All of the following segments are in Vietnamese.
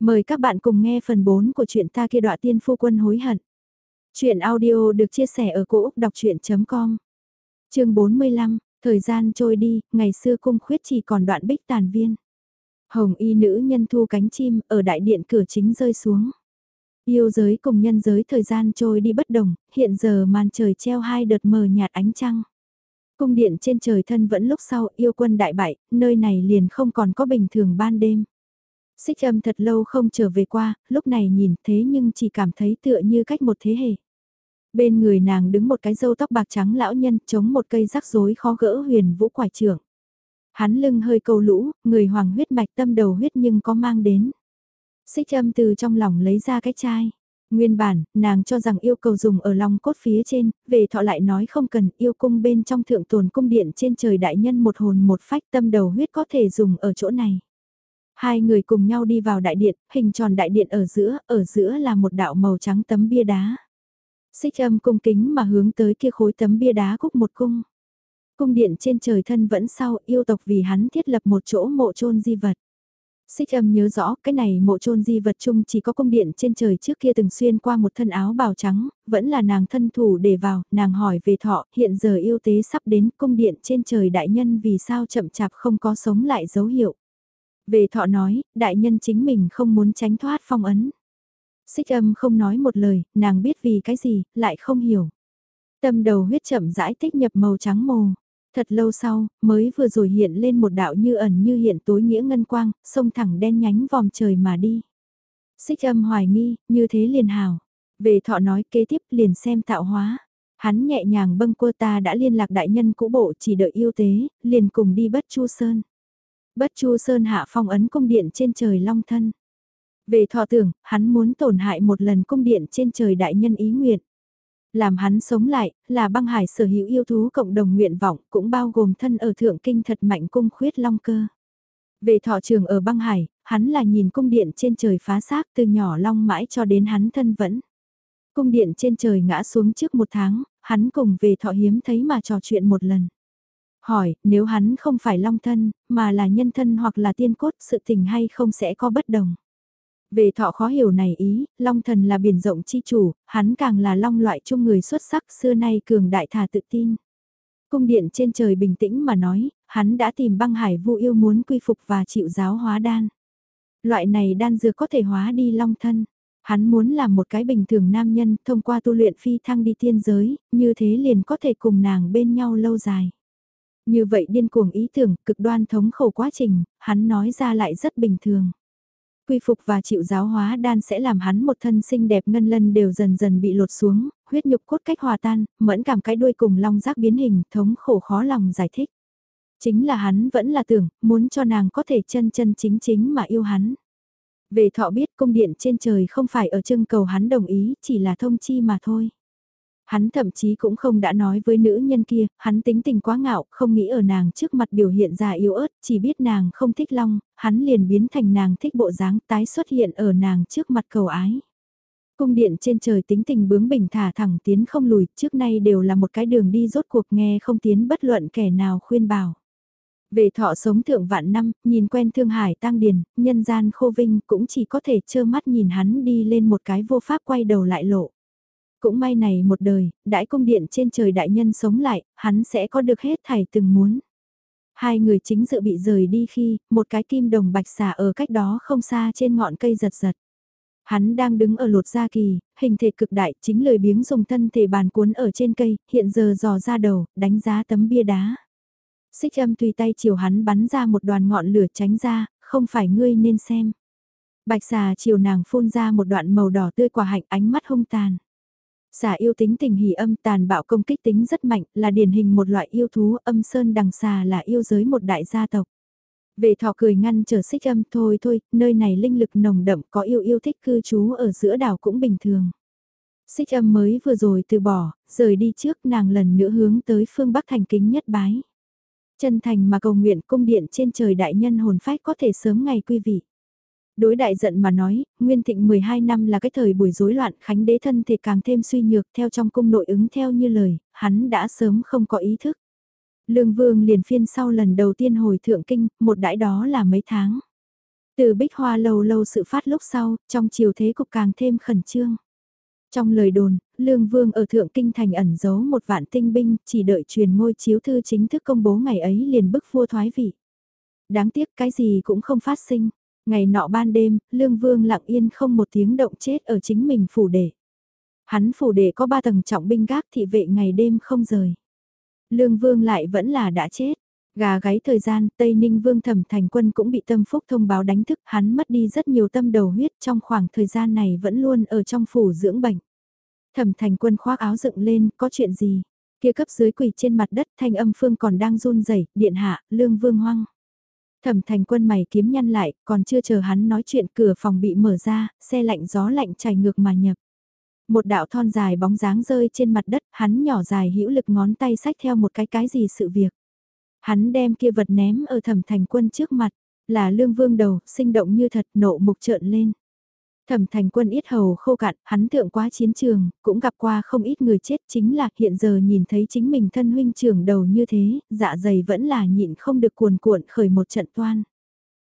Mời các bạn cùng nghe phần 4 của truyện ta kia đọa tiên phu quân hối hận. Chuyện audio được chia sẻ ở cỗ đọc chuyện.com Trường 45, thời gian trôi đi, ngày xưa cung khuyết chỉ còn đoạn bích tàn viên. Hồng y nữ nhân thu cánh chim ở đại điện cửa chính rơi xuống. Yêu giới cùng nhân giới thời gian trôi đi bất đồng, hiện giờ màn trời treo hai đợt mờ nhạt ánh trăng. Cung điện trên trời thân vẫn lúc sau yêu quân đại bại, nơi này liền không còn có bình thường ban đêm. Xích âm thật lâu không trở về qua, lúc này nhìn thế nhưng chỉ cảm thấy tựa như cách một thế hệ. Bên người nàng đứng một cái râu tóc bạc trắng lão nhân chống một cây rắc rối khó gỡ huyền vũ quải trưởng. Hắn lưng hơi cầu lũ, người hoàng huyết mạch tâm đầu huyết nhưng có mang đến. Xích âm từ trong lòng lấy ra cái chai. Nguyên bản, nàng cho rằng yêu cầu dùng ở lòng cốt phía trên, về thọ lại nói không cần yêu cung bên trong thượng tồn cung điện trên trời đại nhân một hồn một phách tâm đầu huyết có thể dùng ở chỗ này. Hai người cùng nhau đi vào đại điện, hình tròn đại điện ở giữa, ở giữa là một đạo màu trắng tấm bia đá. Xích âm cung kính mà hướng tới kia khối tấm bia đá cúc một cung. Cung điện trên trời thân vẫn sau yêu tộc vì hắn thiết lập một chỗ mộ chôn di vật. Xích âm nhớ rõ cái này mộ chôn di vật chung chỉ có cung điện trên trời trước kia từng xuyên qua một thân áo bào trắng, vẫn là nàng thân thủ để vào, nàng hỏi về thọ, hiện giờ yêu tế sắp đến cung điện trên trời đại nhân vì sao chậm chạp không có sống lại dấu hiệu. Về thọ nói, đại nhân chính mình không muốn tránh thoát phong ấn. Xích âm không nói một lời, nàng biết vì cái gì, lại không hiểu. Tâm đầu huyết chậm rãi tích nhập màu trắng mồ. Thật lâu sau, mới vừa rồi hiện lên một đạo như ẩn như hiện tối nghĩa ngân quang, sông thẳng đen nhánh vòng trời mà đi. Xích âm hoài nghi, như thế liền hào. Về thọ nói kế tiếp liền xem tạo hóa. Hắn nhẹ nhàng bâng quơ ta đã liên lạc đại nhân cũ bộ chỉ đợi yêu tế, liền cùng đi bất chu sơn. Bất chu sơn hạ phong ấn cung điện trên trời long thân. Về thọ tưởng, hắn muốn tổn hại một lần cung điện trên trời đại nhân ý nguyện. Làm hắn sống lại, là băng hải sở hữu yêu thú cộng đồng nguyện vọng, cũng bao gồm thân ở thượng kinh thật mạnh cung khuyết long cơ. Về thọ trường ở băng hải, hắn là nhìn cung điện trên trời phá xác từ nhỏ long mãi cho đến hắn thân vẫn. Cung điện trên trời ngã xuống trước một tháng, hắn cùng về thọ hiếm thấy mà trò chuyện một lần. Hỏi, nếu hắn không phải long thân, mà là nhân thân hoặc là tiên cốt, sự tình hay không sẽ có bất đồng. Về thọ khó hiểu này ý, long thần là biển rộng chi chủ, hắn càng là long loại chung người xuất sắc xưa nay cường đại thà tự tin. Cung điện trên trời bình tĩnh mà nói, hắn đã tìm băng hải vu yêu muốn quy phục và chịu giáo hóa đan. Loại này đan dược có thể hóa đi long thân. Hắn muốn làm một cái bình thường nam nhân thông qua tu luyện phi thăng đi tiên giới, như thế liền có thể cùng nàng bên nhau lâu dài. Như vậy điên cuồng ý tưởng, cực đoan thống khổ quá trình, hắn nói ra lại rất bình thường. Quy phục và chịu giáo hóa đan sẽ làm hắn một thân xinh đẹp ngân lân đều dần dần bị lột xuống, huyết nhục cốt cách hòa tan, mẫn cảm cái đuôi cùng long giác biến hình, thống khổ khó lòng giải thích. Chính là hắn vẫn là tưởng, muốn cho nàng có thể chân chân chính chính mà yêu hắn. Về thọ biết cung điện trên trời không phải ở trưng cầu hắn đồng ý, chỉ là thông chi mà thôi. Hắn thậm chí cũng không đã nói với nữ nhân kia, hắn tính tình quá ngạo, không nghĩ ở nàng trước mặt biểu hiện ra yếu ớt, chỉ biết nàng không thích long, hắn liền biến thành nàng thích bộ dáng tái xuất hiện ở nàng trước mặt cầu ái. Cung điện trên trời tính tình bướng bỉnh thả thẳng tiến không lùi, trước nay đều là một cái đường đi rốt cuộc nghe không tiến bất luận kẻ nào khuyên bảo. Về thọ sống thượng vạn năm, nhìn quen Thương Hải tăng điền, nhân gian khô vinh cũng chỉ có thể trơ mắt nhìn hắn đi lên một cái vô pháp quay đầu lại lộ. Cũng may này một đời, đãi cung điện trên trời đại nhân sống lại, hắn sẽ có được hết thảy từng muốn. Hai người chính dự bị rời đi khi, một cái kim đồng bạch xà ở cách đó không xa trên ngọn cây giật giật. Hắn đang đứng ở lột da kỳ, hình thể cực đại, chính lời biếng dùng thân thể bàn cuốn ở trên cây, hiện giờ dò ra đầu, đánh giá tấm bia đá. Xích âm tùy tay chiều hắn bắn ra một đoàn ngọn lửa tránh ra, không phải ngươi nên xem. Bạch xà chiều nàng phun ra một đoạn màu đỏ tươi quả hạnh ánh mắt hung tàn. Xà yêu tính tình hỉ âm tàn bạo công kích tính rất mạnh, là điển hình một loại yêu thú âm sơn đằng xà là yêu giới một đại gia tộc. Vệ thọ cười ngăn trở xích âm thôi thôi, nơi này linh lực nồng đậm có yêu yêu thích cư trú ở giữa đảo cũng bình thường. Xích âm mới vừa rồi từ bỏ, rời đi trước nàng lần nữa hướng tới phương Bắc thành kính nhất bái. Chân thành mà cầu nguyện cung điện trên trời đại nhân hồn phách có thể sớm ngày quy vị. Đối đại giận mà nói, Nguyên Thịnh 12 năm là cái thời buổi rối loạn, Khánh đế thân thể càng thêm suy nhược theo trong cung nội ứng theo như lời, hắn đã sớm không có ý thức. Lương Vương liền phiên sau lần đầu tiên hồi thượng kinh, một đãi đó là mấy tháng. Từ bích hoa lâu lâu sự phát lúc sau, trong chiều thế cục càng thêm khẩn trương. Trong lời đồn, Lương Vương ở Thượng Kinh Thành ẩn giấu một vạn tinh binh, chỉ đợi truyền ngôi chiếu thư chính thức công bố ngày ấy liền bức vua thoái vị. Đáng tiếc cái gì cũng không phát sinh. Ngày nọ ban đêm, Lương Vương lặng yên không một tiếng động chết ở chính mình phủ đệ. Hắn phủ đệ có ba tầng trọng binh gác thị vệ ngày đêm không rời. Lương Vương lại vẫn là đã chết. Gà gáy thời gian, Tây Ninh Vương Thẩm Thành Quân cũng bị tâm phúc thông báo đánh thức, hắn mất đi rất nhiều tâm đầu huyết trong khoảng thời gian này vẫn luôn ở trong phủ dưỡng bệnh. Thẩm Thành Quân khoác áo dựng lên, có chuyện gì? Kia cấp dưới quỳ trên mặt đất thanh âm phương còn đang run rẩy điện hạ, lương vương hoang. Thẩm Thành Quân mày kiếm nhăn lại, còn chưa chờ hắn nói chuyện cửa phòng bị mở ra, xe lạnh gió lạnh chảy ngược mà nhập. Một đạo thon dài bóng dáng rơi trên mặt đất, hắn nhỏ dài hữu lực ngón tay sách theo một cái cái gì sự việc. Hắn đem kia vật ném ở thẩm thành quân trước mặt, là lương vương đầu, sinh động như thật, nộ mục trợn lên. Thẩm thành quân ít hầu khô cạn, hắn thượng quá chiến trường, cũng gặp qua không ít người chết chính là hiện giờ nhìn thấy chính mình thân huynh trưởng đầu như thế, dạ dày vẫn là nhịn không được cuồn cuộn khởi một trận toan.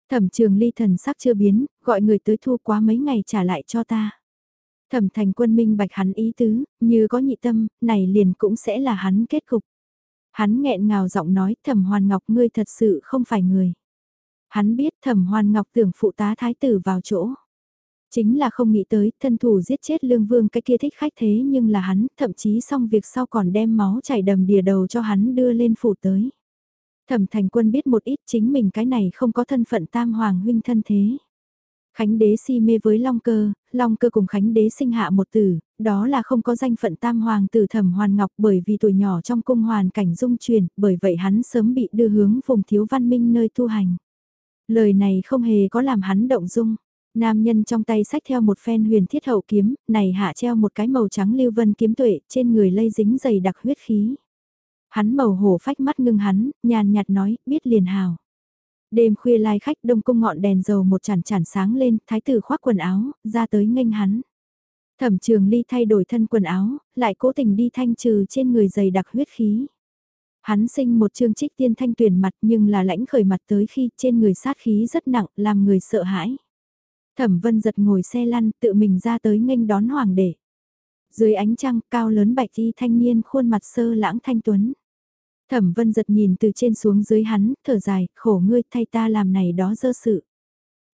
Thẩm trường ly thần sắc chưa biến, gọi người tới thu quá mấy ngày trả lại cho ta. Thẩm thành quân minh bạch hắn ý tứ, như có nhị tâm, này liền cũng sẽ là hắn kết cục. Hắn nghẹn ngào giọng nói thẩm hoàn ngọc ngươi thật sự không phải người. Hắn biết thẩm hoàn ngọc tưởng phụ tá thái tử vào chỗ. Chính là không nghĩ tới thân thủ giết chết lương vương cái kia thích khách thế nhưng là hắn thậm chí xong việc sau còn đem máu chảy đầm đìa đầu cho hắn đưa lên phủ tới. Thẩm thành quân biết một ít chính mình cái này không có thân phận tam hoàng huynh thân thế. Khánh đế si mê với Long Cơ, Long Cơ cùng Khánh đế sinh hạ một tử, đó là không có danh phận tam hoàng tử thẩm hoàn ngọc bởi vì tuổi nhỏ trong cung hoàn cảnh dung truyền, bởi vậy hắn sớm bị đưa hướng vùng thiếu văn minh nơi tu hành. Lời này không hề có làm hắn động dung. Nam nhân trong tay sách theo một phen huyền thiết hậu kiếm, này hạ treo một cái màu trắng lưu vân kiếm tuệ, trên người lây dính dày đặc huyết khí. Hắn màu hổ phách mắt ngưng hắn, nhàn nhạt nói, biết liền hào. Đêm khuya lai khách đông cung ngọn đèn dầu một chản chản sáng lên, thái tử khoác quần áo, ra tới nghênh hắn. Thẩm trường ly thay đổi thân quần áo, lại cố tình đi thanh trừ trên người dày đặc huyết khí. Hắn sinh một chương trích tiên thanh tuyển mặt nhưng là lãnh khởi mặt tới khi trên người sát khí rất nặng làm người sợ hãi. Thẩm vân giật ngồi xe lăn tự mình ra tới nghênh đón hoàng đệ. Dưới ánh trăng cao lớn bạch y thanh niên khuôn mặt sơ lãng thanh tuấn. Thẩm vân giật nhìn từ trên xuống dưới hắn, thở dài, khổ ngươi thay ta làm này đó dơ sự.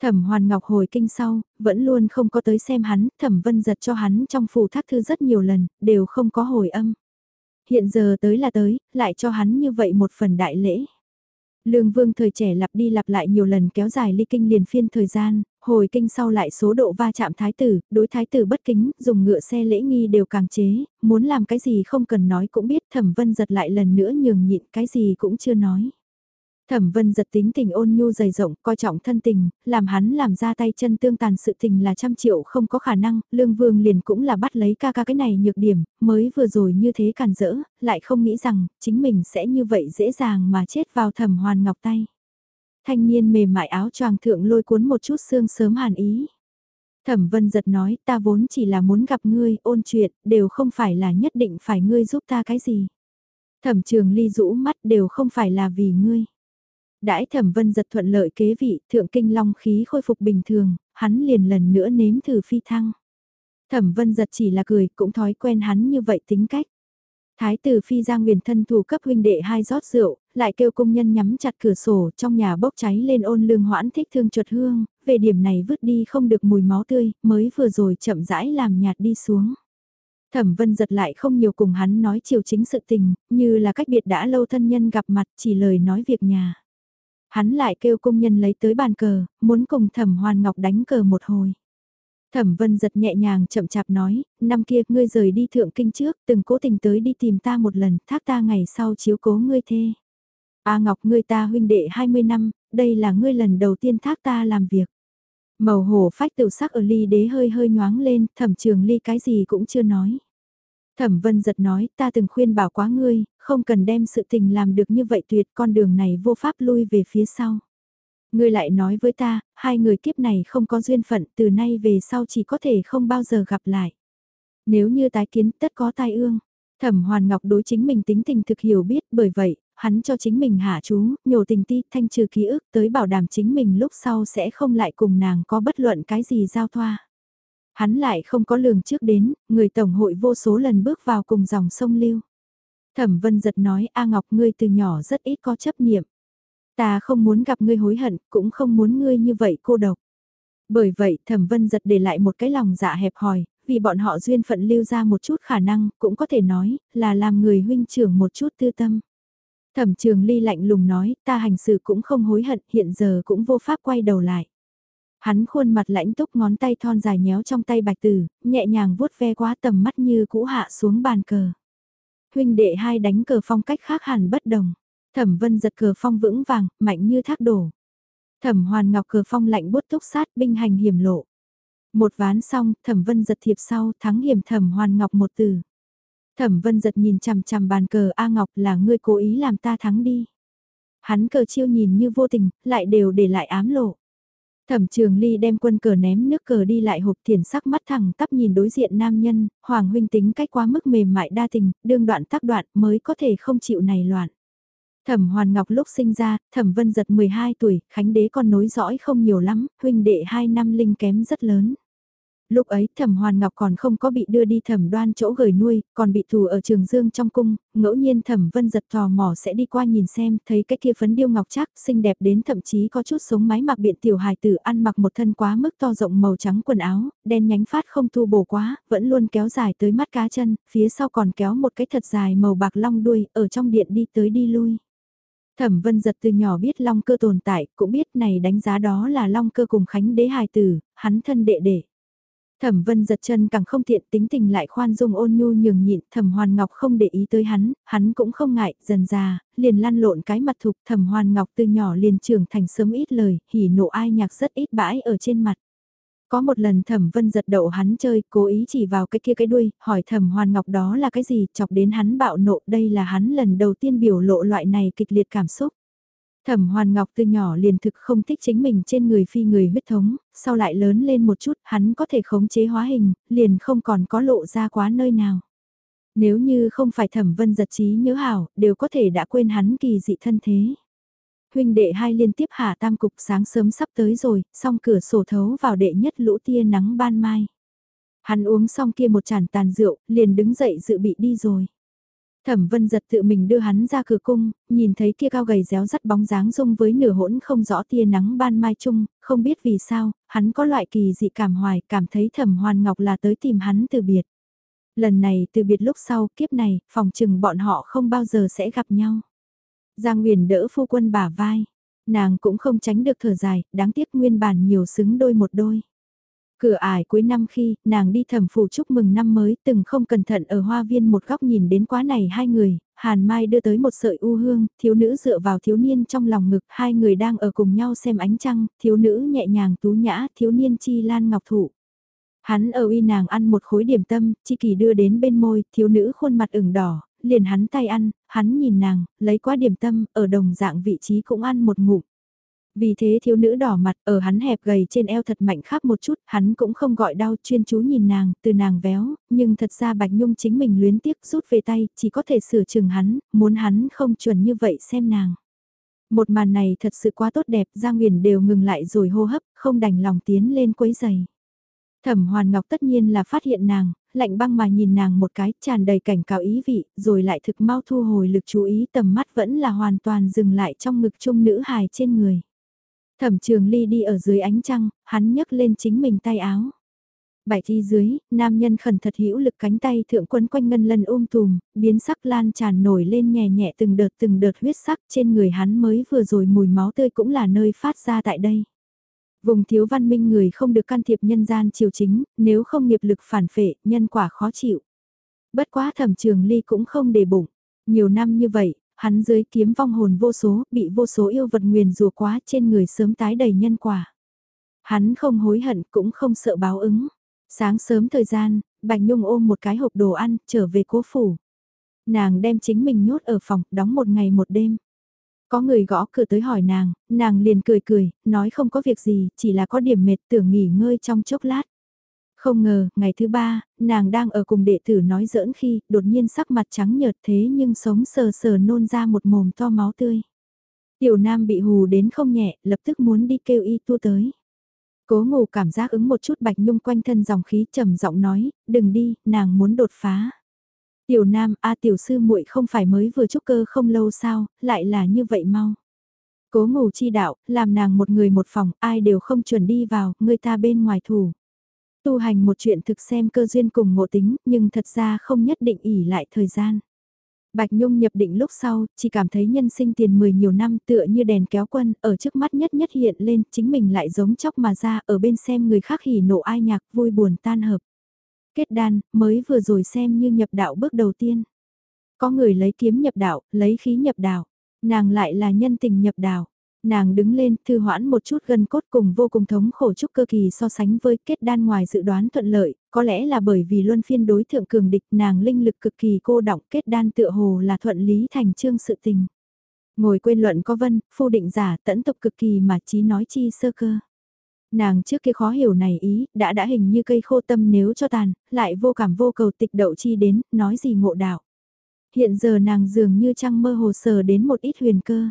Thẩm Hoàn Ngọc hồi kinh sau, vẫn luôn không có tới xem hắn, Thẩm Vân giật cho hắn trong phủ thác thư rất nhiều lần, đều không có hồi âm. Hiện giờ tới là tới, lại cho hắn như vậy một phần đại lễ. Lương Vương thời trẻ lặp đi lặp lại nhiều lần kéo dài ly kinh liền phiên thời gian, hồi kinh sau lại số độ va chạm thái tử, đối thái tử bất kính, dùng ngựa xe lễ nghi đều càng chế, muốn làm cái gì không cần nói cũng biết thẩm vân giật lại lần nữa nhường nhịn cái gì cũng chưa nói. Thẩm vân giật tính tình ôn nhu dày rộng, coi trọng thân tình, làm hắn làm ra tay chân tương tàn sự tình là trăm triệu không có khả năng, lương vương liền cũng là bắt lấy ca ca cái này nhược điểm, mới vừa rồi như thế càn rỡ, lại không nghĩ rằng, chính mình sẽ như vậy dễ dàng mà chết vào thẩm hoàn ngọc tay. Thanh niên mềm mại áo choàng thượng lôi cuốn một chút xương sớm hàn ý. Thẩm vân giật nói ta vốn chỉ là muốn gặp ngươi, ôn chuyện, đều không phải là nhất định phải ngươi giúp ta cái gì. Thẩm trường ly rũ mắt đều không phải là vì ngươi. Đãi thẩm vân giật thuận lợi kế vị, thượng kinh long khí khôi phục bình thường, hắn liền lần nữa nếm thử phi thăng. Thẩm vân giật chỉ là cười, cũng thói quen hắn như vậy tính cách. Thái tử phi ra nguyền thân thủ cấp huynh đệ hai rót rượu, lại kêu công nhân nhắm chặt cửa sổ trong nhà bốc cháy lên ôn lương hoãn thích thương chuột hương, về điểm này vứt đi không được mùi máu tươi, mới vừa rồi chậm rãi làm nhạt đi xuống. Thẩm vân giật lại không nhiều cùng hắn nói chiều chính sự tình, như là cách biệt đã lâu thân nhân gặp mặt chỉ lời nói việc nhà. Hắn lại kêu công nhân lấy tới bàn cờ, muốn cùng thẩm hoàn ngọc đánh cờ một hồi. Thẩm vân giật nhẹ nhàng chậm chạp nói, năm kia ngươi rời đi thượng kinh trước, từng cố tình tới đi tìm ta một lần, thác ta ngày sau chiếu cố ngươi thê. A Ngọc ngươi ta huynh đệ 20 năm, đây là ngươi lần đầu tiên thác ta làm việc. Màu hổ phách tự sắc ở ly đế hơi hơi nhoáng lên, thẩm trường ly cái gì cũng chưa nói. Thẩm vân giật nói, ta từng khuyên bảo quá ngươi, không cần đem sự tình làm được như vậy tuyệt con đường này vô pháp lui về phía sau. Ngươi lại nói với ta, hai người kiếp này không có duyên phận từ nay về sau chỉ có thể không bao giờ gặp lại. Nếu như tái kiến tất có tai ương, Thẩm Hoàn Ngọc đối chính mình tính tình thực hiểu biết bởi vậy, hắn cho chính mình hạ chú, nhổ tình ti, thanh trừ ký ức tới bảo đảm chính mình lúc sau sẽ không lại cùng nàng có bất luận cái gì giao thoa. Hắn lại không có lường trước đến, người tổng hội vô số lần bước vào cùng dòng sông lưu. Thẩm vân giật nói A Ngọc ngươi từ nhỏ rất ít có chấp niệm. Ta không muốn gặp ngươi hối hận, cũng không muốn ngươi như vậy cô độc. Bởi vậy thẩm vân giật để lại một cái lòng dạ hẹp hòi, vì bọn họ duyên phận lưu ra một chút khả năng, cũng có thể nói, là làm người huynh trưởng một chút tư tâm. Thẩm trường ly lạnh lùng nói, ta hành sự cũng không hối hận, hiện giờ cũng vô pháp quay đầu lại. Hắn khuôn mặt lãnh túc ngón tay thon dài nhéo trong tay bạch tử, nhẹ nhàng vuốt ve quá tầm mắt như cũ hạ xuống bàn cờ. Huynh đệ hai đánh cờ phong cách khác hẳn bất đồng. Thẩm vân giật cờ phong vững vàng, mạnh như thác đổ. Thẩm hoàn ngọc cờ phong lạnh bút túc sát binh hành hiểm lộ. Một ván xong, thẩm vân giật thiệp sau, thắng hiểm thẩm hoàn ngọc một từ. Thẩm vân giật nhìn chằm chằm bàn cờ A Ngọc là ngươi cố ý làm ta thắng đi. Hắn cờ chiêu nhìn như vô tình, lại đều để lại ám lộ. Thẩm trường ly đem quân cờ ném nước cờ đi lại hộp thiền sắc mắt thẳng tắp nhìn đối diện nam nhân, hoàng huynh tính cách quá mức mềm mại đa tình, đương đoạn tác đoạn mới có thể không chịu này loạn. Thẩm Hoàn Ngọc lúc sinh ra, Thẩm Vân giật 12 tuổi, Khánh đế còn nối dõi không nhiều lắm, huynh đệ 2 năm linh kém rất lớn. Lúc ấy thẩm hoàn ngọc còn không có bị đưa đi thẩm đoan chỗ gửi nuôi, còn bị thù ở trường dương trong cung, ngẫu nhiên thẩm vân giật tò mò sẽ đi qua nhìn xem, thấy cái kia phấn điêu ngọc chắc, xinh đẹp đến thậm chí có chút sống máy mặc biện tiểu hài tử ăn mặc một thân quá mức to rộng màu trắng quần áo, đen nhánh phát không thu bổ quá, vẫn luôn kéo dài tới mắt cá chân, phía sau còn kéo một cái thật dài màu bạc long đuôi, ở trong điện đi tới đi lui. Thẩm vân giật từ nhỏ biết long cơ tồn tại, cũng biết này đánh giá đó là long cơ cùng khánh đế hài tử, hắn thân đệ đệ. Thẩm vân giật chân càng không thiện tính tình lại khoan dung ôn nhu nhường nhịn, thẩm hoàn ngọc không để ý tới hắn, hắn cũng không ngại, dần già, liền lăn lộn cái mặt thục thẩm hoàn ngọc từ nhỏ liền trưởng thành sớm ít lời, hỉ nộ ai nhạc rất ít bãi ở trên mặt. Có một lần thẩm vân giật đậu hắn chơi, cố ý chỉ vào cái kia cái đuôi, hỏi thẩm hoàn ngọc đó là cái gì, chọc đến hắn bạo nộ, đây là hắn lần đầu tiên biểu lộ loại này kịch liệt cảm xúc. Thẩm Hoàn Ngọc từ nhỏ liền thực không thích chính mình trên người phi người huyết thống, sau lại lớn lên một chút hắn có thể khống chế hóa hình, liền không còn có lộ ra quá nơi nào. Nếu như không phải thẩm vân giật trí nhớ hảo, đều có thể đã quên hắn kỳ dị thân thế. Huynh đệ hai liên tiếp hạ tam cục sáng sớm sắp tới rồi, xong cửa sổ thấu vào đệ nhất lũ tia nắng ban mai. Hắn uống xong kia một chản tàn rượu, liền đứng dậy dự bị đi rồi. Thẩm vân giật tự mình đưa hắn ra cửa cung, nhìn thấy kia cao gầy réo rắt bóng dáng dung với nửa hỗn không rõ tia nắng ban mai chung, không biết vì sao, hắn có loại kỳ dị cảm hoài, cảm thấy thẩm hoàn ngọc là tới tìm hắn từ biệt. Lần này từ biệt lúc sau, kiếp này, phòng chừng bọn họ không bao giờ sẽ gặp nhau. Giang Nguyền đỡ phu quân bả vai, nàng cũng không tránh được thở dài, đáng tiếc nguyên bản nhiều xứng đôi một đôi. Cửa ải cuối năm khi, nàng đi thẩm phủ chúc mừng năm mới, từng không cẩn thận ở hoa viên một góc nhìn đến quá này hai người, Hàn Mai đưa tới một sợi u hương, thiếu nữ dựa vào thiếu niên trong lòng ngực, hai người đang ở cùng nhau xem ánh trăng, thiếu nữ nhẹ nhàng tú nhã, thiếu niên chi lan ngọc thụ. Hắn ở uy nàng ăn một khối điểm tâm, chi kỳ đưa đến bên môi, thiếu nữ khuôn mặt ửng đỏ, liền hắn tay ăn, hắn nhìn nàng, lấy quá điểm tâm, ở đồng dạng vị trí cũng ăn một ngụm. Vì thế thiếu nữ đỏ mặt ở hắn hẹp gầy trên eo thật mạnh khác một chút, hắn cũng không gọi đau chuyên chú nhìn nàng, từ nàng véo, nhưng thật ra Bạch Nhung chính mình luyến tiếc rút về tay, chỉ có thể sửa chừng hắn, muốn hắn không chuẩn như vậy xem nàng. Một màn này thật sự quá tốt đẹp, Giang Nguyền đều ngừng lại rồi hô hấp, không đành lòng tiến lên quấy giày. Thẩm Hoàn Ngọc tất nhiên là phát hiện nàng, lạnh băng mà nhìn nàng một cái, tràn đầy cảnh cáo ý vị, rồi lại thực mau thu hồi lực chú ý tầm mắt vẫn là hoàn toàn dừng lại trong ngực chung nữ hài trên người. Thẩm trường ly đi ở dưới ánh trăng, hắn nhấc lên chính mình tay áo. Bảy thi dưới, nam nhân khẩn thật hữu lực cánh tay thượng quấn quanh ngân lân ôm tùm, biến sắc lan tràn nổi lên nhẹ nhẹ từng đợt từng đợt huyết sắc trên người hắn mới vừa rồi mùi máu tươi cũng là nơi phát ra tại đây. Vùng thiếu văn minh người không được can thiệp nhân gian triều chính, nếu không nghiệp lực phản phệ, nhân quả khó chịu. Bất quá thẩm trường ly cũng không để bụng. Nhiều năm như vậy, Hắn dưới kiếm vong hồn vô số, bị vô số yêu vật nguyền rùa quá trên người sớm tái đầy nhân quả. Hắn không hối hận cũng không sợ báo ứng. Sáng sớm thời gian, Bạch Nhung ôm một cái hộp đồ ăn, trở về cố phủ. Nàng đem chính mình nhốt ở phòng, đóng một ngày một đêm. Có người gõ cửa tới hỏi nàng, nàng liền cười cười, nói không có việc gì, chỉ là có điểm mệt tưởng nghỉ ngơi trong chốc lát. Không ngờ, ngày thứ ba, nàng đang ở cùng đệ tử nói giỡn khi, đột nhiên sắc mặt trắng nhợt thế nhưng sống sờ sờ nôn ra một mồm to máu tươi. Tiểu Nam bị hù đến không nhẹ, lập tức muốn đi kêu y tu tới. Cố ngủ cảm giác ứng một chút bạch nhung quanh thân dòng khí trầm giọng nói, đừng đi, nàng muốn đột phá. Tiểu Nam, a tiểu sư muội không phải mới vừa trúc cơ không lâu sao, lại là như vậy mau. Cố ngủ chi đạo, làm nàng một người một phòng, ai đều không chuẩn đi vào, người ta bên ngoài thủ. Tu hành một chuyện thực xem cơ duyên cùng ngộ tính, nhưng thật ra không nhất định ỉ lại thời gian. Bạch Nhung nhập định lúc sau, chỉ cảm thấy nhân sinh tiền mười nhiều năm tựa như đèn kéo quân, ở trước mắt nhất nhất hiện lên, chính mình lại giống chóc mà ra, ở bên xem người khác hỉ nộ ai nhạc, vui buồn tan hợp. Kết đan, mới vừa rồi xem như nhập đạo bước đầu tiên. Có người lấy kiếm nhập đạo, lấy khí nhập đạo, nàng lại là nhân tình nhập đạo. Nàng đứng lên, thư hoãn một chút gần cốt cùng vô cùng thống khổ chúc cơ kỳ so sánh với kết đan ngoài dự đoán thuận lợi, có lẽ là bởi vì luân phiên đối thượng cường địch nàng linh lực cực kỳ cô động kết đan tựa hồ là thuận lý thành trương sự tình. Ngồi quên luận có vân, phu định giả tẫn tục cực kỳ mà chí nói chi sơ cơ. Nàng trước kia khó hiểu này ý, đã đã hình như cây khô tâm nếu cho tàn, lại vô cảm vô cầu tịch đậu chi đến, nói gì ngộ đạo. Hiện giờ nàng dường như trăng mơ hồ sờ đến một ít huyền cơ.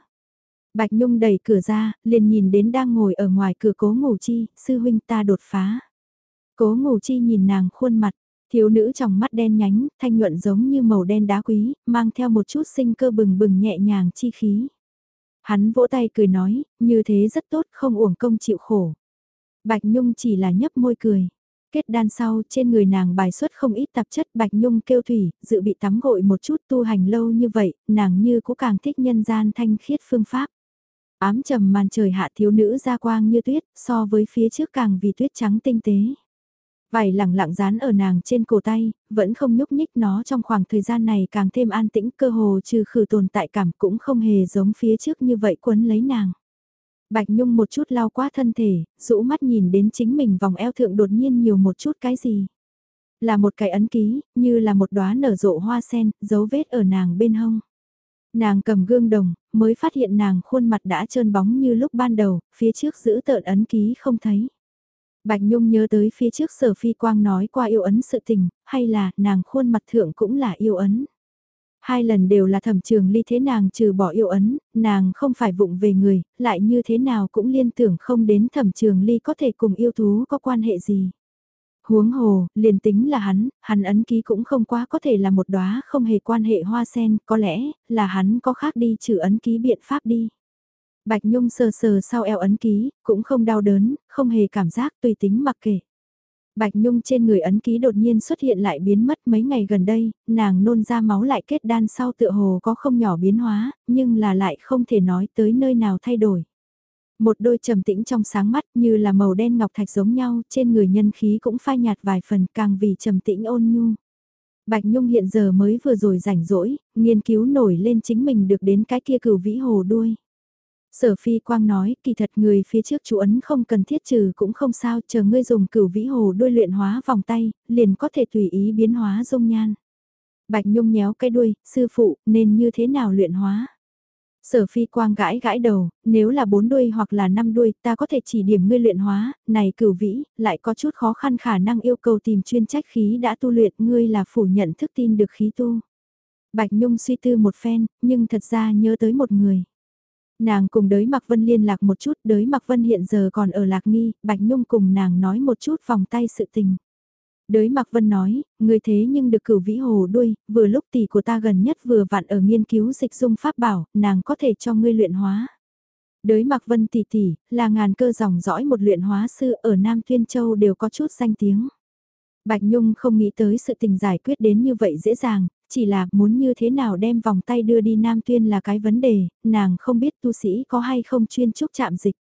Bạch Nhung đẩy cửa ra, liền nhìn đến đang ngồi ở ngoài cửa cố ngủ chi, sư huynh ta đột phá. Cố ngủ chi nhìn nàng khuôn mặt, thiếu nữ trong mắt đen nhánh, thanh nhuận giống như màu đen đá quý, mang theo một chút sinh cơ bừng bừng nhẹ nhàng chi khí. Hắn vỗ tay cười nói, như thế rất tốt không uổng công chịu khổ. Bạch Nhung chỉ là nhấp môi cười. Kết đan sau trên người nàng bài xuất không ít tạp chất Bạch Nhung kêu thủy, dự bị tắm gội một chút tu hành lâu như vậy, nàng như cũng càng thích nhân gian thanh khiết phương pháp. Ám trầm màn trời hạ thiếu nữ ra quang như tuyết, so với phía trước càng vì tuyết trắng tinh tế. Vải lẳng lặng dán ở nàng trên cổ tay, vẫn không nhúc nhích nó trong khoảng thời gian này càng thêm an tĩnh cơ hồ trừ khử tồn tại cảm cũng không hề giống phía trước như vậy quấn lấy nàng. Bạch Nhung một chút lao qua thân thể, rũ mắt nhìn đến chính mình vòng eo thượng đột nhiên nhiều một chút cái gì. Là một cái ấn ký, như là một đóa nở rộ hoa sen, dấu vết ở nàng bên hông. Nàng cầm gương đồng, mới phát hiện nàng khuôn mặt đã trơn bóng như lúc ban đầu, phía trước giữ tợn ấn ký không thấy. Bạch Nhung nhớ tới phía trước sở phi quang nói qua yêu ấn sự tình, hay là nàng khuôn mặt thượng cũng là yêu ấn. Hai lần đều là thẩm trường ly thế nàng trừ bỏ yêu ấn, nàng không phải vụng về người, lại như thế nào cũng liên tưởng không đến thẩm trường ly có thể cùng yêu thú có quan hệ gì. Huống hồ, liền tính là hắn, hắn ấn ký cũng không quá có thể là một đóa không hề quan hệ hoa sen, có lẽ là hắn có khác đi trừ ấn ký biện pháp đi. Bạch Nhung sờ sờ sau eo ấn ký, cũng không đau đớn, không hề cảm giác tùy tính mặc kệ. Bạch Nhung trên người ấn ký đột nhiên xuất hiện lại biến mất mấy ngày gần đây, nàng nôn ra máu lại kết đan sau tựa hồ có không nhỏ biến hóa, nhưng là lại không thể nói tới nơi nào thay đổi. Một đôi trầm tĩnh trong sáng mắt như là màu đen ngọc thạch giống nhau, trên người nhân khí cũng phai nhạt vài phần càng vì trầm tĩnh ôn nhu. Bạch Nhung hiện giờ mới vừa rồi rảnh rỗi, nghiên cứu nổi lên chính mình được đến cái kia cửu vĩ hồ đuôi. Sở Phi Quang nói, kỳ thật người phía trước chú ấn không cần thiết trừ cũng không sao, chờ ngươi dùng cửu vĩ hồ đuôi luyện hóa vòng tay, liền có thể tùy ý biến hóa dung nhan. Bạch Nhung nhéo cái đuôi, sư phụ, nên như thế nào luyện hóa? Sở phi quang gãi gãi đầu, nếu là bốn đuôi hoặc là năm đuôi ta có thể chỉ điểm ngươi luyện hóa, này cửu vĩ, lại có chút khó khăn khả năng yêu cầu tìm chuyên trách khí đã tu luyện ngươi là phủ nhận thức tin được khí tu. Bạch Nhung suy tư một phen, nhưng thật ra nhớ tới một người. Nàng cùng đới Mạc Vân liên lạc một chút, đới Mạc Vân hiện giờ còn ở Lạc Nghi, Bạch Nhung cùng nàng nói một chút vòng tay sự tình. Đới Mạc Vân nói, người thế nhưng được cửu vĩ hồ đuôi, vừa lúc tỷ của ta gần nhất vừa vặn ở nghiên cứu dịch dung pháp bảo, nàng có thể cho ngươi luyện hóa. Đới Mạc Vân tỷ tỷ, là ngàn cơ dòng dõi một luyện hóa sư ở Nam Tuyên Châu đều có chút danh tiếng. Bạch Nhung không nghĩ tới sự tình giải quyết đến như vậy dễ dàng, chỉ là muốn như thế nào đem vòng tay đưa đi Nam Tuyên là cái vấn đề, nàng không biết tu sĩ có hay không chuyên trúc chạm dịch.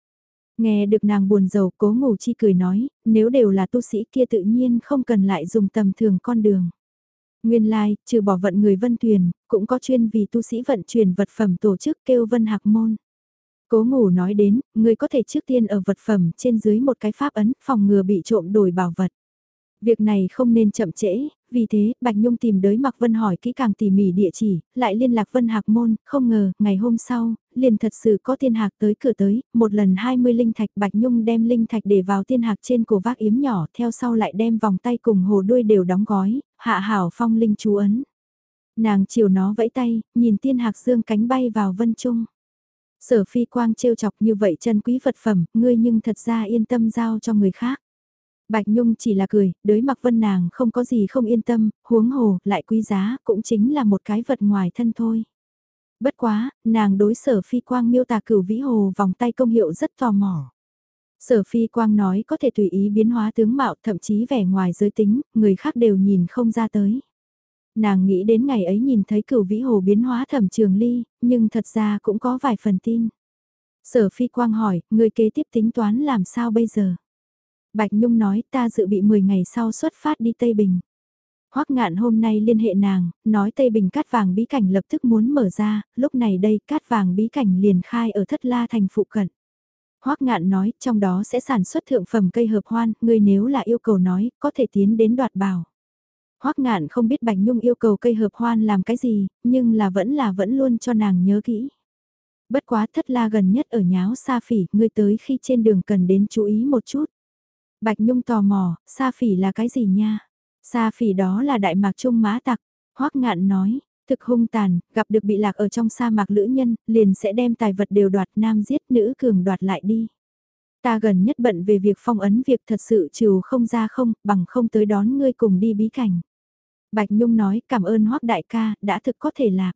Nghe được nàng buồn rầu cố ngủ chi cười nói, nếu đều là tu sĩ kia tự nhiên không cần lại dùng tầm thường con đường. Nguyên lai, like, trừ bỏ vận người vân thuyền, cũng có chuyên vì tu sĩ vận chuyển vật phẩm tổ chức kêu vân hạc môn. Cố ngủ nói đến, người có thể trước tiên ở vật phẩm trên dưới một cái pháp ấn phòng ngừa bị trộm đổi bảo vật. Việc này không nên chậm trễ, vì thế Bạch Nhung tìm đới Mạc Vân hỏi kỹ càng tỉ mỉ địa chỉ, lại liên lạc Vân Hạc Môn, không ngờ, ngày hôm sau, liền thật sự có thiên hạc tới cửa tới, một lần 20 linh thạch Bạch Nhung đem linh thạch để vào thiên hạc trên cổ vác yếm nhỏ, theo sau lại đem vòng tay cùng hồ đuôi đều đóng gói, hạ hảo phong linh chú ấn. Nàng chiều nó vẫy tay, nhìn tiên hạc dương cánh bay vào vân trung. Sở phi quang trêu chọc như vậy chân quý vật phẩm, ngươi nhưng thật ra yên tâm giao cho người khác. Bạch Nhung chỉ là cười, đới mặc vân nàng không có gì không yên tâm, huống hồ, lại quý giá, cũng chính là một cái vật ngoài thân thôi. Bất quá, nàng đối sở phi quang miêu tả cửu vĩ hồ vòng tay công hiệu rất tò mò. Sở phi quang nói có thể tùy ý biến hóa tướng mạo thậm chí vẻ ngoài giới tính, người khác đều nhìn không ra tới. Nàng nghĩ đến ngày ấy nhìn thấy cửu vĩ hồ biến hóa thẩm trường ly, nhưng thật ra cũng có vài phần tin. Sở phi quang hỏi, người kế tiếp tính toán làm sao bây giờ? Bạch Nhung nói ta dự bị 10 ngày sau xuất phát đi Tây Bình. Hoắc ngạn hôm nay liên hệ nàng, nói Tây Bình cát vàng bí cảnh lập tức muốn mở ra, lúc này đây cát vàng bí cảnh liền khai ở thất la thành phụ cận. Hoắc ngạn nói trong đó sẽ sản xuất thượng phẩm cây hợp hoan, người nếu là yêu cầu nói, có thể tiến đến đoạt bảo. Hoắc ngạn không biết Bạch Nhung yêu cầu cây hợp hoan làm cái gì, nhưng là vẫn là vẫn luôn cho nàng nhớ kỹ. Bất quá thất la gần nhất ở nháo xa phỉ, ngươi tới khi trên đường cần đến chú ý một chút. Bạch Nhung tò mò, Sa Phỉ là cái gì nha? Sa Phỉ đó là Đại Mạc Trung Mã Tặc. Hoắc Ngạn nói, thực hung tàn, gặp được bị lạc ở trong sa mạc lữ nhân, liền sẽ đem tài vật đều đoạt nam giết nữ cường đoạt lại đi. Ta gần nhất bận về việc phong ấn việc thật sự trừ không ra không, bằng không tới đón ngươi cùng đi bí cảnh. Bạch Nhung nói cảm ơn Hoắc đại ca, đã thực có thể lạc.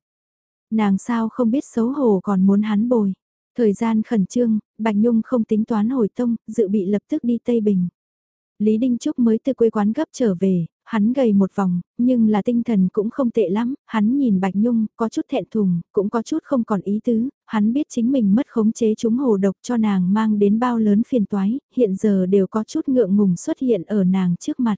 Nàng sao không biết xấu hổ còn muốn hắn bồi. Thời gian khẩn trương, Bạch Nhung không tính toán hồi tông, dự bị lập tức đi Tây Bình. Lý Đinh Trúc mới từ quê quán gấp trở về, hắn gầy một vòng, nhưng là tinh thần cũng không tệ lắm, hắn nhìn Bạch Nhung, có chút thẹn thùng, cũng có chút không còn ý tứ, hắn biết chính mình mất khống chế chúng hồ độc cho nàng mang đến bao lớn phiền toái, hiện giờ đều có chút ngượng ngùng xuất hiện ở nàng trước mặt.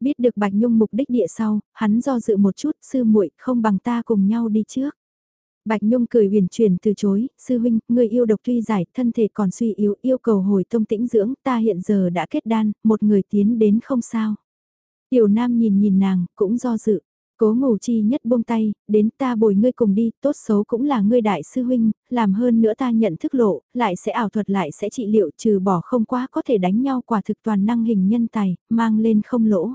Biết được Bạch Nhung mục đích địa sau, hắn do dự một chút, sư muội không bằng ta cùng nhau đi trước. Bạch Nhung cười huyền chuyển từ chối, sư huynh, người yêu độc tuy giải, thân thể còn suy yếu, yêu cầu hồi tông tĩnh dưỡng, ta hiện giờ đã kết đan, một người tiến đến không sao. Tiểu Nam nhìn nhìn nàng, cũng do dự. Cố ngủ chi nhất buông tay, đến ta bồi ngươi cùng đi, tốt xấu cũng là ngươi đại sư huynh, làm hơn nữa ta nhận thức lộ, lại sẽ ảo thuật lại sẽ trị liệu trừ bỏ không quá có thể đánh nhau quả thực toàn năng hình nhân tài, mang lên không lỗ.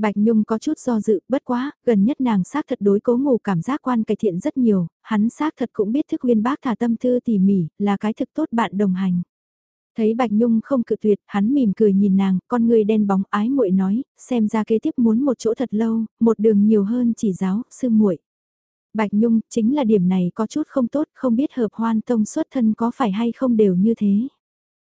Bạch Nhung có chút do dự, bất quá, gần nhất nàng xác thật đối cố ngủ cảm giác quan cải thiện rất nhiều, hắn xác thật cũng biết thức huyên bác thả tâm thư tỉ mỉ, là cái thực tốt bạn đồng hành. Thấy Bạch Nhung không cự tuyệt, hắn mỉm cười nhìn nàng, con người đen bóng ái muội nói, xem ra kế tiếp muốn một chỗ thật lâu, một đường nhiều hơn chỉ giáo, sư muội. Bạch Nhung, chính là điểm này có chút không tốt, không biết hợp hoan tông xuất thân có phải hay không đều như thế.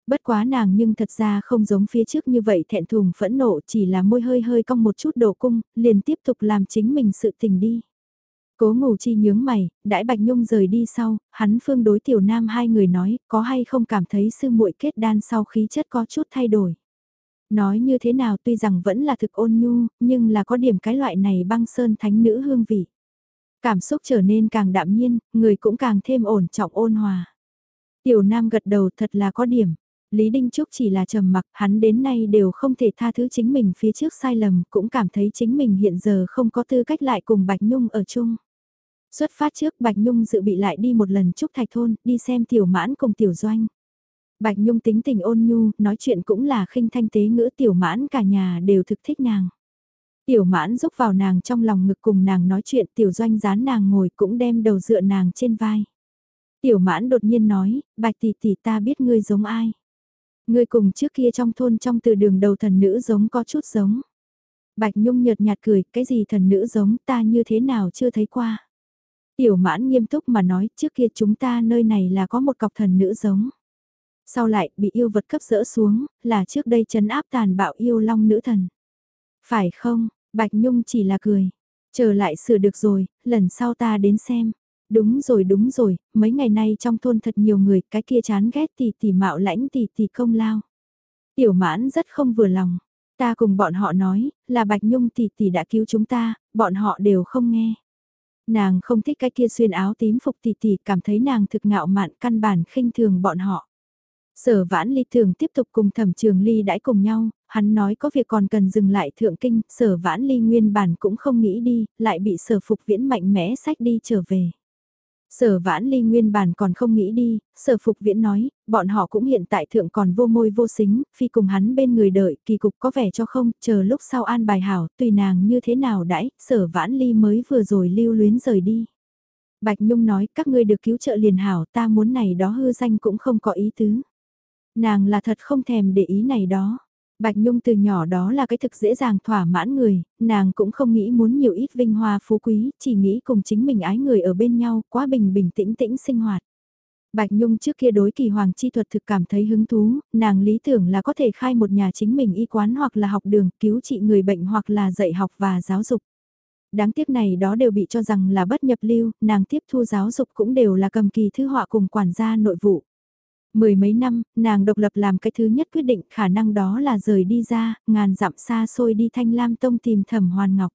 Bất quá nàng nhưng thật ra không giống phía trước như vậy thẹn thùng phẫn nộ chỉ là môi hơi hơi cong một chút đổ cung, liền tiếp tục làm chính mình sự tình đi. Cố ngủ chi nhướng mày, đãi Bạch Nhung rời đi sau, hắn phương đối tiểu nam hai người nói, có hay không cảm thấy sư muội kết đan sau khí chất có chút thay đổi. Nói như thế nào tuy rằng vẫn là thực ôn nhu, nhưng là có điểm cái loại này băng sơn thánh nữ hương vị. Cảm xúc trở nên càng đạm nhiên, người cũng càng thêm ổn trọng ôn hòa. Tiểu nam gật đầu thật là có điểm. Lý Đinh Trúc chỉ là trầm mặc, hắn đến nay đều không thể tha thứ chính mình phía trước sai lầm, cũng cảm thấy chính mình hiện giờ không có tư cách lại cùng Bạch Nhung ở chung. Xuất phát trước Bạch Nhung dự bị lại đi một lần Trúc Thạch Thôn, đi xem tiểu mãn cùng tiểu doanh. Bạch Nhung tính tình ôn nhu, nói chuyện cũng là khinh thanh tế ngữ tiểu mãn cả nhà đều thực thích nàng. Tiểu mãn giúp vào nàng trong lòng ngực cùng nàng nói chuyện tiểu doanh dán nàng ngồi cũng đem đầu dựa nàng trên vai. Tiểu mãn đột nhiên nói, bạch tỷ tỷ ta biết ngươi giống ai. Ngươi cùng trước kia trong thôn trong từ đường đầu thần nữ giống có chút giống. Bạch Nhung nhợt nhạt cười, cái gì thần nữ giống ta như thế nào chưa thấy qua. Tiểu mãn nghiêm túc mà nói trước kia chúng ta nơi này là có một cọc thần nữ giống. Sau lại bị yêu vật cấp rỡ xuống, là trước đây chấn áp tàn bạo yêu long nữ thần. Phải không, Bạch Nhung chỉ là cười. Chờ lại sửa được rồi, lần sau ta đến xem. Đúng rồi đúng rồi, mấy ngày nay trong thôn thật nhiều người, cái kia chán ghét tỷ tỷ mạo lãnh tỷ tỷ công lao. Tiểu mãn rất không vừa lòng. Ta cùng bọn họ nói, là Bạch Nhung tỷ tỷ đã cứu chúng ta, bọn họ đều không nghe. Nàng không thích cái kia xuyên áo tím phục tỷ tỷ, cảm thấy nàng thực ngạo mạn căn bản khinh thường bọn họ. Sở vãn ly thường tiếp tục cùng thẩm trường ly đãi cùng nhau, hắn nói có việc còn cần dừng lại thượng kinh, sở vãn ly nguyên bản cũng không nghĩ đi, lại bị sở phục viễn mạnh mẽ sách đi trở về. Sở vãn ly nguyên bản còn không nghĩ đi, sở phục viễn nói, bọn họ cũng hiện tại thượng còn vô môi vô xính, phi cùng hắn bên người đợi, kỳ cục có vẻ cho không, chờ lúc sau an bài hảo, tùy nàng như thế nào đãi, sở vãn ly mới vừa rồi lưu luyến rời đi. Bạch Nhung nói, các ngươi được cứu trợ liền hảo, ta muốn này đó hư danh cũng không có ý tứ. Nàng là thật không thèm để ý này đó. Bạch Nhung từ nhỏ đó là cái thực dễ dàng thỏa mãn người, nàng cũng không nghĩ muốn nhiều ít vinh hoa phú quý, chỉ nghĩ cùng chính mình ái người ở bên nhau, quá bình bình tĩnh tĩnh sinh hoạt. Bạch Nhung trước kia đối kỳ hoàng chi thuật thực cảm thấy hứng thú, nàng lý tưởng là có thể khai một nhà chính mình y quán hoặc là học đường cứu trị người bệnh hoặc là dạy học và giáo dục. Đáng tiếc này đó đều bị cho rằng là bất nhập lưu, nàng tiếp thu giáo dục cũng đều là cầm kỳ thư họa cùng quản gia nội vụ. Mười mấy năm, nàng độc lập làm cái thứ nhất quyết định khả năng đó là rời đi ra, ngàn dặm xa xôi đi thanh lam tông tìm thẩm hoàn ngọc.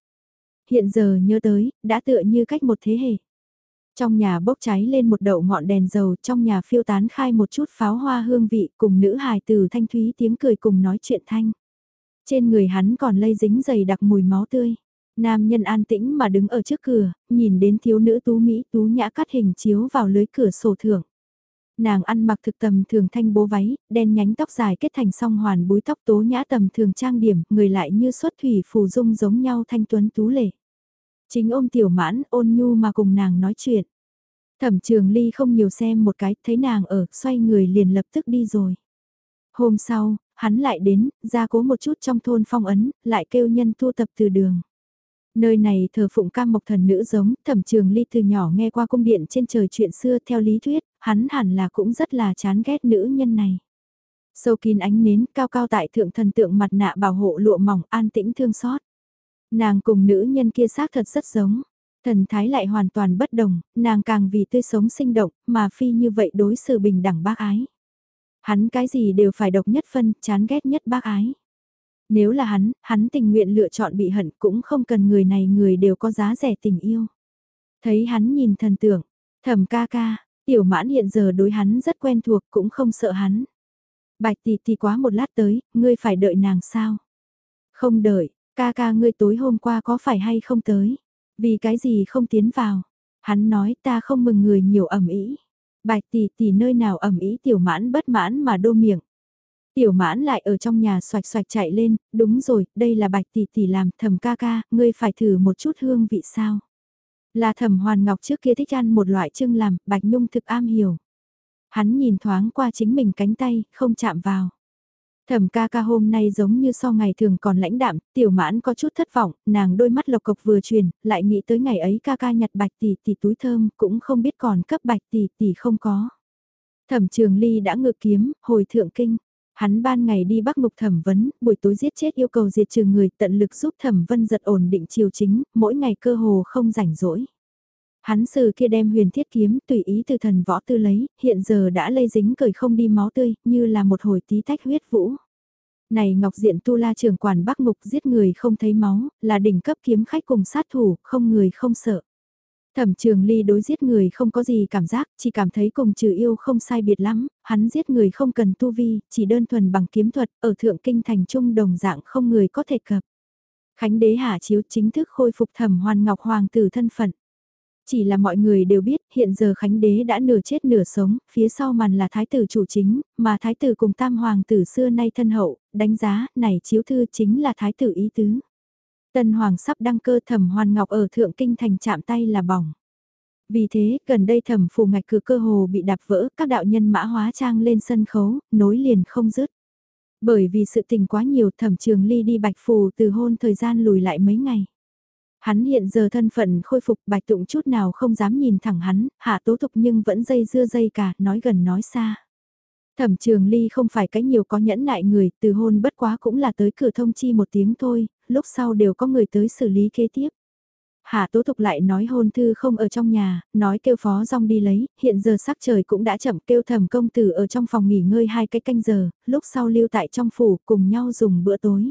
Hiện giờ nhớ tới, đã tựa như cách một thế hệ. Trong nhà bốc cháy lên một đậu ngọn đèn dầu, trong nhà phiêu tán khai một chút pháo hoa hương vị cùng nữ hài từ thanh thúy tiếng cười cùng nói chuyện thanh. Trên người hắn còn lây dính dày đặc mùi máu tươi. Nam nhân an tĩnh mà đứng ở trước cửa, nhìn đến thiếu nữ tú Mỹ tú nhã cắt hình chiếu vào lưới cửa sổ thưởng. Nàng ăn mặc thực tầm thường thanh bố váy, đen nhánh tóc dài kết thành song hoàn búi tóc tố nhã tầm thường trang điểm, người lại như xuất thủy phù dung giống nhau thanh tuấn tú lệ. Chính ôm tiểu mãn ôn nhu mà cùng nàng nói chuyện. Thẩm trường ly không nhiều xem một cái, thấy nàng ở, xoay người liền lập tức đi rồi. Hôm sau, hắn lại đến, ra cố một chút trong thôn phong ấn, lại kêu nhân thu tập từ đường. Nơi này thờ phụng cam mộc thần nữ giống, thẩm trường ly từ nhỏ nghe qua cung điện trên trời chuyện xưa theo lý thuyết, hắn hẳn là cũng rất là chán ghét nữ nhân này. Sâu kín ánh nến cao cao tại thượng thần tượng mặt nạ bảo hộ lụa mỏng an tĩnh thương xót. Nàng cùng nữ nhân kia xác thật rất giống. Thần thái lại hoàn toàn bất đồng, nàng càng vì tươi sống sinh động, mà phi như vậy đối xử bình đẳng bác ái. Hắn cái gì đều phải độc nhất phân, chán ghét nhất bác ái. Nếu là hắn, hắn tình nguyện lựa chọn bị hận cũng không cần người này người đều có giá rẻ tình yêu. Thấy hắn nhìn thần tượng, thầm ca ca, tiểu mãn hiện giờ đối hắn rất quen thuộc cũng không sợ hắn. Bạch tỷ tỷ quá một lát tới, ngươi phải đợi nàng sao? Không đợi, ca ca ngươi tối hôm qua có phải hay không tới? Vì cái gì không tiến vào? Hắn nói ta không mừng người nhiều ẩm ý. Bạch tỷ tỷ nơi nào ẩm ý tiểu mãn bất mãn mà đô miệng. Tiểu mãn lại ở trong nhà xoạch xoạch chạy lên, đúng rồi, đây là bạch tỷ tỷ làm, thầm ca ca, ngươi phải thử một chút hương vị sao. Là thẩm hoàn ngọc trước kia thích ăn một loại trưng làm, bạch nhung thực am hiểu. Hắn nhìn thoáng qua chính mình cánh tay, không chạm vào. Thẩm ca ca hôm nay giống như so ngày thường còn lãnh đạm, tiểu mãn có chút thất vọng, nàng đôi mắt lộc cộc vừa truyền, lại nghĩ tới ngày ấy ca ca nhặt bạch tỷ tỷ túi thơm, cũng không biết còn cấp bạch tỷ tỷ không có. Thẩm trường ly đã ngự kiếm, hồi thượng kinh. Hắn ban ngày đi bắc mục thẩm vấn, buổi tối giết chết yêu cầu diệt trừ người tận lực giúp thẩm vân giật ổn định triều chính, mỗi ngày cơ hồ không rảnh rỗi. Hắn sử kia đem huyền thiết kiếm tùy ý từ thần võ tư lấy, hiện giờ đã lây dính cởi không đi máu tươi, như là một hồi tí tách huyết vũ. Này Ngọc Diện Tu La trưởng quản Bắc Mục giết người không thấy máu, là đỉnh cấp kiếm khách cùng sát thủ, không người không sợ. Thẩm trường ly đối giết người không có gì cảm giác, chỉ cảm thấy cùng trừ yêu không sai biệt lắm, hắn giết người không cần tu vi, chỉ đơn thuần bằng kiếm thuật, ở thượng kinh thành trung đồng dạng không người có thể cập. Khánh đế hạ chiếu chính thức khôi phục thẩm hoàn ngọc hoàng tử thân phận. Chỉ là mọi người đều biết, hiện giờ Khánh Đế đã nửa chết nửa sống, phía sau màn là Thái tử chủ chính, mà Thái tử cùng Tam Hoàng tử xưa nay thân hậu, đánh giá, này chiếu thư chính là Thái tử ý tứ. Tân Hoàng sắp đăng cơ thẩm hoàn ngọc ở Thượng Kinh thành chạm tay là bỏng. Vì thế, gần đây thẩm phù ngạch cửa cơ hồ bị đạp vỡ, các đạo nhân mã hóa trang lên sân khấu, nối liền không dứt. Bởi vì sự tình quá nhiều thẩm trường ly đi bạch phù từ hôn thời gian lùi lại mấy ngày. Hắn hiện giờ thân phận khôi phục bạch tụng chút nào không dám nhìn thẳng hắn, hạ tố tục nhưng vẫn dây dưa dây cả, nói gần nói xa. Thẩm trường ly không phải cái nhiều có nhẫn nại người, từ hôn bất quá cũng là tới cửa thông chi một tiếng thôi, lúc sau đều có người tới xử lý kế tiếp. Hạ tố tục lại nói hôn thư không ở trong nhà, nói kêu phó rong đi lấy, hiện giờ sắc trời cũng đã chậm kêu thẩm công tử ở trong phòng nghỉ ngơi hai cái canh giờ, lúc sau lưu tại trong phủ cùng nhau dùng bữa tối.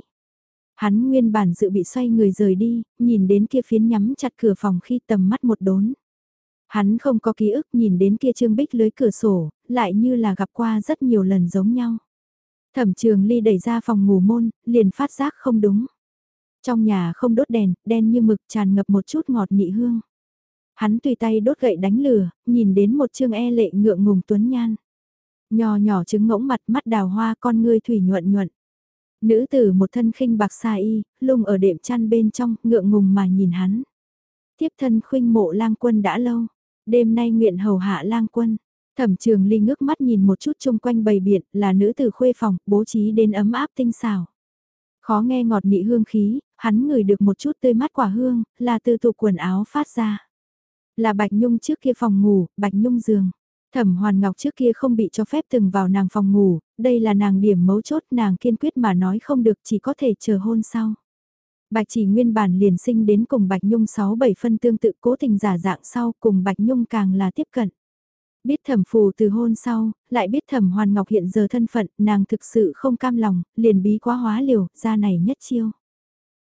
Hắn nguyên bản dự bị xoay người rời đi, nhìn đến kia phiến nhắm chặt cửa phòng khi tầm mắt một đốn. Hắn không có ký ức nhìn đến kia trương bích lưới cửa sổ, lại như là gặp qua rất nhiều lần giống nhau. Thẩm trường ly đẩy ra phòng ngủ môn, liền phát giác không đúng. Trong nhà không đốt đèn, đen như mực tràn ngập một chút ngọt nị hương. Hắn tùy tay đốt gậy đánh lửa, nhìn đến một chương e lệ ngượng ngùng tuấn nhan. Nhỏ nhỏ trứng ngỗng mặt mắt đào hoa con ngươi thủy nhuận nhuận. Nữ tử một thân khinh bạc xa y, lung ở đệm chăn bên trong, ngượng ngùng mà nhìn hắn. Tiếp thân khuynh mộ lang quân đã lâu, đêm nay nguyện hầu hạ lang quân. Thẩm trường ly ngước mắt nhìn một chút chung quanh bầy biển là nữ tử khuê phòng, bố trí đến ấm áp tinh xảo. Khó nghe ngọt nị hương khí, hắn ngửi được một chút tươi mát quả hương, là từ tụ quần áo phát ra. Là Bạch Nhung trước kia phòng ngủ, Bạch Nhung giường. Thẩm Hoàn Ngọc trước kia không bị cho phép từng vào nàng phòng ngủ, đây là nàng điểm mấu chốt nàng kiên quyết mà nói không được chỉ có thể chờ hôn sau. Bạch chỉ nguyên bản liền sinh đến cùng Bạch Nhung 6-7 phân tương tự cố tình giả dạng sau cùng Bạch Nhung càng là tiếp cận. Biết thẩm phù từ hôn sau, lại biết thẩm Hoàn Ngọc hiện giờ thân phận, nàng thực sự không cam lòng, liền bí quá hóa liều, ra này nhất chiêu.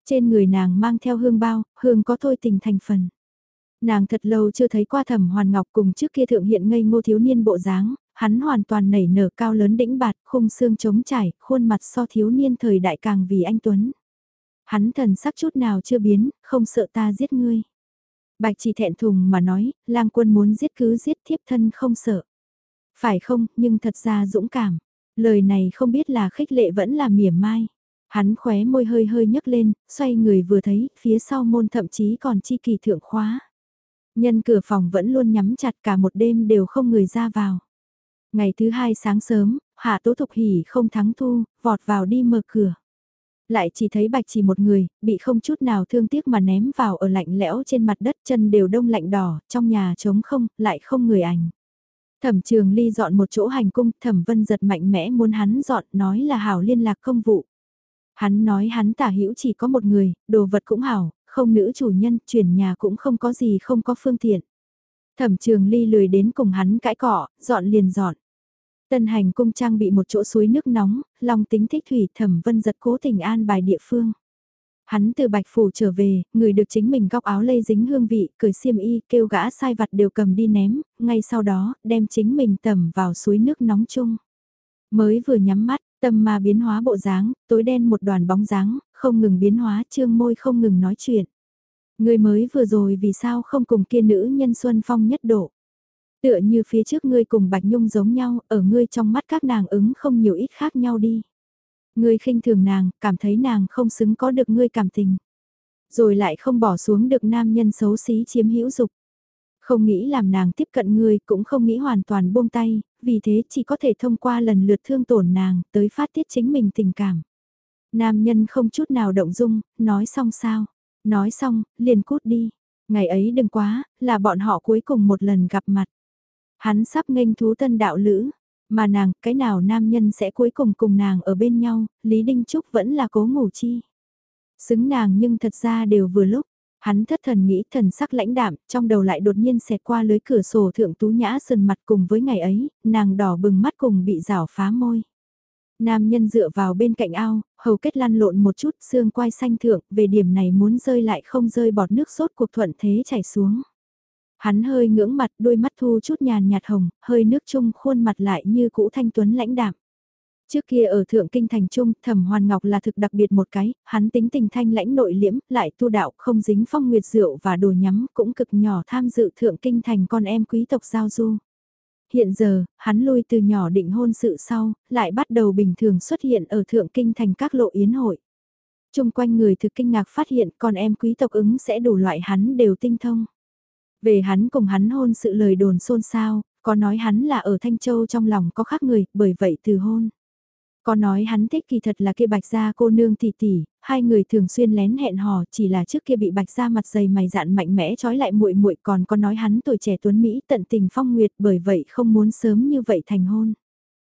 Trên người nàng mang theo hương bao, hương có thôi tình thành phần. Nàng thật lâu chưa thấy qua thẩm hoàn ngọc cùng trước kia thượng hiện ngây ngô thiếu niên bộ dáng, hắn hoàn toàn nảy nở cao lớn đĩnh bạt, khung xương trống trải, khuôn mặt so thiếu niên thời đại càng vì anh Tuấn. Hắn thần sắc chút nào chưa biến, không sợ ta giết ngươi. Bạch chỉ thẹn thùng mà nói, lang quân muốn giết cứ giết thiếp thân không sợ. Phải không, nhưng thật ra dũng cảm. Lời này không biết là khích lệ vẫn là mỉa mai. Hắn khóe môi hơi hơi nhấc lên, xoay người vừa thấy, phía sau môn thậm chí còn chi kỳ thượng khóa. Nhân cửa phòng vẫn luôn nhắm chặt cả một đêm đều không người ra vào. Ngày thứ hai sáng sớm, Hạ Tố Thục Hỉ không thắng thu, vọt vào đi mở cửa. Lại chỉ thấy bạch chỉ một người, bị không chút nào thương tiếc mà ném vào ở lạnh lẽo trên mặt đất chân đều đông lạnh đỏ, trong nhà trống không, lại không người ảnh. Thẩm trường ly dọn một chỗ hành cung, thẩm vân giật mạnh mẽ muốn hắn dọn, nói là hảo liên lạc công vụ. Hắn nói hắn tả hữu chỉ có một người, đồ vật cũng hảo, không nữ chủ nhân, chuyển nhà cũng không có gì không có phương tiện. Thẩm trường ly lười đến cùng hắn cãi cọ, dọn liền dọn. Tân hành cung trang bị một chỗ suối nước nóng, lòng tính thích thủy thẩm vân giật cố tình an bài địa phương. Hắn từ bạch phủ trở về, người được chính mình góc áo lây dính hương vị, cười xiêm y, kêu gã sai vặt đều cầm đi ném, ngay sau đó, đem chính mình tẩm vào suối nước nóng chung. Mới vừa nhắm mắt, tâm ma biến hóa bộ dáng, tối đen một đoàn bóng dáng, không ngừng biến hóa, trương môi không ngừng nói chuyện. Người mới vừa rồi vì sao không cùng kia nữ nhân Xuân Phong nhất độ. Tựa như phía trước ngươi cùng Bạch Nhung giống nhau, ở ngươi trong mắt các nàng ứng không nhiều ít khác nhau đi. Ngươi khinh thường nàng, cảm thấy nàng không xứng có được ngươi cảm tình. Rồi lại không bỏ xuống được nam nhân xấu xí chiếm hữu dục. Không nghĩ làm nàng tiếp cận ngươi cũng không nghĩ hoàn toàn buông tay, vì thế chỉ có thể thông qua lần lượt thương tổn nàng tới phát tiết chính mình tình cảm. Nam nhân không chút nào động dung, nói xong sao? Nói xong, liền cút đi. Ngày ấy đừng quá, là bọn họ cuối cùng một lần gặp mặt. Hắn sắp nghênh thú tân đạo lữ, mà nàng, cái nào nam nhân sẽ cuối cùng cùng nàng ở bên nhau, Lý Đinh Trúc vẫn là cố ngủ chi. Xứng nàng nhưng thật ra đều vừa lúc, hắn thất thần nghĩ thần sắc lãnh đạm, trong đầu lại đột nhiên xẹt qua lưới cửa sổ thượng tú nhã sườn mặt cùng với ngày ấy, nàng đỏ bừng mắt cùng bị rảo phá môi. Nam nhân dựa vào bên cạnh ao, hầu kết lăn lộn một chút xương quai xanh thượng, về điểm này muốn rơi lại không rơi bọt nước sốt cuộc thuận thế chảy xuống. Hắn hơi ngưỡng mặt đôi mắt thu chút nhàn nhạt hồng, hơi nước chung khuôn mặt lại như cũ thanh tuấn lãnh đạm. Trước kia ở Thượng Kinh Thành Trung, Thẩm Hoàn Ngọc là thực đặc biệt một cái, hắn tính tình thanh lãnh nội liễm, lại tu đạo không dính phong nguyệt rượu và đồ nhắm, cũng cực nhỏ tham dự Thượng Kinh Thành con em quý tộc giao du. Hiện giờ, hắn lui từ nhỏ định hôn sự sau, lại bắt đầu bình thường xuất hiện ở Thượng Kinh Thành các lộ yến hội. Trung quanh người thực kinh ngạc phát hiện con em quý tộc ứng sẽ đủ loại hắn đều tinh thông. Về hắn cùng hắn hôn sự lời đồn xôn xao, có nói hắn là ở Thanh Châu trong lòng có khác người, bởi vậy từ hôn. Có nói hắn thích kỳ thật là kia bạch gia cô nương tỷ tỷ, hai người thường xuyên lén hẹn hò chỉ là trước kia bị bạch gia mặt dày mày dạn mạnh mẽ trói lại muội muội còn có nói hắn tuổi trẻ tuấn Mỹ tận tình phong nguyệt bởi vậy không muốn sớm như vậy thành hôn.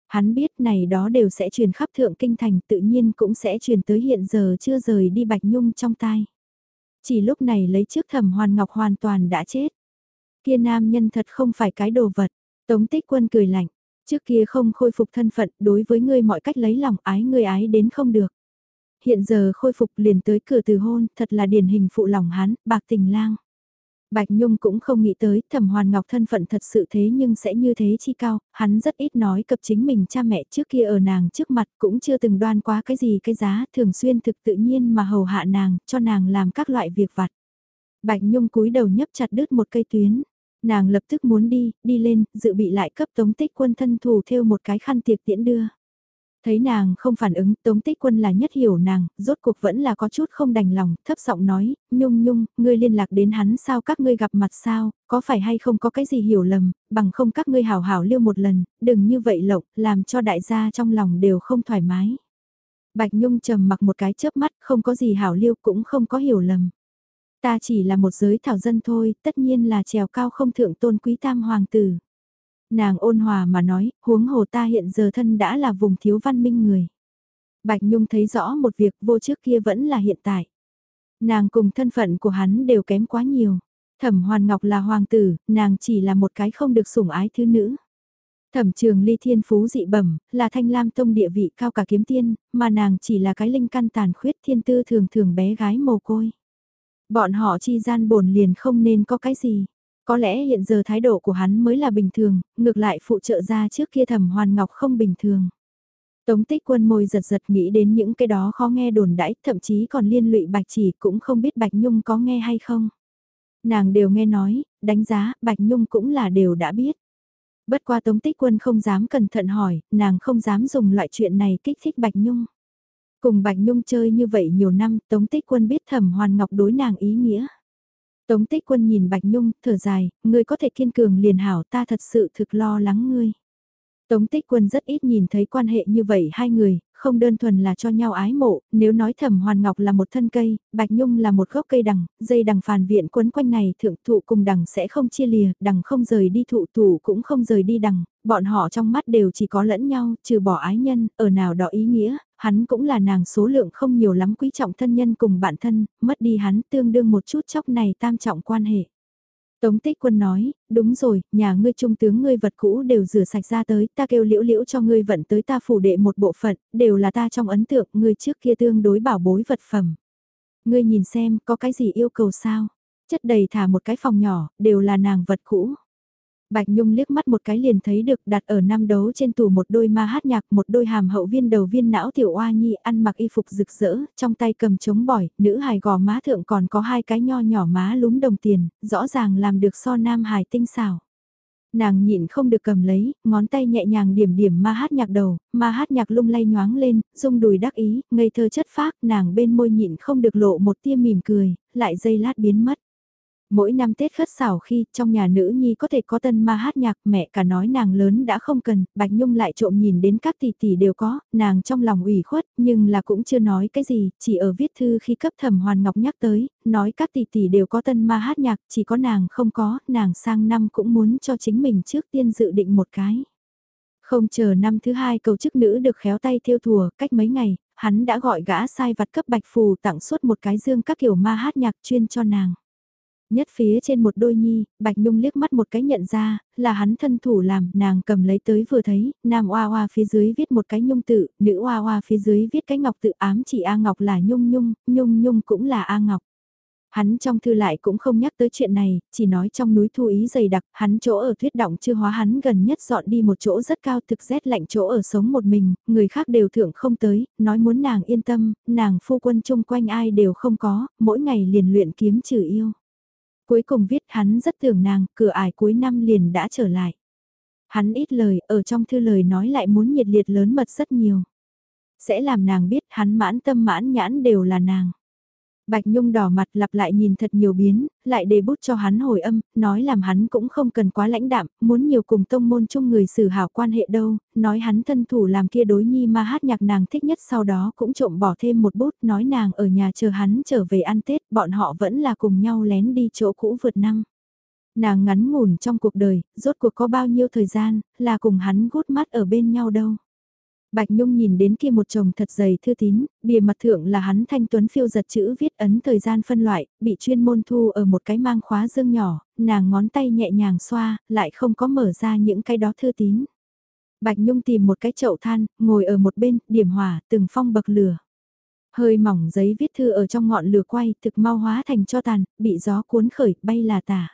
Hắn biết này đó đều sẽ truyền khắp thượng kinh thành tự nhiên cũng sẽ truyền tới hiện giờ chưa rời đi bạch nhung trong tai. Chỉ lúc này lấy trước thẩm hoàn ngọc hoàn toàn đã chết. Kia nam nhân thật không phải cái đồ vật. Tống tích quân cười lạnh. Trước kia không khôi phục thân phận đối với ngươi mọi cách lấy lòng ái ngươi ái đến không được. Hiện giờ khôi phục liền tới cửa từ hôn thật là điển hình phụ lòng hắn, bạc tình lang. Bạch Nhung cũng không nghĩ tới thẩm hoàn ngọc thân phận thật sự thế nhưng sẽ như thế chi cao, hắn rất ít nói cập chính mình cha mẹ trước kia ở nàng trước mặt cũng chưa từng đoan quá cái gì cái giá thường xuyên thực tự nhiên mà hầu hạ nàng, cho nàng làm các loại việc vặt. Bạch Nhung cúi đầu nhấp chặt đứt một cây tuyến, nàng lập tức muốn đi, đi lên, dự bị lại cấp tống tích quân thân thủ theo một cái khăn tiệc tiễn đưa. Thấy nàng không phản ứng, Tống Tích Quân là nhất hiểu nàng, rốt cuộc vẫn là có chút không đành lòng, thấp giọng nói, nhung nhung, ngươi liên lạc đến hắn sao các ngươi gặp mặt sao, có phải hay không có cái gì hiểu lầm, bằng không các ngươi hảo hảo liêu một lần, đừng như vậy lộng, làm cho đại gia trong lòng đều không thoải mái. Bạch Nhung trầm mặc một cái chớp mắt, không có gì hảo liêu cũng không có hiểu lầm. Ta chỉ là một giới thảo dân thôi, tất nhiên là trèo cao không thượng tôn quý tam hoàng tử. Nàng ôn hòa mà nói, huống hồ ta hiện giờ thân đã là vùng thiếu văn minh người. Bạch Nhung thấy rõ một việc vô trước kia vẫn là hiện tại. Nàng cùng thân phận của hắn đều kém quá nhiều. Thẩm Hoàn Ngọc là hoàng tử, nàng chỉ là một cái không được sủng ái thứ nữ. Thẩm trường ly thiên phú dị bẩm, là thanh lam tông địa vị cao cả kiếm tiên, mà nàng chỉ là cái linh căn tàn khuyết thiên tư thường thường bé gái mồ côi. Bọn họ chi gian bổn liền không nên có cái gì. Có lẽ hiện giờ thái độ của hắn mới là bình thường, ngược lại phụ trợ ra trước kia thẩm hoàn ngọc không bình thường. Tống tích quân môi giật giật nghĩ đến những cái đó khó nghe đồn đãi, thậm chí còn liên lụy Bạch Chỉ cũng không biết Bạch Nhung có nghe hay không. Nàng đều nghe nói, đánh giá, Bạch Nhung cũng là đều đã biết. Bất qua Tống tích quân không dám cẩn thận hỏi, nàng không dám dùng loại chuyện này kích thích Bạch Nhung. Cùng Bạch Nhung chơi như vậy nhiều năm, Tống tích quân biết thẩm hoàn ngọc đối nàng ý nghĩa. Tống tích quân nhìn Bạch Nhung, thở dài, ngươi có thể kiên cường liền hảo ta thật sự thực lo lắng ngươi. Tống tích quân rất ít nhìn thấy quan hệ như vậy hai người, không đơn thuần là cho nhau ái mộ, nếu nói thẩm hoàn ngọc là một thân cây, bạch nhung là một gốc cây đằng, dây đằng phàn viện quấn quanh này thượng thụ cùng đằng sẽ không chia lìa, đằng không rời đi thụ thủ cũng không rời đi đằng, bọn họ trong mắt đều chỉ có lẫn nhau, trừ bỏ ái nhân, ở nào đó ý nghĩa, hắn cũng là nàng số lượng không nhiều lắm quý trọng thân nhân cùng bạn thân, mất đi hắn tương đương một chút chốc này tam trọng quan hệ. Tống tích quân nói, đúng rồi, nhà ngươi trung tướng ngươi vật cũ đều rửa sạch ra tới, ta kêu liễu liễu cho ngươi vận tới ta phủ đệ một bộ phận, đều là ta trong ấn tượng, ngươi trước kia tương đối bảo bối vật phẩm. Ngươi nhìn xem, có cái gì yêu cầu sao? Chất đầy thả một cái phòng nhỏ, đều là nàng vật cũ. Bạch Nhung liếc mắt một cái liền thấy được đặt ở năm đấu trên tủ một đôi ma hát nhạc, một đôi hàm hậu viên đầu viên não tiểu oa nhi ăn mặc y phục rực rỡ, trong tay cầm chống bỏi, nữ hài gò má thượng còn có hai cái nho nhỏ má lúm đồng tiền, rõ ràng làm được so nam hài tinh xảo. Nàng nhịn không được cầm lấy, ngón tay nhẹ nhàng điểm điểm ma hát nhạc đầu, ma hát nhạc lung lay nhoáng lên, rung đùi đắc ý, ngây thơ chất phác, nàng bên môi nhịn không được lộ một tia mỉm cười, lại dây lát biến mất. Mỗi năm Tết khất xảo khi trong nhà nữ nhi có thể có tân ma hát nhạc mẹ cả nói nàng lớn đã không cần, Bạch Nhung lại trộm nhìn đến các tỷ tỷ đều có, nàng trong lòng ủy khuất nhưng là cũng chưa nói cái gì, chỉ ở viết thư khi cấp thẩm hoàn ngọc nhắc tới, nói các tỷ tỷ đều có tân ma hát nhạc, chỉ có nàng không có, nàng sang năm cũng muốn cho chính mình trước tiên dự định một cái. Không chờ năm thứ hai cầu chức nữ được khéo tay thiêu thùa, cách mấy ngày, hắn đã gọi gã sai vặt cấp bạch phù tặng suốt một cái dương các kiểu ma hát nhạc chuyên cho nàng. Nhất phía trên một đôi nhi, Bạch Nhung liếc mắt một cái nhận ra, là hắn thân thủ làm, nàng cầm lấy tới vừa thấy, nam oa oa phía dưới viết một cái nhung tự, nữ oa oa phía dưới viết cái ngọc tự ám chỉ A Ngọc là nhung nhung, nhung nhung cũng là A Ngọc. Hắn trong thư lại cũng không nhắc tới chuyện này, chỉ nói trong núi thu ý dày đặc, hắn chỗ ở thuyết động chưa hóa hắn gần nhất dọn đi một chỗ rất cao thực rét lạnh chỗ ở sống một mình, người khác đều thưởng không tới, nói muốn nàng yên tâm, nàng phu quân chung quanh ai đều không có, mỗi ngày liền luyện kiếm trừ yêu. Cuối cùng viết hắn rất tưởng nàng, cửa ải cuối năm liền đã trở lại. Hắn ít lời, ở trong thư lời nói lại muốn nhiệt liệt lớn mật rất nhiều. Sẽ làm nàng biết hắn mãn tâm mãn nhãn đều là nàng. Bạch Nhung đỏ mặt lặp lại nhìn thật nhiều biến, lại đề bút cho hắn hồi âm, nói làm hắn cũng không cần quá lãnh đạm, muốn nhiều cùng tông môn chung người xử hảo quan hệ đâu, nói hắn thân thủ làm kia đối nhi ma hát nhạc nàng thích nhất sau đó cũng trộm bỏ thêm một bút, nói nàng ở nhà chờ hắn trở về ăn Tết, bọn họ vẫn là cùng nhau lén đi chỗ cũ vượt năm. Nàng ngắn ngủn trong cuộc đời, rốt cuộc có bao nhiêu thời gian, là cùng hắn gút mắt ở bên nhau đâu. Bạch Nhung nhìn đến kia một chồng thật dày thư tín, bìa mặt thượng là hắn thanh tuấn phiêu giật chữ viết ấn thời gian phân loại, bị chuyên môn thu ở một cái mang khóa dương nhỏ, nàng ngón tay nhẹ nhàng xoa, lại không có mở ra những cái đó thư tín. Bạch Nhung tìm một cái chậu than, ngồi ở một bên, điểm hỏa, từng phong bậc lửa. Hơi mỏng giấy viết thư ở trong ngọn lửa quay thực mau hóa thành cho tàn, bị gió cuốn khởi, bay là tả.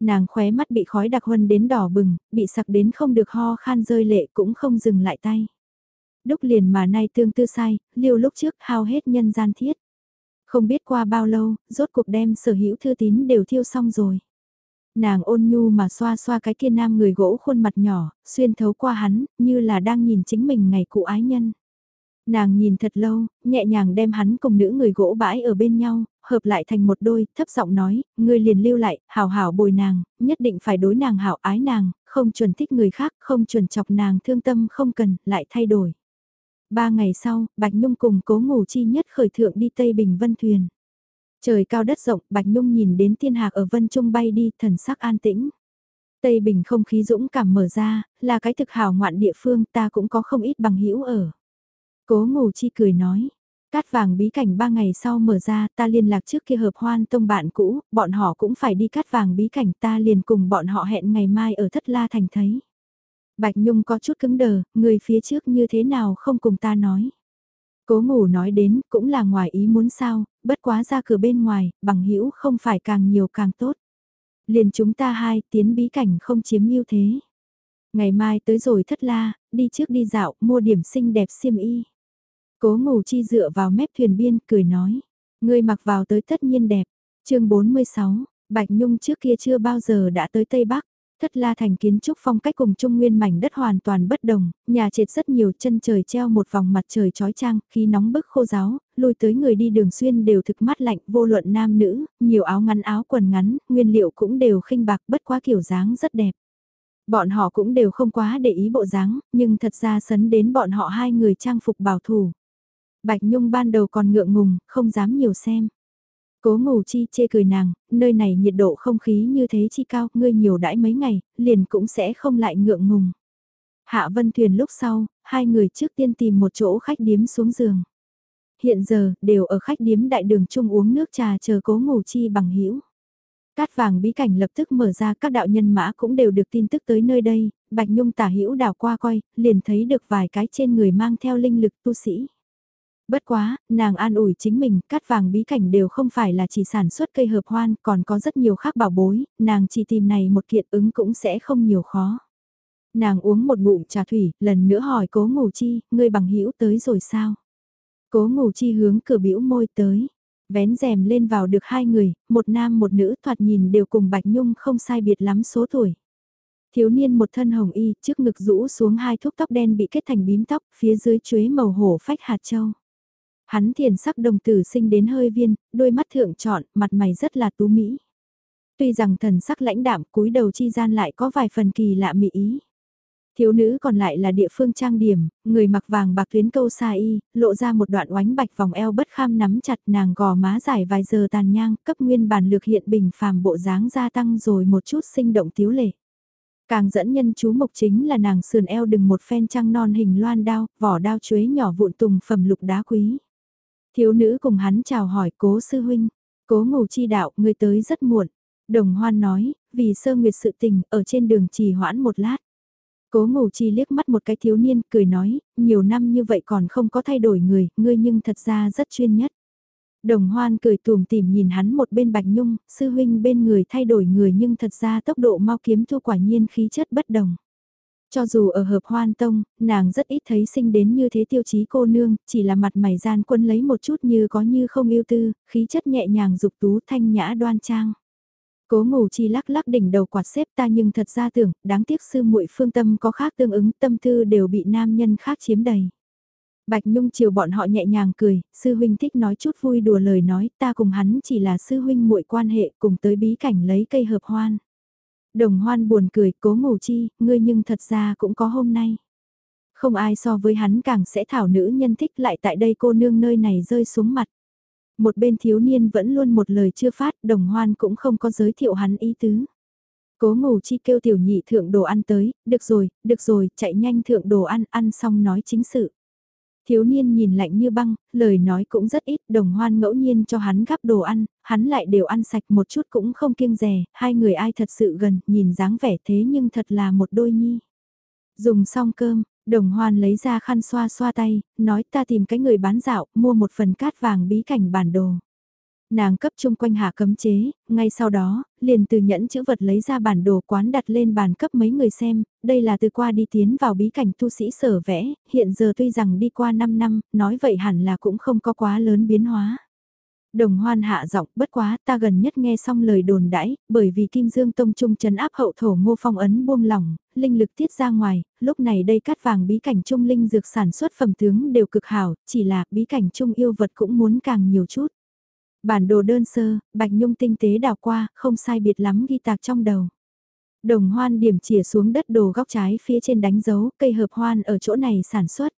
Nàng khóe mắt bị khói đặc huân đến đỏ bừng, bị sặc đến không được ho khan rơi lệ cũng không dừng lại tay. Đúc liền mà nay tương tư sai, liêu lúc trước hao hết nhân gian thiết. Không biết qua bao lâu, rốt cuộc đem sở hữu thư tín đều thiêu xong rồi. Nàng ôn nhu mà xoa xoa cái kia nam người gỗ khuôn mặt nhỏ, xuyên thấu qua hắn, như là đang nhìn chính mình ngày cụ ái nhân. Nàng nhìn thật lâu, nhẹ nhàng đem hắn cùng nữ người gỗ bãi ở bên nhau, hợp lại thành một đôi, thấp giọng nói, người liền lưu lại, hảo hảo bồi nàng, nhất định phải đối nàng hảo ái nàng, không chuẩn thích người khác, không chuẩn chọc nàng thương tâm không cần, lại thay đổi. Ba ngày sau, Bạch Nhung cùng cố ngủ chi nhất khởi thượng đi Tây Bình Vân Thuyền. Trời cao đất rộng, Bạch Nhung nhìn đến thiên hạc ở Vân Trung bay đi, thần sắc an tĩnh. Tây Bình không khí dũng cảm mở ra, là cái thực hào ngoạn địa phương ta cũng có không ít bằng hữu ở. Cố ngủ chi cười nói, cát vàng bí cảnh ba ngày sau mở ra ta liên lạc trước kia hợp hoan tông bạn cũ, bọn họ cũng phải đi cát vàng bí cảnh ta liền cùng bọn họ hẹn ngày mai ở thất la thành thấy. Bạch Nhung có chút cứng đờ, người phía trước như thế nào không cùng ta nói. Cố ngủ nói đến cũng là ngoài ý muốn sao, bất quá ra cửa bên ngoài, bằng hữu không phải càng nhiều càng tốt. Liền chúng ta hai tiến bí cảnh không chiếm ưu thế. Ngày mai tới rồi thất la, đi trước đi dạo, mua điểm xinh đẹp xiêm y. Cố ngủ chi dựa vào mép thuyền biên, cười nói. Ngươi mặc vào tới tất nhiên đẹp. chương 46, Bạch Nhung trước kia chưa bao giờ đã tới Tây Bắc. Thất La Thành kiến trúc phong cách cùng Trung Nguyên mảnh đất hoàn toàn bất đồng, nhà trệt rất nhiều chân trời treo một vòng mặt trời chói chang, khí nóng bức khô giáo, lùi tới người đi đường xuyên đều thực mát lạnh, vô luận nam nữ, nhiều áo ngắn áo quần ngắn, nguyên liệu cũng đều khinh bạc bất quá kiểu dáng rất đẹp. Bọn họ cũng đều không quá để ý bộ dáng, nhưng thật ra sấn đến bọn họ hai người trang phục bảo thủ. Bạch Nhung ban đầu còn ngượng ngùng, không dám nhiều xem. Cố ngủ chi chê cười nàng, nơi này nhiệt độ không khí như thế chi cao, ngươi nhiều đãi mấy ngày, liền cũng sẽ không lại ngượng ngùng. Hạ Vân Thuyền lúc sau, hai người trước tiên tìm một chỗ khách điếm xuống giường. Hiện giờ, đều ở khách điếm đại đường chung uống nước trà chờ cố ngủ chi bằng hữu Cát vàng bí cảnh lập tức mở ra các đạo nhân mã cũng đều được tin tức tới nơi đây, Bạch Nhung tả hữu đảo qua coi, liền thấy được vài cái trên người mang theo linh lực tu sĩ. Bất quá, nàng an ủi chính mình, cát vàng bí cảnh đều không phải là chỉ sản xuất cây hợp hoan, còn có rất nhiều khác bảo bối, nàng chỉ tìm này một kiện ứng cũng sẽ không nhiều khó. Nàng uống một ngụm trà thủy, lần nữa hỏi cố ngủ chi, ngươi bằng hữu tới rồi sao? Cố ngủ chi hướng cửa bĩu môi tới, vén rèm lên vào được hai người, một nam một nữ thoạt nhìn đều cùng Bạch Nhung không sai biệt lắm số tuổi. Thiếu niên một thân hồng y, trước ngực rũ xuống hai thúc tóc đen bị kết thành bím tóc, phía dưới chuế màu hổ phách hạt châu. Hắn thiền sắc đồng tử sinh đến hơi viên, đôi mắt thượng trọn, mặt mày rất là tú mỹ. Tuy rằng thần sắc lãnh đạm cúi đầu chi gian lại có vài phần kỳ lạ mỹ ý. Thiếu nữ còn lại là địa phương trang điểm, người mặc vàng bạc tuyến câu xa y, lộ ra một đoạn oánh bạch vòng eo bất kham nắm chặt nàng gò má dài vài giờ tàn nhang, cấp nguyên bản lược hiện bình phàm bộ dáng gia tăng rồi một chút sinh động tiếu lệ. Càng dẫn nhân chú mục chính là nàng sườn eo đừng một phen trăng non hình loan đao, vỏ đao chuế nhỏ vụn tùng phẩm lục đá quý. Thiếu nữ cùng hắn chào hỏi cố sư huynh, cố ngủ chi đạo, người tới rất muộn. Đồng hoan nói, vì sơ nguyệt sự tình, ở trên đường trì hoãn một lát. Cố ngủ chi liếc mắt một cái thiếu niên, cười nói, nhiều năm như vậy còn không có thay đổi người, ngươi nhưng thật ra rất chuyên nhất. Đồng hoan cười tùm tìm nhìn hắn một bên bạch nhung, sư huynh bên người thay đổi người nhưng thật ra tốc độ mau kiếm thu quả nhiên khí chất bất đồng. Cho dù ở hợp hoan tông, nàng rất ít thấy sinh đến như thế tiêu chí cô nương, chỉ là mặt mày gian quân lấy một chút như có như không yêu tư, khí chất nhẹ nhàng dục tú thanh nhã đoan trang. Cố ngủ chi lắc lắc đỉnh đầu quạt xếp ta nhưng thật ra tưởng, đáng tiếc sư muội phương tâm có khác tương ứng tâm tư đều bị nam nhân khác chiếm đầy. Bạch Nhung chiều bọn họ nhẹ nhàng cười, sư huynh thích nói chút vui đùa lời nói ta cùng hắn chỉ là sư huynh muội quan hệ cùng tới bí cảnh lấy cây hợp hoan. Đồng hoan buồn cười, cố ngủ chi, ngươi nhưng thật ra cũng có hôm nay. Không ai so với hắn càng sẽ thảo nữ nhân thích lại tại đây cô nương nơi này rơi xuống mặt. Một bên thiếu niên vẫn luôn một lời chưa phát, đồng hoan cũng không có giới thiệu hắn ý tứ. Cố ngủ chi kêu tiểu nhị thượng đồ ăn tới, được rồi, được rồi, chạy nhanh thượng đồ ăn, ăn xong nói chính sự. Thiếu niên nhìn lạnh như băng, lời nói cũng rất ít, đồng hoan ngẫu nhiên cho hắn gắp đồ ăn, hắn lại đều ăn sạch một chút cũng không kiêng rè, hai người ai thật sự gần, nhìn dáng vẻ thế nhưng thật là một đôi nhi. Dùng xong cơm, Đồng hoan lấy ra khăn xoa xoa tay, nói ta tìm cái người bán dạo, mua một phần cát vàng bí cảnh bản đồ. Nàng cấp chung quanh hạ cấm chế, ngay sau đó, liền từ nhẫn chữ vật lấy ra bản đồ quán đặt lên bàn cấp mấy người xem, đây là từ qua đi tiến vào bí cảnh tu sĩ sở vẽ, hiện giờ tuy rằng đi qua 5 năm, nói vậy hẳn là cũng không có quá lớn biến hóa. Đồng hoan hạ giọng bất quá ta gần nhất nghe xong lời đồn đãi, bởi vì Kim Dương Tông Trung chấn áp hậu thổ ngô phong ấn buông lỏng, linh lực tiết ra ngoài, lúc này đây cát vàng bí cảnh trung linh dược sản xuất phẩm tướng đều cực hảo, chỉ là bí cảnh trung yêu vật cũng muốn càng nhiều chút. Bản đồ đơn sơ, Bạch Nhung tinh tế đào qua, không sai biệt lắm ghi tạc trong đầu. Đồng hoan điểm chìa xuống đất đồ góc trái phía trên đánh dấu, cây hợp hoan ở chỗ này sản xuất.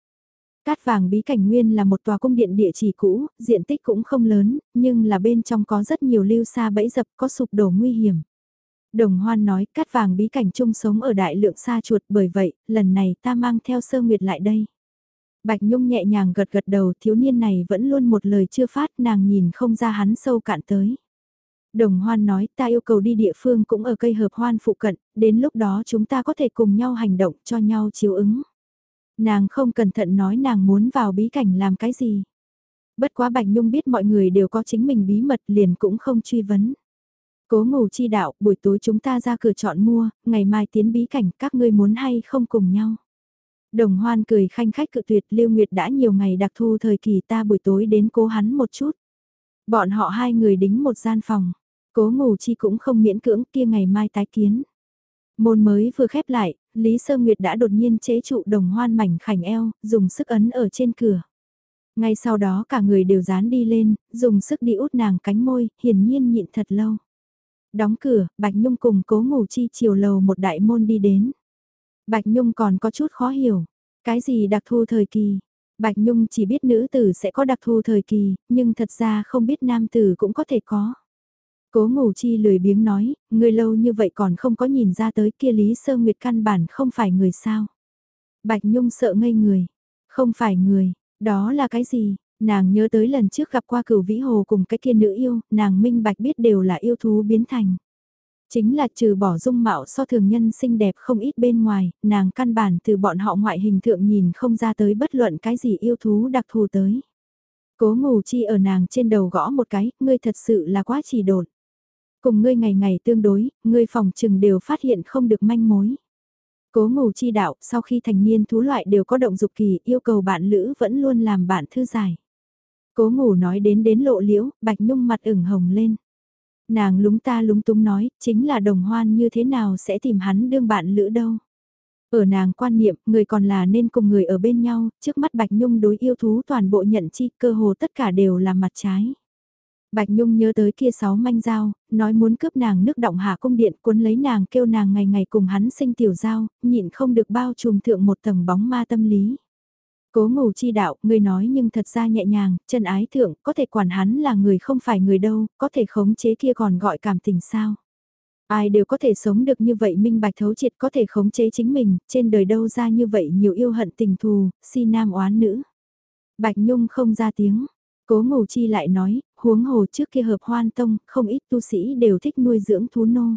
Cát vàng bí cảnh nguyên là một tòa cung điện địa chỉ cũ, diện tích cũng không lớn, nhưng là bên trong có rất nhiều lưu xa bẫy dập có sụp đổ nguy hiểm. Đồng hoan nói cát vàng bí cảnh chung sống ở đại lượng xa chuột bởi vậy, lần này ta mang theo sơ nguyệt lại đây. Bạch Nhung nhẹ nhàng gật gật đầu thiếu niên này vẫn luôn một lời chưa phát nàng nhìn không ra hắn sâu cạn tới. Đồng hoan nói ta yêu cầu đi địa phương cũng ở cây hợp hoan phụ cận, đến lúc đó chúng ta có thể cùng nhau hành động cho nhau chiếu ứng. Nàng không cẩn thận nói nàng muốn vào bí cảnh làm cái gì. Bất quá Bạch Nhung biết mọi người đều có chính mình bí mật liền cũng không truy vấn. Cố ngủ chi đạo, buổi tối chúng ta ra cửa chọn mua, ngày mai tiến bí cảnh các ngươi muốn hay không cùng nhau. Đồng hoan cười khanh khách cự tuyệt Lưu Nguyệt đã nhiều ngày đặc thu thời kỳ ta buổi tối đến cố hắn một chút. Bọn họ hai người đính một gian phòng. Cố ngủ chi cũng không miễn cưỡng kia ngày mai tái kiến. Môn mới vừa khép lại, Lý Sơ Nguyệt đã đột nhiên chế trụ đồng hoan mảnh khảnh eo, dùng sức ấn ở trên cửa. Ngay sau đó cả người đều dán đi lên, dùng sức đi út nàng cánh môi, hiển nhiên nhịn thật lâu. Đóng cửa, Bạch Nhung cùng cố ngủ chi chiều lầu một đại môn đi đến. Bạch Nhung còn có chút khó hiểu. Cái gì đặc thu thời kỳ? Bạch Nhung chỉ biết nữ tử sẽ có đặc thu thời kỳ, nhưng thật ra không biết nam tử cũng có thể có. Cố ngủ chi lười biếng nói, người lâu như vậy còn không có nhìn ra tới kia Lý Sơ Nguyệt căn bản không phải người sao. Bạch Nhung sợ ngây người, không phải người, đó là cái gì? Nàng nhớ tới lần trước gặp qua cửu vĩ hồ cùng cái kia nữ yêu, nàng minh bạch biết đều là yêu thú biến thành. Chính là trừ bỏ dung mạo so thường nhân xinh đẹp không ít bên ngoài, nàng căn bản từ bọn họ ngoại hình thượng nhìn không ra tới bất luận cái gì yêu thú đặc thù tới. Cố ngủ chi ở nàng trên đầu gõ một cái, ngươi thật sự là quá chỉ đột. Cùng ngươi ngày ngày tương đối, ngươi phòng trừng đều phát hiện không được manh mối. Cố ngủ chi đạo, sau khi thành niên thú loại đều có động dục kỳ, yêu cầu bạn lữ vẫn luôn làm bạn thư giải. Cố ngủ nói đến đến lộ liễu, bạch nhung mặt ửng hồng lên. Nàng lúng ta lúng túng nói, chính là đồng hoan như thế nào sẽ tìm hắn đương bạn lữ đâu. Ở nàng quan niệm, người còn là nên cùng người ở bên nhau, trước mắt Bạch Nhung đối yêu thú toàn bộ nhận chi cơ hồ tất cả đều là mặt trái. Bạch Nhung nhớ tới kia sáu manh dao, nói muốn cướp nàng nước động hạ cung điện cuốn lấy nàng kêu nàng ngày ngày cùng hắn sinh tiểu giao, nhịn không được bao trùm thượng một tầng bóng ma tâm lý. Cố ngủ chi đạo, người nói nhưng thật ra nhẹ nhàng, chân ái thượng, có thể quản hắn là người không phải người đâu, có thể khống chế kia còn gọi cảm tình sao. Ai đều có thể sống được như vậy minh bạch thấu triệt có thể khống chế chính mình, trên đời đâu ra như vậy nhiều yêu hận tình thù, si nam oán nữ. Bạch Nhung không ra tiếng, cố ngủ chi lại nói, huống hồ trước kia hợp hoan tông, không ít tu sĩ đều thích nuôi dưỡng thú nô.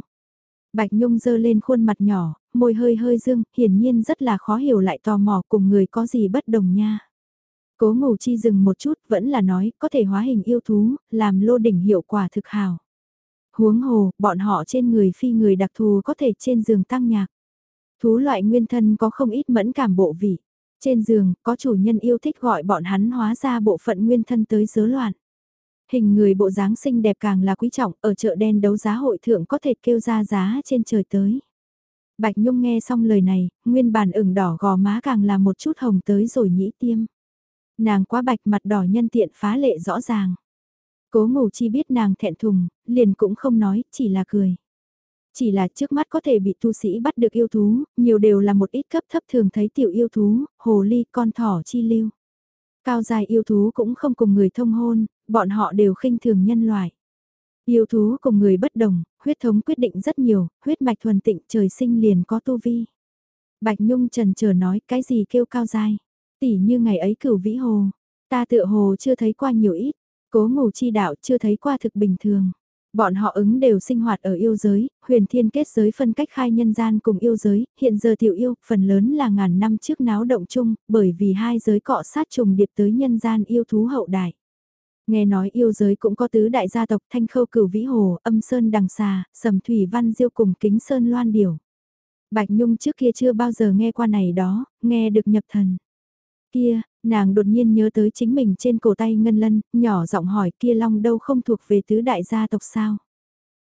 Bạch Nhung dơ lên khuôn mặt nhỏ, môi hơi hơi dương, hiển nhiên rất là khó hiểu lại tò mò cùng người có gì bất đồng nha. Cố ngủ chi dừng một chút vẫn là nói có thể hóa hình yêu thú, làm lô đỉnh hiệu quả thực hào. Huống hồ, bọn họ trên người phi người đặc thù có thể trên giường tăng nhạc. Thú loại nguyên thân có không ít mẫn cảm bộ vị. Trên giường, có chủ nhân yêu thích gọi bọn hắn hóa ra bộ phận nguyên thân tới dớ loạn. Hình người bộ dáng xinh đẹp càng là quý trọng, ở chợ đen đấu giá hội thượng có thể kêu ra giá trên trời tới. Bạch Nhung nghe xong lời này, nguyên bản ửng đỏ gò má càng là một chút hồng tới rồi nhĩ tiêm. Nàng quá bạch mặt đỏ nhân tiện phá lệ rõ ràng. Cố ngủ chi biết nàng thẹn thùng, liền cũng không nói, chỉ là cười. Chỉ là trước mắt có thể bị tu sĩ bắt được yêu thú, nhiều đều là một ít cấp thấp thường thấy tiểu yêu thú, hồ ly, con thỏ chi lưu. Cao dài yêu thú cũng không cùng người thông hôn, bọn họ đều khinh thường nhân loại. Yêu thú cùng người bất đồng, huyết thống quyết định rất nhiều, huyết mạch thuần tịnh trời sinh liền có tu vi. Bạch Nhung trần chờ nói cái gì kêu cao dài, tỉ như ngày ấy cửu vĩ hồ, ta tựa hồ chưa thấy qua nhiều ít, cố ngủ chi đạo chưa thấy qua thực bình thường. Bọn họ ứng đều sinh hoạt ở yêu giới, huyền thiên kết giới phân cách khai nhân gian cùng yêu giới, hiện giờ tiểu yêu, phần lớn là ngàn năm trước náo động chung, bởi vì hai giới cọ sát trùng điệp tới nhân gian yêu thú hậu đại. Nghe nói yêu giới cũng có tứ đại gia tộc Thanh Khâu Cửu Vĩ Hồ, Âm Sơn Đằng Xà, Sầm Thủy Văn Diêu cùng Kính Sơn Loan Điểu. Bạch Nhung trước kia chưa bao giờ nghe qua này đó, nghe được nhập thần. Kia, nàng đột nhiên nhớ tới chính mình trên cổ tay Ngân Lân, nhỏ giọng hỏi kia Long đâu không thuộc về tứ đại gia tộc sao.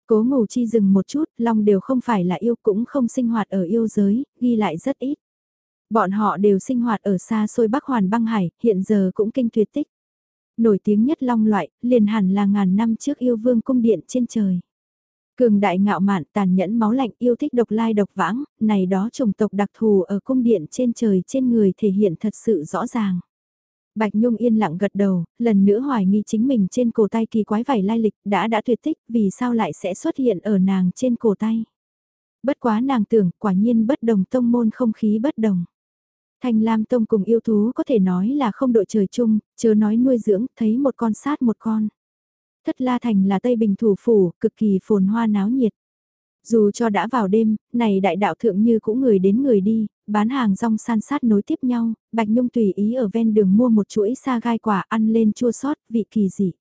Cố ngủ chi dừng một chút, Long đều không phải là yêu cũng không sinh hoạt ở yêu giới, ghi lại rất ít. Bọn họ đều sinh hoạt ở xa xôi Bắc Hoàn băng hải, hiện giờ cũng kinh tuyệt tích. Nổi tiếng nhất Long loại, liền hẳn là ngàn năm trước yêu vương cung điện trên trời. Cường đại ngạo mạn tàn nhẫn máu lạnh yêu thích độc lai độc vãng, này đó chủng tộc đặc thù ở cung điện trên trời trên người thể hiện thật sự rõ ràng. Bạch Nhung yên lặng gật đầu, lần nữa hoài nghi chính mình trên cổ tay kỳ quái vải lai lịch đã đã tuyệt tích vì sao lại sẽ xuất hiện ở nàng trên cổ tay. Bất quá nàng tưởng quả nhiên bất đồng tông môn không khí bất đồng. Thanh Lam Tông cùng yêu thú có thể nói là không đội trời chung, chớ nói nuôi dưỡng, thấy một con sát một con. Thất La Thành là Tây Bình thủ phủ, cực kỳ phồn hoa náo nhiệt. Dù cho đã vào đêm, này đại đạo thượng như cũng người đến người đi, bán hàng rong san sát nối tiếp nhau, Bạch Nhung tùy ý ở ven đường mua một chuỗi sa gai quả ăn lên chua sót, vị kỳ dị.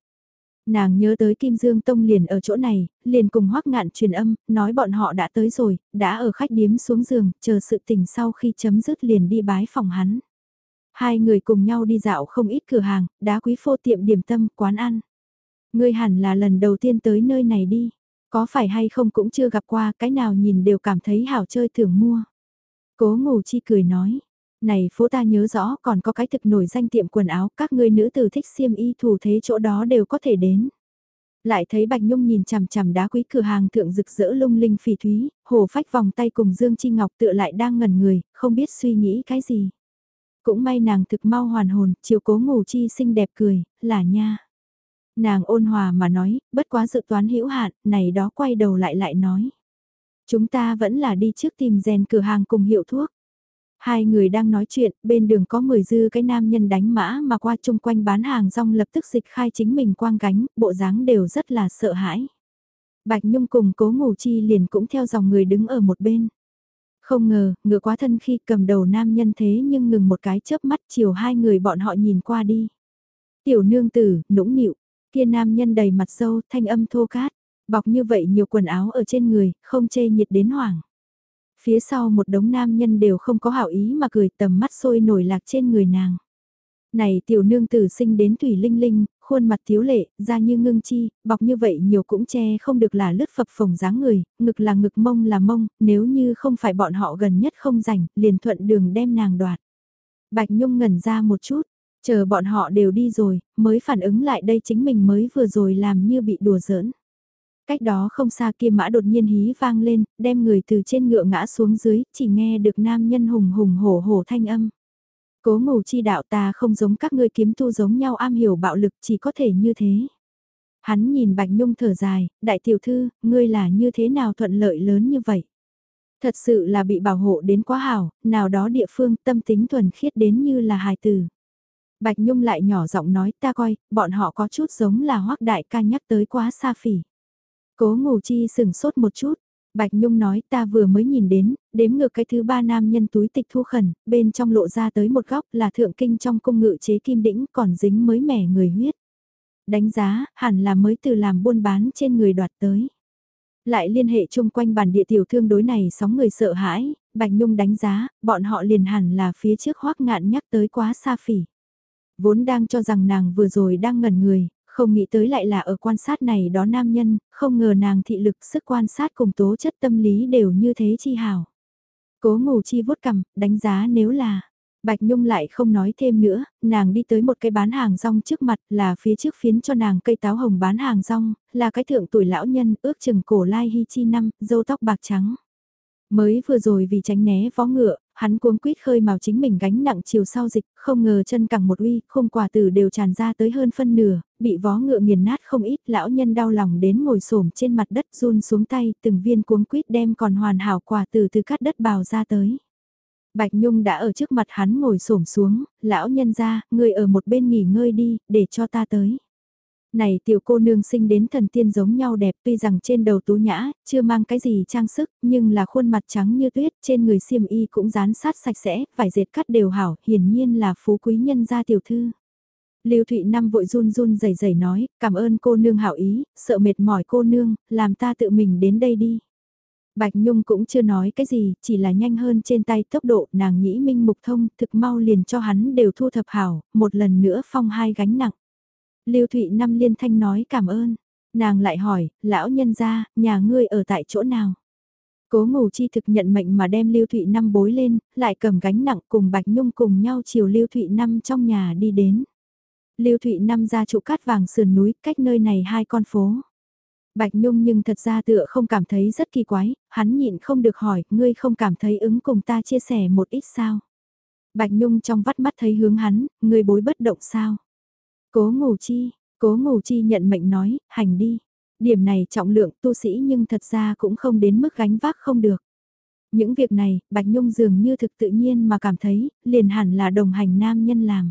Nàng nhớ tới Kim Dương Tông liền ở chỗ này, liền cùng hoắc ngạn truyền âm, nói bọn họ đã tới rồi, đã ở khách điếm xuống giường, chờ sự tình sau khi chấm dứt liền đi bái phòng hắn. Hai người cùng nhau đi dạo không ít cửa hàng, đá quý phô tiệm điểm tâm, quán ăn. Ngươi hẳn là lần đầu tiên tới nơi này đi. Có phải hay không cũng chưa gặp qua, cái nào nhìn đều cảm thấy hảo chơi thường mua. Cố ngủ chi cười nói. Này phố ta nhớ rõ còn có cái thực nổi danh tiệm quần áo, các ngươi nữ tử thích xiêm y thủ thế chỗ đó đều có thể đến. Lại thấy Bạch Nhung nhìn chằm chằm đá quý cửa hàng thượng rực rỡ lung linh phỉ thúy, hồ phách vòng tay cùng Dương Chi Ngọc tựa lại đang ngẩn người, không biết suy nghĩ cái gì. Cũng may nàng thực mau hoàn hồn, chiều cố ngủ chi xinh đẹp cười, là nha. Nàng ôn hòa mà nói, bất quá dự toán hữu hạn, này đó quay đầu lại lại nói. Chúng ta vẫn là đi trước tìm rèn cửa hàng cùng hiệu thuốc. Hai người đang nói chuyện, bên đường có mười dư cái nam nhân đánh mã mà qua chung quanh bán hàng rong lập tức dịch khai chính mình quang gánh, bộ dáng đều rất là sợ hãi. Bạch Nhung cùng cố ngủ chi liền cũng theo dòng người đứng ở một bên. Không ngờ, ngựa quá thân khi cầm đầu nam nhân thế nhưng ngừng một cái chớp mắt chiều hai người bọn họ nhìn qua đi. Tiểu nương tử, nũng nịu, Kia nam nhân đầy mặt sâu thanh âm thô cát, bọc như vậy nhiều quần áo ở trên người, không chê nhiệt đến hoảng. Phía sau một đống nam nhân đều không có hảo ý mà cười tầm mắt sôi nổi lạc trên người nàng. Này tiểu nương tử sinh đến thủy linh linh, khuôn mặt thiếu lệ, da như ngưng chi, bọc như vậy nhiều cũng che không được là lướt phập phồng dáng người, ngực là ngực mông là mông, nếu như không phải bọn họ gần nhất không rảnh, liền thuận đường đem nàng đoạt. Bạch Nhung ngẩn ra một chút, Chờ bọn họ đều đi rồi, mới phản ứng lại đây chính mình mới vừa rồi làm như bị đùa giỡn. Cách đó không xa kia mã đột nhiên hí vang lên, đem người từ trên ngựa ngã xuống dưới, chỉ nghe được nam nhân hùng hùng hổ hổ thanh âm. Cố ngủ chi đạo ta không giống các ngươi kiếm tu giống nhau am hiểu bạo lực chỉ có thể như thế. Hắn nhìn Bạch Nhung thở dài, đại tiểu thư, ngươi là như thế nào thuận lợi lớn như vậy? Thật sự là bị bảo hộ đến quá hảo, nào đó địa phương tâm tính thuần khiết đến như là hài tử. Bạch Nhung lại nhỏ giọng nói ta coi, bọn họ có chút giống là hoắc đại ca nhắc tới quá xa phỉ. Cố ngủ chi sừng sốt một chút. Bạch Nhung nói ta vừa mới nhìn đến, đếm ngược cái thứ ba nam nhân túi tịch thu khẩn, bên trong lộ ra tới một góc là thượng kinh trong cung ngự chế kim đĩnh còn dính mới mẻ người huyết. Đánh giá, hẳn là mới từ làm buôn bán trên người đoạt tới. Lại liên hệ chung quanh bản địa tiểu thương đối này sóng người sợ hãi, Bạch Nhung đánh giá, bọn họ liền hẳn là phía trước hoắc ngạn nhắc tới quá xa phỉ. Vốn đang cho rằng nàng vừa rồi đang ngẩn người, không nghĩ tới lại là ở quan sát này đó nam nhân, không ngờ nàng thị lực sức quan sát cùng tố chất tâm lý đều như thế chi hảo. Cố ngủ chi vuốt cầm, đánh giá nếu là, Bạch Nhung lại không nói thêm nữa, nàng đi tới một cái bán hàng rong trước mặt là phía trước phiến cho nàng cây táo hồng bán hàng rong, là cái thượng tuổi lão nhân ước chừng cổ lai hy chi năm, dâu tóc bạc trắng. Mới vừa rồi vì tránh né vó ngựa, hắn cuống quýt khơi màu chính mình gánh nặng chiều sau dịch, không ngờ chân cẳng một uy, không quả tử đều tràn ra tới hơn phân nửa, bị vó ngựa nghiền nát không ít, lão nhân đau lòng đến ngồi xổm trên mặt đất run xuống tay, từng viên cuống quýt đem còn hoàn hảo quả tử từ cắt đất bào ra tới. Bạch Nhung đã ở trước mặt hắn ngồi xổm xuống, lão nhân ra, người ở một bên nghỉ ngơi đi, để cho ta tới. Này tiểu cô nương sinh đến thần tiên giống nhau đẹp tuy rằng trên đầu tú nhã, chưa mang cái gì trang sức, nhưng là khuôn mặt trắng như tuyết, trên người xiêm y cũng dán sát sạch sẽ, vải dệt cắt đều hảo, hiển nhiên là phú quý nhân gia tiểu thư. Lưu Thụy Năm vội run run rẩy rẩy nói, cảm ơn cô nương hảo ý, sợ mệt mỏi cô nương, làm ta tự mình đến đây đi. Bạch Nhung cũng chưa nói cái gì, chỉ là nhanh hơn trên tay tốc độ, nàng nhĩ minh mục thông, thực mau liền cho hắn đều thu thập hảo, một lần nữa phong hai gánh nặng. Lưu Thụy Năm liên thanh nói cảm ơn. Nàng lại hỏi, lão nhân gia, nhà ngươi ở tại chỗ nào? Cố ngủ chi thực nhận mệnh mà đem Lưu Thụy Năm bối lên, lại cầm gánh nặng cùng Bạch Nhung cùng nhau chiều Lưu Thụy Năm trong nhà đi đến. Lưu Thụy Năm ra trụ cát vàng sườn núi, cách nơi này hai con phố. Bạch Nhung nhưng thật ra tựa không cảm thấy rất kỳ quái, hắn nhịn không được hỏi, ngươi không cảm thấy ứng cùng ta chia sẻ một ít sao? Bạch Nhung trong vắt mắt thấy hướng hắn, ngươi bối bất động sao? Cố ngủ chi, cố ngủ chi nhận mệnh nói, hành đi. Điểm này trọng lượng tu sĩ nhưng thật ra cũng không đến mức gánh vác không được. Những việc này, Bạch Nhung dường như thực tự nhiên mà cảm thấy, liền hẳn là đồng hành nam nhân làm.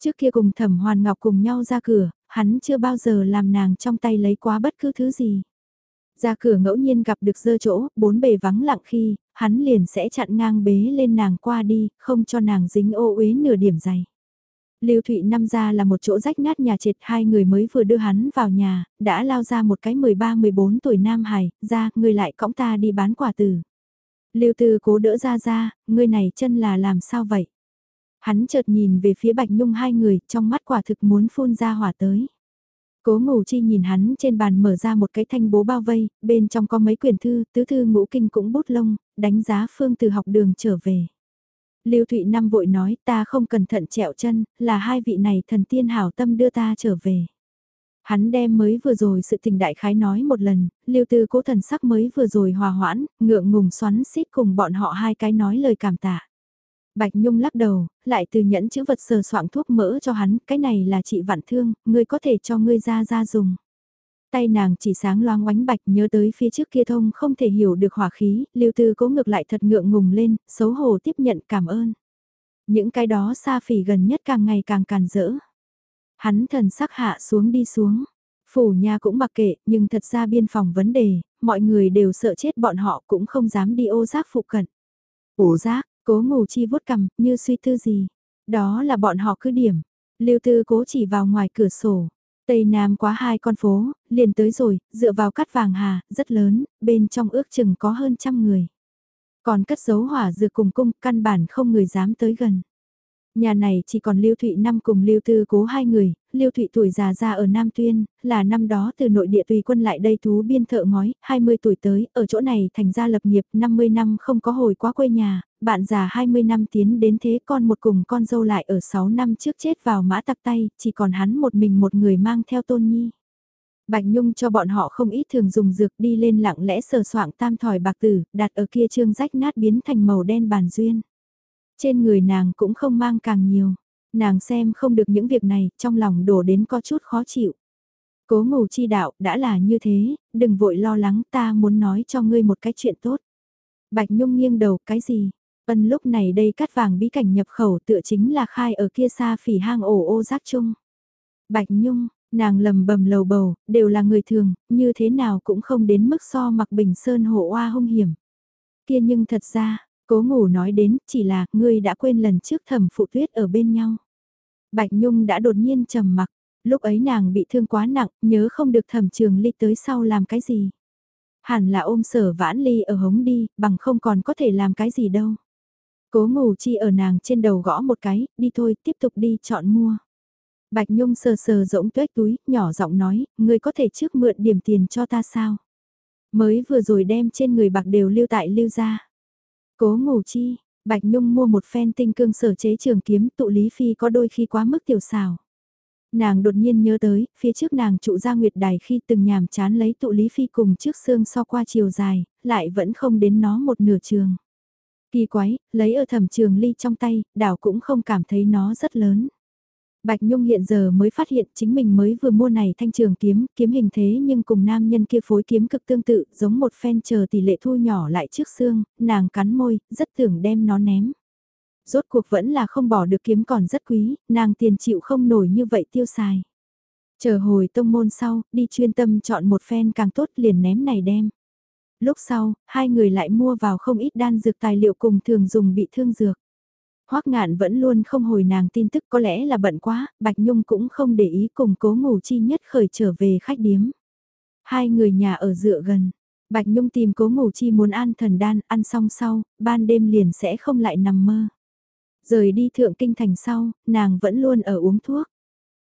Trước kia cùng thẩm hoàn ngọc cùng nhau ra cửa, hắn chưa bao giờ làm nàng trong tay lấy quá bất cứ thứ gì. Ra cửa ngẫu nhiên gặp được dơ chỗ, bốn bề vắng lặng khi, hắn liền sẽ chặn ngang bế lên nàng qua đi, không cho nàng dính ô uế nửa điểm dày. Lưu Thụy năm ra là một chỗ rách nát nhà trệt hai người mới vừa đưa hắn vào nhà, đã lao ra một cái 13-14 tuổi nam hài, ra, người lại cõng ta đi bán quả tử. Lưu Tư cố đỡ ra ra, người này chân là làm sao vậy? Hắn chợt nhìn về phía Bạch Nhung hai người, trong mắt quả thực muốn phun ra hỏa tới. Cố ngủ chi nhìn hắn trên bàn mở ra một cái thanh bố bao vây, bên trong có mấy quyển thư, tứ thư ngũ kinh cũng bút lông, đánh giá phương từ học đường trở về. Lưu Thụy Năm vội nói ta không cẩn thận trẹo chân, là hai vị này thần tiên hảo tâm đưa ta trở về. Hắn đem mới vừa rồi sự tình đại khái nói một lần, Lưu Tư cố thần sắc mới vừa rồi hòa hoãn, ngượng ngùng xoắn xít cùng bọn họ hai cái nói lời cảm tạ. Bạch Nhung lắc đầu, lại từ nhẫn chữ vật sờ soạn thuốc mỡ cho hắn, cái này là chị vạn thương, ngươi có thể cho ngươi ra ra dùng. Tay nàng chỉ sáng loáng oánh bạch nhớ tới phía trước kia thông không thể hiểu được hỏa khí, lưu tư cố ngược lại thật ngượng ngùng lên, xấu hổ tiếp nhận cảm ơn. Những cái đó xa phỉ gần nhất càng ngày càng càn rỡ. Hắn thần sắc hạ xuống đi xuống. Phủ nhà cũng mặc kệ, nhưng thật ra biên phòng vấn đề, mọi người đều sợ chết bọn họ cũng không dám đi ô giác phụ cận. Ô giác, Cố ngủ chi vuốt cầm, như suy tư gì. Đó là bọn họ cứ điểm. Lưu tư cố chỉ vào ngoài cửa sổ. Tây Nam quá hai con phố, liền tới rồi, dựa vào cắt vàng hà, rất lớn, bên trong ước chừng có hơn trăm người. Còn cất dấu hỏa dược cùng cung, căn bản không người dám tới gần. Nhà này chỉ còn Lưu Thụy năm cùng Lưu Tư cố hai người, Lưu Thụy tuổi già ra ở Nam Tuyên, là năm đó từ nội địa tùy quân lại đây thú biên thợ ngói, 20 tuổi tới, ở chỗ này thành ra lập nghiệp 50 năm không có hồi quá quê nhà, bạn già 20 năm tiến đến thế con một cùng con dâu lại ở 6 năm trước chết vào mã tặc tay, chỉ còn hắn một mình một người mang theo tôn nhi. Bạch Nhung cho bọn họ không ít thường dùng dược đi lên lặng lẽ sờ soạng tam thỏi bạc tử, đặt ở kia trương rách nát biến thành màu đen bàn duyên. Trên người nàng cũng không mang càng nhiều. Nàng xem không được những việc này, trong lòng đổ đến có chút khó chịu. Cố ngủ chi đạo, đã là như thế, đừng vội lo lắng ta muốn nói cho ngươi một cái chuyện tốt. Bạch Nhung nghiêng đầu, cái gì? Ân lúc này đây cắt vàng bí cảnh nhập khẩu tựa chính là khai ở kia xa phỉ hang ổ ô giác chung. Bạch Nhung, nàng lầm bầm lầu bầu, đều là người thường, như thế nào cũng không đến mức so mặc bình sơn hộ oa hung hiểm. Kia nhưng thật ra, Cố ngủ nói đến, chỉ là, ngươi đã quên lần trước thẩm phụ tuyết ở bên nhau. Bạch Nhung đã đột nhiên trầm mặc, lúc ấy nàng bị thương quá nặng, nhớ không được thẩm trường ly tới sau làm cái gì. Hẳn là ôm sở vãn ly ở hống đi, bằng không còn có thể làm cái gì đâu. Cố ngủ chi ở nàng trên đầu gõ một cái, đi thôi, tiếp tục đi chọn mua. Bạch Nhung sờ sờ rỗng tuếch túi, nhỏ giọng nói, ngươi có thể trước mượn điểm tiền cho ta sao? Mới vừa rồi đem trên người bạc đều lưu tại lưu ra. Cố ngủ chi, Bạch Nhung mua một phen tinh cương sở chế trường kiếm tụ Lý Phi có đôi khi quá mức tiểu xào. Nàng đột nhiên nhớ tới, phía trước nàng trụ ra nguyệt đài khi từng nhàm chán lấy tụ Lý Phi cùng trước xương so qua chiều dài, lại vẫn không đến nó một nửa trường. Kỳ quái, lấy ở thẩm trường ly trong tay, đảo cũng không cảm thấy nó rất lớn. Bạch Nhung hiện giờ mới phát hiện chính mình mới vừa mua này thanh trường kiếm, kiếm hình thế nhưng cùng nam nhân kia phối kiếm cực tương tự, giống một phen chờ tỷ lệ thu nhỏ lại trước xương, nàng cắn môi, rất tưởng đem nó ném. Rốt cuộc vẫn là không bỏ được kiếm còn rất quý, nàng tiền chịu không nổi như vậy tiêu xài. Chờ hồi tông môn sau, đi chuyên tâm chọn một phen càng tốt liền ném này đem. Lúc sau, hai người lại mua vào không ít đan dược tài liệu cùng thường dùng bị thương dược. Hoắc ngạn vẫn luôn không hồi nàng tin tức có lẽ là bận quá, Bạch Nhung cũng không để ý cùng cố ngủ chi nhất khởi trở về khách điếm. Hai người nhà ở dựa gần, Bạch Nhung tìm cố ngủ chi muốn ăn thần đan, ăn xong sau, ban đêm liền sẽ không lại nằm mơ. Rời đi thượng kinh thành sau, nàng vẫn luôn ở uống thuốc.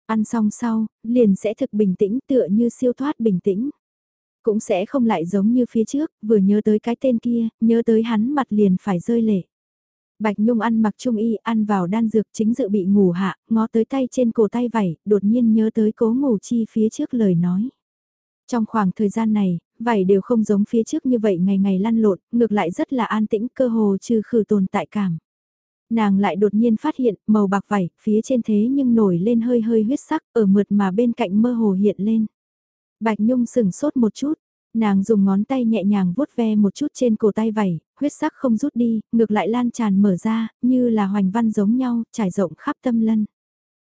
Ăn xong sau, liền sẽ thực bình tĩnh tựa như siêu thoát bình tĩnh. Cũng sẽ không lại giống như phía trước, vừa nhớ tới cái tên kia, nhớ tới hắn mặt liền phải rơi lệ. Bạch Nhung ăn mặc trung y, ăn vào đan dược chính dự bị ngủ hạ, ngó tới tay trên cổ tay vảy, đột nhiên nhớ tới cố ngủ chi phía trước lời nói. Trong khoảng thời gian này, vảy đều không giống phía trước như vậy ngày ngày lăn lộn, ngược lại rất là an tĩnh cơ hồ trừ khử tồn tại cảm. Nàng lại đột nhiên phát hiện màu bạc vảy phía trên thế nhưng nổi lên hơi hơi huyết sắc ở mượt mà bên cạnh mơ hồ hiện lên. Bạch Nhung sừng sốt một chút, nàng dùng ngón tay nhẹ nhàng vuốt ve một chút trên cổ tay vảy, huyết sắc không rút đi, ngược lại lan tràn mở ra, như là hoành văn giống nhau, trải rộng khắp tâm lân.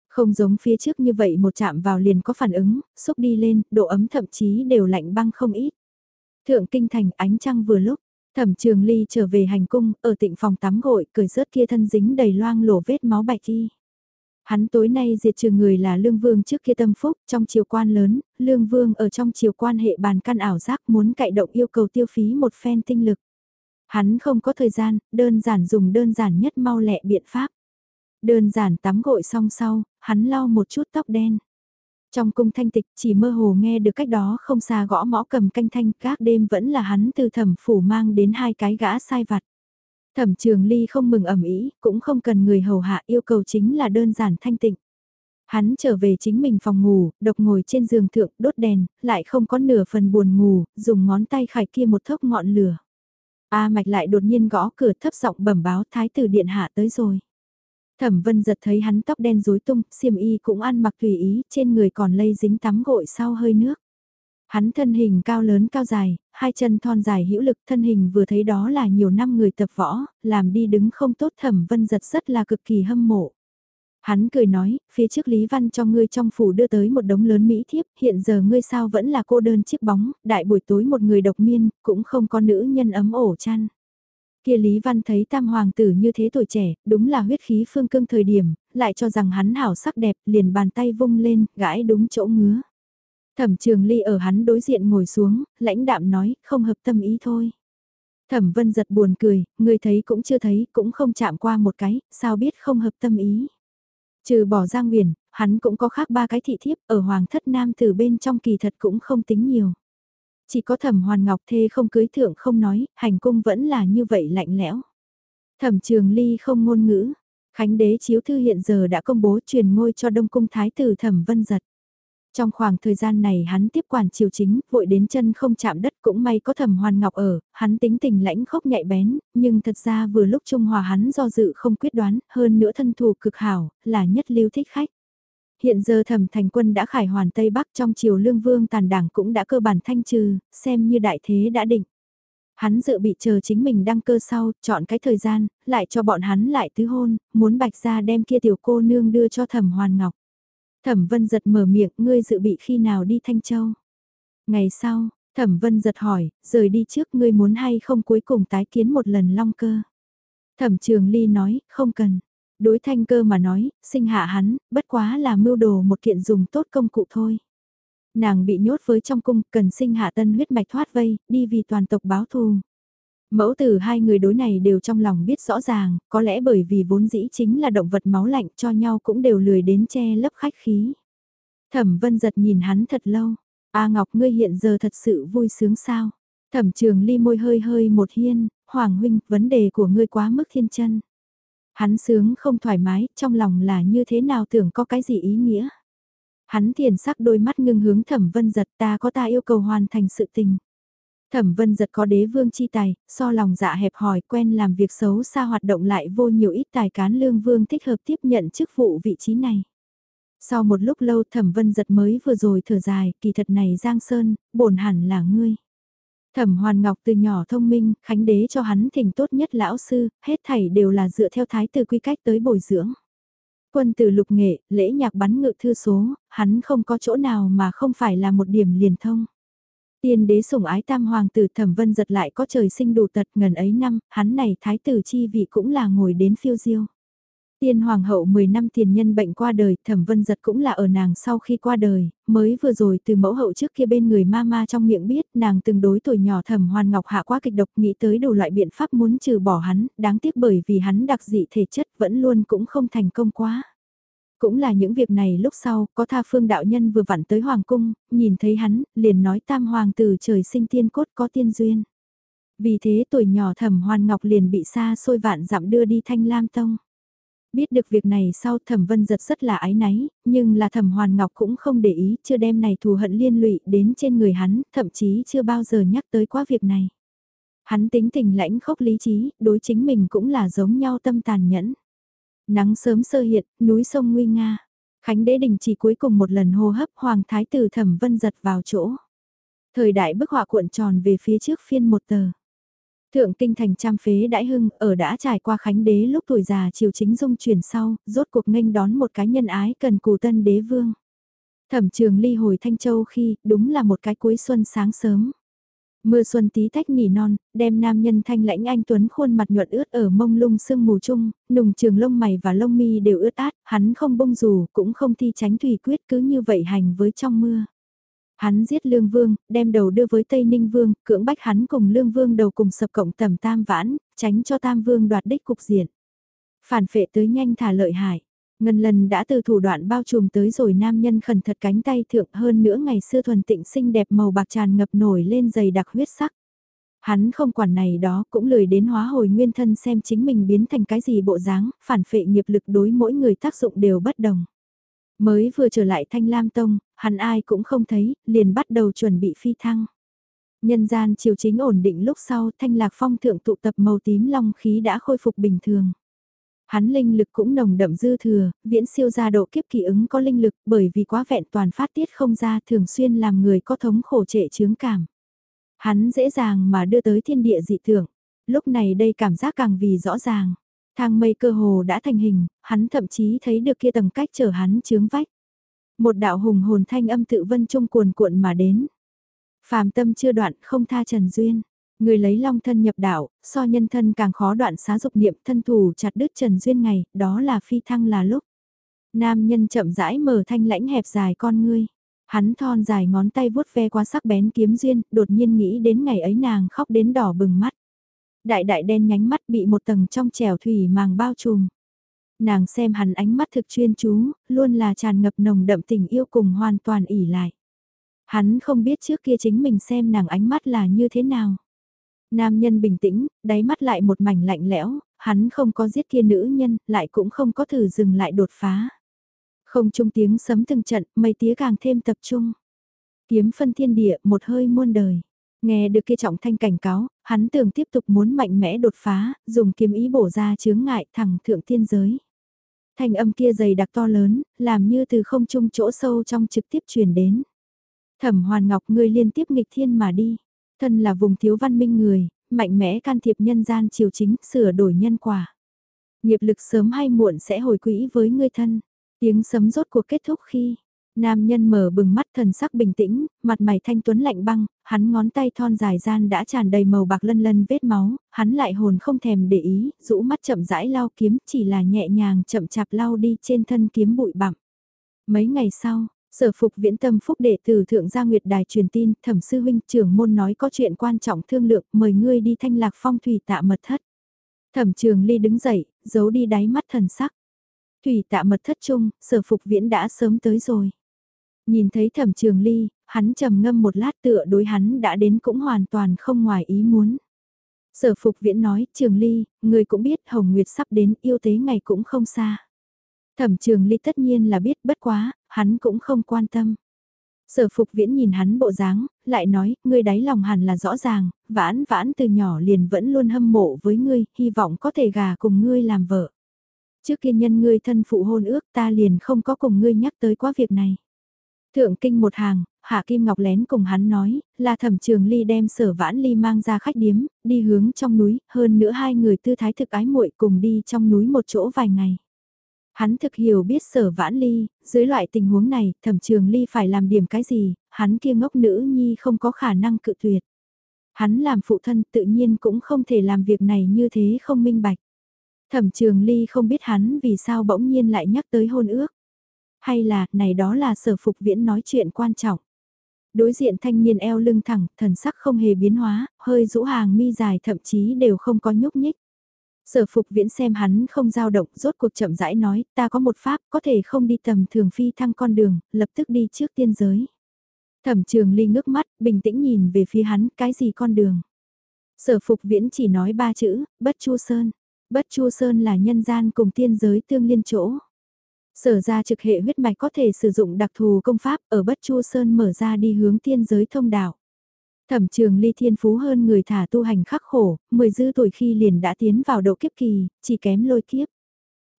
Không giống phía trước như vậy một chạm vào liền có phản ứng, xúc đi lên, độ ấm thậm chí đều lạnh băng không ít. Thượng kinh thành ánh trăng vừa lúc, thẩm trường ly trở về hành cung, ở tịnh phòng tắm gội, cười rớt kia thân dính đầy loang lổ vết máu bạch y. Hắn tối nay diệt trừ người là Lương Vương trước kia tâm phúc, trong triều quan lớn, Lương Vương ở trong triều quan hệ bàn căn ảo giác muốn cậy động yêu cầu tiêu phí một phen tinh lực. Hắn không có thời gian, đơn giản dùng đơn giản nhất mau lẹ biện pháp. Đơn giản tắm gội xong sau, hắn lau một chút tóc đen. Trong cung thanh tịch chỉ mơ hồ nghe được cách đó không xa gõ mõ cầm canh thanh các đêm vẫn là hắn từ thẩm phủ mang đến hai cái gã sai vặt. Thẩm trường ly không mừng ẩm ý, cũng không cần người hầu hạ yêu cầu chính là đơn giản thanh tịnh. Hắn trở về chính mình phòng ngủ, độc ngồi trên giường thượng đốt đèn, lại không có nửa phần buồn ngủ, dùng ngón tay khải kia một thốc ngọn lửa. A mạch lại đột nhiên gõ cửa thấp giọng bẩm báo thái tử điện hạ tới rồi. Thẩm vân giật thấy hắn tóc đen rối tung, xiêm y cũng ăn mặc tùy ý, trên người còn lây dính tắm gội sau hơi nước. Hắn thân hình cao lớn cao dài, hai chân thon dài hữu lực thân hình vừa thấy đó là nhiều năm người tập võ, làm đi đứng không tốt thẩm vân giật rất là cực kỳ hâm mộ. Hắn cười nói, phía trước Lý Văn cho ngươi trong phủ đưa tới một đống lớn mỹ thiếp, hiện giờ ngươi sao vẫn là cô đơn chiếc bóng, đại buổi tối một người độc miên, cũng không có nữ nhân ấm ổ chăn. Kia Lý Văn thấy tam hoàng tử như thế tuổi trẻ, đúng là huyết khí phương cương thời điểm, lại cho rằng hắn hảo sắc đẹp, liền bàn tay vung lên, gãi đúng chỗ ngứa. Thẩm trường ly ở hắn đối diện ngồi xuống, lãnh đạm nói, không hợp tâm ý thôi. Thẩm vân giật buồn cười, người thấy cũng chưa thấy, cũng không chạm qua một cái, sao biết không hợp tâm ý. Trừ bỏ Giang Nguyền, hắn cũng có khác ba cái thị thiếp ở Hoàng thất Nam từ bên trong kỳ thật cũng không tính nhiều. Chỉ có thẩm hoàn ngọc thê không cưới thượng không nói, hành cung vẫn là như vậy lạnh lẽo. Thẩm trường ly không ngôn ngữ, Khánh đế chiếu thư hiện giờ đã công bố truyền ngôi cho Đông Cung Thái tử thẩm vân giật. Trong khoảng thời gian này hắn tiếp quản triều chính, vội đến chân không chạm đất cũng may có thẩm hoàn ngọc ở, hắn tính tình lãnh khốc nhạy bén, nhưng thật ra vừa lúc Trung Hòa hắn do dự không quyết đoán, hơn nữa thân thù cực hảo, là nhất lưu thích khách. Hiện giờ thẩm thành quân đã khải hoàn Tây Bắc trong triều lương vương tàn đảng cũng đã cơ bản thanh trừ, xem như đại thế đã định. Hắn dự bị chờ chính mình đăng cơ sau, chọn cái thời gian, lại cho bọn hắn lại tứ hôn, muốn bạch ra đem kia tiểu cô nương đưa cho thẩm hoàn ngọc. Thẩm vân giật mở miệng, ngươi dự bị khi nào đi Thanh Châu? Ngày sau, thẩm vân giật hỏi, rời đi trước ngươi muốn hay không cuối cùng tái kiến một lần long cơ? Thẩm trường ly nói, không cần. Đối thanh cơ mà nói, sinh hạ hắn, bất quá là mưu đồ một kiện dùng tốt công cụ thôi. Nàng bị nhốt với trong cung, cần sinh hạ tân huyết mạch thoát vây, đi vì toàn tộc báo thù. Mẫu tử hai người đối này đều trong lòng biết rõ ràng, có lẽ bởi vì vốn dĩ chính là động vật máu lạnh cho nhau cũng đều lười đến che lấp khách khí. Thẩm vân giật nhìn hắn thật lâu. A Ngọc ngươi hiện giờ thật sự vui sướng sao? Thẩm trường ly môi hơi hơi một hiên, Hoàng huynh, vấn đề của ngươi quá mức thiên chân. Hắn sướng không thoải mái, trong lòng là như thế nào tưởng có cái gì ý nghĩa. Hắn thiền sắc đôi mắt ngưng hướng thẩm vân giật ta có ta yêu cầu hoàn thành sự tình. Thẩm vân giật có đế vương chi tài, so lòng dạ hẹp hòi quen làm việc xấu xa hoạt động lại vô nhiều ít tài cán lương vương thích hợp tiếp nhận chức vụ vị trí này. Sau một lúc lâu thẩm vân giật mới vừa rồi thở dài, kỳ thật này Giang Sơn, bổn hẳn là ngươi. Thẩm Hoàn Ngọc từ nhỏ thông minh, khánh đế cho hắn thỉnh tốt nhất lão sư, hết thảy đều là dựa theo thái tử quy cách tới bồi dưỡng. quân từ lục nghệ, lễ nhạc bắn ngự thư số, hắn không có chỗ nào mà không phải là một điểm liền thông. Tiên đế sủng ái tam hoàng tử thẩm vân giật lại có trời sinh đủ tật ngần ấy năm, hắn này thái tử chi vị cũng là ngồi đến phiêu diêu. Tiên hoàng hậu 10 năm tiền nhân bệnh qua đời, thẩm vân giật cũng là ở nàng sau khi qua đời, mới vừa rồi từ mẫu hậu trước kia bên người ma ma trong miệng biết nàng từng đối tuổi nhỏ thẩm hoàn ngọc hạ quá kịch độc nghĩ tới đủ loại biện pháp muốn trừ bỏ hắn, đáng tiếc bởi vì hắn đặc dị thể chất vẫn luôn cũng không thành công quá. Cũng là những việc này lúc sau, có tha phương đạo nhân vừa vặn tới hoàng cung, nhìn thấy hắn, liền nói tam hoàng tử trời sinh tiên cốt có tiên duyên. Vì thế tuổi nhỏ thẩm hoàn ngọc liền bị xa xôi vạn dặm đưa đi thanh lam tông. Biết được việc này sau thẩm vân giật rất là ái náy, nhưng là thẩm hoàn ngọc cũng không để ý, chưa đem này thù hận liên lụy đến trên người hắn, thậm chí chưa bao giờ nhắc tới quá việc này. Hắn tính tình lãnh khốc lý trí, đối chính mình cũng là giống nhau tâm tàn nhẫn. Nắng sớm sơ hiện, núi sông nguy nga. Khánh đế đình chỉ cuối cùng một lần hô hấp hoàng thái tử thẩm vân giật vào chỗ. Thời đại bức họa cuộn tròn về phía trước phiên một tờ. Thượng kinh thành trăm phế đãi hưng, ở đã trải qua khánh đế lúc tuổi già triều chính dung chuyển sau, rốt cuộc nghênh đón một cái nhân ái cần cù tân đế vương. Thẩm trường ly hồi Thanh Châu khi, đúng là một cái cuối xuân sáng sớm. Mưa xuân tí tách nỉ non, đem nam nhân thanh lãnh anh Tuấn khuôn mặt nhuận ướt ở mông lung sương mù chung, nùng trường lông mày và lông mi đều ướt át, hắn không bông dù, cũng không thi tránh thủy quyết cứ như vậy hành với trong mưa. Hắn giết Lương Vương, đem đầu đưa với Tây Ninh Vương, cưỡng bách hắn cùng Lương Vương đầu cùng sập cộng tầm tam vãn, tránh cho Tam Vương đoạt đích cục diện. Phản phệ tới nhanh thả lợi hại. Ngân lần đã từ thủ đoạn bao trùm tới rồi nam nhân khẩn thật cánh tay thượng hơn nữa ngày xưa thuần tịnh xinh đẹp màu bạc tràn ngập nổi lên dày đặc huyết sắc. Hắn không quản này đó cũng lười đến hóa hồi nguyên thân xem chính mình biến thành cái gì bộ dáng, phản phệ nghiệp lực đối mỗi người tác dụng đều bất đồng. Mới vừa trở lại Thanh Lam Tông, hắn ai cũng không thấy, liền bắt đầu chuẩn bị phi thăng. Nhân gian chiều chính ổn định lúc sau Thanh Lạc Phong thượng tụ tập màu tím long khí đã khôi phục bình thường. Hắn linh lực cũng nồng đậm dư thừa, viễn siêu ra độ kiếp kỳ ứng có linh lực bởi vì quá vẹn toàn phát tiết không ra thường xuyên làm người có thống khổ trệ chướng cảm. Hắn dễ dàng mà đưa tới thiên địa dị tưởng, lúc này đây cảm giác càng vì rõ ràng. Thang mây cơ hồ đã thành hình, hắn thậm chí thấy được kia tầng cách chở hắn chướng vách. Một đạo hùng hồn thanh âm tự vân trung cuồn cuộn mà đến. Phàm tâm chưa đoạn không tha trần duyên. Người lấy long thân nhập đạo, so nhân thân càng khó đoạn xá dục niệm thân thủ chặt đứt trần duyên ngày, đó là phi thăng là lúc. Nam nhân chậm rãi mở thanh lãnh hẹp dài con ngươi. Hắn thon dài ngón tay vuốt ve qua sắc bén kiếm duyên, đột nhiên nghĩ đến ngày ấy nàng khóc đến đỏ bừng mắt. Đại đại đen nhánh mắt bị một tầng trong trèo thủy màng bao trùm. Nàng xem hắn ánh mắt thực chuyên chú, luôn là tràn ngập nồng đậm tình yêu cùng hoàn toàn ỉ lại. Hắn không biết trước kia chính mình xem nàng ánh mắt là như thế nào. Nam nhân bình tĩnh, đáy mắt lại một mảnh lạnh lẽo, hắn không có giết kia nữ nhân, lại cũng không có thử dừng lại đột phá. Không trung tiếng sấm từng trận, mây tía càng thêm tập trung. Kiếm phân thiên địa, một hơi muôn đời. Nghe được kia trọng thanh cảnh cáo, hắn tưởng tiếp tục muốn mạnh mẽ đột phá, dùng kiếm ý bổ ra chướng ngại thẳng thượng thiên giới. Thanh âm kia dày đặc to lớn, làm như từ không trung chỗ sâu trong trực tiếp truyền đến. Thẩm Hoàn Ngọc ngươi liên tiếp nghịch thiên mà đi. Thân là vùng thiếu văn minh người, mạnh mẽ can thiệp nhân gian triều chính, sửa đổi nhân quả. Nghiệp lực sớm hay muộn sẽ hồi quỹ với ngươi thân. Tiếng sấm rốt cuộc kết thúc khi, nam nhân mở bừng mắt thần sắc bình tĩnh, mặt mày thanh tuấn lạnh băng, hắn ngón tay thon dài gian đã tràn đầy màu bạc lân lân vết máu, hắn lại hồn không thèm để ý, rũ mắt chậm rãi lau kiếm chỉ là nhẹ nhàng chậm chạp lau đi trên thân kiếm bụi bặm. Mấy ngày sau, Sở phục viễn tâm phúc đệ tử thượng gia nguyệt đài truyền tin, thẩm sư huynh trưởng môn nói có chuyện quan trọng thương lượng, mời ngươi đi thanh lạc phong thủy tạ mật thất. Thẩm trường ly đứng dậy, giấu đi đáy mắt thần sắc. Thủy tạ mật thất chung, sở phục viễn đã sớm tới rồi. Nhìn thấy thẩm trường ly, hắn trầm ngâm một lát tựa đối hắn đã đến cũng hoàn toàn không ngoài ý muốn. Sở phục viễn nói, trường ly, người cũng biết Hồng Nguyệt sắp đến yêu tế ngày cũng không xa. Thẩm trường ly tất nhiên là biết bất quá, hắn cũng không quan tâm. Sở phục viễn nhìn hắn bộ dáng, lại nói, ngươi đáy lòng hẳn là rõ ràng, vãn vãn từ nhỏ liền vẫn luôn hâm mộ với ngươi, hy vọng có thể gà cùng ngươi làm vợ. Trước kia nhân ngươi thân phụ hôn ước ta liền không có cùng ngươi nhắc tới quá việc này. Thượng kinh một hàng, Hạ Kim Ngọc lén cùng hắn nói, là thẩm trường ly đem sở vãn ly mang ra khách điếm, đi hướng trong núi, hơn nữa hai người tư thái thực ái muội cùng đi trong núi một chỗ vài ngày. Hắn thực hiểu biết sở vãn ly, dưới loại tình huống này, thẩm trường ly phải làm điểm cái gì, hắn kia ngốc nữ nhi không có khả năng cự tuyệt. Hắn làm phụ thân tự nhiên cũng không thể làm việc này như thế không minh bạch. Thẩm trường ly không biết hắn vì sao bỗng nhiên lại nhắc tới hôn ước. Hay là, này đó là sở phục viễn nói chuyện quan trọng. Đối diện thanh niên eo lưng thẳng, thần sắc không hề biến hóa, hơi rũ hàng mi dài thậm chí đều không có nhúc nhích. Sở phục viễn xem hắn không dao động, rốt cuộc chậm rãi nói, ta có một pháp, có thể không đi tầm thường phi thăng con đường, lập tức đi trước tiên giới. Thẩm trường ly ngước mắt, bình tĩnh nhìn về phía hắn, cái gì con đường. Sở phục viễn chỉ nói ba chữ, bất chu sơn. Bất chu sơn là nhân gian cùng tiên giới tương liên chỗ. Sở ra trực hệ huyết mạch có thể sử dụng đặc thù công pháp ở Bất Chu Sơn mở ra đi hướng tiên giới thông đạo. Thẩm trường ly thiên phú hơn người thả tu hành khắc khổ, 10 dư tuổi khi liền đã tiến vào độ kiếp kỳ, chỉ kém lôi kiếp.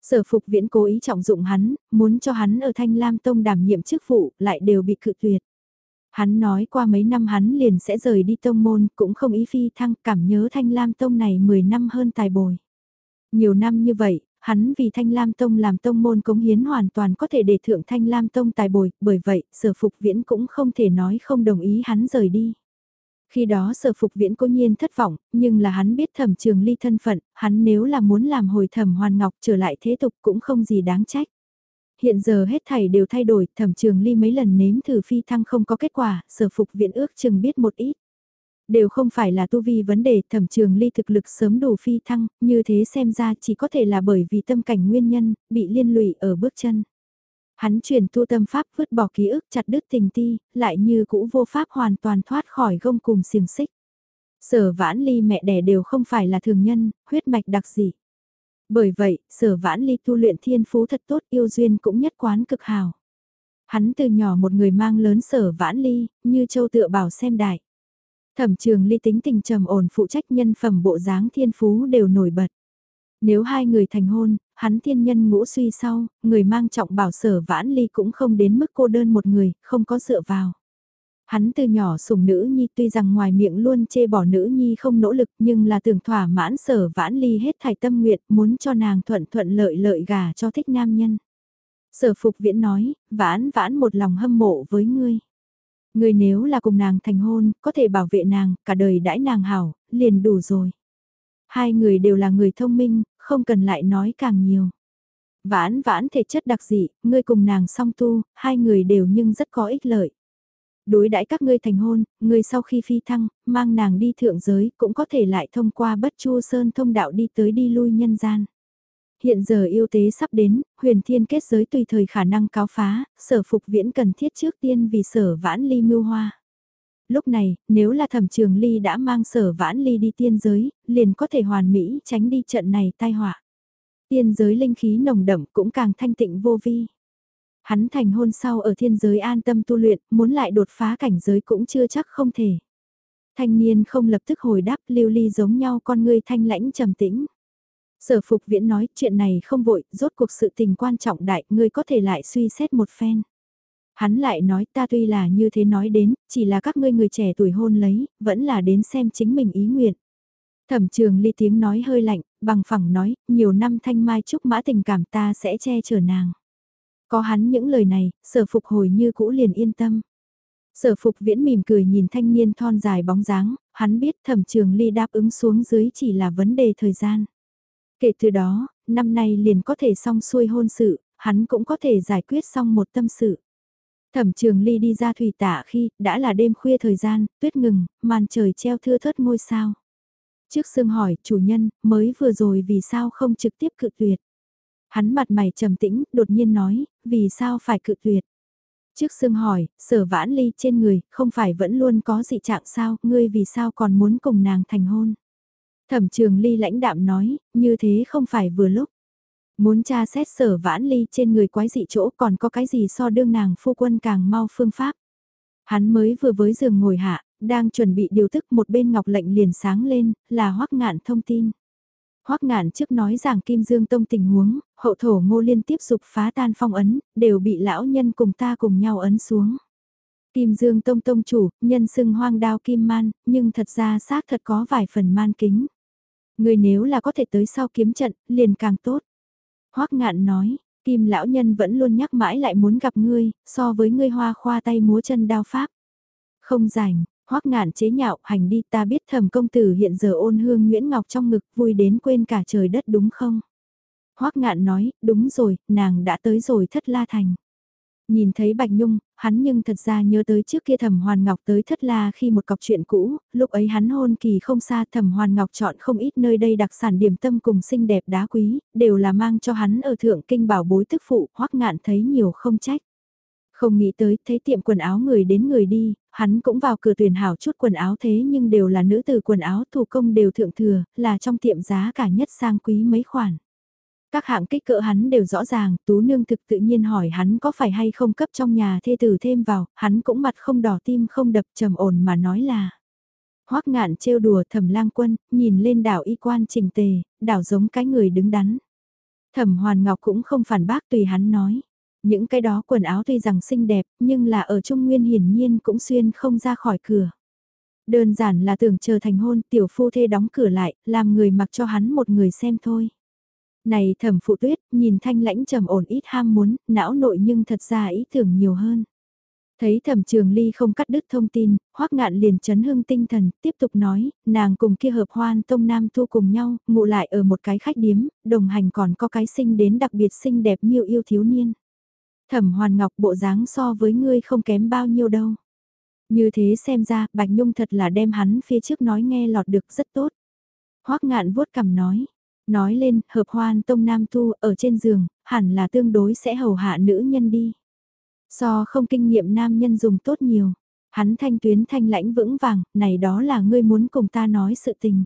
Sở phục viễn cố ý trọng dụng hắn, muốn cho hắn ở Thanh Lam Tông đảm nhiệm chức vụ, lại đều bị cự tuyệt. Hắn nói qua mấy năm hắn liền sẽ rời đi tông môn, cũng không ý phi thăng, cảm nhớ Thanh Lam Tông này 10 năm hơn tài bồi. Nhiều năm như vậy, hắn vì Thanh Lam Tông làm tông môn cống hiến hoàn toàn có thể để thượng Thanh Lam Tông tài bồi, bởi vậy, sở phục viễn cũng không thể nói không đồng ý hắn rời đi. Khi đó sở phục viễn cố nhiên thất vọng, nhưng là hắn biết thẩm trường ly thân phận, hắn nếu là muốn làm hồi thẩm hoàn ngọc trở lại thế tục cũng không gì đáng trách. Hiện giờ hết thảy đều thay đổi, thẩm trường ly mấy lần nếm thử phi thăng không có kết quả, sở phục viễn ước chừng biết một ít. Đều không phải là tu vi vấn đề thẩm trường ly thực lực sớm đủ phi thăng, như thế xem ra chỉ có thể là bởi vì tâm cảnh nguyên nhân, bị liên lụy ở bước chân. Hắn chuyển tu tâm pháp vứt bỏ ký ức chặt đứt tình ti, lại như cũ vô pháp hoàn toàn thoát khỏi gông cùng xiềng xích. Sở vãn ly mẹ đẻ đều không phải là thường nhân, huyết mạch đặc dị. Bởi vậy, sở vãn ly tu luyện thiên phú thật tốt yêu duyên cũng nhất quán cực hào. Hắn từ nhỏ một người mang lớn sở vãn ly, như châu tựa bảo xem đại. Thẩm trường ly tính tình trầm ổn phụ trách nhân phẩm bộ dáng thiên phú đều nổi bật. Nếu hai người thành hôn, hắn thiên nhân ngũ suy sau, người mang trọng bảo sở vãn ly cũng không đến mức cô đơn một người, không có dựa vào. Hắn từ nhỏ sủng nữ nhi tuy rằng ngoài miệng luôn chê bỏ nữ nhi không nỗ lực nhưng là tưởng thỏa mãn sở vãn ly hết thải tâm nguyện muốn cho nàng thuận thuận lợi lợi gà cho thích nam nhân. Sở phục viễn nói, vãn vãn một lòng hâm mộ với ngươi. Ngươi nếu là cùng nàng thành hôn, có thể bảo vệ nàng, cả đời đãi nàng hảo, liền đủ rồi. Hai người đều là người thông minh, không cần lại nói càng nhiều. Vãn vãn thể chất đặc dị, ngươi cùng nàng song tu, hai người đều nhưng rất có ích lợi. Đối đãi các ngươi thành hôn, ngươi sau khi phi thăng, mang nàng đi thượng giới, cũng có thể lại thông qua bất chu sơn thông đạo đi tới đi lui nhân gian. Hiện giờ yêu tế sắp đến, huyền thiên kết giới tùy thời khả năng cáo phá, sở phục viễn cần thiết trước tiên vì sở vãn ly mưu hoa. Lúc này, nếu là thẩm trường ly đã mang sở vãn ly đi tiên giới, liền có thể hoàn mỹ tránh đi trận này tai họa. Tiên giới linh khí nồng đậm cũng càng thanh tịnh vô vi. Hắn thành hôn sau ở thiên giới an tâm tu luyện, muốn lại đột phá cảnh giới cũng chưa chắc không thể. Thanh niên không lập tức hồi đáp lưu ly giống nhau con người thanh lãnh trầm tĩnh. Sở Phục Viễn nói chuyện này không vội, rốt cuộc sự tình quan trọng đại, ngươi có thể lại suy xét một phen. Hắn lại nói ta tuy là như thế nói đến, chỉ là các ngươi người trẻ tuổi hôn lấy, vẫn là đến xem chính mình ý nguyện. Thẩm trường ly tiếng nói hơi lạnh, bằng phẳng nói, nhiều năm thanh mai trúc mã tình cảm ta sẽ che chở nàng. Có hắn những lời này, sở phục hồi như cũ liền yên tâm. Sở phục viễn mỉm cười nhìn thanh niên thon dài bóng dáng, hắn biết thẩm trường ly đáp ứng xuống dưới chỉ là vấn đề thời gian. Kể từ đó, năm nay liền có thể xong xuôi hôn sự, hắn cũng có thể giải quyết xong một tâm sự. Thẩm trường ly đi ra thủy tạ khi, đã là đêm khuya thời gian, tuyết ngừng, màn trời treo thưa thớt ngôi sao. Trước xương hỏi, chủ nhân, mới vừa rồi vì sao không trực tiếp cự tuyệt. Hắn mặt mày trầm tĩnh, đột nhiên nói, vì sao phải cự tuyệt. Trước xương hỏi, sở vãn ly trên người, không phải vẫn luôn có dị trạng sao, ngươi vì sao còn muốn cùng nàng thành hôn. Thẩm trường ly lãnh đạm nói, như thế không phải vừa lúc. Muốn tra xét sở vãn ly trên người quái dị chỗ còn có cái gì so đương nàng phu quân càng mau phương pháp. Hắn mới vừa với giường ngồi hạ, đang chuẩn bị điều tức một bên ngọc lệnh liền sáng lên, là hoắc ngạn thông tin. Hoắc ngạn trước nói rằng Kim Dương Tông tình huống, hậu thổ ngô liên tiếp dục phá tan phong ấn, đều bị lão nhân cùng ta cùng nhau ấn xuống. Kim Dương Tông Tông chủ, nhân xưng hoang đao kim man, nhưng thật ra xác thật có vài phần man kính. Người nếu là có thể tới sau kiếm trận, liền càng tốt. Hoắc ngạn nói, Kim lão nhân vẫn luôn nhắc mãi lại muốn gặp ngươi, so với ngươi hoa khoa tay múa chân đao pháp. Không rảnh, hoắc ngạn chế nhạo hành đi ta biết thầm công tử hiện giờ ôn hương Nguyễn Ngọc trong ngực vui đến quên cả trời đất đúng không? hoắc ngạn nói, đúng rồi, nàng đã tới rồi thất la thành. Nhìn thấy Bạch Nhung, hắn nhưng thật ra nhớ tới trước kia Thẩm Hoàn Ngọc tới thất la khi một cọc chuyện cũ, lúc ấy hắn hôn kỳ không xa Thẩm Hoàn Ngọc chọn không ít nơi đây đặc sản điểm tâm cùng xinh đẹp đá quý, đều là mang cho hắn ở thượng kinh bảo bối tức phụ, hoắc ngạn thấy nhiều không trách. Không nghĩ tới, thấy tiệm quần áo người đến người đi, hắn cũng vào cửa tuyển hảo chút quần áo thế nhưng đều là nữ từ quần áo thủ công đều thượng thừa, là trong tiệm giá cả nhất sang quý mấy khoản. Các hạng kích cỡ hắn đều rõ ràng, tú nương thực tự nhiên hỏi hắn có phải hay không cấp trong nhà thê tử thêm vào, hắn cũng mặt không đỏ tim không đập trầm ổn mà nói là. Hoắc ngạn trêu đùa thẩm lang quân, nhìn lên đảo y quan trình tề, đảo giống cái người đứng đắn. Thẩm hoàn ngọc cũng không phản bác tùy hắn nói. Những cái đó quần áo tuy rằng xinh đẹp, nhưng là ở Trung Nguyên hiển nhiên cũng xuyên không ra khỏi cửa. Đơn giản là tưởng chờ thành hôn tiểu phu thê đóng cửa lại, làm người mặc cho hắn một người xem thôi. Này thẩm phụ tuyết, nhìn thanh lãnh trầm ổn ít ham muốn, não nội nhưng thật ra ý tưởng nhiều hơn. Thấy thẩm trường ly không cắt đứt thông tin, hoắc ngạn liền chấn hưng tinh thần, tiếp tục nói, nàng cùng kia hợp hoan tông nam thu cùng nhau, ngụ lại ở một cái khách điếm, đồng hành còn có cái sinh đến đặc biệt xinh đẹp miêu yêu thiếu niên. Thẩm hoàn ngọc bộ dáng so với ngươi không kém bao nhiêu đâu. Như thế xem ra, Bạch Nhung thật là đem hắn phía trước nói nghe lọt được rất tốt. hoắc ngạn vuốt cằm nói, Nói lên, hợp hoan tông nam tu ở trên giường, hẳn là tương đối sẽ hầu hạ nữ nhân đi. So không kinh nghiệm nam nhân dùng tốt nhiều. Hắn thanh tuyến thanh lãnh vững vàng, này đó là ngươi muốn cùng ta nói sự tình.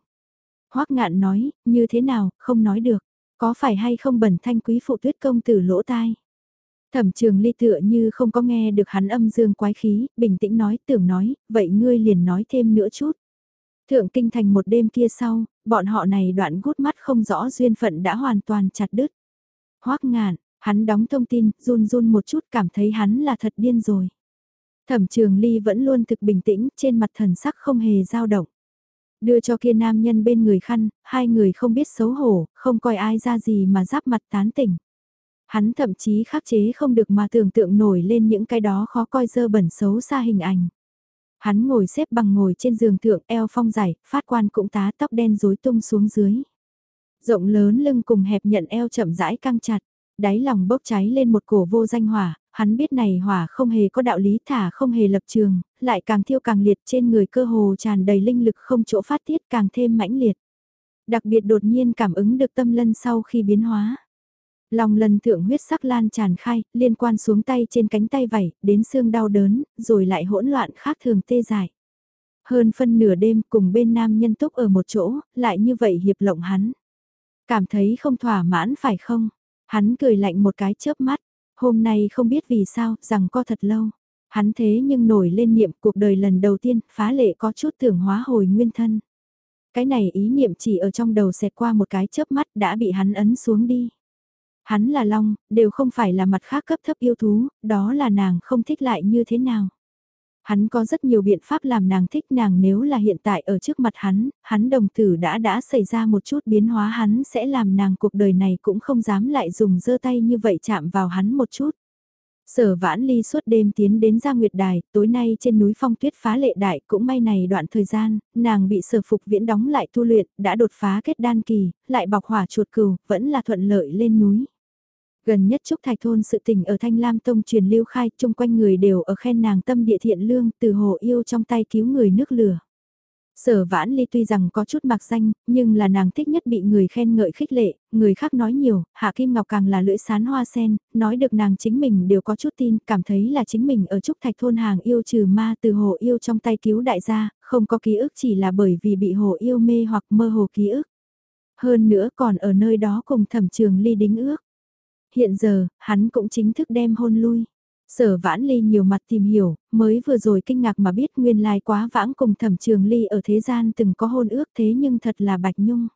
Hoắc ngạn nói, như thế nào, không nói được. Có phải hay không bẩn thanh quý phụ tuyết công tử lỗ tai. Thẩm trường ly tựa như không có nghe được hắn âm dương quái khí, bình tĩnh nói, tưởng nói, vậy ngươi liền nói thêm nữa chút. Thượng kinh thành một đêm kia sau, bọn họ này đoạn gút mắt không rõ duyên phận đã hoàn toàn chặt đứt. Hoác ngạn, hắn đóng thông tin, run run một chút cảm thấy hắn là thật điên rồi. Thẩm trường ly vẫn luôn thực bình tĩnh, trên mặt thần sắc không hề dao động. Đưa cho kia nam nhân bên người khăn, hai người không biết xấu hổ, không coi ai ra gì mà giáp mặt tán tỉnh. Hắn thậm chí khắc chế không được mà tưởng tượng nổi lên những cái đó khó coi dơ bẩn xấu xa hình ảnh. Hắn ngồi xếp bằng ngồi trên giường thượng eo phong dài, phát quan cũng tá tóc đen rối tung xuống dưới. Rộng lớn lưng cùng hẹp nhận eo chậm rãi căng chặt, đáy lòng bốc cháy lên một cổ vô danh hỏa, hắn biết này hỏa không hề có đạo lý thả không hề lập trường, lại càng thiêu càng liệt trên người cơ hồ tràn đầy linh lực không chỗ phát tiết càng thêm mãnh liệt. Đặc biệt đột nhiên cảm ứng được tâm lân sau khi biến hóa. Lòng lần thượng huyết sắc lan tràn khai, liên quan xuống tay trên cánh tay vảy, đến xương đau đớn, rồi lại hỗn loạn khác thường tê dại. Hơn phân nửa đêm cùng bên nam nhân túc ở một chỗ, lại như vậy hiệp lộng hắn. Cảm thấy không thỏa mãn phải không? Hắn cười lạnh một cái chớp mắt, hôm nay không biết vì sao, rằng co thật lâu. Hắn thế nhưng nổi lên niệm cuộc đời lần đầu tiên, phá lệ có chút tưởng hóa hồi nguyên thân. Cái này ý niệm chỉ ở trong đầu xẹt qua một cái chớp mắt đã bị hắn ấn xuống đi. Hắn là Long, đều không phải là mặt khác cấp thấp yêu thú, đó là nàng không thích lại như thế nào. Hắn có rất nhiều biện pháp làm nàng thích nàng nếu là hiện tại ở trước mặt hắn, hắn đồng tử đã đã xảy ra một chút biến hóa hắn sẽ làm nàng cuộc đời này cũng không dám lại dùng dơ tay như vậy chạm vào hắn một chút. Sở vãn ly suốt đêm tiến đến gia nguyệt đài, tối nay trên núi phong tuyết phá lệ đại cũng may này đoạn thời gian, nàng bị sở phục viễn đóng lại tu luyện, đã đột phá kết đan kỳ, lại bọc hỏa chuột cừu, vẫn là thuận lợi lên núi. Gần nhất Trúc Thạch Thôn sự tình ở Thanh Lam Tông truyền lưu khai chung quanh người đều ở khen nàng tâm địa thiện lương từ hồ yêu trong tay cứu người nước lửa. Sở vãn ly tuy rằng có chút mạc danh, nhưng là nàng thích nhất bị người khen ngợi khích lệ, người khác nói nhiều, Hạ Kim Ngọc càng là lưỡi sán hoa sen, nói được nàng chính mình đều có chút tin, cảm thấy là chính mình ở Trúc Thạch Thôn hàng yêu trừ ma từ hồ yêu trong tay cứu đại gia, không có ký ức chỉ là bởi vì bị hồ yêu mê hoặc mơ hồ ký ức. Hơn nữa còn ở nơi đó cùng thẩm trường ly đính ước hiện giờ, hắn cũng chính thức đem hôn lui. Sở vãn ly nhiều mặt tìm hiểu, mới vừa rồi kinh ngạc mà biết nguyên lai quá vãng cùng thẩm trường ly ở thế gian từng có hôn ước thế nhưng thật là bạch nhung.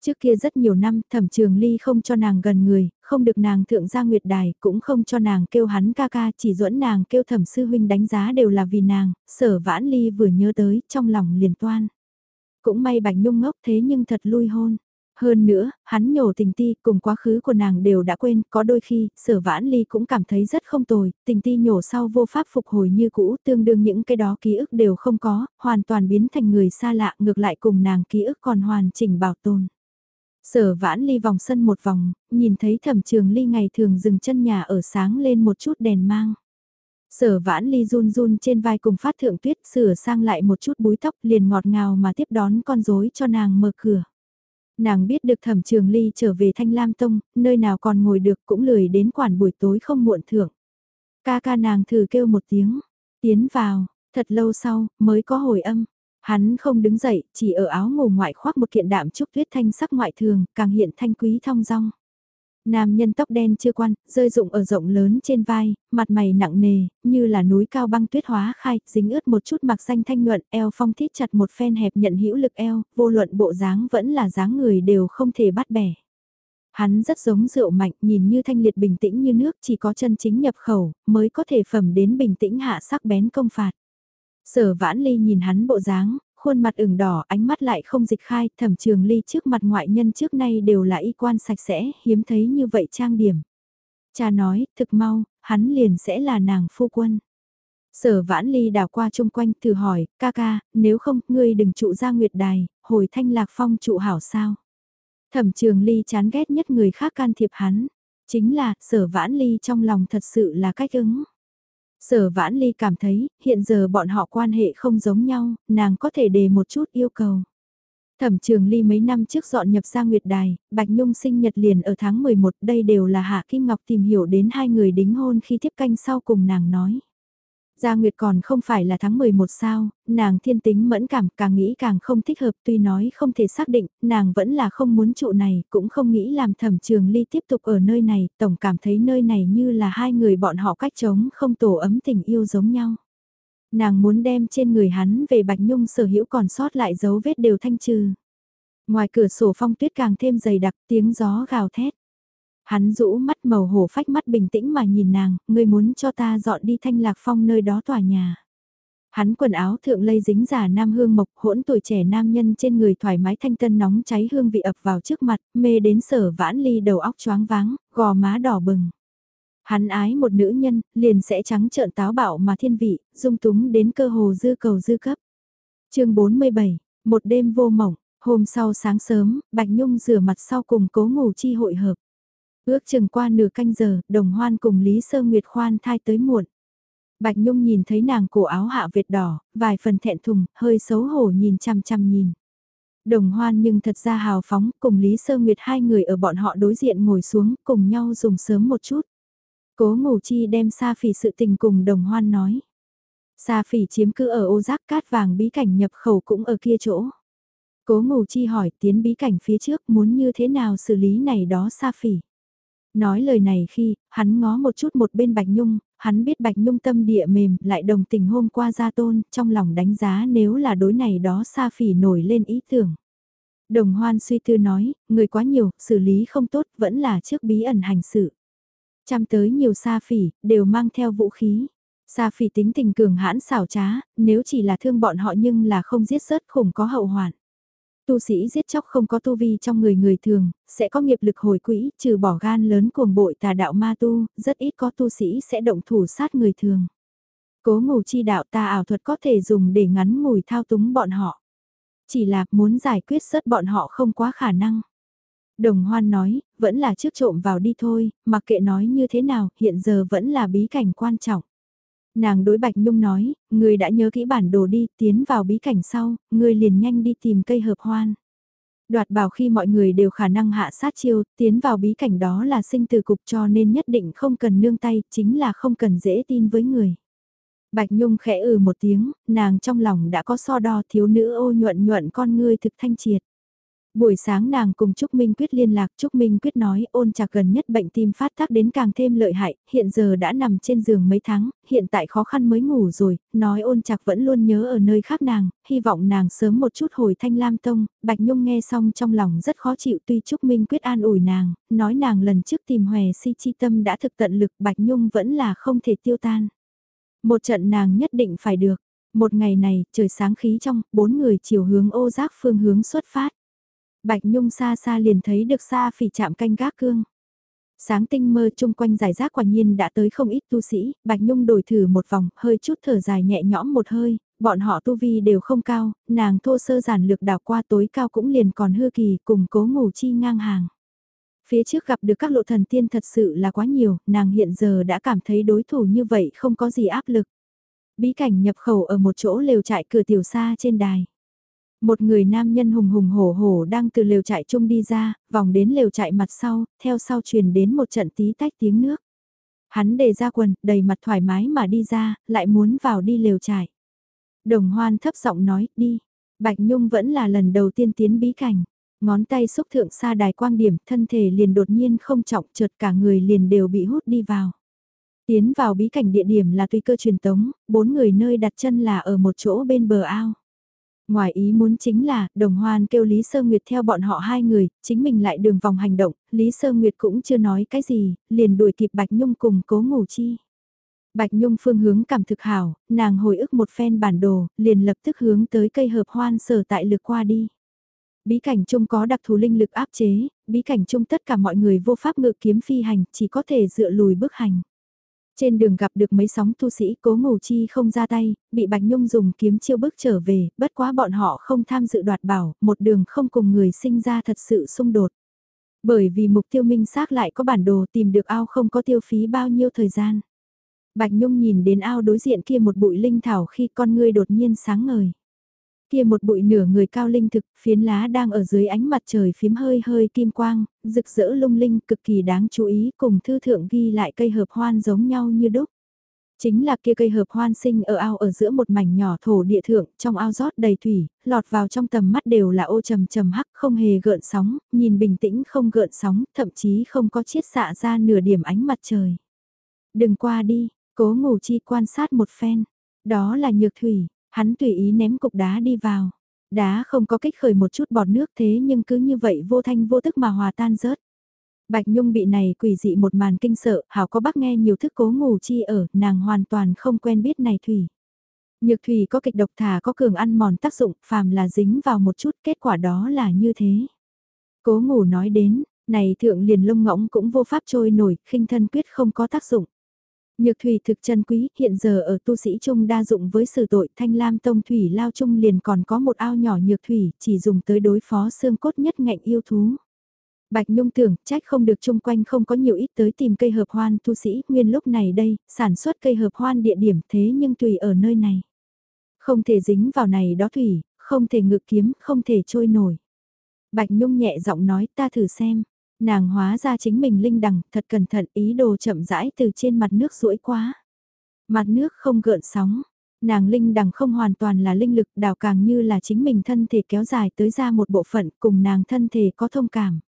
Trước kia rất nhiều năm thẩm trường ly không cho nàng gần người, không được nàng thượng gia nguyệt đài, cũng không cho nàng kêu hắn ca ca, chỉ dẫn nàng kêu thẩm sư huynh đánh giá đều là vì nàng, sở vãn ly vừa nhớ tới, trong lòng liền toan. Cũng may bạch nhung ngốc thế nhưng thật lui hôn. Hơn nữa, hắn nhổ tình ti cùng quá khứ của nàng đều đã quên, có đôi khi, sở vãn ly cũng cảm thấy rất không tồi, tình ti nhổ sau vô pháp phục hồi như cũ, tương đương những cái đó ký ức đều không có, hoàn toàn biến thành người xa lạ, ngược lại cùng nàng ký ức còn hoàn chỉnh bảo tồn. Sở vãn ly vòng sân một vòng, nhìn thấy thẩm trường ly ngày thường dừng chân nhà ở sáng lên một chút đèn mang. Sở vãn ly run run trên vai cùng phát thượng tuyết sửa sang lại một chút búi tóc liền ngọt ngào mà tiếp đón con rối cho nàng mở cửa. Nàng biết được thẩm trường ly trở về Thanh Lam Tông, nơi nào còn ngồi được cũng lười đến quản buổi tối không muộn thưởng. Ca ca nàng thử kêu một tiếng, tiến vào, thật lâu sau, mới có hồi âm. Hắn không đứng dậy, chỉ ở áo ngủ ngoại khoác một kiện đạm trúc tuyết thanh sắc ngoại thường, càng hiện thanh quý thong dong. Nam nhân tóc đen chưa quan, rơi rụng ở rộng lớn trên vai, mặt mày nặng nề, như là núi cao băng tuyết hóa khai, dính ướt một chút mặc xanh thanh nhuận, eo phong thít chặt một phen hẹp nhận hữu lực eo, vô luận bộ dáng vẫn là dáng người đều không thể bắt bẻ. Hắn rất giống rượu mạnh, nhìn như thanh liệt bình tĩnh như nước, chỉ có chân chính nhập khẩu, mới có thể phẩm đến bình tĩnh hạ sắc bén công phạt. Sở vãn ly nhìn hắn bộ dáng, khuôn mặt ửng đỏ, ánh mắt lại không dịch khai, thẩm trường ly trước mặt ngoại nhân trước nay đều là y quan sạch sẽ, hiếm thấy như vậy trang điểm. Cha nói, thực mau, hắn liền sẽ là nàng phu quân. Sở vãn ly đảo qua chung quanh thử hỏi, ca ca, nếu không, ngươi đừng trụ ra nguyệt đài, hồi thanh lạc phong trụ hảo sao. Thẩm trường ly chán ghét nhất người khác can thiệp hắn, chính là, sở vãn ly trong lòng thật sự là cách ứng. Sở vãn ly cảm thấy, hiện giờ bọn họ quan hệ không giống nhau, nàng có thể đề một chút yêu cầu. Thẩm trường ly mấy năm trước dọn nhập ra Nguyệt Đài, Bạch Nhung sinh nhật liền ở tháng 11, đây đều là Hạ Kim Ngọc tìm hiểu đến hai người đính hôn khi tiếp canh sau cùng nàng nói. Gia Nguyệt còn không phải là tháng 11 sao, nàng thiên tính mẫn cảm càng nghĩ càng không thích hợp tuy nói không thể xác định, nàng vẫn là không muốn trụ này, cũng không nghĩ làm thẩm trường ly tiếp tục ở nơi này, tổng cảm thấy nơi này như là hai người bọn họ cách chống không tổ ấm tình yêu giống nhau. Nàng muốn đem trên người hắn về Bạch Nhung sở hữu còn sót lại dấu vết đều thanh trừ. Ngoài cửa sổ phong tuyết càng thêm dày đặc tiếng gió gào thét. Hắn rũ mắt màu hổ phách mắt bình tĩnh mà nhìn nàng, ngươi muốn cho ta dọn đi thanh lạc phong nơi đó tòa nhà. Hắn quần áo thượng lây dính giả nam hương mộc hỗn tuổi trẻ nam nhân trên người thoải mái thanh tân nóng cháy hương vị ập vào trước mặt, mê đến sở vãn ly đầu óc choáng váng, gò má đỏ bừng. Hắn ái một nữ nhân, liền sẽ trắng trợn táo bạo mà thiên vị, dung túng đến cơ hồ dư cầu dư cấp. chương 47, một đêm vô mộng, hôm sau sáng sớm, Bạch Nhung rửa mặt sau cùng cố ngủ chi hội hợp. Ước chừng qua nửa canh giờ, đồng hoan cùng Lý Sơ Nguyệt khoan thai tới muộn. Bạch Nhung nhìn thấy nàng cổ áo hạ Việt đỏ, vài phần thẹn thùng, hơi xấu hổ nhìn chăm chăm nhìn. Đồng hoan nhưng thật ra hào phóng, cùng Lý Sơ Nguyệt hai người ở bọn họ đối diện ngồi xuống, cùng nhau dùng sớm một chút. Cố ngủ chi đem Sa Phỉ sự tình cùng đồng hoan nói. Sa Phỉ chiếm cứ ở ô giác cát vàng bí cảnh nhập khẩu cũng ở kia chỗ. Cố ngủ chi hỏi tiến bí cảnh phía trước muốn như thế nào xử lý này đó Sa Phỉ. Nói lời này khi, hắn ngó một chút một bên Bạch Nhung, hắn biết Bạch Nhung tâm địa mềm, lại đồng tình hôm qua gia tôn, trong lòng đánh giá nếu là đối này đó xa phỉ nổi lên ý tưởng. Đồng hoan suy tư nói, người quá nhiều, xử lý không tốt, vẫn là trước bí ẩn hành sự. Chăm tới nhiều xa phỉ, đều mang theo vũ khí. Sa phỉ tính tình cường hãn xảo trá, nếu chỉ là thương bọn họ nhưng là không giết sớt khủng có hậu hoạn tu sĩ giết chóc không có tu vi trong người người thường, sẽ có nghiệp lực hồi quỹ, trừ bỏ gan lớn cuồng bội tà đạo ma tu, rất ít có tu sĩ sẽ động thủ sát người thường. Cố ngủ chi đạo ta ảo thuật có thể dùng để ngắn ngủi thao túng bọn họ. Chỉ là muốn giải quyết sớt bọn họ không quá khả năng. Đồng hoan nói, vẫn là trước trộm vào đi thôi, mặc kệ nói như thế nào, hiện giờ vẫn là bí cảnh quan trọng. Nàng đối Bạch Nhung nói, người đã nhớ kỹ bản đồ đi, tiến vào bí cảnh sau, người liền nhanh đi tìm cây hợp hoan. Đoạt bảo khi mọi người đều khả năng hạ sát chiêu, tiến vào bí cảnh đó là sinh từ cục cho nên nhất định không cần nương tay, chính là không cần dễ tin với người. Bạch Nhung khẽ ừ một tiếng, nàng trong lòng đã có so đo thiếu nữ ô nhuận nhuận con ngươi thực thanh triệt. Buổi sáng nàng cùng Trúc Minh Quyết liên lạc, Trúc Minh Quyết nói ôn chạc gần nhất bệnh tim phát tác đến càng thêm lợi hại, hiện giờ đã nằm trên giường mấy tháng, hiện tại khó khăn mới ngủ rồi, nói ôn chạc vẫn luôn nhớ ở nơi khác nàng, hy vọng nàng sớm một chút hồi thanh lam tông, Bạch Nhung nghe xong trong lòng rất khó chịu tuy Trúc Minh Quyết an ủi nàng, nói nàng lần trước tìm hòe si chi tâm đã thực tận lực Bạch Nhung vẫn là không thể tiêu tan. Một trận nàng nhất định phải được. Một ngày này, trời sáng khí trong, bốn người chiều hướng ô giác phương hướng xuất phát. Bạch Nhung xa xa liền thấy được xa phỉ chạm canh gác cương. Sáng tinh mơ chung quanh giải rác quả nhiên đã tới không ít tu sĩ, Bạch Nhung đổi thử một vòng, hơi chút thở dài nhẹ nhõm một hơi, bọn họ tu vi đều không cao, nàng thô sơ giản lược đảo qua tối cao cũng liền còn hư kỳ cùng cố ngủ chi ngang hàng. Phía trước gặp được các lộ thần tiên thật sự là quá nhiều, nàng hiện giờ đã cảm thấy đối thủ như vậy không có gì áp lực. Bí cảnh nhập khẩu ở một chỗ lều trại cửa tiểu xa trên đài. Một người nam nhân hùng hùng hổ hổ đang từ lều trại chung đi ra, vòng đến lều trại mặt sau, theo sau truyền đến một trận tí tách tiếng nước. Hắn đề ra quần, đầy mặt thoải mái mà đi ra, lại muốn vào đi lều trại. Đồng hoan thấp giọng nói, đi. Bạch Nhung vẫn là lần đầu tiên tiến bí cảnh. Ngón tay xúc thượng xa đài quang điểm, thân thể liền đột nhiên không trọng trượt cả người liền đều bị hút đi vào. Tiến vào bí cảnh địa điểm là tùy cơ truyền tống, bốn người nơi đặt chân là ở một chỗ bên bờ ao. Ngoài ý muốn chính là, đồng hoan kêu Lý Sơ Nguyệt theo bọn họ hai người, chính mình lại đường vòng hành động, Lý Sơ Nguyệt cũng chưa nói cái gì, liền đuổi kịp Bạch Nhung cùng cố ngủ chi. Bạch Nhung phương hướng cảm thực hảo, nàng hồi ức một phen bản đồ, liền lập tức hướng tới cây hợp hoan sở tại lực qua đi. Bí cảnh chung có đặc thù linh lực áp chế, bí cảnh chung tất cả mọi người vô pháp ngự kiếm phi hành, chỉ có thể dựa lùi bước hành. Trên đường gặp được mấy sóng tu sĩ cố ngủ chi không ra tay, bị Bạch Nhung dùng kiếm chiêu bước trở về, bất quá bọn họ không tham dự đoạt bảo, một đường không cùng người sinh ra thật sự xung đột. Bởi vì mục tiêu minh xác lại có bản đồ tìm được ao không có tiêu phí bao nhiêu thời gian. Bạch Nhung nhìn đến ao đối diện kia một bụi linh thảo khi con ngươi đột nhiên sáng ngời. Kia một bụi nửa người cao linh thực, phiến lá đang ở dưới ánh mặt trời phím hơi hơi kim quang, rực rỡ lung linh cực kỳ đáng chú ý cùng thư thượng ghi lại cây hợp hoan giống nhau như đúc. Chính là kia cây hợp hoan sinh ở ao ở giữa một mảnh nhỏ thổ địa thượng, trong ao rót đầy thủy, lọt vào trong tầm mắt đều là ô trầm trầm hắc không hề gợn sóng, nhìn bình tĩnh không gợn sóng, thậm chí không có chiết xạ ra nửa điểm ánh mặt trời. Đừng qua đi, cố ngủ chi quan sát một phen, đó là nhược thủy, Hắn tùy ý ném cục đá đi vào. Đá không có kích khởi một chút bọt nước thế nhưng cứ như vậy vô thanh vô tức mà hòa tan rớt. Bạch Nhung bị này quỷ dị một màn kinh sợ, hảo có bác nghe nhiều thức cố ngủ chi ở, nàng hoàn toàn không quen biết này thủy. Nhược thủy có kịch độc thả có cường ăn mòn tác dụng, phàm là dính vào một chút, kết quả đó là như thế. Cố ngủ nói đến, này thượng liền lông ngỗng cũng vô pháp trôi nổi, khinh thân quyết không có tác dụng. Nhược thủy thực chân quý, hiện giờ ở tu sĩ trung đa dụng với sự tội thanh lam tông thủy lao trung liền còn có một ao nhỏ nhược thủy, chỉ dùng tới đối phó xương cốt nhất ngạnh yêu thú. Bạch Nhung tưởng, trách không được chung quanh không có nhiều ít tới tìm cây hợp hoan tu sĩ, nguyên lúc này đây, sản xuất cây hợp hoan địa điểm thế nhưng tùy ở nơi này. Không thể dính vào này đó thủy, không thể ngự kiếm, không thể trôi nổi. Bạch Nhung nhẹ giọng nói ta thử xem, Nàng hóa ra chính mình linh đằng, thật cẩn thận ý đồ chậm rãi từ trên mặt nước rũi quá. Mặt nước không gợn sóng, nàng linh đằng không hoàn toàn là linh lực đào càng như là chính mình thân thể kéo dài tới ra một bộ phận cùng nàng thân thể có thông cảm.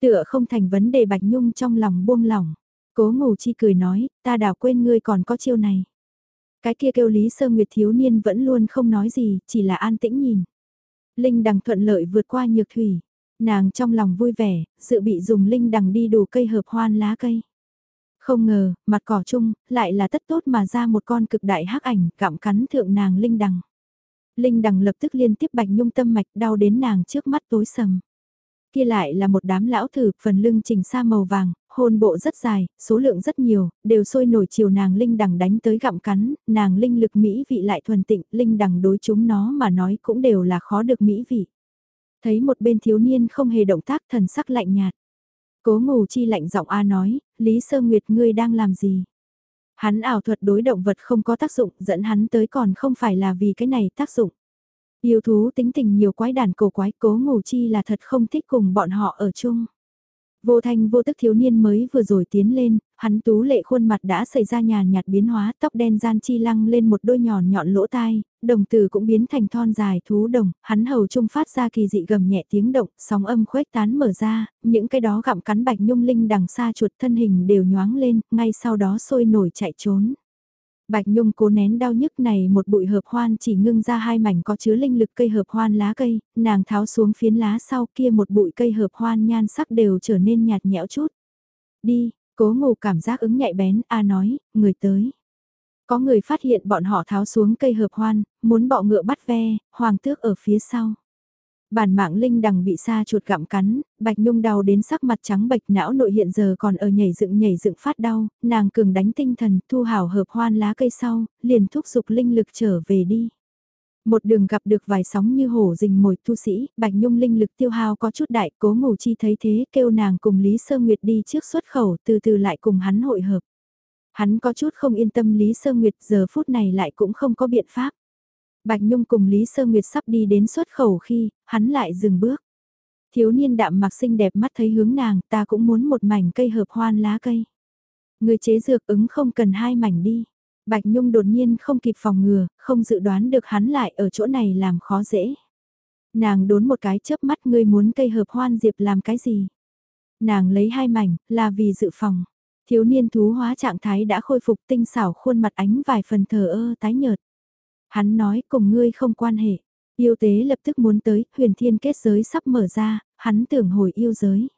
Tựa không thành vấn đề Bạch Nhung trong lòng buông lỏng. Cố ngủ chi cười nói, ta đào quên ngươi còn có chiêu này. Cái kia kêu Lý Sơ Nguyệt thiếu niên vẫn luôn không nói gì, chỉ là an tĩnh nhìn. Linh đằng thuận lợi vượt qua nhược thủy. Nàng trong lòng vui vẻ, dự bị dùng linh đằng đi đủ cây hợp hoan lá cây. Không ngờ, mặt cỏ chung, lại là tất tốt mà ra một con cực đại hắc ảnh cạm cắn thượng nàng linh đằng. Linh đằng lập tức liên tiếp bạch nhung tâm mạch đau đến nàng trước mắt tối sầm. Kia lại là một đám lão thử, phần lưng trình xa màu vàng, hôn bộ rất dài, số lượng rất nhiều, đều sôi nổi chiều nàng linh đằng đánh tới gặm cắn, nàng linh lực mỹ vị lại thuần tịnh, linh đằng đối chúng nó mà nói cũng đều là khó được mỹ vị. Thấy một bên thiếu niên không hề động tác thần sắc lạnh nhạt. Cố ngủ chi lạnh giọng A nói, Lý Sơ Nguyệt ngươi đang làm gì? Hắn ảo thuật đối động vật không có tác dụng, dẫn hắn tới còn không phải là vì cái này tác dụng. Yêu thú tính tình nhiều quái đàn cổ quái cố ngủ chi là thật không thích cùng bọn họ ở chung. Vô thanh vô tức thiếu niên mới vừa rồi tiến lên, hắn tú lệ khuôn mặt đã xảy ra nhàn nhạt biến hóa, tóc đen gian chi lăng lên một đôi nhọn nhọn lỗ tai, đồng từ cũng biến thành thon dài thú đồng, hắn hầu trung phát ra kỳ dị gầm nhẹ tiếng động, sóng âm khuếch tán mở ra, những cái đó gặm cắn bạch nhung linh đằng xa chuột thân hình đều nhoáng lên, ngay sau đó sôi nổi chạy trốn. Bạch Nhung cố nén đau nhức này một bụi hợp hoan chỉ ngưng ra hai mảnh có chứa linh lực cây hợp hoan lá cây, nàng tháo xuống phiến lá sau kia một bụi cây hợp hoan nhan sắc đều trở nên nhạt nhẽo chút. Đi, cố ngủ cảm giác ứng nhạy bén, A nói, người tới. Có người phát hiện bọn họ tháo xuống cây hợp hoan, muốn bọ ngựa bắt ve, hoàng tước ở phía sau. Bản mạng linh đằng bị sa chuột gặm cắn, Bạch Nhung đau đến sắc mặt trắng bệch não nội hiện giờ còn ở nhảy dựng nhảy dựng phát đau, nàng cường đánh tinh thần thu hảo hợp hoan lá cây sau, liền thúc giục linh lực trở về đi. Một đường gặp được vài sóng như hổ rình mồi tu sĩ, Bạch Nhung linh lực tiêu hao có chút đại, cố ngủ chi thấy thế kêu nàng cùng Lý Sơ Nguyệt đi trước xuất khẩu từ từ lại cùng hắn hội hợp. Hắn có chút không yên tâm Lý Sơ Nguyệt giờ phút này lại cũng không có biện pháp. Bạch Nhung cùng Lý Sơ Nguyệt sắp đi đến xuất khẩu khi, hắn lại dừng bước. Thiếu niên đạm mặc xinh đẹp mắt thấy hướng nàng, ta cũng muốn một mảnh cây hợp hoan lá cây. Người chế dược ứng không cần hai mảnh đi. Bạch Nhung đột nhiên không kịp phòng ngừa, không dự đoán được hắn lại ở chỗ này làm khó dễ. Nàng đốn một cái chớp mắt ngươi muốn cây hợp hoan diệp làm cái gì? Nàng lấy hai mảnh, là vì dự phòng. Thiếu niên thú hóa trạng thái đã khôi phục tinh xảo khuôn mặt ánh vài phần thờ ơ tái nhợt. Hắn nói cùng ngươi không quan hệ. Yêu tế lập tức muốn tới, huyền thiên kết giới sắp mở ra, hắn tưởng hồi yêu giới.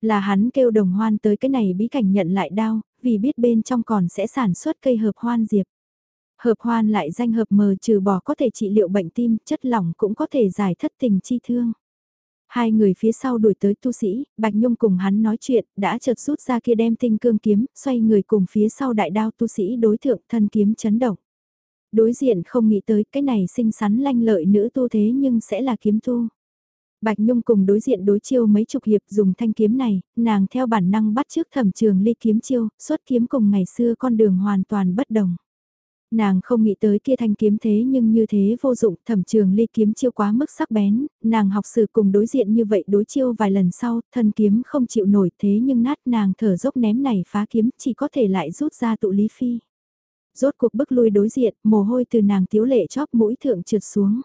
Là hắn kêu đồng hoan tới cái này bí cảnh nhận lại đau, vì biết bên trong còn sẽ sản xuất cây hợp hoan diệp. Hợp hoan lại danh hợp mờ trừ bỏ có thể trị liệu bệnh tim, chất lỏng cũng có thể giải thất tình chi thương. Hai người phía sau đuổi tới tu sĩ, Bạch Nhung cùng hắn nói chuyện, đã chợt rút ra kia đem tinh cương kiếm, xoay người cùng phía sau đại đao tu sĩ đối thượng thân kiếm chấn động. Đối diện không nghĩ tới cái này xinh xắn lanh lợi nữ tu thế nhưng sẽ là kiếm tu. Bạch Nhung cùng đối diện đối chiêu mấy chục hiệp dùng thanh kiếm này, nàng theo bản năng bắt trước thẩm trường ly kiếm chiêu, xuất kiếm cùng ngày xưa con đường hoàn toàn bất đồng. Nàng không nghĩ tới kia thanh kiếm thế nhưng như thế vô dụng, thẩm trường ly kiếm chiêu quá mức sắc bén, nàng học sử cùng đối diện như vậy đối chiêu vài lần sau, thân kiếm không chịu nổi thế nhưng nát nàng thở dốc ném này phá kiếm chỉ có thể lại rút ra tụ lý phi. Rốt cuộc bức lui đối diện, mồ hôi từ nàng tiếu lệ chóp mũi thượng trượt xuống.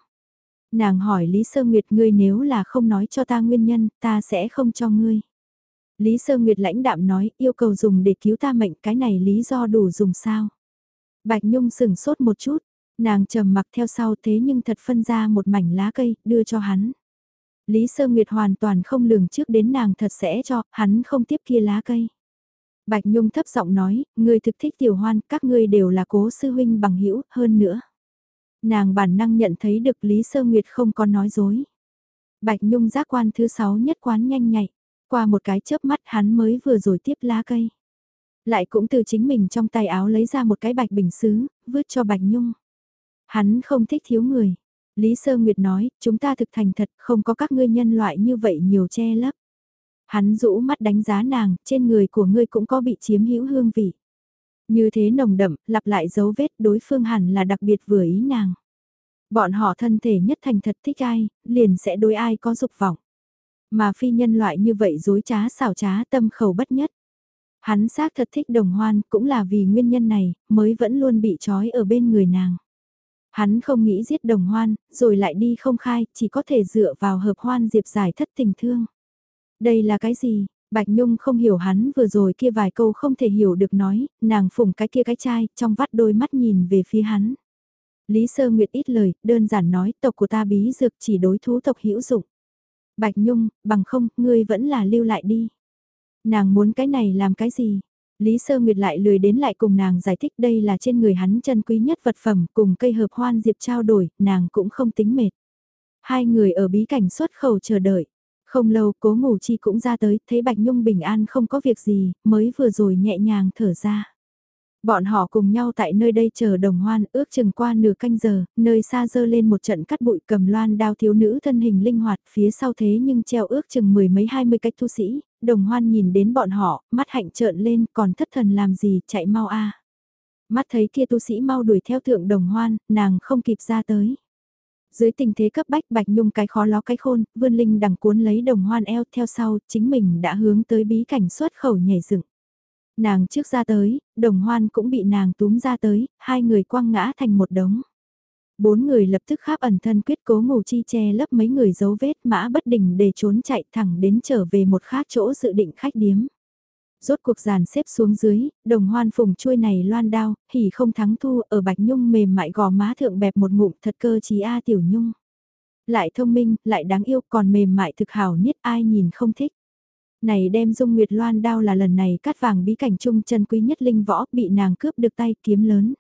Nàng hỏi Lý Sơ Nguyệt ngươi nếu là không nói cho ta nguyên nhân, ta sẽ không cho ngươi. Lý Sơ Nguyệt lãnh đạm nói, yêu cầu dùng để cứu ta mệnh, cái này lý do đủ dùng sao? Bạch Nhung sừng sốt một chút, nàng trầm mặc theo sau thế nhưng thật phân ra một mảnh lá cây, đưa cho hắn. Lý Sơ Nguyệt hoàn toàn không lường trước đến nàng thật sẽ cho, hắn không tiếp kia lá cây. Bạch Nhung thấp giọng nói, ngươi thực thích tiểu hoan, các ngươi đều là cố sư huynh bằng hữu hơn nữa. Nàng bản năng nhận thấy được Lý Sơ Nguyệt không có nói dối. Bạch Nhung giác quan thứ sáu nhất quán nhanh nhạy, qua một cái chớp mắt hắn mới vừa rồi tiếp lá cây. Lại cũng từ chính mình trong tay áo lấy ra một cái bạch bình xứ, vứt cho Bạch Nhung. Hắn không thích thiếu người. Lý Sơ Nguyệt nói, chúng ta thực thành thật, không có các ngươi nhân loại như vậy nhiều che lấp. Hắn rũ mắt đánh giá nàng, trên người của ngươi cũng có bị chiếm hữu hương vị. Như thế nồng đậm, lặp lại dấu vết đối phương hẳn là đặc biệt vừa ý nàng. Bọn họ thân thể nhất thành thật thích ai, liền sẽ đối ai có dục vọng. Mà phi nhân loại như vậy dối trá xảo trá tâm khẩu bất nhất. Hắn xác thật thích đồng hoan cũng là vì nguyên nhân này mới vẫn luôn bị trói ở bên người nàng. Hắn không nghĩ giết đồng hoan, rồi lại đi không khai, chỉ có thể dựa vào hợp hoan diệp giải thất tình thương. Đây là cái gì? Bạch Nhung không hiểu hắn vừa rồi kia vài câu không thể hiểu được nói, nàng phùng cái kia cái chai, trong vắt đôi mắt nhìn về phía hắn. Lý Sơ Nguyệt ít lời, đơn giản nói tộc của ta bí dược chỉ đối thú tộc hữu dụng. Bạch Nhung, bằng không, ngươi vẫn là lưu lại đi. Nàng muốn cái này làm cái gì? Lý Sơ Nguyệt lại lười đến lại cùng nàng giải thích đây là trên người hắn chân quý nhất vật phẩm cùng cây hợp hoan diệp trao đổi, nàng cũng không tính mệt. Hai người ở bí cảnh xuất khẩu chờ đợi. Không lâu cố ngủ chi cũng ra tới, thấy Bạch Nhung bình an không có việc gì, mới vừa rồi nhẹ nhàng thở ra. Bọn họ cùng nhau tại nơi đây chờ đồng hoan ước chừng qua nửa canh giờ, nơi xa dơ lên một trận cắt bụi cầm loan đao thiếu nữ thân hình linh hoạt phía sau thế nhưng treo ước chừng mười mấy hai mươi cách thu sĩ, đồng hoan nhìn đến bọn họ, mắt hạnh trợn lên còn thất thần làm gì chạy mau a Mắt thấy kia tu sĩ mau đuổi theo thượng đồng hoan, nàng không kịp ra tới. Dưới tình thế cấp bách Bạch Nhung cái khó ló cái khôn, vươn linh đằng cuốn lấy đồng hoan eo theo sau, chính mình đã hướng tới bí cảnh xuất khẩu nhảy dựng. Nàng trước ra tới, đồng hoan cũng bị nàng túm ra tới, hai người quăng ngã thành một đống. Bốn người lập tức kháp ẩn thân quyết cố ngủ chi che lấp mấy người dấu vết mã bất đình để trốn chạy thẳng đến trở về một khác chỗ dự định khách điếm. Rốt cuộc giàn xếp xuống dưới, đồng hoan phùng chuôi này loan đao, hỉ không thắng thu ở bạch nhung mềm mại gò má thượng bẹp một ngụm thật cơ chí A tiểu nhung. Lại thông minh, lại đáng yêu còn mềm mại thực hảo niết ai nhìn không thích. Này đem dung nguyệt loan đao là lần này cắt vàng bí cảnh trung chân quý nhất linh võ bị nàng cướp được tay kiếm lớn.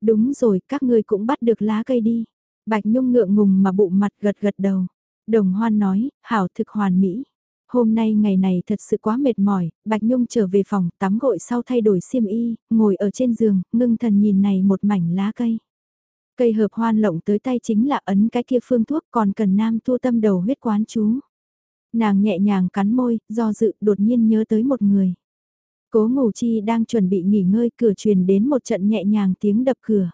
Đúng rồi, các ngươi cũng bắt được lá cây đi. Bạch Nhung ngượng ngùng mà bụng mặt gật gật đầu. Đồng hoan nói, hảo thực hoàn mỹ. Hôm nay ngày này thật sự quá mệt mỏi, Bạch Nhung trở về phòng, tắm gội sau thay đổi xiêm y, ngồi ở trên giường, ngưng thần nhìn này một mảnh lá cây. Cây hợp hoan lộng tới tay chính là ấn cái kia phương thuốc còn cần nam thu tâm đầu huyết quán chú. Nàng nhẹ nhàng cắn môi, do dự đột nhiên nhớ tới một người. Cố ngủ chi đang chuẩn bị nghỉ ngơi cửa truyền đến một trận nhẹ nhàng tiếng đập cửa.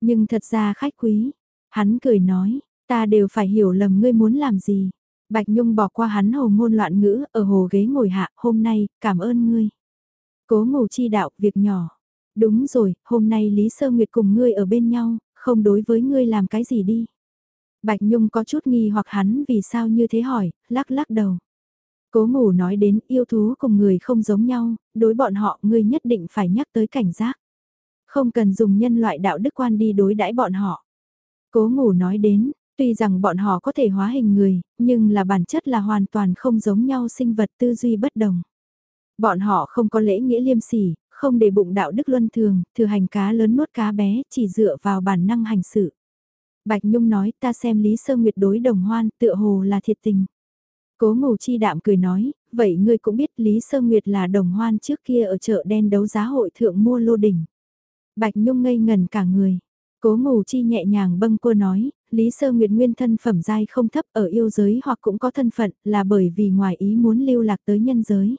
Nhưng thật ra khách quý, hắn cười nói, ta đều phải hiểu lầm ngươi muốn làm gì. Bạch Nhung bỏ qua hắn hồ ngôn loạn ngữ ở hồ ghế ngồi hạ, hôm nay, cảm ơn ngươi. Cố ngủ chi đạo, việc nhỏ. Đúng rồi, hôm nay Lý Sơ Nguyệt cùng ngươi ở bên nhau, không đối với ngươi làm cái gì đi. Bạch Nhung có chút nghi hoặc hắn vì sao như thế hỏi, lắc lắc đầu. Cố ngủ nói đến yêu thú cùng người không giống nhau, đối bọn họ ngươi nhất định phải nhắc tới cảnh giác. Không cần dùng nhân loại đạo đức quan đi đối đãi bọn họ. Cố ngủ nói đến, tuy rằng bọn họ có thể hóa hình người, nhưng là bản chất là hoàn toàn không giống nhau sinh vật tư duy bất đồng. Bọn họ không có lễ nghĩa liêm sỉ, không để bụng đạo đức luân thường, thừa hành cá lớn nuốt cá bé, chỉ dựa vào bản năng hành sự. Bạch Nhung nói ta xem Lý Sơ Nguyệt đối đồng hoan tựa hồ là thiệt tình. Cố ngủ chi đạm cười nói, vậy ngươi cũng biết Lý Sơ Nguyệt là đồng hoan trước kia ở chợ đen đấu giá hội thượng mua lô đỉnh. Bạch Nhung ngây ngần cả người. Cố ngủ chi nhẹ nhàng bâng quơ nói, Lý Sơ Nguyệt nguyên thân phẩm giai không thấp ở yêu giới hoặc cũng có thân phận là bởi vì ngoài ý muốn lưu lạc tới nhân giới.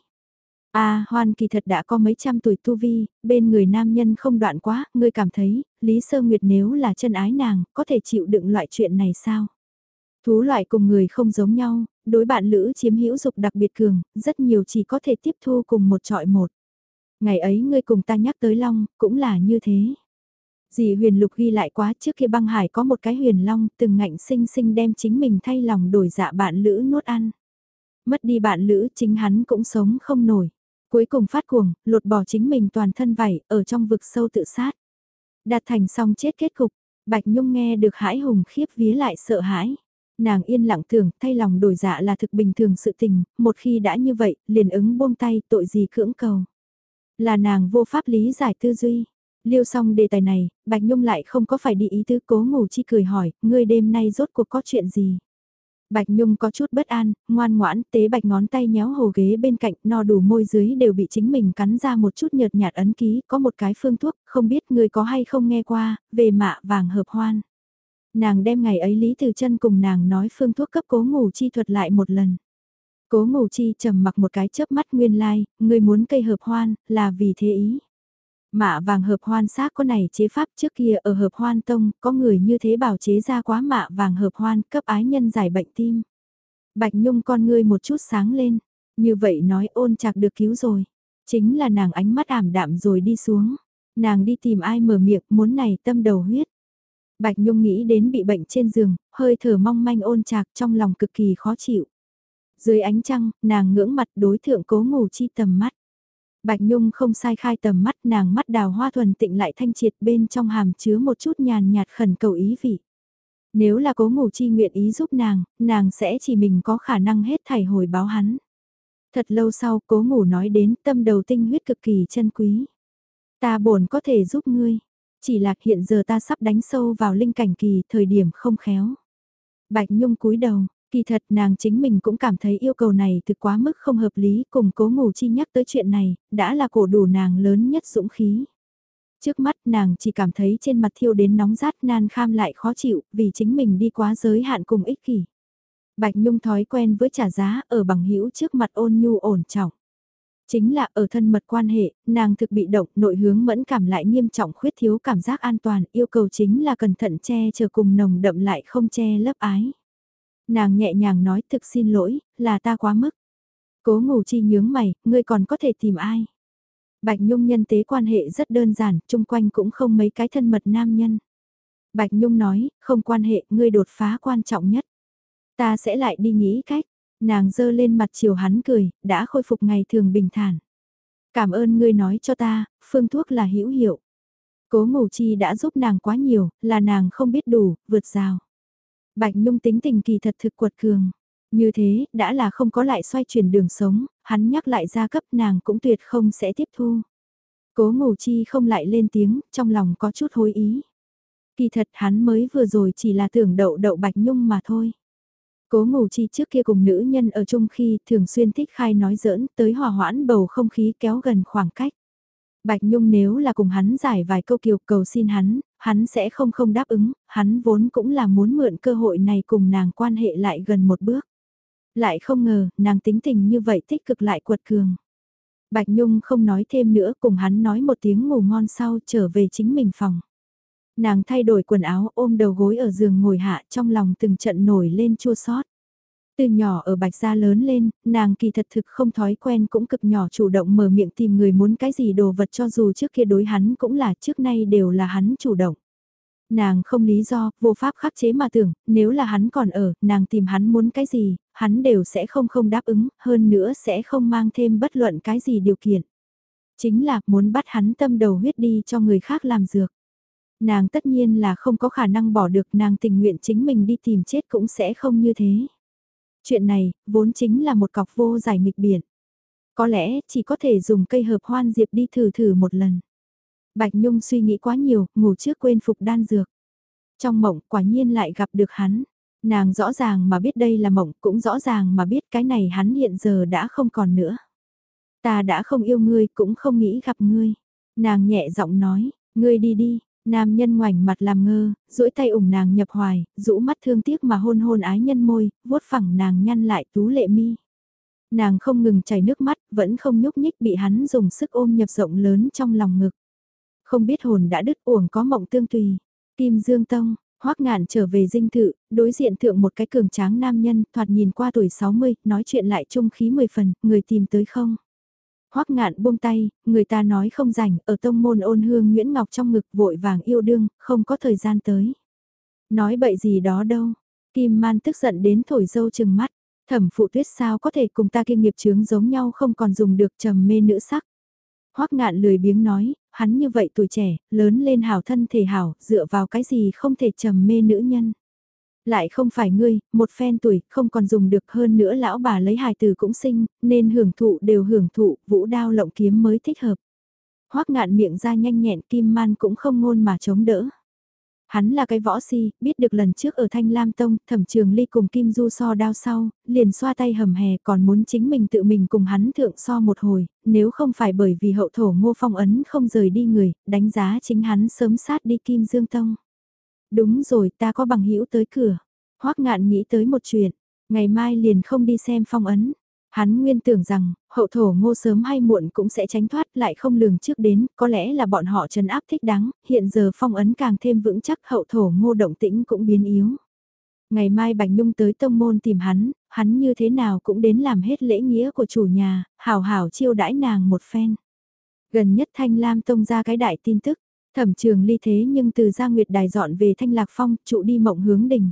A à, hoan kỳ thật đã có mấy trăm tuổi tu vi, bên người nam nhân không đoạn quá, ngươi cảm thấy, Lý Sơ Nguyệt nếu là chân ái nàng, có thể chịu đựng loại chuyện này sao? Thú loại cùng người không giống nhau, đối bạn lữ chiếm hữu dục đặc biệt cường, rất nhiều chỉ có thể tiếp thu cùng một trọi một. Ngày ấy ngươi cùng ta nhắc tới long, cũng là như thế. Dì huyền lục ghi lại quá trước kia băng hải có một cái huyền long từng ngạnh sinh sinh đem chính mình thay lòng đổi dạ bạn lữ nuốt ăn. Mất đi bạn lữ chính hắn cũng sống không nổi. Cuối cùng phát cuồng, lột bỏ chính mình toàn thân vảy ở trong vực sâu tự sát. Đạt thành xong chết kết cục, Bạch Nhung nghe được hãi hùng khiếp vía lại sợ hãi. Nàng yên lặng tưởng thay lòng đổi dạ là thực bình thường sự tình, một khi đã như vậy, liền ứng buông tay tội gì cưỡng cầu. Là nàng vô pháp lý giải tư duy. Liêu xong đề tài này, Bạch Nhung lại không có phải đi ý tứ cố ngủ chi cười hỏi, ngươi đêm nay rốt cuộc có chuyện gì? Bạch Nhung có chút bất an, ngoan ngoãn, tế bạch ngón tay nhéo hồ ghế bên cạnh, no đủ môi dưới đều bị chính mình cắn ra một chút nhợt nhạt ấn ký, có một cái phương thuốc, không biết người có hay không nghe qua, về mạ vàng hợp hoan. Nàng đem ngày ấy Lý Từ chân cùng nàng nói phương thuốc cấp cố ngủ chi thuật lại một lần. Cố ngủ chi trầm mặc một cái chớp mắt nguyên lai, like, người muốn cây hợp hoan, là vì thế ý. Mạ vàng hợp hoan xác có này chế pháp trước kia ở hợp hoan tông, có người như thế bảo chế ra quá mạ vàng hợp hoan cấp ái nhân giải bệnh tim. Bạch Nhung con ngươi một chút sáng lên, như vậy nói ôn chạc được cứu rồi. Chính là nàng ánh mắt ảm đạm rồi đi xuống. Nàng đi tìm ai mở miệng muốn này tâm đầu huyết. Bạch Nhung nghĩ đến bị bệnh trên giường, hơi thở mong manh ôn chạc trong lòng cực kỳ khó chịu. Dưới ánh trăng, nàng ngưỡng mặt đối thượng cố ngủ chi tầm mắt. Bạch Nhung không sai khai tầm mắt nàng mắt đào hoa thuần tịnh lại thanh triệt bên trong hàm chứa một chút nhàn nhạt khẩn cầu ý vị. Nếu là cố ngủ chi nguyện ý giúp nàng, nàng sẽ chỉ mình có khả năng hết thảy hồi báo hắn. Thật lâu sau cố ngủ nói đến tâm đầu tinh huyết cực kỳ chân quý. Ta bổn có thể giúp ngươi, chỉ là hiện giờ ta sắp đánh sâu vào linh cảnh kỳ thời điểm không khéo. Bạch Nhung cúi đầu, Kỳ thật nàng chính mình cũng cảm thấy yêu cầu này thực quá mức không hợp lý cùng cố ngủ chi nhắc tới chuyện này, đã là cổ đủ nàng lớn nhất dũng khí. Trước mắt nàng chỉ cảm thấy trên mặt thiêu đến nóng rát nan kham lại khó chịu vì chính mình đi quá giới hạn cùng ích kỷ. Bạch Nhung thói quen với trả giá ở bằng hữu trước mặt ôn nhu ổn trọng. Chính là ở thân mật quan hệ, nàng thực bị động, nội hướng mẫn cảm lại nghiêm trọng khuyết thiếu cảm giác an toàn, yêu cầu chính là cẩn thận che chở cùng nồng đậm lại không che lấp ái. Nàng nhẹ nhàng nói thực xin lỗi, là ta quá mức. Cố ngủ chi nhướng mày, ngươi còn có thể tìm ai? Bạch Nhung nhân tế quan hệ rất đơn giản, chung quanh cũng không mấy cái thân mật nam nhân. Bạch Nhung nói, không quan hệ, ngươi đột phá quan trọng nhất. Ta sẽ lại đi nghĩ cách. Nàng dơ lên mặt chiều hắn cười, đã khôi phục ngày thường bình thản. Cảm ơn ngươi nói cho ta, phương thuốc là hữu hiệu. Cố ngủ chi đã giúp nàng quá nhiều, là nàng không biết đủ, vượt rào. Bạch Nhung tính tình kỳ thật thực quật cường. Như thế, đã là không có lại xoay chuyển đường sống, hắn nhắc lại gia cấp nàng cũng tuyệt không sẽ tiếp thu. Cố ngủ chi không lại lên tiếng, trong lòng có chút hối ý. Kỳ thật hắn mới vừa rồi chỉ là tưởng đậu đậu Bạch Nhung mà thôi. Cố ngủ chi trước kia cùng nữ nhân ở chung khi thường xuyên thích khai nói giỡn tới hòa hoãn bầu không khí kéo gần khoảng cách. Bạch Nhung nếu là cùng hắn giải vài câu kiều cầu xin hắn, hắn sẽ không không đáp ứng, hắn vốn cũng là muốn mượn cơ hội này cùng nàng quan hệ lại gần một bước. Lại không ngờ, nàng tính tình như vậy tích cực lại quật cường. Bạch Nhung không nói thêm nữa cùng hắn nói một tiếng ngủ ngon sau trở về chính mình phòng. Nàng thay đổi quần áo ôm đầu gối ở giường ngồi hạ trong lòng từng trận nổi lên chua xót. Từ nhỏ ở Bạch Gia lớn lên, nàng kỳ thật thực không thói quen cũng cực nhỏ chủ động mở miệng tìm người muốn cái gì đồ vật cho dù trước kia đối hắn cũng là trước nay đều là hắn chủ động. Nàng không lý do, vô pháp khắc chế mà tưởng, nếu là hắn còn ở, nàng tìm hắn muốn cái gì, hắn đều sẽ không không đáp ứng, hơn nữa sẽ không mang thêm bất luận cái gì điều kiện. Chính là muốn bắt hắn tâm đầu huyết đi cho người khác làm dược. Nàng tất nhiên là không có khả năng bỏ được nàng tình nguyện chính mình đi tìm chết cũng sẽ không như thế. Chuyện này, vốn chính là một cọc vô giải nghịch biển. Có lẽ chỉ có thể dùng cây hợp hoan diệp đi thử thử một lần. Bạch Nhung suy nghĩ quá nhiều, ngủ trước quên phục đan dược. Trong mộng quả nhiên lại gặp được hắn. Nàng rõ ràng mà biết đây là mộng, cũng rõ ràng mà biết cái này hắn hiện giờ đã không còn nữa. Ta đã không yêu ngươi, cũng không nghĩ gặp ngươi. Nàng nhẹ giọng nói, ngươi đi đi, Nam nhân ngoảnh mặt làm ngơ, duỗi tay ủng nàng nhập hoài, rũ mắt thương tiếc mà hôn hôn ái nhân môi, vuốt phẳng nàng nhăn lại tú lệ mi. Nàng không ngừng chảy nước mắt, vẫn không nhúc nhích bị hắn dùng sức ôm nhập rộng lớn trong lòng ngực. Không biết hồn đã đứt uổng có mộng tương tùy. Kim Dương Tông, hoắc ngạn trở về dinh thự, đối diện thượng một cái cường tráng nam nhân, thoạt nhìn qua tuổi 60, nói chuyện lại trung khí 10 phần, người tìm tới không? Hoắc ngạn buông tay, người ta nói không rảnh, ở tông môn ôn hương Nguyễn Ngọc trong ngực vội vàng yêu đương, không có thời gian tới. Nói bậy gì đó đâu, Kim Man tức giận đến thổi dâu chừng mắt, thẩm phụ tuyết sao có thể cùng ta kiêm nghiệp chướng giống nhau không còn dùng được trầm mê nữ sắc. Hoắc ngạn lười biếng nói, hắn như vậy tuổi trẻ, lớn lên hảo thân thể hảo, dựa vào cái gì không thể trầm mê nữ nhân. Lại không phải ngươi, một phen tuổi, không còn dùng được hơn nữa lão bà lấy hài từ cũng sinh, nên hưởng thụ đều hưởng thụ, vũ đao lộng kiếm mới thích hợp. Hoắc ngạn miệng ra nhanh nhẹn kim man cũng không ngôn mà chống đỡ. Hắn là cái võ si, biết được lần trước ở Thanh Lam Tông, thẩm trường ly cùng Kim Du so đao sau, liền xoa tay hầm hè còn muốn chính mình tự mình cùng hắn thượng so một hồi, nếu không phải bởi vì hậu thổ ngô phong ấn không rời đi người, đánh giá chính hắn sớm sát đi Kim Dương Tông. Đúng rồi ta có bằng hữu tới cửa. Hoắc ngạn nghĩ tới một chuyện, ngày mai liền không đi xem phong ấn. Hắn nguyên tưởng rằng, hậu thổ ngô sớm hay muộn cũng sẽ tránh thoát lại không lường trước đến, có lẽ là bọn họ trấn áp thích đáng, hiện giờ phong ấn càng thêm vững chắc hậu thổ ngô động tĩnh cũng biến yếu. Ngày mai Bạch Nhung tới tông môn tìm hắn, hắn như thế nào cũng đến làm hết lễ nghĩa của chủ nhà, hào hào chiêu đãi nàng một phen. Gần nhất Thanh Lam tông ra cái đại tin tức, thẩm trường ly thế nhưng từ gia nguyệt đài dọn về Thanh Lạc Phong, trụ đi mộng hướng đình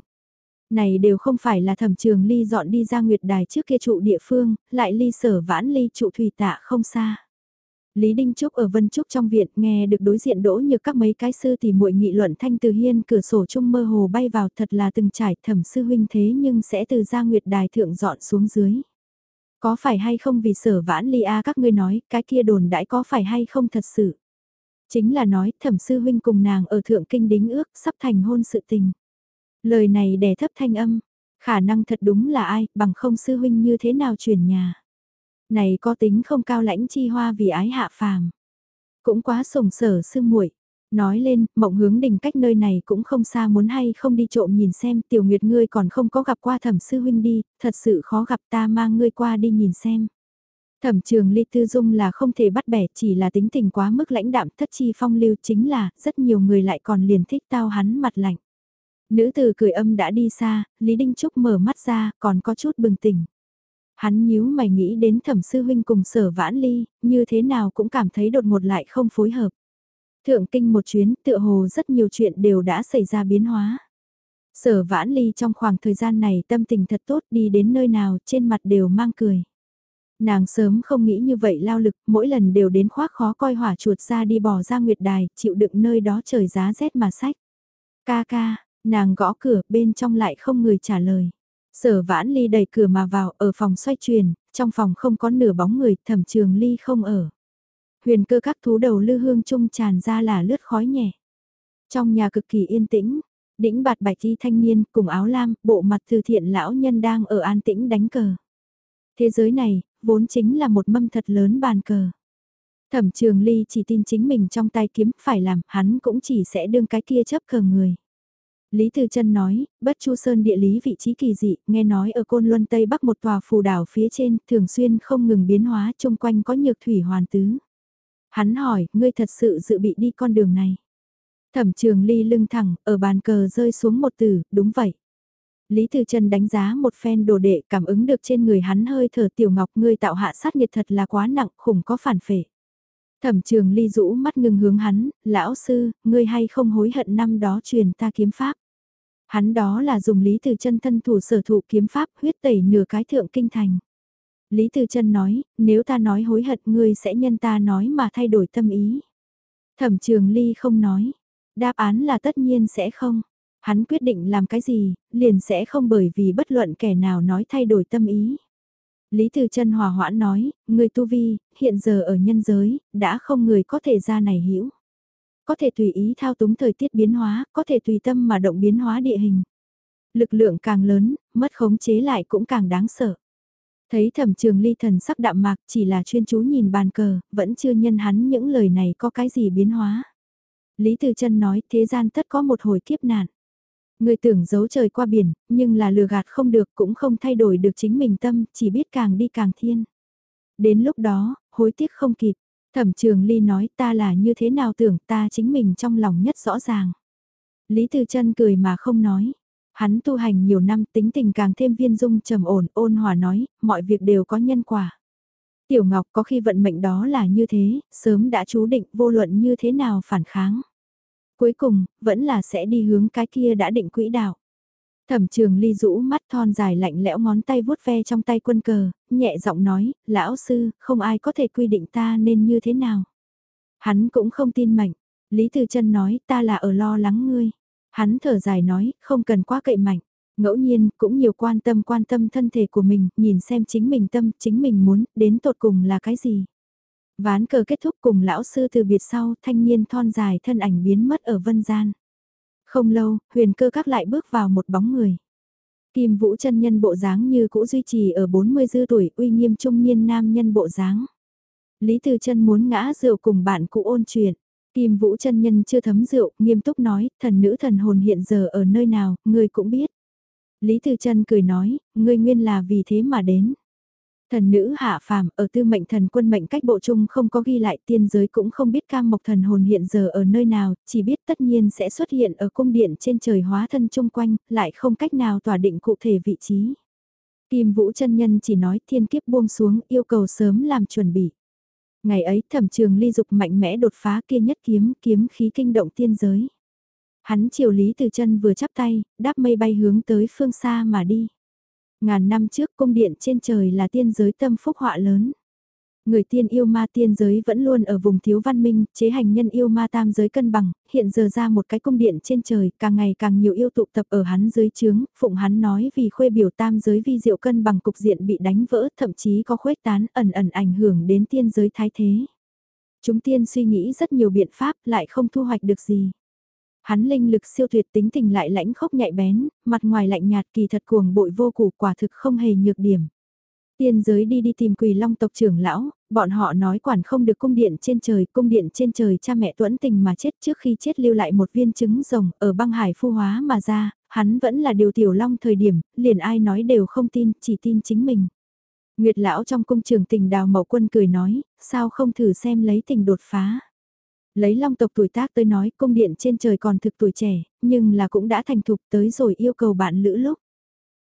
này đều không phải là thẩm trường ly dọn đi ra nguyệt đài trước kia trụ địa phương, lại ly sở vãn ly trụ thủy tạ không xa. Lý Đinh Trúc ở Vân Trúc trong viện nghe được đối diện đỗ như các mấy cái sư thì muội nghị luận thanh từ hiên cửa sổ chung mơ hồ bay vào thật là từng trải thẩm sư huynh thế nhưng sẽ từ gia nguyệt đài thượng dọn xuống dưới. Có phải hay không vì sở vãn ly a các ngươi nói cái kia đồn đãi có phải hay không thật sự. Chính là nói thẩm sư huynh cùng nàng ở thượng kinh đính ước sắp thành hôn sự tình. Lời này đè thấp thanh âm, khả năng thật đúng là ai, bằng không sư huynh như thế nào chuyển nhà. Này có tính không cao lãnh chi hoa vì ái hạ phàm. Cũng quá sồng sở sư muội Nói lên, mộng hướng đình cách nơi này cũng không xa muốn hay không đi trộm nhìn xem tiểu nguyệt ngươi còn không có gặp qua thẩm sư huynh đi, thật sự khó gặp ta mang ngươi qua đi nhìn xem. Thẩm trường ly tư dung là không thể bắt bẻ chỉ là tính tình quá mức lãnh đạm thất chi phong lưu chính là rất nhiều người lại còn liền thích tao hắn mặt lạnh. Nữ từ cười âm đã đi xa, Lý Đinh Trúc mở mắt ra, còn có chút bừng tỉnh. Hắn nhíu mày nghĩ đến thẩm sư huynh cùng sở vãn ly, như thế nào cũng cảm thấy đột ngột lại không phối hợp. Thượng kinh một chuyến, tựa hồ rất nhiều chuyện đều đã xảy ra biến hóa. Sở vãn ly trong khoảng thời gian này tâm tình thật tốt đi đến nơi nào trên mặt đều mang cười. Nàng sớm không nghĩ như vậy lao lực, mỗi lần đều đến khoác khó coi hỏa chuột ra đi bỏ ra nguyệt đài, chịu đựng nơi đó trời giá rét mà sách. Ca ca, Nàng gõ cửa, bên trong lại không người trả lời. Sở vãn ly đẩy cửa mà vào, ở phòng xoay truyền, trong phòng không có nửa bóng người, thẩm trường ly không ở. Huyền cơ các thú đầu lư hương trung tràn ra là lướt khói nhẹ. Trong nhà cực kỳ yên tĩnh, Đĩnh bạt bạch thi thanh niên cùng áo lam, bộ mặt từ thiện lão nhân đang ở an tĩnh đánh cờ. Thế giới này, vốn chính là một mâm thật lớn bàn cờ. Thẩm trường ly chỉ tin chính mình trong tay kiếm phải làm, hắn cũng chỉ sẽ đương cái kia chấp cờ người. Lý Từ Trân nói, bất chu sơn địa lý vị trí kỳ dị, nghe nói ở Côn Luân Tây Bắc một tòa phù đảo phía trên, thường xuyên không ngừng biến hóa, chung quanh có nhược thủy hoàn tứ. Hắn hỏi, ngươi thật sự dự bị đi con đường này. Thẩm trường ly lưng thẳng, ở bàn cờ rơi xuống một từ, đúng vậy. Lý Từ Trân đánh giá một phen đồ đệ cảm ứng được trên người hắn hơi thở tiểu ngọc ngươi tạo hạ sát nhiệt thật là quá nặng khủng có phản phệ. Thẩm trường ly rũ mắt ngừng hướng hắn, lão sư, ngươi hay không hối hận năm đó truyền ta kiếm pháp. Hắn đó là dùng Lý Từ Trân thân thủ sở thụ kiếm pháp huyết tẩy nửa cái thượng kinh thành. Lý Từ Trân nói, nếu ta nói hối hận ngươi sẽ nhân ta nói mà thay đổi tâm ý. Thẩm trường ly không nói. Đáp án là tất nhiên sẽ không. Hắn quyết định làm cái gì, liền sẽ không bởi vì bất luận kẻ nào nói thay đổi tâm ý. Lý Từ chân hòa hoãn nói, người tu vi, hiện giờ ở nhân giới, đã không người có thể ra này hiểu. Có thể tùy ý thao túng thời tiết biến hóa, có thể tùy tâm mà động biến hóa địa hình. Lực lượng càng lớn, mất khống chế lại cũng càng đáng sợ. Thấy thẩm trường ly thần sắc đạm mạc chỉ là chuyên chú nhìn bàn cờ, vẫn chưa nhân hắn những lời này có cái gì biến hóa. Lý Từ chân nói thế gian tất có một hồi kiếp nạn. Người tưởng giấu trời qua biển, nhưng là lừa gạt không được cũng không thay đổi được chính mình tâm, chỉ biết càng đi càng thiên. Đến lúc đó, hối tiếc không kịp, Thẩm trường ly nói ta là như thế nào tưởng ta chính mình trong lòng nhất rõ ràng. Lý Từ chân cười mà không nói. Hắn tu hành nhiều năm tính tình càng thêm viên dung trầm ổn ôn hòa nói, mọi việc đều có nhân quả. Tiểu Ngọc có khi vận mệnh đó là như thế, sớm đã chú định vô luận như thế nào phản kháng. Cuối cùng, vẫn là sẽ đi hướng cái kia đã định quỹ đạo. Thẩm trường ly rũ mắt thon dài lạnh lẽo ngón tay vuốt ve trong tay quân cờ, nhẹ giọng nói, lão sư, không ai có thể quy định ta nên như thế nào. Hắn cũng không tin mạnh, Lý Từ chân nói ta là ở lo lắng ngươi. Hắn thở dài nói, không cần quá cậy mạnh. Ngẫu nhiên, cũng nhiều quan tâm quan tâm thân thể của mình, nhìn xem chính mình tâm, chính mình muốn, đến tột cùng là cái gì. Ván cờ kết thúc cùng lão sư từ biệt sau, thanh niên thon dài thân ảnh biến mất ở vân gian. Không lâu, huyền cơ các lại bước vào một bóng người. Kim Vũ chân nhân bộ dáng như cũ duy trì ở 40 dư tuổi uy nghiêm trung niên nam nhân bộ dáng. Lý Từ chân muốn ngã rượu cùng bạn cũ ôn chuyện. Kim Vũ chân nhân chưa thấm rượu, nghiêm túc nói, thần nữ thần hồn hiện giờ ở nơi nào, ngươi cũng biết. Lý Từ chân cười nói, ngươi nguyên là vì thế mà đến. Thần nữ hạ phàm ở tư mệnh thần quân mệnh cách bộ chung không có ghi lại tiên giới cũng không biết cam mộc thần hồn hiện giờ ở nơi nào, chỉ biết tất nhiên sẽ xuất hiện ở cung điện trên trời hóa thân chung quanh, lại không cách nào tỏa định cụ thể vị trí. Kim Vũ chân Nhân chỉ nói thiên kiếp buông xuống yêu cầu sớm làm chuẩn bị. Ngày ấy thẩm trường ly dục mạnh mẽ đột phá kia nhất kiếm kiếm khí kinh động tiên giới. Hắn triều lý từ chân vừa chắp tay, đáp mây bay hướng tới phương xa mà đi. Ngàn năm trước cung điện trên trời là tiên giới tâm phúc họa lớn. Người tiên yêu ma tiên giới vẫn luôn ở vùng thiếu văn minh, chế hành nhân yêu ma tam giới cân bằng, hiện giờ ra một cái cung điện trên trời, càng ngày càng nhiều yêu tụ tập ở hắn dưới chướng, phụng hắn nói vì khuê biểu tam giới vi diệu cân bằng cục diện bị đánh vỡ, thậm chí có khuếch tán ẩn ẩn ảnh hưởng đến tiên giới thái thế. Chúng tiên suy nghĩ rất nhiều biện pháp lại không thu hoạch được gì. Hắn linh lực siêu tuyệt tính tình lại lãnh khốc nhạy bén, mặt ngoài lạnh nhạt kỳ thật cuồng bội vô củ quả thực không hề nhược điểm. Tiên giới đi đi tìm quỳ long tộc trưởng lão, bọn họ nói quản không được cung điện trên trời, cung điện trên trời cha mẹ tuẫn tình mà chết trước khi chết lưu lại một viên trứng rồng ở băng hải phu hóa mà ra, hắn vẫn là điều tiểu long thời điểm, liền ai nói đều không tin, chỉ tin chính mình. Nguyệt lão trong cung trường tình đào mậu quân cười nói, sao không thử xem lấy tình đột phá. Lấy long tộc tuổi tác tới nói cung điện trên trời còn thực tuổi trẻ, nhưng là cũng đã thành thục tới rồi yêu cầu bạn lữ lúc.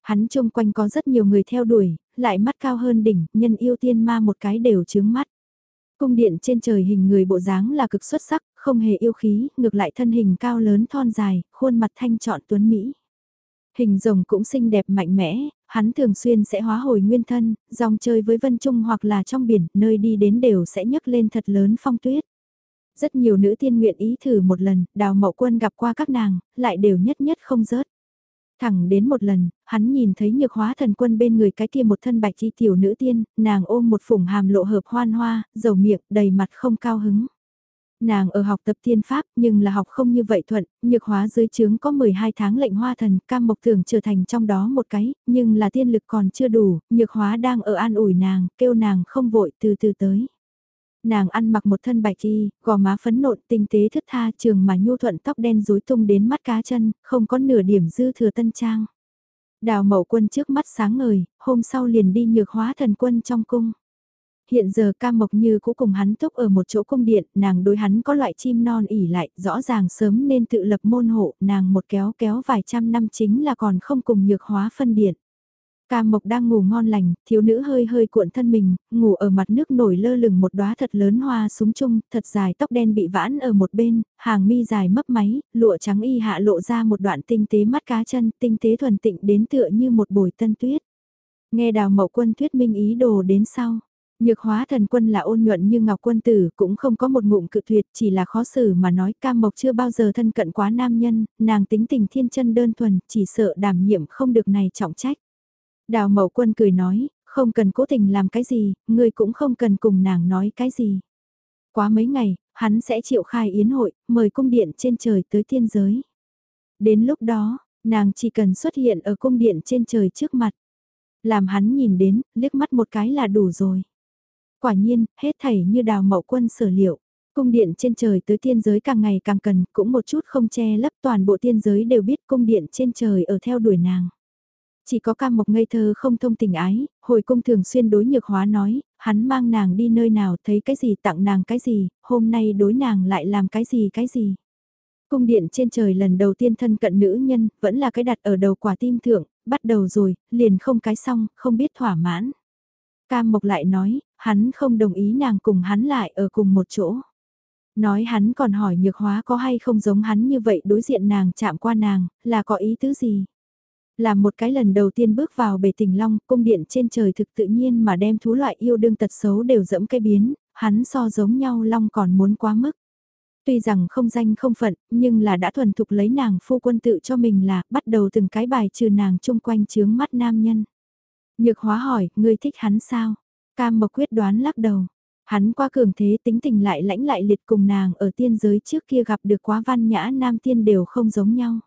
Hắn chung quanh có rất nhiều người theo đuổi, lại mắt cao hơn đỉnh, nhân yêu tiên ma một cái đều chướng mắt. Cung điện trên trời hình người bộ dáng là cực xuất sắc, không hề yêu khí, ngược lại thân hình cao lớn thon dài, khuôn mặt thanh trọn tuấn Mỹ. Hình rồng cũng xinh đẹp mạnh mẽ, hắn thường xuyên sẽ hóa hồi nguyên thân, dòng chơi với vân trung hoặc là trong biển, nơi đi đến đều sẽ nhấc lên thật lớn phong tuyết. Rất nhiều nữ tiên nguyện ý thử một lần, đào mậu quân gặp qua các nàng, lại đều nhất nhất không rớt. Thẳng đến một lần, hắn nhìn thấy nhược hóa thần quân bên người cái kia một thân bạch chi tiểu nữ tiên, nàng ôm một phủng hàm lộ hợp hoan hoa, dầu miệng, đầy mặt không cao hứng. Nàng ở học tập tiên pháp nhưng là học không như vậy thuận, nhược hóa dưới chướng có 12 tháng lệnh hoa thần, cam mộc thường trở thành trong đó một cái, nhưng là tiên lực còn chưa đủ, nhược hóa đang ở an ủi nàng, kêu nàng không vội từ từ tới. Nàng ăn mặc một thân bạch y, gò má phấn nộn tinh tế thức tha trường mà nhu thuận tóc đen rối tung đến mắt cá chân, không có nửa điểm dư thừa tân trang. Đào mậu quân trước mắt sáng ngời, hôm sau liền đi nhược hóa thần quân trong cung. Hiện giờ ca mộc như cũ cùng hắn túc ở một chỗ cung điện, nàng đối hắn có loại chim non ỉ lại, rõ ràng sớm nên tự lập môn hộ, nàng một kéo kéo vài trăm năm chính là còn không cùng nhược hóa phân điện. Ca mộc đang ngủ ngon lành, thiếu nữ hơi hơi cuộn thân mình, ngủ ở mặt nước nổi lơ lửng một đóa thật lớn hoa súng chung, thật dài tóc đen bị vãn ở một bên, hàng mi dài mấp máy, lụa trắng y hạ lộ ra một đoạn tinh tế mắt cá chân, tinh tế thuần tịnh đến tựa như một bồi tân tuyết. Nghe đào mậu quân thuyết minh ý đồ đến sau. Nhược hóa thần quân là ôn nhuận như ngọc quân tử cũng không có một ngụm cự tuyệt chỉ là khó xử mà nói cam mộc chưa bao giờ thân cận quá nam nhân, nàng tính tình thiên chân đơn thuần chỉ sợ đảm nhiệm không được này trọng trách. Đào mậu quân cười nói, không cần cố tình làm cái gì, ngươi cũng không cần cùng nàng nói cái gì. Quá mấy ngày, hắn sẽ triệu khai yến hội, mời cung điện trên trời tới thiên giới. Đến lúc đó, nàng chỉ cần xuất hiện ở cung điện trên trời trước mặt. Làm hắn nhìn đến, liếc mắt một cái là đủ rồi. Quả nhiên, hết thảy như đào mậu quân sở liệu. Cung điện trên trời tới tiên giới càng ngày càng cần, cũng một chút không che lấp toàn bộ tiên giới đều biết cung điện trên trời ở theo đuổi nàng. Chỉ có cam mộc ngây thơ không thông tình ái, hồi cung thường xuyên đối nhược hóa nói, hắn mang nàng đi nơi nào thấy cái gì tặng nàng cái gì, hôm nay đối nàng lại làm cái gì cái gì. Cung điện trên trời lần đầu tiên thân cận nữ nhân, vẫn là cái đặt ở đầu quả tim thượng, bắt đầu rồi, liền không cái xong, không biết thỏa mãn. Cam Mộc lại nói, hắn không đồng ý nàng cùng hắn lại ở cùng một chỗ. Nói hắn còn hỏi nhược hóa có hay không giống hắn như vậy đối diện nàng chạm qua nàng, là có ý tứ gì? Là một cái lần đầu tiên bước vào bể tình long, cung điện trên trời thực tự nhiên mà đem thú loại yêu đương tật xấu đều dẫm cái biến, hắn so giống nhau long còn muốn quá mức. Tuy rằng không danh không phận, nhưng là đã thuần thục lấy nàng phu quân tự cho mình là bắt đầu từng cái bài trừ nàng chung quanh chướng mắt nam nhân. Nhược hóa hỏi, ngươi thích hắn sao? Cam Mộc quyết đoán lắc đầu. Hắn qua cường thế tính tình lại lãnh lại liệt cùng nàng ở tiên giới trước kia gặp được quá văn nhã nam tiên đều không giống nhau.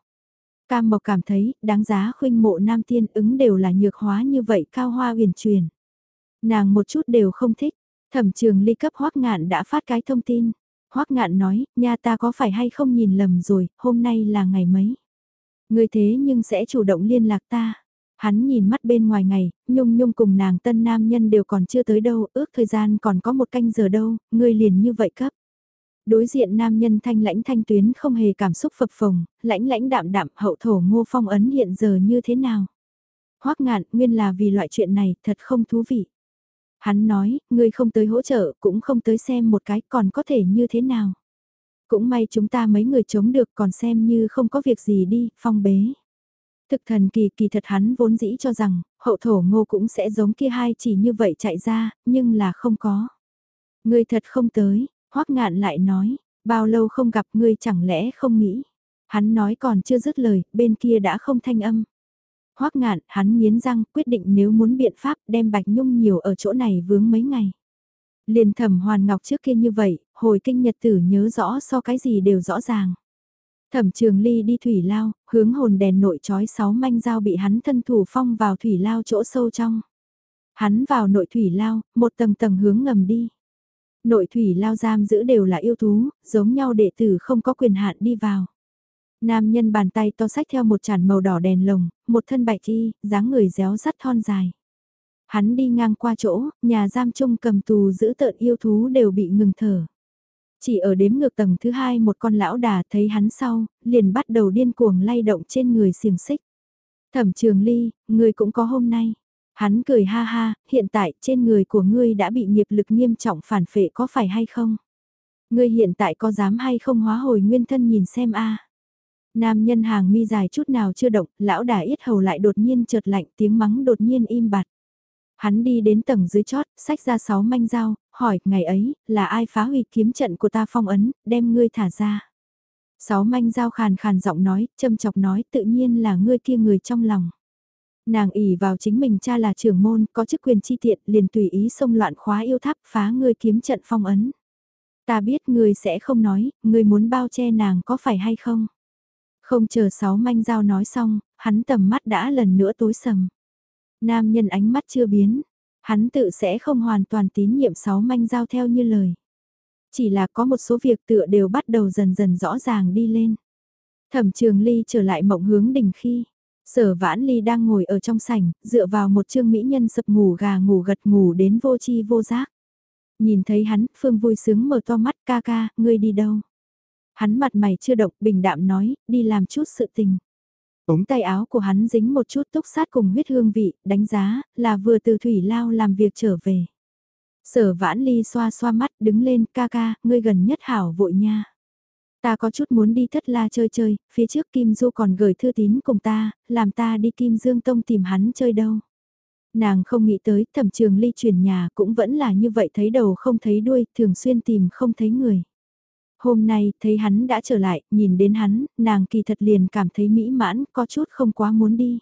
Cam Mộc cảm thấy, đáng giá khuynh mộ nam tiên ứng đều là nhược hóa như vậy cao hoa huyền truyền. Nàng một chút đều không thích, thẩm trường ly cấp hoắc ngạn đã phát cái thông tin. hoắc ngạn nói, nhà ta có phải hay không nhìn lầm rồi, hôm nay là ngày mấy. Người thế nhưng sẽ chủ động liên lạc ta. Hắn nhìn mắt bên ngoài ngày, nhung nhung cùng nàng tân nam nhân đều còn chưa tới đâu, ước thời gian còn có một canh giờ đâu, ngươi liền như vậy cấp. Đối diện nam nhân thanh lãnh thanh tuyến không hề cảm xúc phập phồng, lãnh lãnh đạm đạm hậu thổ ngô phong ấn hiện giờ như thế nào. Hoắc ngạn nguyên là vì loại chuyện này thật không thú vị. Hắn nói, ngươi không tới hỗ trợ cũng không tới xem một cái còn có thể như thế nào. Cũng may chúng ta mấy người chống được còn xem như không có việc gì đi, phong bế. Thực thần kỳ kỳ thật hắn vốn dĩ cho rằng, hậu thổ ngô cũng sẽ giống kia hai chỉ như vậy chạy ra, nhưng là không có. Ngươi thật không tới, hoắc ngạn lại nói, bao lâu không gặp ngươi chẳng lẽ không nghĩ. Hắn nói còn chưa dứt lời, bên kia đã không thanh âm. Hoắc ngạn, hắn nghiến răng, quyết định nếu muốn biện pháp đem Bạch Nhung nhiều ở chỗ này vướng mấy ngày. Liền thẩm hoàn ngọc trước kia như vậy, hồi kinh nhật tử nhớ rõ so cái gì đều rõ ràng. Thẩm trường ly đi thủy lao, hướng hồn đèn nội trói sáu manh dao bị hắn thân thủ phong vào thủy lao chỗ sâu trong. Hắn vào nội thủy lao, một tầng tầng hướng ngầm đi. Nội thủy lao giam giữ đều là yêu thú, giống nhau đệ tử không có quyền hạn đi vào. Nam nhân bàn tay to sách theo một chản màu đỏ đèn lồng, một thân bạch y, dáng người réo rắt thon dài. Hắn đi ngang qua chỗ, nhà giam chung cầm tù giữ tợn yêu thú đều bị ngừng thở. Chỉ ở đếm ngược tầng thứ hai một con lão đà thấy hắn sau, liền bắt đầu điên cuồng lay động trên người xiềng xích. Thẩm trường ly, người cũng có hôm nay. Hắn cười ha ha, hiện tại trên người của ngươi đã bị nghiệp lực nghiêm trọng phản phệ có phải hay không? Ngươi hiện tại có dám hay không hóa hồi nguyên thân nhìn xem a Nam nhân hàng mi dài chút nào chưa động, lão đà yết hầu lại đột nhiên chợt lạnh tiếng mắng đột nhiên im bặt. Hắn đi đến tầng dưới chót, sách ra sáu manh dao, hỏi, ngày ấy, là ai phá hủy kiếm trận của ta phong ấn, đem ngươi thả ra. Sáu manh dao khàn khàn giọng nói, châm chọc nói, tự nhiên là ngươi kia người trong lòng. Nàng ỉ vào chính mình cha là trưởng môn, có chức quyền chi tiện, liền tùy ý xông loạn khóa yêu tháp phá ngươi kiếm trận phong ấn. Ta biết ngươi sẽ không nói, ngươi muốn bao che nàng có phải hay không? Không chờ sáu manh dao nói xong, hắn tầm mắt đã lần nữa tối sầm. Nam nhân ánh mắt chưa biến, hắn tự sẽ không hoàn toàn tín nhiệm sáu manh dao theo như lời. Chỉ là có một số việc tựa đều bắt đầu dần dần rõ ràng đi lên. Thẩm trường ly trở lại mộng hướng đỉnh khi. Sở vãn ly đang ngồi ở trong sảnh, dựa vào một chương mỹ nhân sập ngủ gà ngủ gật ngủ đến vô chi vô giác. Nhìn thấy hắn, Phương vui sướng mở to mắt ca ca, ngươi đi đâu? Hắn mặt mày chưa động, bình đạm nói, đi làm chút sự tình. Ống tay áo của hắn dính một chút túc sát cùng huyết hương vị, đánh giá, là vừa từ thủy lao làm việc trở về. Sở vãn ly xoa xoa mắt, đứng lên, ca ca, ngươi gần nhất hảo vội nha. Ta có chút muốn đi thất la chơi chơi, phía trước Kim Du còn gửi thư tín cùng ta, làm ta đi Kim Dương Tông tìm hắn chơi đâu. Nàng không nghĩ tới thẩm trường ly chuyển nhà cũng vẫn là như vậy thấy đầu không thấy đuôi, thường xuyên tìm không thấy người. Hôm nay thấy hắn đã trở lại, nhìn đến hắn, nàng kỳ thật liền cảm thấy mỹ mãn, có chút không quá muốn đi.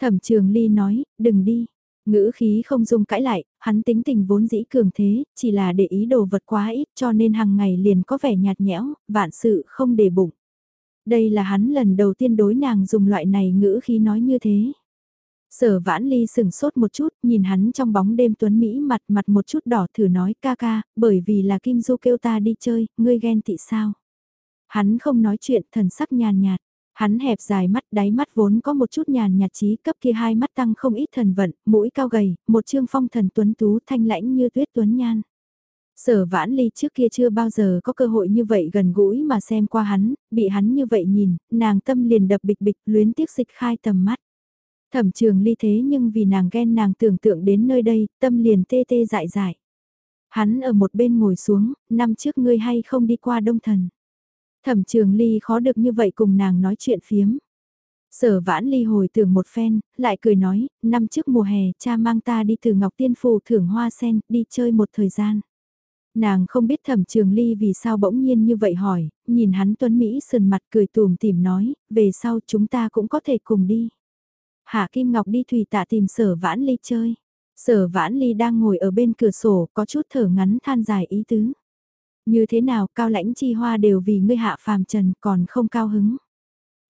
Thẩm trường ly nói, đừng đi. Ngữ khí không dung cãi lại, hắn tính tình vốn dĩ cường thế, chỉ là để ý đồ vật quá ít cho nên hàng ngày liền có vẻ nhạt nhẽo, vạn sự không để bụng. Đây là hắn lần đầu tiên đối nàng dùng loại này ngữ khí nói như thế. Sở vãn ly sừng sốt một chút, nhìn hắn trong bóng đêm tuấn Mỹ mặt mặt một chút đỏ thử nói ca ca, bởi vì là Kim Du kêu ta đi chơi, ngươi ghen tị sao. Hắn không nói chuyện thần sắc nhàn nhạt, hắn hẹp dài mắt đáy mắt vốn có một chút nhàn nhạt trí cấp kia hai mắt tăng không ít thần vận, mũi cao gầy, một trương phong thần tuấn tú thanh lãnh như tuyết tuấn nhan. Sở vãn ly trước kia chưa bao giờ có cơ hội như vậy gần gũi mà xem qua hắn, bị hắn như vậy nhìn, nàng tâm liền đập bịch bịch luyến tiếc dịch khai tầm mắt. Thẩm trường ly thế nhưng vì nàng ghen nàng tưởng tượng đến nơi đây, tâm liền tê tê dại dại. Hắn ở một bên ngồi xuống, năm trước ngươi hay không đi qua đông thần. Thẩm trường ly khó được như vậy cùng nàng nói chuyện phiếm. Sở vãn ly hồi tưởng một phen, lại cười nói, năm trước mùa hè cha mang ta đi từ Ngọc Tiên Phù thưởng hoa sen, đi chơi một thời gian. Nàng không biết thẩm trường ly vì sao bỗng nhiên như vậy hỏi, nhìn hắn tuấn Mỹ sườn mặt cười tùm tìm nói, về sau chúng ta cũng có thể cùng đi. Hạ Kim Ngọc đi thủy tạ tìm sở vãn ly chơi. Sở vãn ly đang ngồi ở bên cửa sổ có chút thở ngắn than dài ý tứ. Như thế nào cao lãnh chi hoa đều vì ngươi hạ phàm trần còn không cao hứng.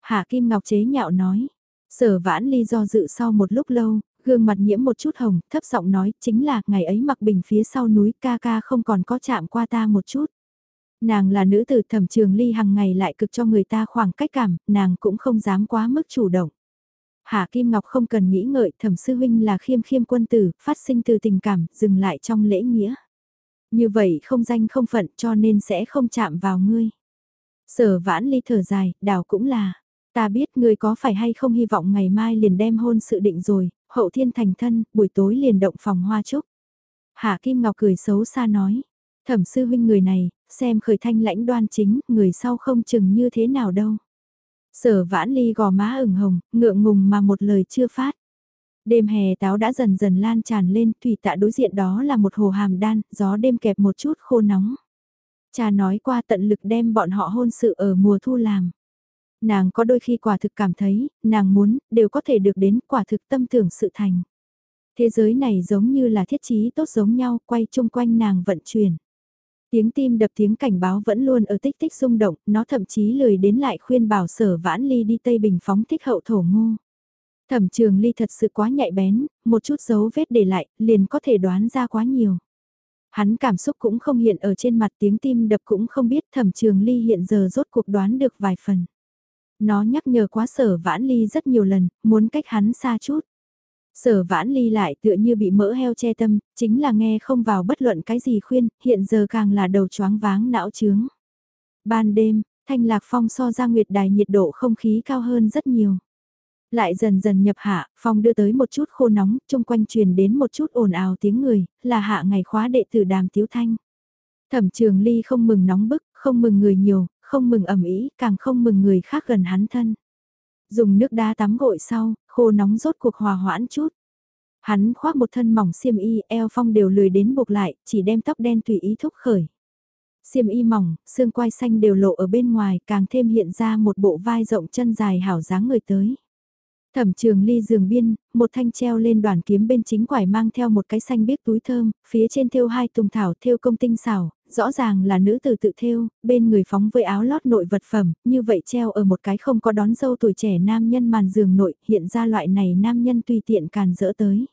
Hạ Kim Ngọc chế nhạo nói. Sở vãn ly do dự sau một lúc lâu, gương mặt nhiễm một chút hồng, thấp giọng nói chính là ngày ấy mặc bình phía sau núi ca ca không còn có chạm qua ta một chút. Nàng là nữ tử thẩm trường ly hàng ngày lại cực cho người ta khoảng cách cảm, nàng cũng không dám quá mức chủ động. Hạ Kim Ngọc không cần nghĩ ngợi thẩm sư huynh là khiêm khiêm quân tử, phát sinh từ tình cảm, dừng lại trong lễ nghĩa. Như vậy không danh không phận cho nên sẽ không chạm vào ngươi. Sở vãn ly thở dài, đảo cũng là. Ta biết ngươi có phải hay không hy vọng ngày mai liền đem hôn sự định rồi, hậu thiên thành thân, buổi tối liền động phòng hoa trúc. Hạ Kim Ngọc cười xấu xa nói. Thẩm sư huynh người này, xem khởi thanh lãnh đoan chính, người sau không chừng như thế nào đâu. Sở vãn ly gò má ửng hồng, ngượng ngùng mà một lời chưa phát. Đêm hè táo đã dần dần lan tràn lên, thủy tạ đối diện đó là một hồ hàm đan, gió đêm kẹp một chút khô nóng. Cha nói qua tận lực đem bọn họ hôn sự ở mùa thu làm. Nàng có đôi khi quả thực cảm thấy, nàng muốn, đều có thể được đến quả thực tâm tưởng sự thành. Thế giới này giống như là thiết chí tốt giống nhau, quay chung quanh nàng vận chuyển. Tiếng tim đập tiếng cảnh báo vẫn luôn ở tích tích rung động, nó thậm chí lười đến lại khuyên bảo sở vãn ly đi Tây Bình phóng thích hậu thổ ngô. Thẩm trường ly thật sự quá nhạy bén, một chút dấu vết để lại, liền có thể đoán ra quá nhiều. Hắn cảm xúc cũng không hiện ở trên mặt tiếng tim đập cũng không biết thẩm trường ly hiện giờ rốt cuộc đoán được vài phần. Nó nhắc nhở quá sở vãn ly rất nhiều lần, muốn cách hắn xa chút. Sở vãn ly lại tựa như bị mỡ heo che tâm, chính là nghe không vào bất luận cái gì khuyên, hiện giờ càng là đầu choáng váng não trướng. Ban đêm, thanh lạc phong so ra nguyệt đài nhiệt độ không khí cao hơn rất nhiều. Lại dần dần nhập hạ, phong đưa tới một chút khô nóng, chung quanh truyền đến một chút ồn ào tiếng người, là hạ ngày khóa đệ tử đàm tiếu thanh. Thẩm trường ly không mừng nóng bức, không mừng người nhiều, không mừng ẩm ý, càng không mừng người khác gần hắn thân. Dùng nước đá tắm gội sau, khô nóng rốt cuộc hòa hoãn chút. Hắn khoác một thân mỏng xiêm y, eo phong đều lười đến buộc lại, chỉ đem tóc đen tùy ý thúc khởi. Xiêm y mỏng, xương quai xanh đều lộ ở bên ngoài, càng thêm hiện ra một bộ vai rộng chân dài hảo dáng người tới. Thẩm trường ly giường biên, một thanh treo lên đoàn kiếm bên chính quải mang theo một cái xanh biếc túi thơm, phía trên thêu hai tùng thảo thêu công tinh xảo, rõ ràng là nữ tử tự thêu, bên người phóng với áo lót nội vật phẩm, như vậy treo ở một cái không có đón dâu tuổi trẻ nam nhân màn giường nội, hiện ra loại này nam nhân tùy tiện càn dỡ tới.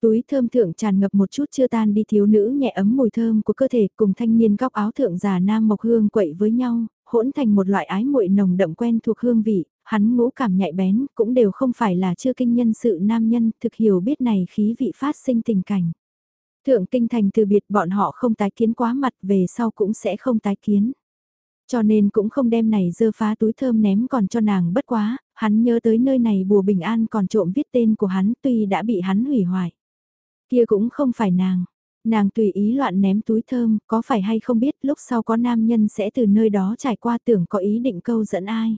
Túi thơm thượng tràn ngập một chút chưa tan đi thiếu nữ nhẹ ấm mùi thơm của cơ thể cùng thanh niên góc áo thượng già nam mộc hương quậy với nhau, hỗn thành một loại ái muội nồng đậm quen thuộc hương vị, hắn ngũ cảm nhạy bén, cũng đều không phải là chưa kinh nhân sự nam nhân, thực hiểu biết này khí vị phát sinh tình cảnh. Thượng kinh thành từ biệt bọn họ không tái kiến quá mặt về sau cũng sẽ không tái kiến. Cho nên cũng không đem này dơ phá túi thơm ném còn cho nàng bất quá, hắn nhớ tới nơi này bùa bình an còn trộm viết tên của hắn tuy đã bị hắn hủy hoại. Kia cũng không phải nàng. Nàng tùy ý loạn ném túi thơm, có phải hay không biết lúc sau có nam nhân sẽ từ nơi đó trải qua tưởng có ý định câu dẫn ai.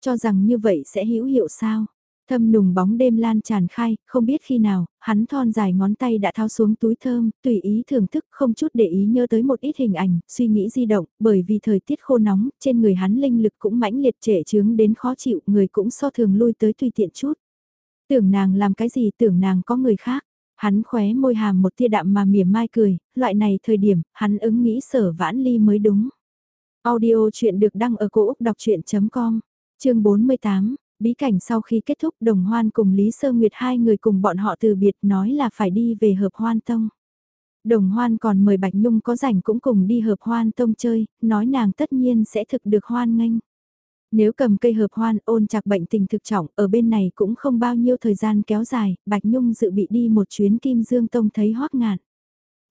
Cho rằng như vậy sẽ hữu hiệu sao? Thâm nùng bóng đêm lan tràn khai, không biết khi nào, hắn thon dài ngón tay đã tháo xuống túi thơm, tùy ý thưởng thức không chút để ý nhớ tới một ít hình ảnh, suy nghĩ di động, bởi vì thời tiết khô nóng, trên người hắn linh lực cũng mãnh liệt trễ chướng đến khó chịu, người cũng so thường lui tới tùy tiện chút. Tưởng nàng làm cái gì tưởng nàng có người khác, hắn khóe môi hàm một tia đạm mà mỉa mai cười, loại này thời điểm, hắn ứng nghĩ sở vãn ly mới đúng. Audio chuyện được đăng ở cổ Úc đọc chuyện.com chương 48, bí cảnh sau khi kết thúc đồng hoan cùng Lý Sơ Nguyệt hai người cùng bọn họ từ biệt nói là phải đi về hợp hoan tông. Đồng hoan còn mời Bạch Nhung có rảnh cũng cùng đi hợp hoan tông chơi, nói nàng tất nhiên sẽ thực được hoan nghênh. Nếu cầm cây hợp hoan ôn chặt bệnh tình thực trọng, ở bên này cũng không bao nhiêu thời gian kéo dài, Bạch Nhung dự bị đi một chuyến Kim Dương Tông thấy hoác ngạn.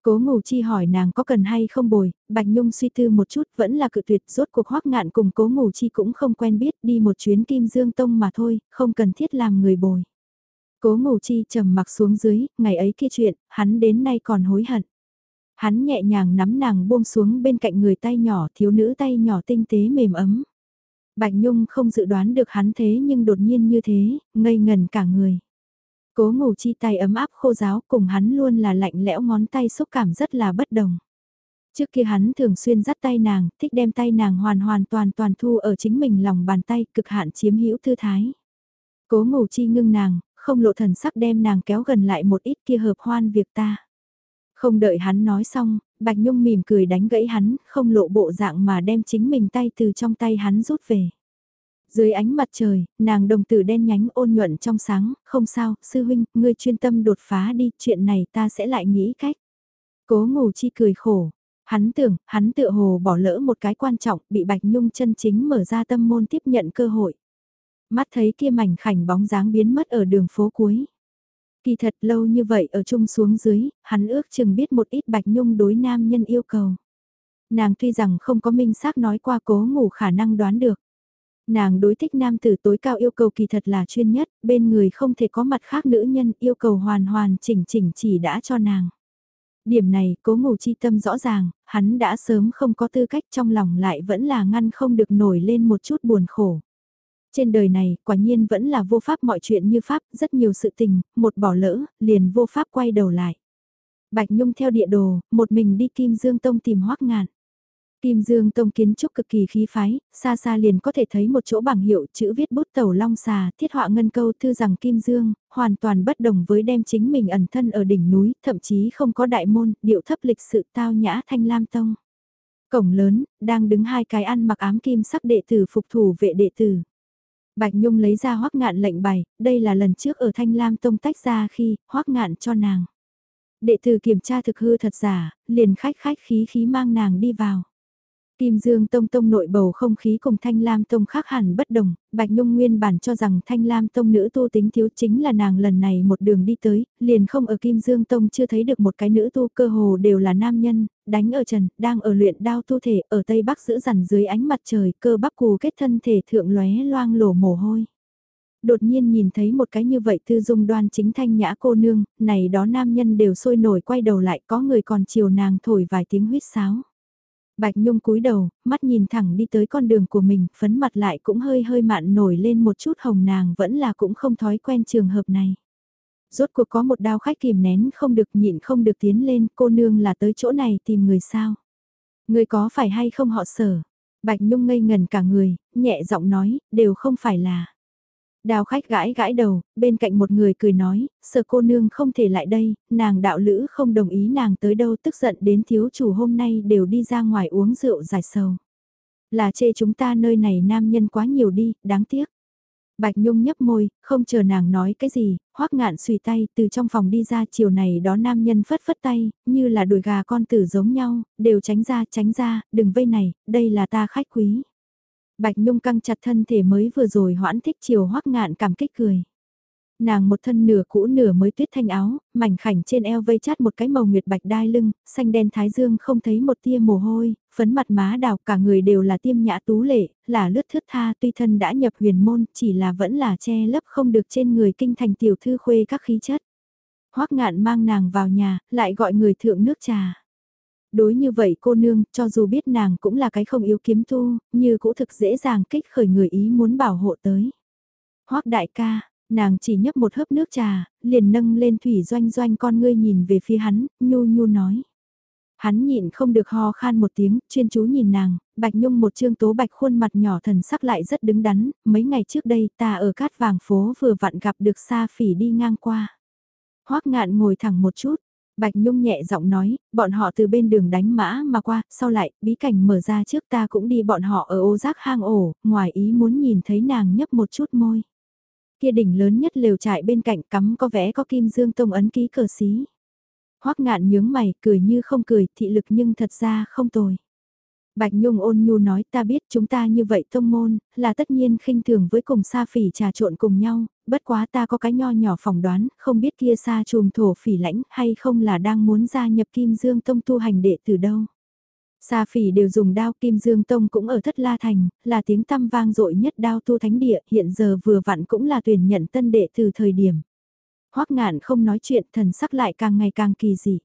Cố ngủ chi hỏi nàng có cần hay không bồi, Bạch Nhung suy tư một chút vẫn là cự tuyệt rốt cuộc hoắc ngạn cùng cố ngủ chi cũng không quen biết đi một chuyến kim dương tông mà thôi, không cần thiết làm người bồi. Cố ngủ chi trầm mặc xuống dưới, ngày ấy kia chuyện, hắn đến nay còn hối hận. Hắn nhẹ nhàng nắm nàng buông xuống bên cạnh người tay nhỏ thiếu nữ tay nhỏ tinh tế mềm ấm. Bạch Nhung không dự đoán được hắn thế nhưng đột nhiên như thế, ngây ngần cả người. Cố ngủ chi tay ấm áp khô giáo cùng hắn luôn là lạnh lẽo ngón tay xúc cảm rất là bất đồng. Trước kia hắn thường xuyên dắt tay nàng, thích đem tay nàng hoàn hoàn toàn toàn thu ở chính mình lòng bàn tay cực hạn chiếm hữu thư thái. Cố ngủ chi ngưng nàng, không lộ thần sắc đem nàng kéo gần lại một ít kia hợp hoan việc ta. Không đợi hắn nói xong, Bạch Nhung mỉm cười đánh gãy hắn, không lộ bộ dạng mà đem chính mình tay từ trong tay hắn rút về. Dưới ánh mặt trời, nàng đồng tử đen nhánh ôn nhuận trong sáng, không sao, sư huynh, ngươi chuyên tâm đột phá đi, chuyện này ta sẽ lại nghĩ cách. Cố ngủ chi cười khổ. Hắn tưởng, hắn tựa hồ bỏ lỡ một cái quan trọng, bị Bạch Nhung chân chính mở ra tâm môn tiếp nhận cơ hội. Mắt thấy kia mảnh khảnh bóng dáng biến mất ở đường phố cuối. Kỳ thật lâu như vậy ở chung xuống dưới, hắn ước chừng biết một ít Bạch Nhung đối nam nhân yêu cầu. Nàng tuy rằng không có minh xác nói qua cố ngủ khả năng đoán được. Nàng đối thích nam tử tối cao yêu cầu kỳ thật là chuyên nhất, bên người không thể có mặt khác nữ nhân yêu cầu hoàn hoàn chỉnh chỉnh chỉ đã cho nàng. Điểm này cố ngủ chi tâm rõ ràng, hắn đã sớm không có tư cách trong lòng lại vẫn là ngăn không được nổi lên một chút buồn khổ. Trên đời này, quả nhiên vẫn là vô pháp mọi chuyện như pháp, rất nhiều sự tình, một bỏ lỡ, liền vô pháp quay đầu lại. Bạch Nhung theo địa đồ, một mình đi Kim Dương Tông tìm hoắc ngạn. Kim Dương Tông kiến trúc cực kỳ khí phái, xa xa liền có thể thấy một chỗ bảng hiệu chữ viết bút tàu long xà, thiết họa ngân câu thư rằng Kim Dương, hoàn toàn bất đồng với đem chính mình ẩn thân ở đỉnh núi, thậm chí không có đại môn, điệu thấp lịch sự tao nhã thanh lam tông. Cổng lớn, đang đứng hai cái ăn mặc ám kim sắc đệ tử phục thủ vệ đệ tử. Bạch Nhung lấy ra hoắc ngạn lệnh bài, đây là lần trước ở Thanh Lam Tông tách ra khi hoắc ngạn cho nàng. Đệ tử kiểm tra thực hư thật giả, liền khách khách khí khí mang nàng đi vào. Kim Dương Tông Tông nội bầu không khí cùng Thanh Lam Tông khác hẳn bất đồng, Bạch Nhung nguyên bản cho rằng Thanh Lam Tông nữ tu tính thiếu chính là nàng lần này một đường đi tới, liền không ở Kim Dương Tông chưa thấy được một cái nữ tu cơ hồ đều là nam nhân, đánh ở trần, đang ở luyện đao tu thể ở Tây Bắc giữ rằn dưới ánh mặt trời, cơ bắp cù kết thân thể thượng lóe loang lổ mồ hôi. Đột nhiên nhìn thấy một cái như vậy tư dung đoan chính thanh nhã cô nương, này đó nam nhân đều sôi nổi quay đầu lại có người còn chiều nàng thổi vài tiếng huyết sáo. Bạch Nhung cúi đầu, mắt nhìn thẳng đi tới con đường của mình, phấn mặt lại cũng hơi hơi mạn nổi lên một chút hồng nàng vẫn là cũng không thói quen trường hợp này. Rốt cuộc có một đao khách kìm nén không được nhịn không được tiến lên, cô nương là tới chỗ này tìm người sao. Người có phải hay không họ sở? Bạch Nhung ngây ngần cả người, nhẹ giọng nói, đều không phải là. Đào khách gãi gãi đầu, bên cạnh một người cười nói, sợ cô nương không thể lại đây, nàng đạo lữ không đồng ý nàng tới đâu tức giận đến thiếu chủ hôm nay đều đi ra ngoài uống rượu giải sầu. Là chê chúng ta nơi này nam nhân quá nhiều đi, đáng tiếc. Bạch Nhung nhấp môi, không chờ nàng nói cái gì, hoắc ngạn xùy tay từ trong phòng đi ra chiều này đó nam nhân phất phất tay, như là đuổi gà con tử giống nhau, đều tránh ra tránh ra, đừng vây này, đây là ta khách quý. Bạch Nhung căng chặt thân thể mới vừa rồi hoãn thích chiều hoắc ngạn cảm kích cười. Nàng một thân nửa cũ nửa mới tuyết thanh áo, mảnh khảnh trên eo vây chát một cái màu nguyệt bạch đai lưng, xanh đen thái dương không thấy một tia mồ hôi, phấn mặt má đào cả người đều là tiêm nhã tú lệ, là lướt thướt tha tuy thân đã nhập huyền môn chỉ là vẫn là che lấp không được trên người kinh thành tiểu thư khuê các khí chất. Hoắc ngạn mang nàng vào nhà, lại gọi người thượng nước trà. Đối như vậy cô nương, cho dù biết nàng cũng là cái không yếu kiếm tu, như cũ thực dễ dàng kích khởi người ý muốn bảo hộ tới. Hoắc đại ca, nàng chỉ nhấp một hớp nước trà, liền nâng lên thủy doanh doanh con ngươi nhìn về phía hắn, nhu nhu nói. Hắn nhịn không được ho khan một tiếng, chuyên chú nhìn nàng, Bạch Nhung một trương tố bạch khuôn mặt nhỏ thần sắc lại rất đứng đắn, mấy ngày trước đây ta ở cát vàng phố vừa vặn gặp được Sa Phỉ đi ngang qua. Hoắc ngạn ngồi thẳng một chút, Bạch Nhung nhẹ giọng nói, bọn họ từ bên đường đánh mã mà qua, sau lại, bí cảnh mở ra trước ta cũng đi bọn họ ở ô giác hang ổ, ngoài ý muốn nhìn thấy nàng nhấp một chút môi. Kia đỉnh lớn nhất lều trại bên cạnh cắm có vẽ có kim dương tông ấn ký cờ xí. Hoắc ngạn nhướng mày, cười như không cười, thị lực nhưng thật ra không tồi. Bạch Nhung ôn nhu nói ta biết chúng ta như vậy tông môn, là tất nhiên khinh thường với cùng sa phỉ trà trộn cùng nhau, bất quá ta có cái nho nhỏ phỏng đoán, không biết kia xa trùm thổ phỉ lãnh hay không là đang muốn gia nhập Kim Dương Tông tu hành đệ từ đâu. Sa phỉ đều dùng đao Kim Dương Tông cũng ở thất la thành, là tiếng tăm vang dội nhất đao tu thánh địa, hiện giờ vừa vặn cũng là tuyển nhận tân đệ từ thời điểm. Hoắc ngạn không nói chuyện thần sắc lại càng ngày càng kỳ dị.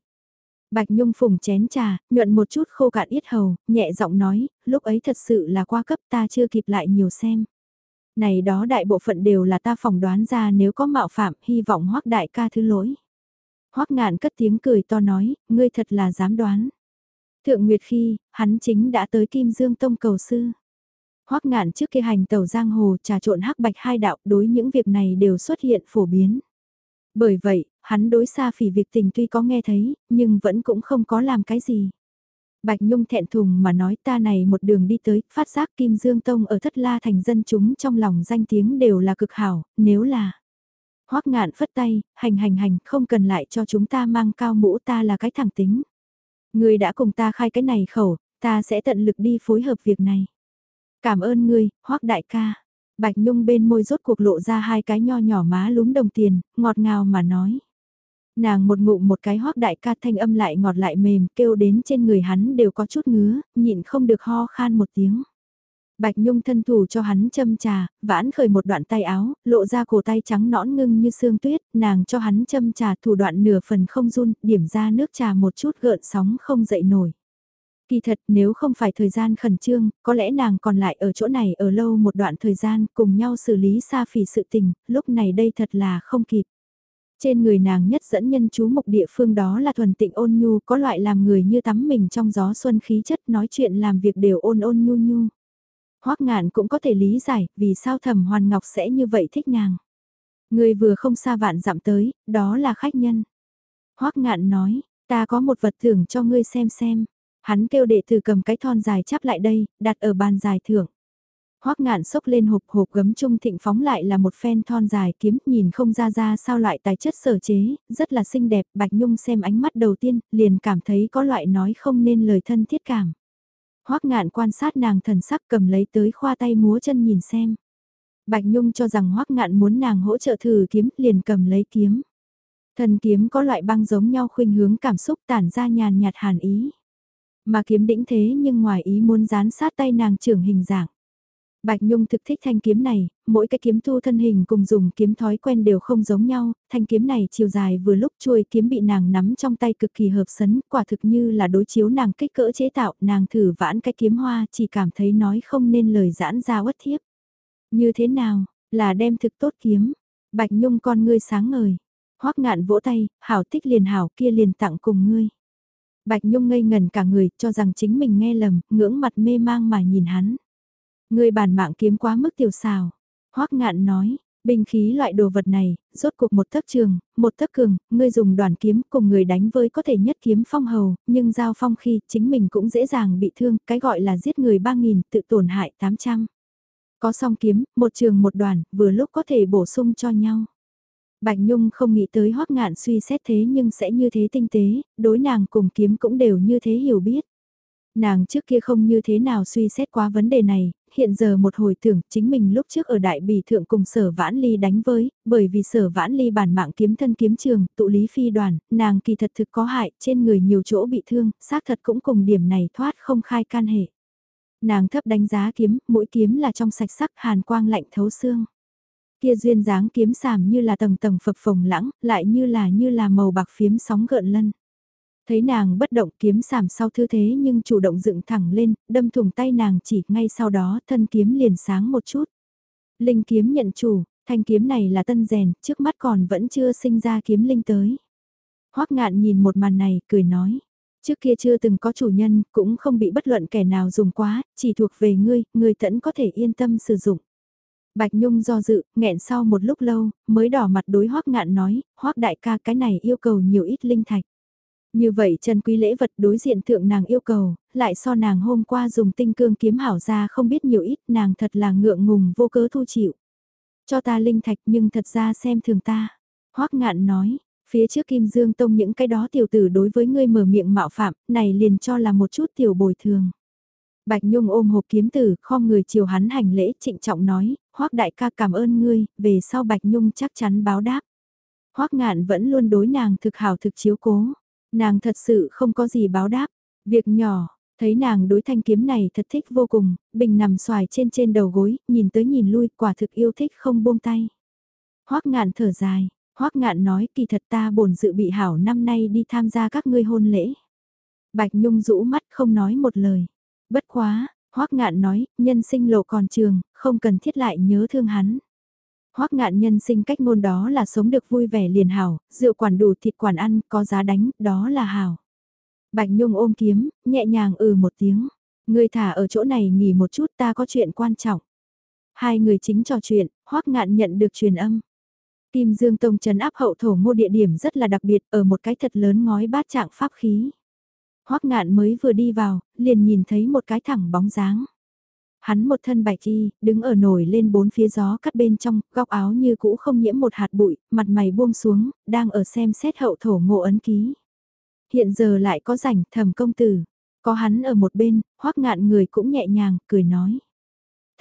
Bạch Nhung phùng chén trà, nhuận một chút khô cạn yết hầu, nhẹ giọng nói, lúc ấy thật sự là qua cấp ta chưa kịp lại nhiều xem. Này đó đại bộ phận đều là ta phỏng đoán ra nếu có mạo phạm, hy vọng hoắc đại ca thứ lỗi. Hoắc ngạn cất tiếng cười to nói, ngươi thật là dám đoán. Thượng Nguyệt khi, hắn chính đã tới Kim Dương Tông cầu sư. Hoắc ngạn trước kia hành tàu giang hồ trà trộn hắc bạch hai đạo đối những việc này đều xuất hiện phổ biến. Bởi vậy, hắn đối xa phỉ việc tình tuy có nghe thấy, nhưng vẫn cũng không có làm cái gì. Bạch Nhung thẹn thùng mà nói ta này một đường đi tới, phát giác Kim Dương Tông ở thất la thành dân chúng trong lòng danh tiếng đều là cực hảo, nếu là... Hoắc ngạn phất tay, hành hành hành, không cần lại cho chúng ta mang cao mũ ta là cái thẳng tính. Người đã cùng ta khai cái này khẩu, ta sẽ tận lực đi phối hợp việc này. Cảm ơn ngươi, Hoắc đại ca. Bạch Nhung bên môi rốt cuộc lộ ra hai cái nho nhỏ má lúm đồng tiền, ngọt ngào mà nói. Nàng một ngụm một cái hoác đại ca thanh âm lại ngọt lại mềm, kêu đến trên người hắn đều có chút ngứa, nhịn không được ho khan một tiếng. Bạch Nhung thân thủ cho hắn châm trà, vãn khởi một đoạn tay áo, lộ ra cổ tay trắng nõn ngưng như sương tuyết, nàng cho hắn châm trà thủ đoạn nửa phần không run, điểm ra nước trà một chút gợn sóng không dậy nổi. Kỳ thật nếu không phải thời gian khẩn trương, có lẽ nàng còn lại ở chỗ này ở lâu một đoạn thời gian cùng nhau xử lý xa phỉ sự tình, lúc này đây thật là không kịp. Trên người nàng nhất dẫn nhân chú mục địa phương đó là thuần tịnh ôn nhu, có loại làm người như tắm mình trong gió xuân khí chất nói chuyện làm việc đều ôn ôn nhu nhu. Hoắc ngạn cũng có thể lý giải vì sao thẩm hoàn ngọc sẽ như vậy thích nàng. Người vừa không xa vạn dặm tới, đó là khách nhân. Hoắc ngạn nói, ta có một vật thưởng cho ngươi xem xem. Hắn kêu đệ tử cầm cái thon dài chắp lại đây, đặt ở bàn dài thưởng. Hoắc ngạn sốc lên hộp hộp gấm trung thịnh phóng lại là một phen thon dài kiếm nhìn không ra ra sao loại tài chất sở chế, rất là xinh đẹp, Bạch Nhung xem ánh mắt đầu tiên, liền cảm thấy có loại nói không nên lời thân thiết cảm. Hoắc ngạn quan sát nàng thần sắc cầm lấy tới khoa tay múa chân nhìn xem. Bạch Nhung cho rằng Hoắc ngạn muốn nàng hỗ trợ thử kiếm, liền cầm lấy kiếm. Thần kiếm có loại băng giống nhau khuynh hướng cảm xúc tản ra nhàn nhạt hàn ý. Mà kiếm đĩnh thế nhưng ngoài ý muốn dán sát tay nàng trưởng hình dạng. Bạch Nhung thực thích thanh kiếm này, mỗi cái kiếm thu thân hình cùng dùng kiếm thói quen đều không giống nhau, thanh kiếm này chiều dài vừa lúc chuôi kiếm bị nàng nắm trong tay cực kỳ hợp sấn, quả thực như là đối chiếu nàng kích cỡ chế tạo, nàng thử vãn cái kiếm hoa chỉ cảm thấy nói không nên lời giãn ra uất thiếp. Như thế nào, là đem thực tốt kiếm, Bạch Nhung con ngươi sáng ngời, hoắc ngạn vỗ tay, hảo tích liền hảo kia liền tặng cùng ngươi. Bạch Nhung ngây ngần cả người, cho rằng chính mình nghe lầm, ngưỡng mặt mê mang mà nhìn hắn. Người bản mạng kiếm quá mức tiểu xào. Hoắc ngạn nói, Binh khí loại đồ vật này, rốt cuộc một thất trường, một thất cường, ngươi dùng đoàn kiếm cùng người đánh với có thể nhất kiếm phong hầu, nhưng giao phong khi chính mình cũng dễ dàng bị thương, cái gọi là giết người 3.000 tự tổn hại 800. Có song kiếm, một trường một đoàn, vừa lúc có thể bổ sung cho nhau. Bạch Nhung không nghĩ tới hoắc ngạn suy xét thế nhưng sẽ như thế tinh tế, đối nàng cùng kiếm cũng đều như thế hiểu biết. Nàng trước kia không như thế nào suy xét quá vấn đề này, hiện giờ một hồi tưởng chính mình lúc trước ở đại bì thượng cùng sở vãn ly đánh với, bởi vì sở vãn ly bản mạng kiếm thân kiếm trường, tụ lý phi đoàn, nàng kỳ thật thực có hại, trên người nhiều chỗ bị thương, xác thật cũng cùng điểm này thoát không khai can hệ. Nàng thấp đánh giá kiếm, mũi kiếm là trong sạch sắc hàn quang lạnh thấu xương. Kia duyên dáng kiếm sàm như là tầng tầng phập phồng lãng, lại như là như là màu bạc phiếm sóng gợn lân. Thấy nàng bất động kiếm sàm sau thư thế nhưng chủ động dựng thẳng lên, đâm thủng tay nàng chỉ ngay sau đó thân kiếm liền sáng một chút. Linh kiếm nhận chủ, thanh kiếm này là tân rèn, trước mắt còn vẫn chưa sinh ra kiếm linh tới. Hoắc ngạn nhìn một màn này, cười nói. Trước kia chưa từng có chủ nhân, cũng không bị bất luận kẻ nào dùng quá, chỉ thuộc về ngươi, ngươi tẫn có thể yên tâm sử dụng. Bạch Nhung do dự, nghẹn sau một lúc lâu, mới đỏ mặt đối Hoắc ngạn nói, Hoắc đại ca cái này yêu cầu nhiều ít linh thạch. Như vậy chân quý lễ vật đối diện thượng nàng yêu cầu, lại so nàng hôm qua dùng tinh cương kiếm hảo ra không biết nhiều ít nàng thật là ngượng ngùng vô cớ thu chịu. Cho ta linh thạch nhưng thật ra xem thường ta. Hoắc ngạn nói, phía trước Kim Dương Tông những cái đó tiểu tử đối với ngươi mở miệng mạo phạm, này liền cho là một chút tiểu bồi thường. Bạch Nhung ôm hộp kiếm tử, kho người chiều hắn hành lễ trịnh trọng nói, Hoắc đại ca cảm ơn ngươi, về sau Bạch Nhung chắc chắn báo đáp. Hoắc ngạn vẫn luôn đối nàng thực hảo thực chiếu cố. Nàng thật sự không có gì báo đáp. Việc nhỏ, thấy nàng đối thanh kiếm này thật thích vô cùng, bình nằm xoài trên trên đầu gối, nhìn tới nhìn lui, quả thực yêu thích không buông tay. Hoắc ngạn thở dài, Hoắc ngạn nói kỳ thật ta bổn dự bị hảo năm nay đi tham gia các ngươi hôn lễ. Bạch Nhung rũ mắt không nói một lời. Bất quá, Hoắc ngạn nói, nhân sinh lộ còn trường, không cần thiết lại nhớ thương hắn. Hoắc ngạn nhân sinh cách ngôn đó là sống được vui vẻ liền hảo, rượu quản đủ thịt quản ăn, có giá đánh, đó là hảo. Bạch Nhung ôm kiếm, nhẹ nhàng ừ một tiếng. Người thả ở chỗ này nghỉ một chút ta có chuyện quan trọng. Hai người chính trò chuyện, Hoắc ngạn nhận được truyền âm. Kim Dương Tông trấn áp hậu thổ ngô địa điểm rất là đặc biệt ở một cái thật lớn ngói bát trạng pháp khí. Hoắc ngạn mới vừa đi vào, liền nhìn thấy một cái thẳng bóng dáng. Hắn một thân bạch y, đứng ở nổi lên bốn phía gió cắt bên trong, góc áo như cũ không nhiễm một hạt bụi, mặt mày buông xuống, đang ở xem xét hậu thổ ngộ ấn ký. Hiện giờ lại có rảnh thẩm công tử, có hắn ở một bên, hoắc ngạn người cũng nhẹ nhàng, cười nói.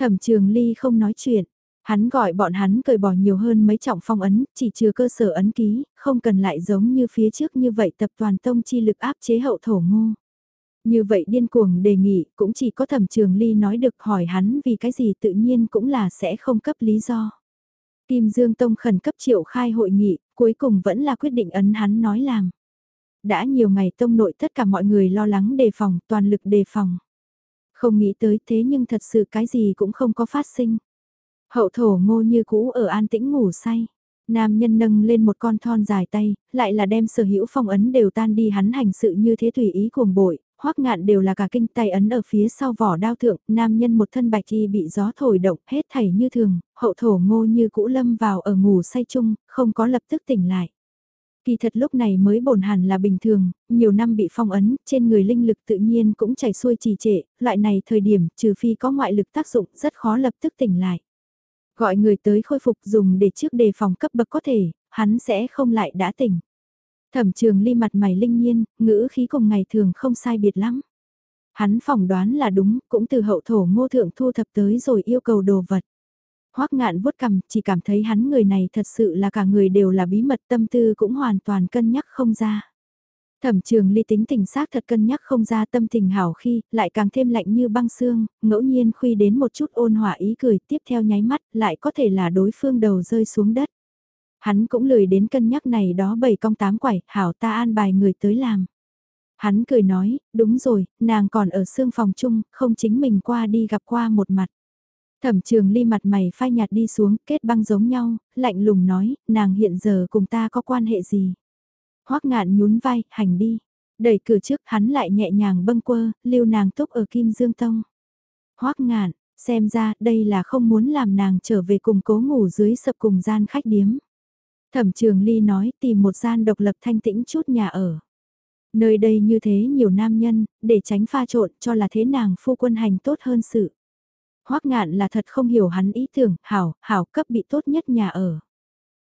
Thẩm trường ly không nói chuyện, hắn gọi bọn hắn cởi bỏ nhiều hơn mấy trọng phong ấn, chỉ trừ cơ sở ấn ký, không cần lại giống như phía trước như vậy tập toàn tông chi lực áp chế hậu thổ ngô. Như vậy điên cuồng đề nghị cũng chỉ có thẩm trường ly nói được hỏi hắn vì cái gì tự nhiên cũng là sẽ không cấp lý do. Kim Dương Tông khẩn cấp triệu khai hội nghị, cuối cùng vẫn là quyết định ấn hắn nói làm. Đã nhiều ngày tông nội tất cả mọi người lo lắng đề phòng, toàn lực đề phòng. Không nghĩ tới thế nhưng thật sự cái gì cũng không có phát sinh. Hậu thổ ngô như cũ ở an tĩnh ngủ say. Nam nhân nâng lên một con thon dài tay, lại là đem sở hữu phong ấn đều tan đi hắn hành sự như thế tùy ý cuồng bội, hoắc ngạn đều là cả kinh tay ấn ở phía sau vỏ đao thượng, nam nhân một thân bạch y bị gió thổi động, hết thảy như thường, hậu thổ ngô như cũ lâm vào ở ngủ say chung, không có lập tức tỉnh lại. Kỳ thật lúc này mới bổn hẳn là bình thường, nhiều năm bị phong ấn, trên người linh lực tự nhiên cũng chảy xuôi trì trệ, loại này thời điểm trừ phi có ngoại lực tác dụng rất khó lập tức tỉnh lại. Gọi người tới khôi phục dùng để trước đề phòng cấp bậc có thể, hắn sẽ không lại đã tỉnh. Thẩm trường ly mặt mày linh nhiên, ngữ khí cùng ngày thường không sai biệt lắm. Hắn phỏng đoán là đúng, cũng từ hậu thổ ngô thượng thu thập tới rồi yêu cầu đồ vật. Hoắc ngạn vuốt cầm, chỉ cảm thấy hắn người này thật sự là cả người đều là bí mật tâm tư cũng hoàn toàn cân nhắc không ra. Thẩm trường ly tính tình xác thật cân nhắc không ra tâm tình hảo khi, lại càng thêm lạnh như băng xương, ngẫu nhiên khuy đến một chút ôn hòa ý cười tiếp theo nháy mắt lại có thể là đối phương đầu rơi xuống đất. Hắn cũng lười đến cân nhắc này đó bảy công tám quải, hảo ta an bài người tới làm. Hắn cười nói, đúng rồi, nàng còn ở xương phòng chung, không chính mình qua đi gặp qua một mặt. Thẩm trường ly mặt mày phai nhạt đi xuống, kết băng giống nhau, lạnh lùng nói, nàng hiện giờ cùng ta có quan hệ gì. Hoắc ngạn nhún vai, hành đi. Đẩy cửa trước hắn lại nhẹ nhàng bâng quơ, lưu nàng túc ở Kim Dương Tông. Hoắc ngạn, Xem ra đây là không muốn làm nàng trở về cùng cố ngủ dưới sập cùng gian khách điếm. Thẩm trường ly nói tìm một gian độc lập thanh tĩnh chút nhà ở. Nơi đây như thế nhiều nam nhân, để tránh pha trộn cho là thế nàng phu quân hành tốt hơn sự. Hoắc ngạn là thật không hiểu hắn ý tưởng, hảo, hảo cấp bị tốt nhất nhà ở.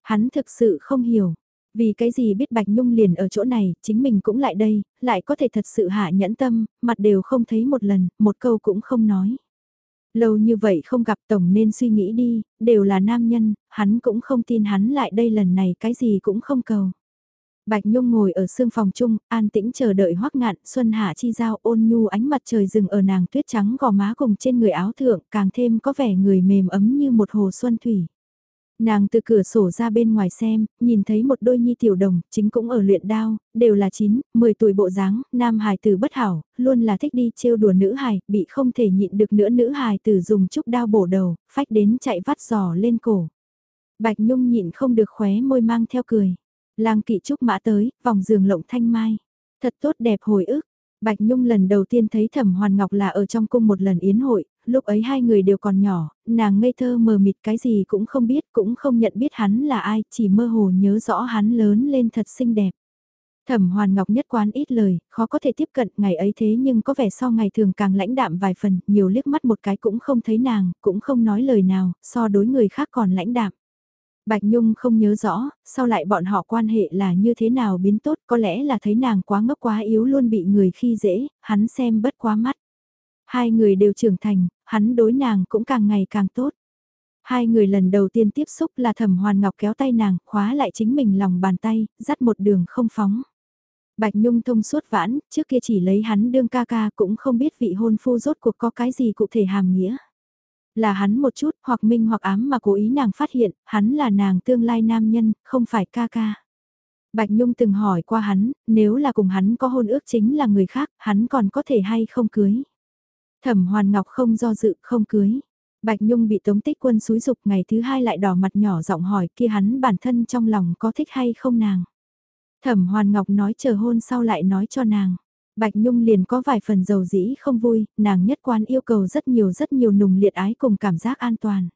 Hắn thực sự không hiểu, vì cái gì biết Bạch Nhung liền ở chỗ này, chính mình cũng lại đây, lại có thể thật sự hạ nhẫn tâm, mặt đều không thấy một lần, một câu cũng không nói. Lâu như vậy không gặp tổng nên suy nghĩ đi, đều là nam nhân, hắn cũng không tin hắn lại đây lần này cái gì cũng không cầu. Bạch Nhung ngồi ở sương phòng chung, an tĩnh chờ đợi hoắc ngạn, xuân hạ chi giao ôn nhu ánh mặt trời rừng ở nàng tuyết trắng gò má cùng trên người áo thượng, càng thêm có vẻ người mềm ấm như một hồ xuân thủy. Nàng từ cửa sổ ra bên ngoài xem, nhìn thấy một đôi nhi tiểu đồng, chính cũng ở luyện đao, đều là 9, 10 tuổi bộ dáng, nam hài tử bất hảo, luôn là thích đi trêu đùa nữ hài, bị không thể nhịn được nữa nữ hài tử dùng chúc đao bổ đầu, phách đến chạy vắt giò lên cổ. Bạch Nhung nhịn không được khóe môi mang theo cười. Lang kỵ trúc mã tới, vòng giường lộng thanh mai. Thật tốt đẹp hồi ức. Bạch Nhung lần đầu tiên thấy Thẩm Hoàn Ngọc là ở trong cung một lần yến hội, lúc ấy hai người đều còn nhỏ, nàng ngây thơ mờ mịt cái gì cũng không biết, cũng không nhận biết hắn là ai, chỉ mơ hồ nhớ rõ hắn lớn lên thật xinh đẹp. Thẩm Hoàn Ngọc nhất quán ít lời, khó có thể tiếp cận ngày ấy thế nhưng có vẻ so ngày thường càng lãnh đạm vài phần, nhiều liếc mắt một cái cũng không thấy nàng, cũng không nói lời nào, so đối người khác còn lãnh đạm. Bạch Nhung không nhớ rõ, sau lại bọn họ quan hệ là như thế nào biến tốt, có lẽ là thấy nàng quá ngốc quá yếu luôn bị người khi dễ, hắn xem bất quá mắt. Hai người đều trưởng thành, hắn đối nàng cũng càng ngày càng tốt. Hai người lần đầu tiên tiếp xúc là thẩm hoàn ngọc kéo tay nàng, khóa lại chính mình lòng bàn tay, dắt một đường không phóng. Bạch Nhung thông suốt vãn, trước kia chỉ lấy hắn đương ca ca cũng không biết vị hôn phu rốt cuộc có cái gì cụ thể hàm nghĩa. Là hắn một chút hoặc minh hoặc ám mà cố ý nàng phát hiện, hắn là nàng tương lai nam nhân, không phải ca ca. Bạch Nhung từng hỏi qua hắn, nếu là cùng hắn có hôn ước chính là người khác, hắn còn có thể hay không cưới. Thẩm Hoàn Ngọc không do dự, không cưới. Bạch Nhung bị Tống Tích Quân xúi dục ngày thứ hai lại đỏ mặt nhỏ giọng hỏi kia hắn bản thân trong lòng có thích hay không nàng. Thẩm Hoàn Ngọc nói chờ hôn sau lại nói cho nàng. Bạch Nhung liền có vài phần dầu dĩ không vui, nàng nhất quan yêu cầu rất nhiều rất nhiều nùng liệt ái cùng cảm giác an toàn.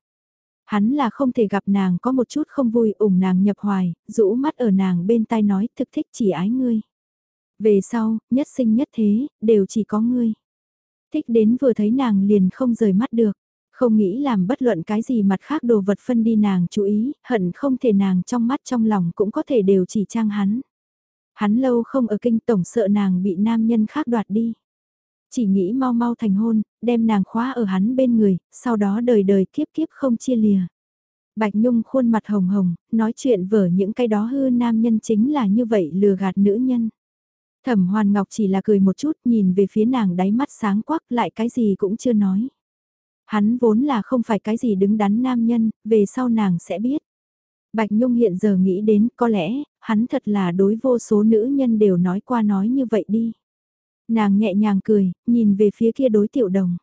Hắn là không thể gặp nàng có một chút không vui ủng nàng nhập hoài, rũ mắt ở nàng bên tai nói thực thích chỉ ái ngươi. Về sau, nhất sinh nhất thế, đều chỉ có ngươi. Thích đến vừa thấy nàng liền không rời mắt được. Không nghĩ làm bất luận cái gì mặt khác đồ vật phân đi nàng chú ý, hận không thể nàng trong mắt trong lòng cũng có thể đều chỉ trang hắn. Hắn lâu không ở kinh tổng sợ nàng bị nam nhân khác đoạt đi. Chỉ nghĩ mau mau thành hôn, đem nàng khóa ở hắn bên người, sau đó đời đời kiếp kiếp không chia lìa. Bạch Nhung khuôn mặt hồng hồng, nói chuyện vở những cái đó hư nam nhân chính là như vậy lừa gạt nữ nhân. Thẩm Hoàn Ngọc chỉ là cười một chút nhìn về phía nàng đáy mắt sáng quắc lại cái gì cũng chưa nói. Hắn vốn là không phải cái gì đứng đắn nam nhân, về sau nàng sẽ biết. Bạch Nhung hiện giờ nghĩ đến có lẽ, hắn thật là đối vô số nữ nhân đều nói qua nói như vậy đi. Nàng nhẹ nhàng cười, nhìn về phía kia đối tiểu đồng.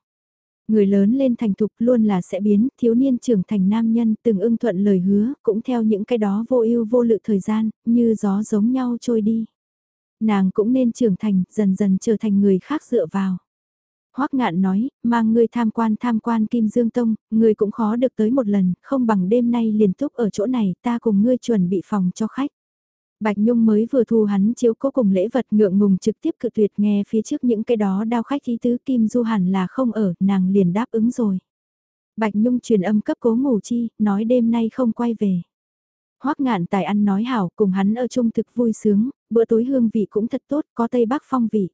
Người lớn lên thành thục luôn là sẽ biến, thiếu niên trưởng thành nam nhân từng ưng thuận lời hứa, cũng theo những cái đó vô ưu vô lự thời gian, như gió giống nhau trôi đi. Nàng cũng nên trưởng thành, dần dần trở thành người khác dựa vào. Hoắc ngạn nói, mang ngươi tham quan tham quan Kim Dương Tông, ngươi cũng khó được tới một lần, không bằng đêm nay liền túc ở chỗ này, ta cùng ngươi chuẩn bị phòng cho khách. Bạch Nhung mới vừa thu hắn chiếu cố cùng lễ vật ngượng ngùng trực tiếp cự tuyệt nghe phía trước những cái đó đao khách ý tứ Kim Du hẳn là không ở, nàng liền đáp ứng rồi. Bạch Nhung truyền âm cấp cố ngủ chi, nói đêm nay không quay về. Hoắc ngạn tài ăn nói hảo, cùng hắn ở chung thực vui sướng, bữa tối hương vị cũng thật tốt, có Tây Bắc phong vị.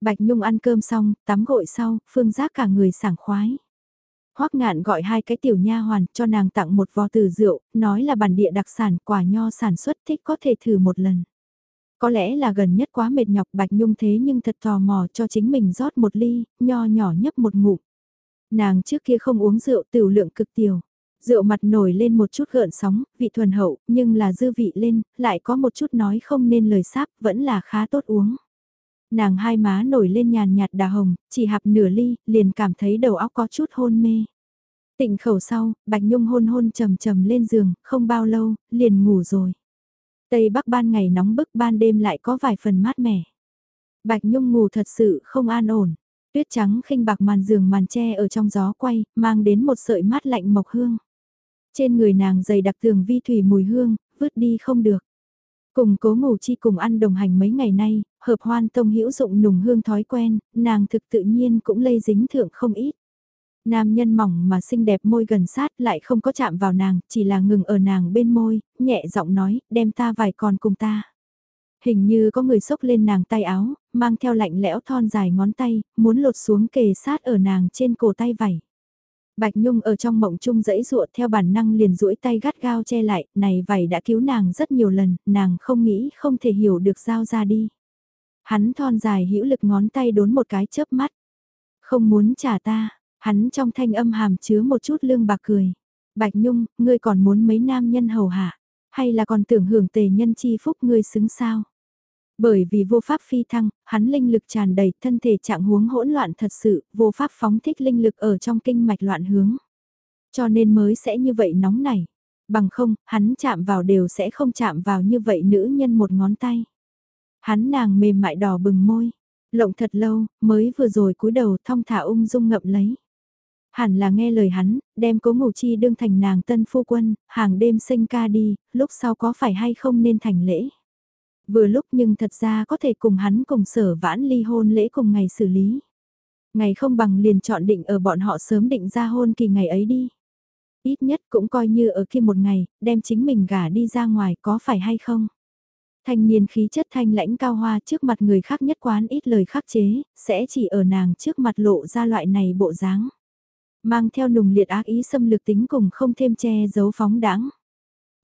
Bạch Nhung ăn cơm xong, tắm gội sau, phương giác cả người sảng khoái. Hoắc ngạn gọi hai cái tiểu nha hoàn cho nàng tặng một vò từ rượu, nói là bản địa đặc sản quả nho sản xuất thích có thể thử một lần. Có lẽ là gần nhất quá mệt nhọc Bạch Nhung thế nhưng thật tò mò cho chính mình rót một ly, nho nhỏ nhấp một ngụm. Nàng trước kia không uống rượu tiểu lượng cực tiểu. Rượu mặt nổi lên một chút gợn sóng, vị thuần hậu, nhưng là dư vị lên, lại có một chút nói không nên lời sáp, vẫn là khá tốt uống. Nàng hai má nổi lên nhàn nhạt đà hồng, chỉ hạp nửa ly, liền cảm thấy đầu óc có chút hôn mê. Tịnh khẩu sau, Bạch Nhung hôn hôn trầm trầm lên giường, không bao lâu, liền ngủ rồi. Tây Bắc ban ngày nóng bức ban đêm lại có vài phần mát mẻ. Bạch Nhung ngủ thật sự không an ổn. Tuyết trắng khinh bạc màn giường màn tre ở trong gió quay, mang đến một sợi mát lạnh mộc hương. Trên người nàng dày đặc tường vi thủy mùi hương, vứt đi không được. Cùng cố ngủ chi cùng ăn đồng hành mấy ngày nay, hợp hoan tông hữu dụng nùng hương thói quen, nàng thực tự nhiên cũng lây dính thượng không ít. Nam nhân mỏng mà xinh đẹp môi gần sát lại không có chạm vào nàng, chỉ là ngừng ở nàng bên môi, nhẹ giọng nói, đem ta vài con cùng ta. Hình như có người xốc lên nàng tay áo, mang theo lạnh lẽo thon dài ngón tay, muốn lột xuống kề sát ở nàng trên cổ tay vảy. Bạch Nhung ở trong mộng chung dẫy ruột theo bản năng liền duỗi tay gắt gao che lại, này vảy đã cứu nàng rất nhiều lần, nàng không nghĩ không thể hiểu được giao ra đi. Hắn thon dài hữu lực ngón tay đốn một cái chớp mắt. Không muốn trả ta, hắn trong thanh âm hàm chứa một chút lương bạc cười. Bạch Nhung, ngươi còn muốn mấy nam nhân hầu hạ, hay là còn tưởng hưởng tề nhân chi phúc ngươi xứng sao? Bởi vì vô pháp phi thăng, hắn linh lực tràn đầy, thân thể trạng huống hỗn loạn thật sự, vô pháp phóng thích linh lực ở trong kinh mạch loạn hướng. Cho nên mới sẽ như vậy nóng này Bằng không, hắn chạm vào đều sẽ không chạm vào như vậy nữ nhân một ngón tay. Hắn nàng mềm mại đỏ bừng môi, lộng thật lâu, mới vừa rồi cúi đầu thong thả ung dung ngậm lấy. Hẳn là nghe lời hắn, đem cố ngủ chi đương thành nàng tân phu quân, hàng đêm sinh ca đi, lúc sau có phải hay không nên thành lễ. Vừa lúc nhưng thật ra có thể cùng hắn cùng sở vãn ly hôn lễ cùng ngày xử lý. Ngày không bằng liền chọn định ở bọn họ sớm định ra hôn kỳ ngày ấy đi. Ít nhất cũng coi như ở kia một ngày, đem chính mình gả đi ra ngoài có phải hay không. Thanh niên khí chất thanh lãnh cao hoa trước mặt người khác nhất quán ít lời khắc chế, sẽ chỉ ở nàng trước mặt lộ ra loại này bộ dáng. Mang theo nùng liệt ác ý xâm lược tính cùng không thêm che giấu phóng đáng.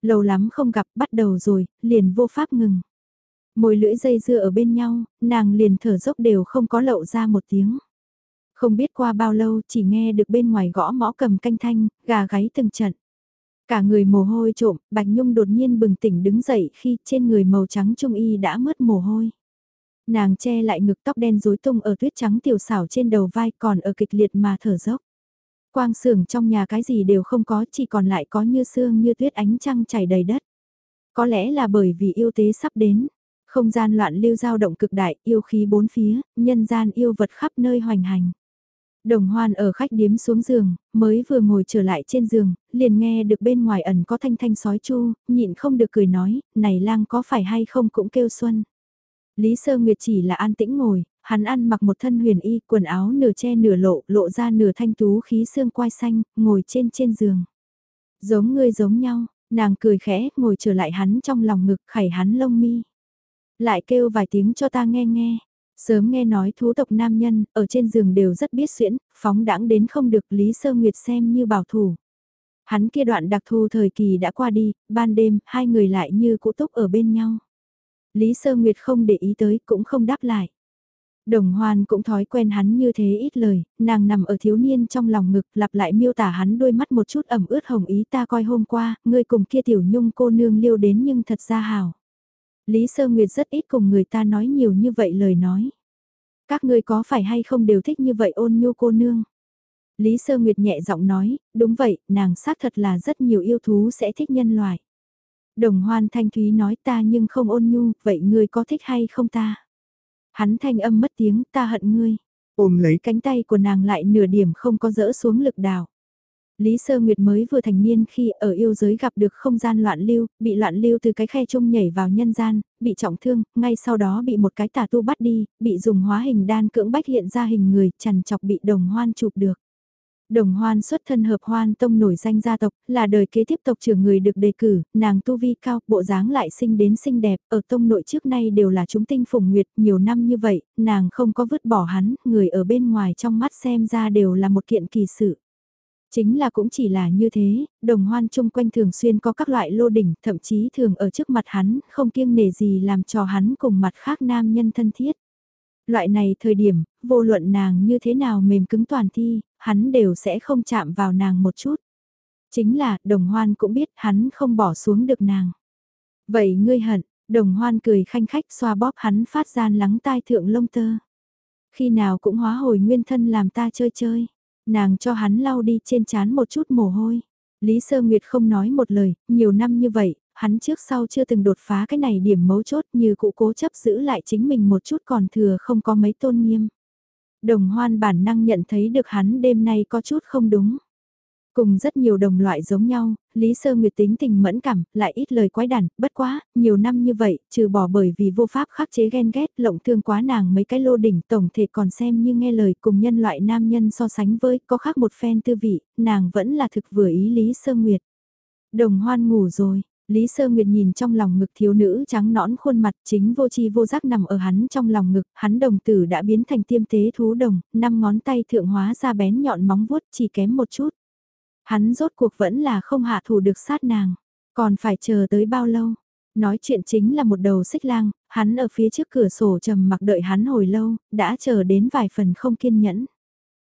Lâu lắm không gặp bắt đầu rồi, liền vô pháp ngừng. Môi lưỡi dây dưa ở bên nhau, nàng liền thở dốc đều không có lậu ra một tiếng. Không biết qua bao lâu chỉ nghe được bên ngoài gõ mõ cầm canh thanh, gà gáy từng trận. Cả người mồ hôi trộm, Bạch Nhung đột nhiên bừng tỉnh đứng dậy khi trên người màu trắng trung y đã mất mồ hôi. Nàng che lại ngực tóc đen rối tung ở tuyết trắng tiểu xảo trên đầu vai còn ở kịch liệt mà thở dốc. Quang sưởng trong nhà cái gì đều không có chỉ còn lại có như xương như tuyết ánh trăng chảy đầy đất. Có lẽ là bởi vì yêu tế sắp đến, không gian loạn lưu dao động cực đại, yêu khí bốn phía, nhân gian yêu vật khắp nơi hoành hành. Đồng hoan ở khách điếm xuống giường, mới vừa ngồi trở lại trên giường, liền nghe được bên ngoài ẩn có thanh thanh sói chu, nhịn không được cười nói, này lang có phải hay không cũng kêu xuân. Lý Sơ Nguyệt chỉ là an tĩnh ngồi, hắn ăn mặc một thân huyền y, quần áo nửa che nửa lộ, lộ ra nửa thanh tú khí xương quai xanh, ngồi trên trên giường. Giống ngươi giống nhau, nàng cười khẽ, ngồi trở lại hắn trong lòng ngực khải hắn lông mi. Lại kêu vài tiếng cho ta nghe nghe. Sớm nghe nói thú tộc nam nhân, ở trên giường đều rất biết xuyễn, phóng đãng đến không được Lý Sơ Nguyệt xem như bảo thủ. Hắn kia đoạn đặc thù thời kỳ đã qua đi, ban đêm, hai người lại như cũ túc ở bên nhau. Lý Sơ Nguyệt không để ý tới, cũng không đáp lại. Đồng hoan cũng thói quen hắn như thế ít lời, nàng nằm ở thiếu niên trong lòng ngực lặp lại miêu tả hắn đôi mắt một chút ẩm ướt hồng ý ta coi hôm qua, ngươi cùng kia tiểu nhung cô nương liêu đến nhưng thật ra hảo. Lý Sơ Nguyệt rất ít cùng người ta nói nhiều như vậy lời nói. Các ngươi có phải hay không đều thích như vậy ôn nhu cô nương? Lý Sơ Nguyệt nhẹ giọng nói, đúng vậy, nàng xác thật là rất nhiều yêu thú sẽ thích nhân loại. Đồng hoan thanh thúy nói ta nhưng không ôn nhu, vậy ngươi có thích hay không ta? Hắn thanh âm mất tiếng, ta hận ngươi. Ôm lấy cánh tay của nàng lại nửa điểm không có dỡ xuống lực đào. Lý Sơ Nguyệt mới vừa thành niên khi ở yêu giới gặp được không gian loạn lưu, bị loạn lưu từ cái khe chung nhảy vào nhân gian, bị trọng thương, ngay sau đó bị một cái tà tu bắt đi, bị dùng hóa hình đan cưỡng bách hiện ra hình người, chằn chọc bị đồng hoan chụp được. Đồng hoan xuất thân hợp hoan tông nổi danh gia tộc, là đời kế tiếp tộc trưởng người được đề cử, nàng tu vi cao, bộ dáng lại sinh đến xinh đẹp, ở tông nội trước nay đều là chúng tinh phùng nguyệt, nhiều năm như vậy, nàng không có vứt bỏ hắn, người ở bên ngoài trong mắt xem ra đều là một kiện kỳ sự. Chính là cũng chỉ là như thế, đồng hoan chung quanh thường xuyên có các loại lô đỉnh, thậm chí thường ở trước mặt hắn, không kiêng nể gì làm cho hắn cùng mặt khác nam nhân thân thiết. Loại này thời điểm, vô luận nàng như thế nào mềm cứng toàn thi, hắn đều sẽ không chạm vào nàng một chút. Chính là, đồng hoan cũng biết hắn không bỏ xuống được nàng. Vậy ngươi hận, đồng hoan cười khanh khách xoa bóp hắn phát gian lắng tai thượng lông tơ. Khi nào cũng hóa hồi nguyên thân làm ta chơi chơi. Nàng cho hắn lau đi trên chán một chút mồ hôi. Lý Sơ Nguyệt không nói một lời, nhiều năm như vậy, hắn trước sau chưa từng đột phá cái này điểm mấu chốt như cụ cố chấp giữ lại chính mình một chút còn thừa không có mấy tôn nghiêm. Đồng hoan bản năng nhận thấy được hắn đêm nay có chút không đúng. Cùng rất nhiều đồng loại giống nhau, Lý Sơ Nguyệt tính tình mẫn cảm, lại ít lời quái đản, bất quá, nhiều năm như vậy, trừ bỏ bởi vì vô pháp khắc chế ghen ghét, lộng thương quá nàng mấy cái lô đỉnh, tổng thể còn xem như nghe lời cùng nhân loại nam nhân so sánh với, có khác một phen tư vị, nàng vẫn là thực vừa ý Lý Sơ Nguyệt. Đồng hoan ngủ rồi, Lý Sơ Nguyệt nhìn trong lòng ngực thiếu nữ trắng nõn khuôn mặt chính vô chi vô giác nằm ở hắn trong lòng ngực, hắn đồng tử đã biến thành tiêm tế thú đồng, năm ngón tay thượng hóa ra bén nhọn móng vuốt chỉ kém một chút. Hắn rốt cuộc vẫn là không hạ thủ được sát nàng, còn phải chờ tới bao lâu. Nói chuyện chính là một đầu xích lang, hắn ở phía trước cửa sổ trầm mặc đợi hắn hồi lâu, đã chờ đến vài phần không kiên nhẫn.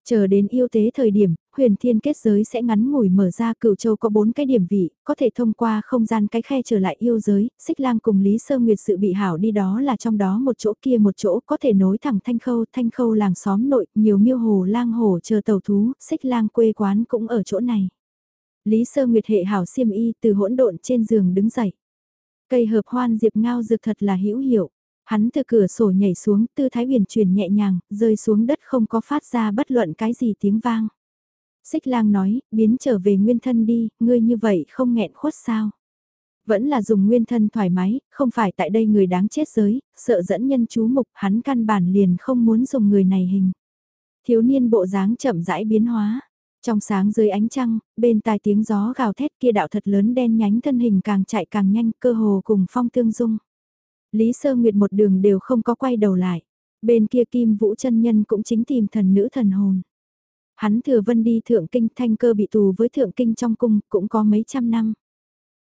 Chờ đến yêu tế thời điểm, huyền thiên kết giới sẽ ngắn ngủi mở ra cửu châu có bốn cái điểm vị, có thể thông qua không gian cái khe trở lại yêu giới, xích lang cùng Lý Sơ Nguyệt sự bị hảo đi đó là trong đó một chỗ kia một chỗ có thể nối thẳng thanh khâu, thanh khâu làng xóm nội, nhiều miêu hồ lang hồ chờ tàu thú, xích lang quê quán cũng ở chỗ này. Lý Sơ Nguyệt hệ hảo xiêm y từ hỗn độn trên giường đứng dậy. Cây hợp hoan diệp ngao dược thật là hữu hiệu. Hắn từ cửa sổ nhảy xuống, tư thái huyền chuyển nhẹ nhàng, rơi xuống đất không có phát ra bất luận cái gì tiếng vang. Xích lang nói, biến trở về nguyên thân đi, ngươi như vậy không nghẹn khuất sao. Vẫn là dùng nguyên thân thoải mái, không phải tại đây người đáng chết giới, sợ dẫn nhân chú mục, hắn căn bản liền không muốn dùng người này hình. Thiếu niên bộ dáng chậm rãi biến hóa. Trong sáng dưới ánh trăng, bên tai tiếng gió gào thét kia đạo thật lớn đen nhánh thân hình càng chạy càng nhanh cơ hồ cùng phong tương dung. Lý Sơ Nguyệt một đường đều không có quay đầu lại. Bên kia Kim Vũ chân Nhân cũng chính tìm thần nữ thần hồn. Hắn thừa vân đi thượng kinh thanh cơ bị tù với thượng kinh trong cung cũng có mấy trăm năm.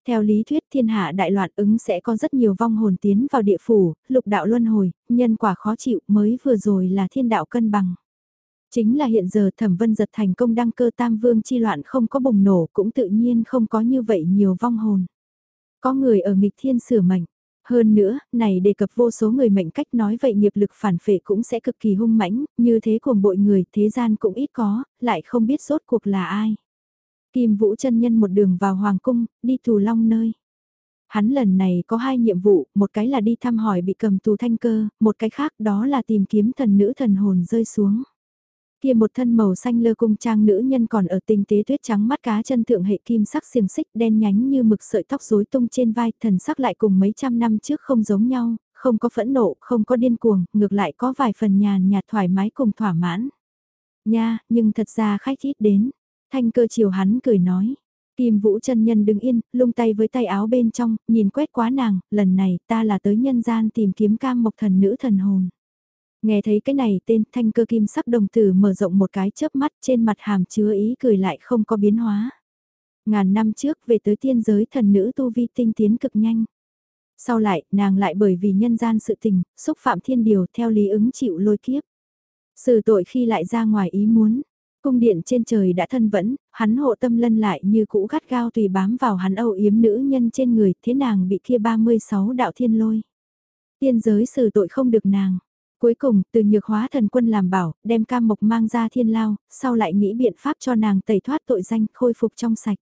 Theo lý thuyết thiên hạ đại loạn ứng sẽ có rất nhiều vong hồn tiến vào địa phủ, lục đạo luân hồi, nhân quả khó chịu mới vừa rồi là thiên đạo cân bằng. Chính là hiện giờ thẩm vân giật thành công đăng cơ tam vương chi loạn không có bùng nổ cũng tự nhiên không có như vậy nhiều vong hồn. Có người ở nghịch thiên sửa mệnh, hơn nữa, này đề cập vô số người mệnh cách nói vậy nghiệp lực phản phệ cũng sẽ cực kỳ hung mãnh, như thế cuồng bội người thế gian cũng ít có, lại không biết rốt cuộc là ai. Kim Vũ chân nhân một đường vào Hoàng Cung, đi thù long nơi. Hắn lần này có hai nhiệm vụ, một cái là đi thăm hỏi bị cầm tù thanh cơ, một cái khác đó là tìm kiếm thần nữ thần hồn rơi xuống. Kia một thân màu xanh lơ cung trang nữ nhân còn ở tinh tế tuyết trắng mắt cá chân thượng hệ kim sắc xiềng xích đen nhánh như mực sợi tóc rối tung trên vai, thần sắc lại cùng mấy trăm năm trước không giống nhau, không có phẫn nộ, không có điên cuồng, ngược lại có vài phần nhàn nhạt thoải mái cùng thỏa mãn. Nha, nhưng thật ra khách ít đến. Thanh cơ chiều hắn cười nói. Kim Vũ chân nhân đứng yên, lung tay với tay áo bên trong, nhìn quét quá nàng, lần này ta là tới nhân gian tìm kiếm cam mộc thần nữ thần hồn. Nghe thấy cái này tên thanh cơ kim sắc đồng tử mở rộng một cái chớp mắt trên mặt hàm chứa ý cười lại không có biến hóa. Ngàn năm trước về tới tiên giới thần nữ tu vi tinh tiến cực nhanh. Sau lại, nàng lại bởi vì nhân gian sự tình, xúc phạm thiên điều theo lý ứng chịu lôi kiếp. Sự tội khi lại ra ngoài ý muốn, cung điện trên trời đã thân vẫn, hắn hộ tâm lân lại như cũ gắt gao tùy bám vào hắn âu yếm nữ nhân trên người, thế nàng bị kia 36 đạo thiên lôi. Tiên giới xử tội không được nàng, Cuối cùng, từ nhược hóa thần quân làm bảo, đem cam mộc mang ra thiên lao, sau lại nghĩ biện pháp cho nàng tẩy thoát tội danh, khôi phục trong sạch.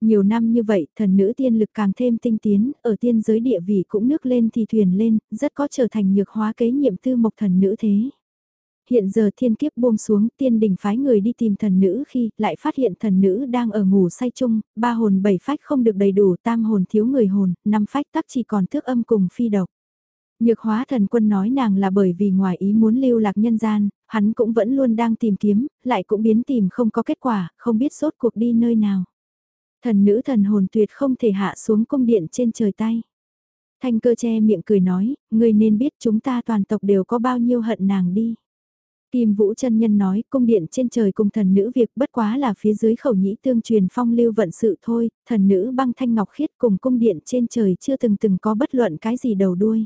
Nhiều năm như vậy, thần nữ tiên lực càng thêm tinh tiến, ở tiên giới địa vị cũng nước lên thì thuyền lên, rất có trở thành nhược hóa kế nhiệm tư mộc thần nữ thế. Hiện giờ thiên kiếp buông xuống tiên đình phái người đi tìm thần nữ khi lại phát hiện thần nữ đang ở ngủ say chung, ba hồn bảy phách không được đầy đủ tam hồn thiếu người hồn, năm phách tắc chỉ còn thước âm cùng phi độc. Nhược hóa thần quân nói nàng là bởi vì ngoài ý muốn lưu lạc nhân gian, hắn cũng vẫn luôn đang tìm kiếm, lại cũng biến tìm không có kết quả, không biết sốt cuộc đi nơi nào. Thần nữ thần hồn tuyệt không thể hạ xuống cung điện trên trời tay. Thanh cơ che miệng cười nói, người nên biết chúng ta toàn tộc đều có bao nhiêu hận nàng đi. Kim Vũ chân Nhân nói, cung điện trên trời cùng thần nữ việc bất quá là phía dưới khẩu nhĩ tương truyền phong lưu vận sự thôi, thần nữ băng thanh ngọc khiết cùng cung điện trên trời chưa từng từng có bất luận cái gì đầu đuôi.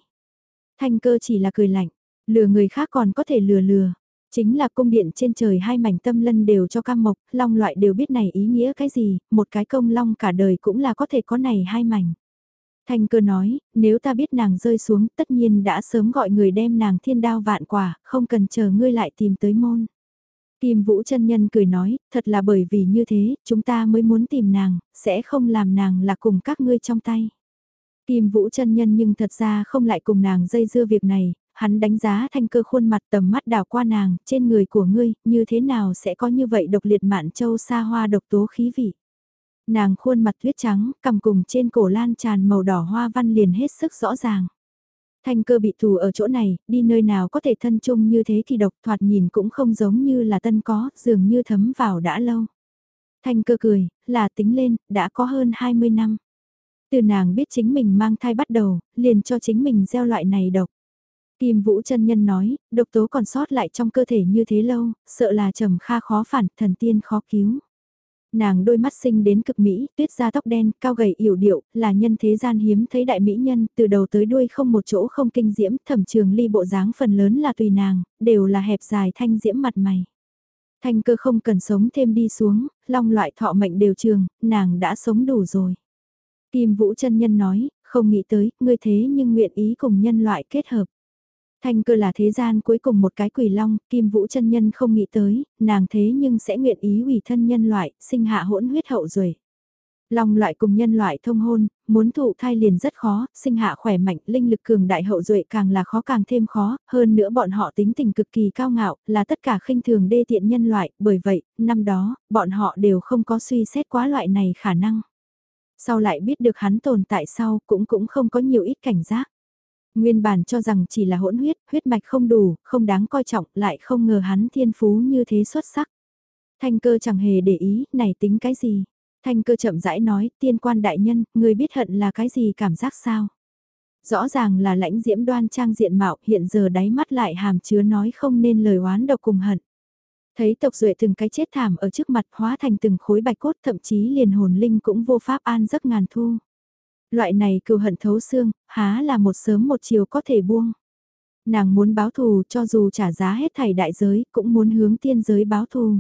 Thanh cơ chỉ là cười lạnh, lừa người khác còn có thể lừa lừa. Chính là cung điện trên trời hai mảnh tâm lân đều cho cam mộc, long loại đều biết này ý nghĩa cái gì, một cái công long cả đời cũng là có thể có này hai mảnh. Thanh cơ nói, nếu ta biết nàng rơi xuống tất nhiên đã sớm gọi người đem nàng thiên đao vạn quả, không cần chờ ngươi lại tìm tới môn. Kim Vũ chân Nhân cười nói, thật là bởi vì như thế, chúng ta mới muốn tìm nàng, sẽ không làm nàng là cùng các ngươi trong tay. Kim Vũ chân nhân nhưng thật ra không lại cùng nàng dây dưa việc này, hắn đánh giá thanh cơ khuôn mặt tầm mắt đảo qua nàng, trên người của ngươi, như thế nào sẽ có như vậy độc liệt mạn châu xa hoa độc tố khí vị. Nàng khuôn mặt tuyết trắng, cầm cùng trên cổ lan tràn màu đỏ hoa văn liền hết sức rõ ràng. Thanh cơ bị thù ở chỗ này, đi nơi nào có thể thân chung như thế thì độc thoạt nhìn cũng không giống như là tân có, dường như thấm vào đã lâu. Thanh cơ cười, là tính lên, đã có hơn 20 năm. Từ nàng biết chính mình mang thai bắt đầu, liền cho chính mình gieo loại này độc. Kim Vũ chân Nhân nói, độc tố còn sót lại trong cơ thể như thế lâu, sợ là trầm kha khó phản, thần tiên khó cứu. Nàng đôi mắt sinh đến cực mỹ, tuyết da tóc đen, cao gầy yểu điệu, là nhân thế gian hiếm thấy đại mỹ nhân, từ đầu tới đuôi không một chỗ không kinh diễm, thẩm trường ly bộ dáng phần lớn là tùy nàng, đều là hẹp dài thanh diễm mặt mày. Thanh cơ không cần sống thêm đi xuống, long loại thọ mệnh đều trường, nàng đã sống đủ rồi. Kim Vũ chân Nhân nói, không nghĩ tới, ngươi thế nhưng nguyện ý cùng nhân loại kết hợp. Thanh cơ là thế gian cuối cùng một cái quỷ long, Kim Vũ chân Nhân không nghĩ tới, nàng thế nhưng sẽ nguyện ý ủy thân nhân loại, sinh hạ hỗn huyết hậu rồi. Long loại cùng nhân loại thông hôn, muốn thụ thai liền rất khó, sinh hạ khỏe mạnh, linh lực cường đại hậu duệ càng là khó càng thêm khó, hơn nữa bọn họ tính tình cực kỳ cao ngạo, là tất cả khinh thường đê tiện nhân loại, bởi vậy, năm đó, bọn họ đều không có suy xét quá loại này khả năng. Sau lại biết được hắn tồn tại sau, cũng cũng không có nhiều ít cảnh giác. Nguyên bản cho rằng chỉ là hỗn huyết, huyết mạch không đủ, không đáng coi trọng, lại không ngờ hắn thiên phú như thế xuất sắc. Thanh cơ chẳng hề để ý, này tính cái gì? Thanh cơ chậm rãi nói, tiên quan đại nhân, người biết hận là cái gì cảm giác sao? Rõ ràng là lãnh diễm đoan trang diện mạo, hiện giờ đáy mắt lại hàm chứa nói không nên lời oán độc cùng hận. Thấy tộc duệ từng cái chết thảm ở trước mặt hóa thành từng khối bạch cốt thậm chí liền hồn linh cũng vô pháp an giấc ngàn thu. Loại này cừu hận thấu xương, há là một sớm một chiều có thể buông. Nàng muốn báo thù cho dù trả giá hết thảy đại giới cũng muốn hướng tiên giới báo thù.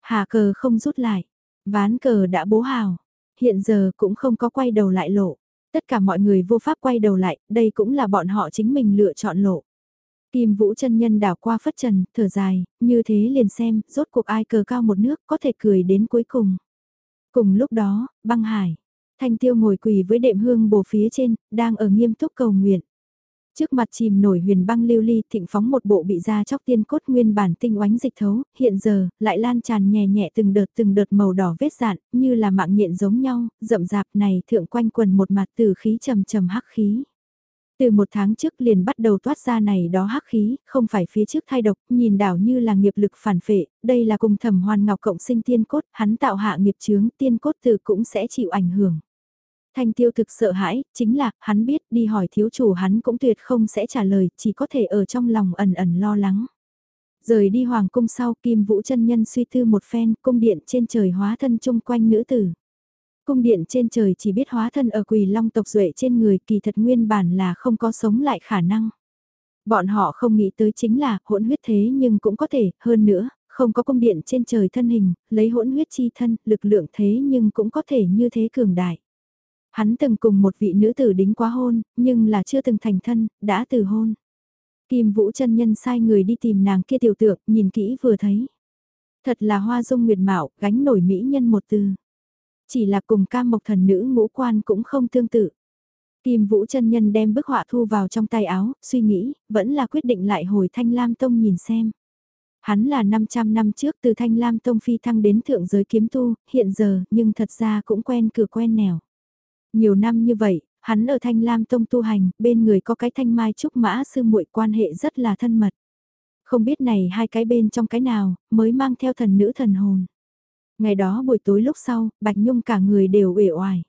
Hà cờ không rút lại, ván cờ đã bố hào, hiện giờ cũng không có quay đầu lại lộ. Tất cả mọi người vô pháp quay đầu lại, đây cũng là bọn họ chính mình lựa chọn lộ. Kim Vũ chân nhân đảo qua phất trần, thở dài, như thế liền xem, rốt cuộc ai cờ cao một nước có thể cười đến cuối cùng. Cùng lúc đó, băng hải, thanh tiêu ngồi quỳ với đệm hương bồ phía trên, đang ở nghiêm túc cầu nguyện. Trước mặt chìm nổi huyền băng lưu ly thịnh phóng một bộ bị da chóc tiên cốt nguyên bản tinh oánh dịch thấu, hiện giờ, lại lan tràn nhẹ nhẹ từng đợt từng đợt màu đỏ vết dạn, như là mạng nhện giống nhau, rậm rạp này thượng quanh quần một mặt từ khí trầm trầm hắc khí. Từ một tháng trước liền bắt đầu toát ra này đó hắc khí, không phải phía trước thay độc, nhìn đảo như là nghiệp lực phản phệ, đây là cùng thẩm hoàn ngọc cộng sinh tiên cốt, hắn tạo hạ nghiệp chướng, tiên cốt từ cũng sẽ chịu ảnh hưởng. Thanh tiêu thực sợ hãi, chính là, hắn biết đi hỏi thiếu chủ hắn cũng tuyệt không sẽ trả lời, chỉ có thể ở trong lòng ẩn ẩn lo lắng. Rời đi hoàng cung sau kim vũ chân nhân suy tư một phen, cung điện trên trời hóa thân chung quanh nữ tử. Cung điện trên trời chỉ biết hóa thân ở quỳ long tộc duệ trên người kỳ thật nguyên bản là không có sống lại khả năng. Bọn họ không nghĩ tới chính là hỗn huyết thế nhưng cũng có thể, hơn nữa, không có cung điện trên trời thân hình, lấy hỗn huyết chi thân, lực lượng thế nhưng cũng có thể như thế cường đại. Hắn từng cùng một vị nữ tử đính quá hôn, nhưng là chưa từng thành thân, đã từ hôn. Kim Vũ chân nhân sai người đi tìm nàng kia tiểu tượng, nhìn kỹ vừa thấy. Thật là hoa dung nguyệt mạo, gánh nổi mỹ nhân một từ. Chỉ là cùng cam mộc thần nữ ngũ quan cũng không tương tự. Kim Vũ chân nhân đem bức họa thu vào trong tay áo, suy nghĩ, vẫn là quyết định lại hồi Thanh Lam Tông nhìn xem. Hắn là 500 năm trước từ Thanh Lam Tông phi thăng đến thượng giới kiếm tu, hiện giờ, nhưng thật ra cũng quen cửa quen nẻo. Nhiều năm như vậy, hắn ở Thanh Lam Tông tu hành, bên người có cái thanh mai trúc mã sư muội quan hệ rất là thân mật. Không biết này hai cái bên trong cái nào, mới mang theo thần nữ thần hồn. Ngày đó buổi tối lúc sau, Bạch Nhung cả người đều uể oải.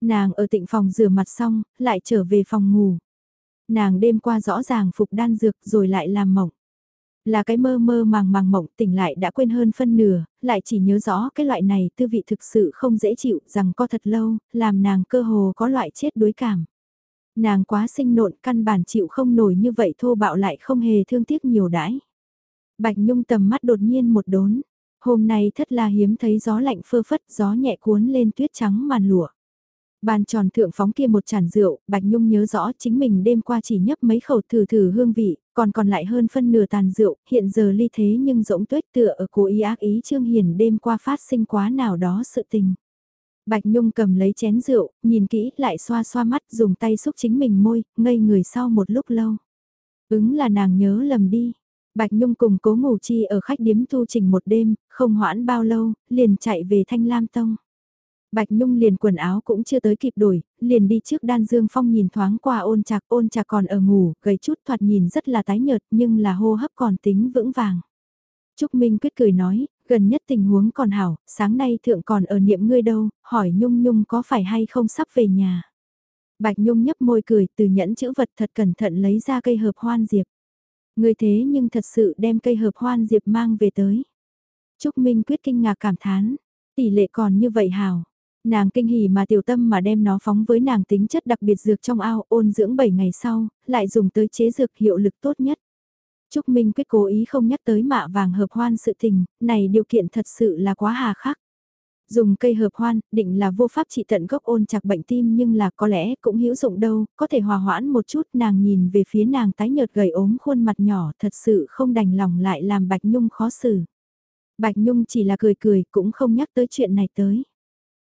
Nàng ở tịnh phòng rửa mặt xong, lại trở về phòng ngủ. Nàng đêm qua rõ ràng phục đan dược rồi lại làm mộng. Là cái mơ mơ màng màng mộng tỉnh lại đã quên hơn phân nửa, lại chỉ nhớ rõ cái loại này tư vị thực sự không dễ chịu rằng có thật lâu, làm nàng cơ hồ có loại chết đối cảm. Nàng quá sinh nộn căn bản chịu không nổi như vậy thô bạo lại không hề thương tiếc nhiều đãi. Bạch Nhung tầm mắt đột nhiên một đốn, Hôm nay thất là hiếm thấy gió lạnh phơ phất, gió nhẹ cuốn lên tuyết trắng màn lụa. Bàn tròn thượng phóng kia một chản rượu, Bạch Nhung nhớ rõ chính mình đêm qua chỉ nhấp mấy khẩu thử thử hương vị, còn còn lại hơn phân nửa tàn rượu, hiện giờ ly thế nhưng rỗng tuyết tựa ở cố ý ác ý Trương Hiền đêm qua phát sinh quá nào đó sự tình. Bạch Nhung cầm lấy chén rượu, nhìn kỹ lại xoa xoa mắt dùng tay xúc chính mình môi, ngây người sau một lúc lâu. Ứng là nàng nhớ lầm đi. Bạch Nhung cùng cố ngủ chi ở khách điếm tu trình một đêm, không hoãn bao lâu, liền chạy về Thanh Lam Tông. Bạch Nhung liền quần áo cũng chưa tới kịp đổi, liền đi trước đan dương phong nhìn thoáng qua ôn chạc ôn chạc còn ở ngủ, gầy chút thoạt nhìn rất là tái nhợt nhưng là hô hấp còn tính vững vàng. Trúc Minh quyết cười nói, gần nhất tình huống còn hảo, sáng nay thượng còn ở niệm ngươi đâu, hỏi Nhung Nhung có phải hay không sắp về nhà. Bạch Nhung nhấp môi cười từ nhẫn chữ vật thật cẩn thận lấy ra cây hợp hoan diệp. Ngươi thế nhưng thật sự đem cây hợp hoan diệp mang về tới. Trúc Minh quyết kinh ngạc cảm thán, tỷ lệ còn như vậy hảo. Nàng kinh hỉ mà tiểu tâm mà đem nó phóng với nàng tính chất đặc biệt dược trong ao ôn dưỡng 7 ngày sau, lại dùng tới chế dược hiệu lực tốt nhất. Trúc Minh quyết cố ý không nhắc tới mạ vàng hợp hoan sự tình, này điều kiện thật sự là quá hà khắc. Dùng cây hợp hoan, định là vô pháp trị tận gốc ôn chặt bệnh tim nhưng là có lẽ cũng hữu dụng đâu, có thể hòa hoãn một chút nàng nhìn về phía nàng tái nhợt gầy ốm khuôn mặt nhỏ thật sự không đành lòng lại làm Bạch Nhung khó xử. Bạch Nhung chỉ là cười cười cũng không nhắc tới chuyện này tới.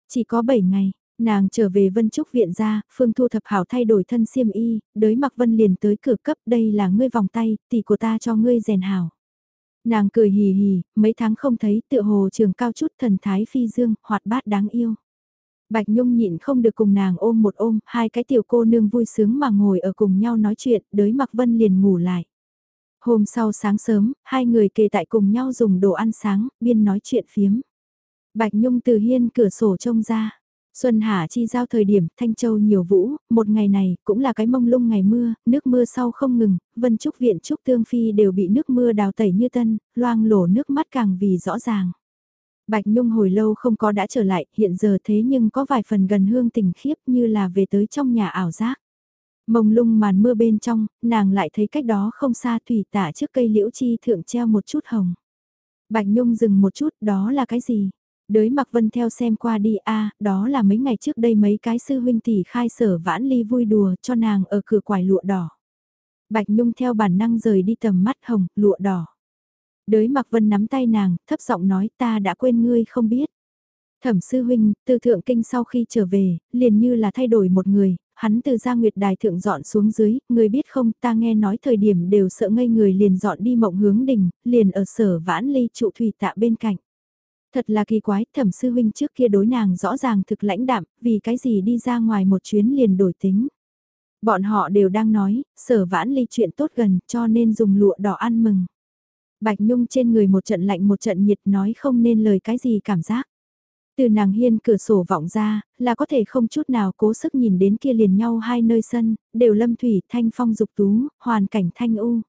Chỉ có 7 ngày, nàng trở về Vân Trúc viện ra, Phương Thu thập hảo thay đổi thân xiêm y, đới mặc Vân liền tới cửa cấp đây là ngươi vòng tay, tỷ của ta cho ngươi rèn hảo. Nàng cười hì hì, mấy tháng không thấy tựa hồ trường cao chút thần thái phi dương, hoạt bát đáng yêu. Bạch Nhung nhịn không được cùng nàng ôm một ôm, hai cái tiểu cô nương vui sướng mà ngồi ở cùng nhau nói chuyện, đới mặc Vân liền ngủ lại. Hôm sau sáng sớm, hai người kề tại cùng nhau dùng đồ ăn sáng, biên nói chuyện phiếm. Bạch Nhung từ hiên cửa sổ trông ra. Xuân Hạ chi giao thời điểm Thanh Châu nhiều vũ, một ngày này cũng là cái mông lung ngày mưa, nước mưa sau không ngừng, Vân Trúc Viện Trúc Tương Phi đều bị nước mưa đào tẩy như tân, loang lổ nước mắt càng vì rõ ràng. Bạch Nhung hồi lâu không có đã trở lại, hiện giờ thế nhưng có vài phần gần hương tình khiếp như là về tới trong nhà ảo giác. Mông lung màn mưa bên trong, nàng lại thấy cách đó không xa thủy tả trước cây liễu chi thượng treo một chút hồng. Bạch Nhung dừng một chút, đó là cái gì? Đới mặc vân theo xem qua đi a đó là mấy ngày trước đây mấy cái sư huynh tỷ khai sở vãn ly vui đùa cho nàng ở cửa quải lụa đỏ. Bạch Nhung theo bản năng rời đi tầm mắt hồng, lụa đỏ. Đới mặc vân nắm tay nàng, thấp giọng nói ta đã quên ngươi không biết. Thẩm sư huynh, từ thượng kinh sau khi trở về, liền như là thay đổi một người, hắn từ gia nguyệt đài thượng dọn xuống dưới, người biết không, ta nghe nói thời điểm đều sợ ngây người liền dọn đi mộng hướng đình, liền ở sở vãn ly trụ thủy tạ bên cạnh. Thật là kỳ quái, thẩm sư huynh trước kia đối nàng rõ ràng thực lãnh đạm, vì cái gì đi ra ngoài một chuyến liền đổi tính. Bọn họ đều đang nói, sở vãn ly chuyện tốt gần cho nên dùng lụa đỏ ăn mừng. Bạch Nhung trên người một trận lạnh một trận nhiệt nói không nên lời cái gì cảm giác. Từ nàng hiên cửa sổ vọng ra, là có thể không chút nào cố sức nhìn đến kia liền nhau hai nơi sân, đều lâm thủy, thanh phong dục tú, hoàn cảnh thanh u.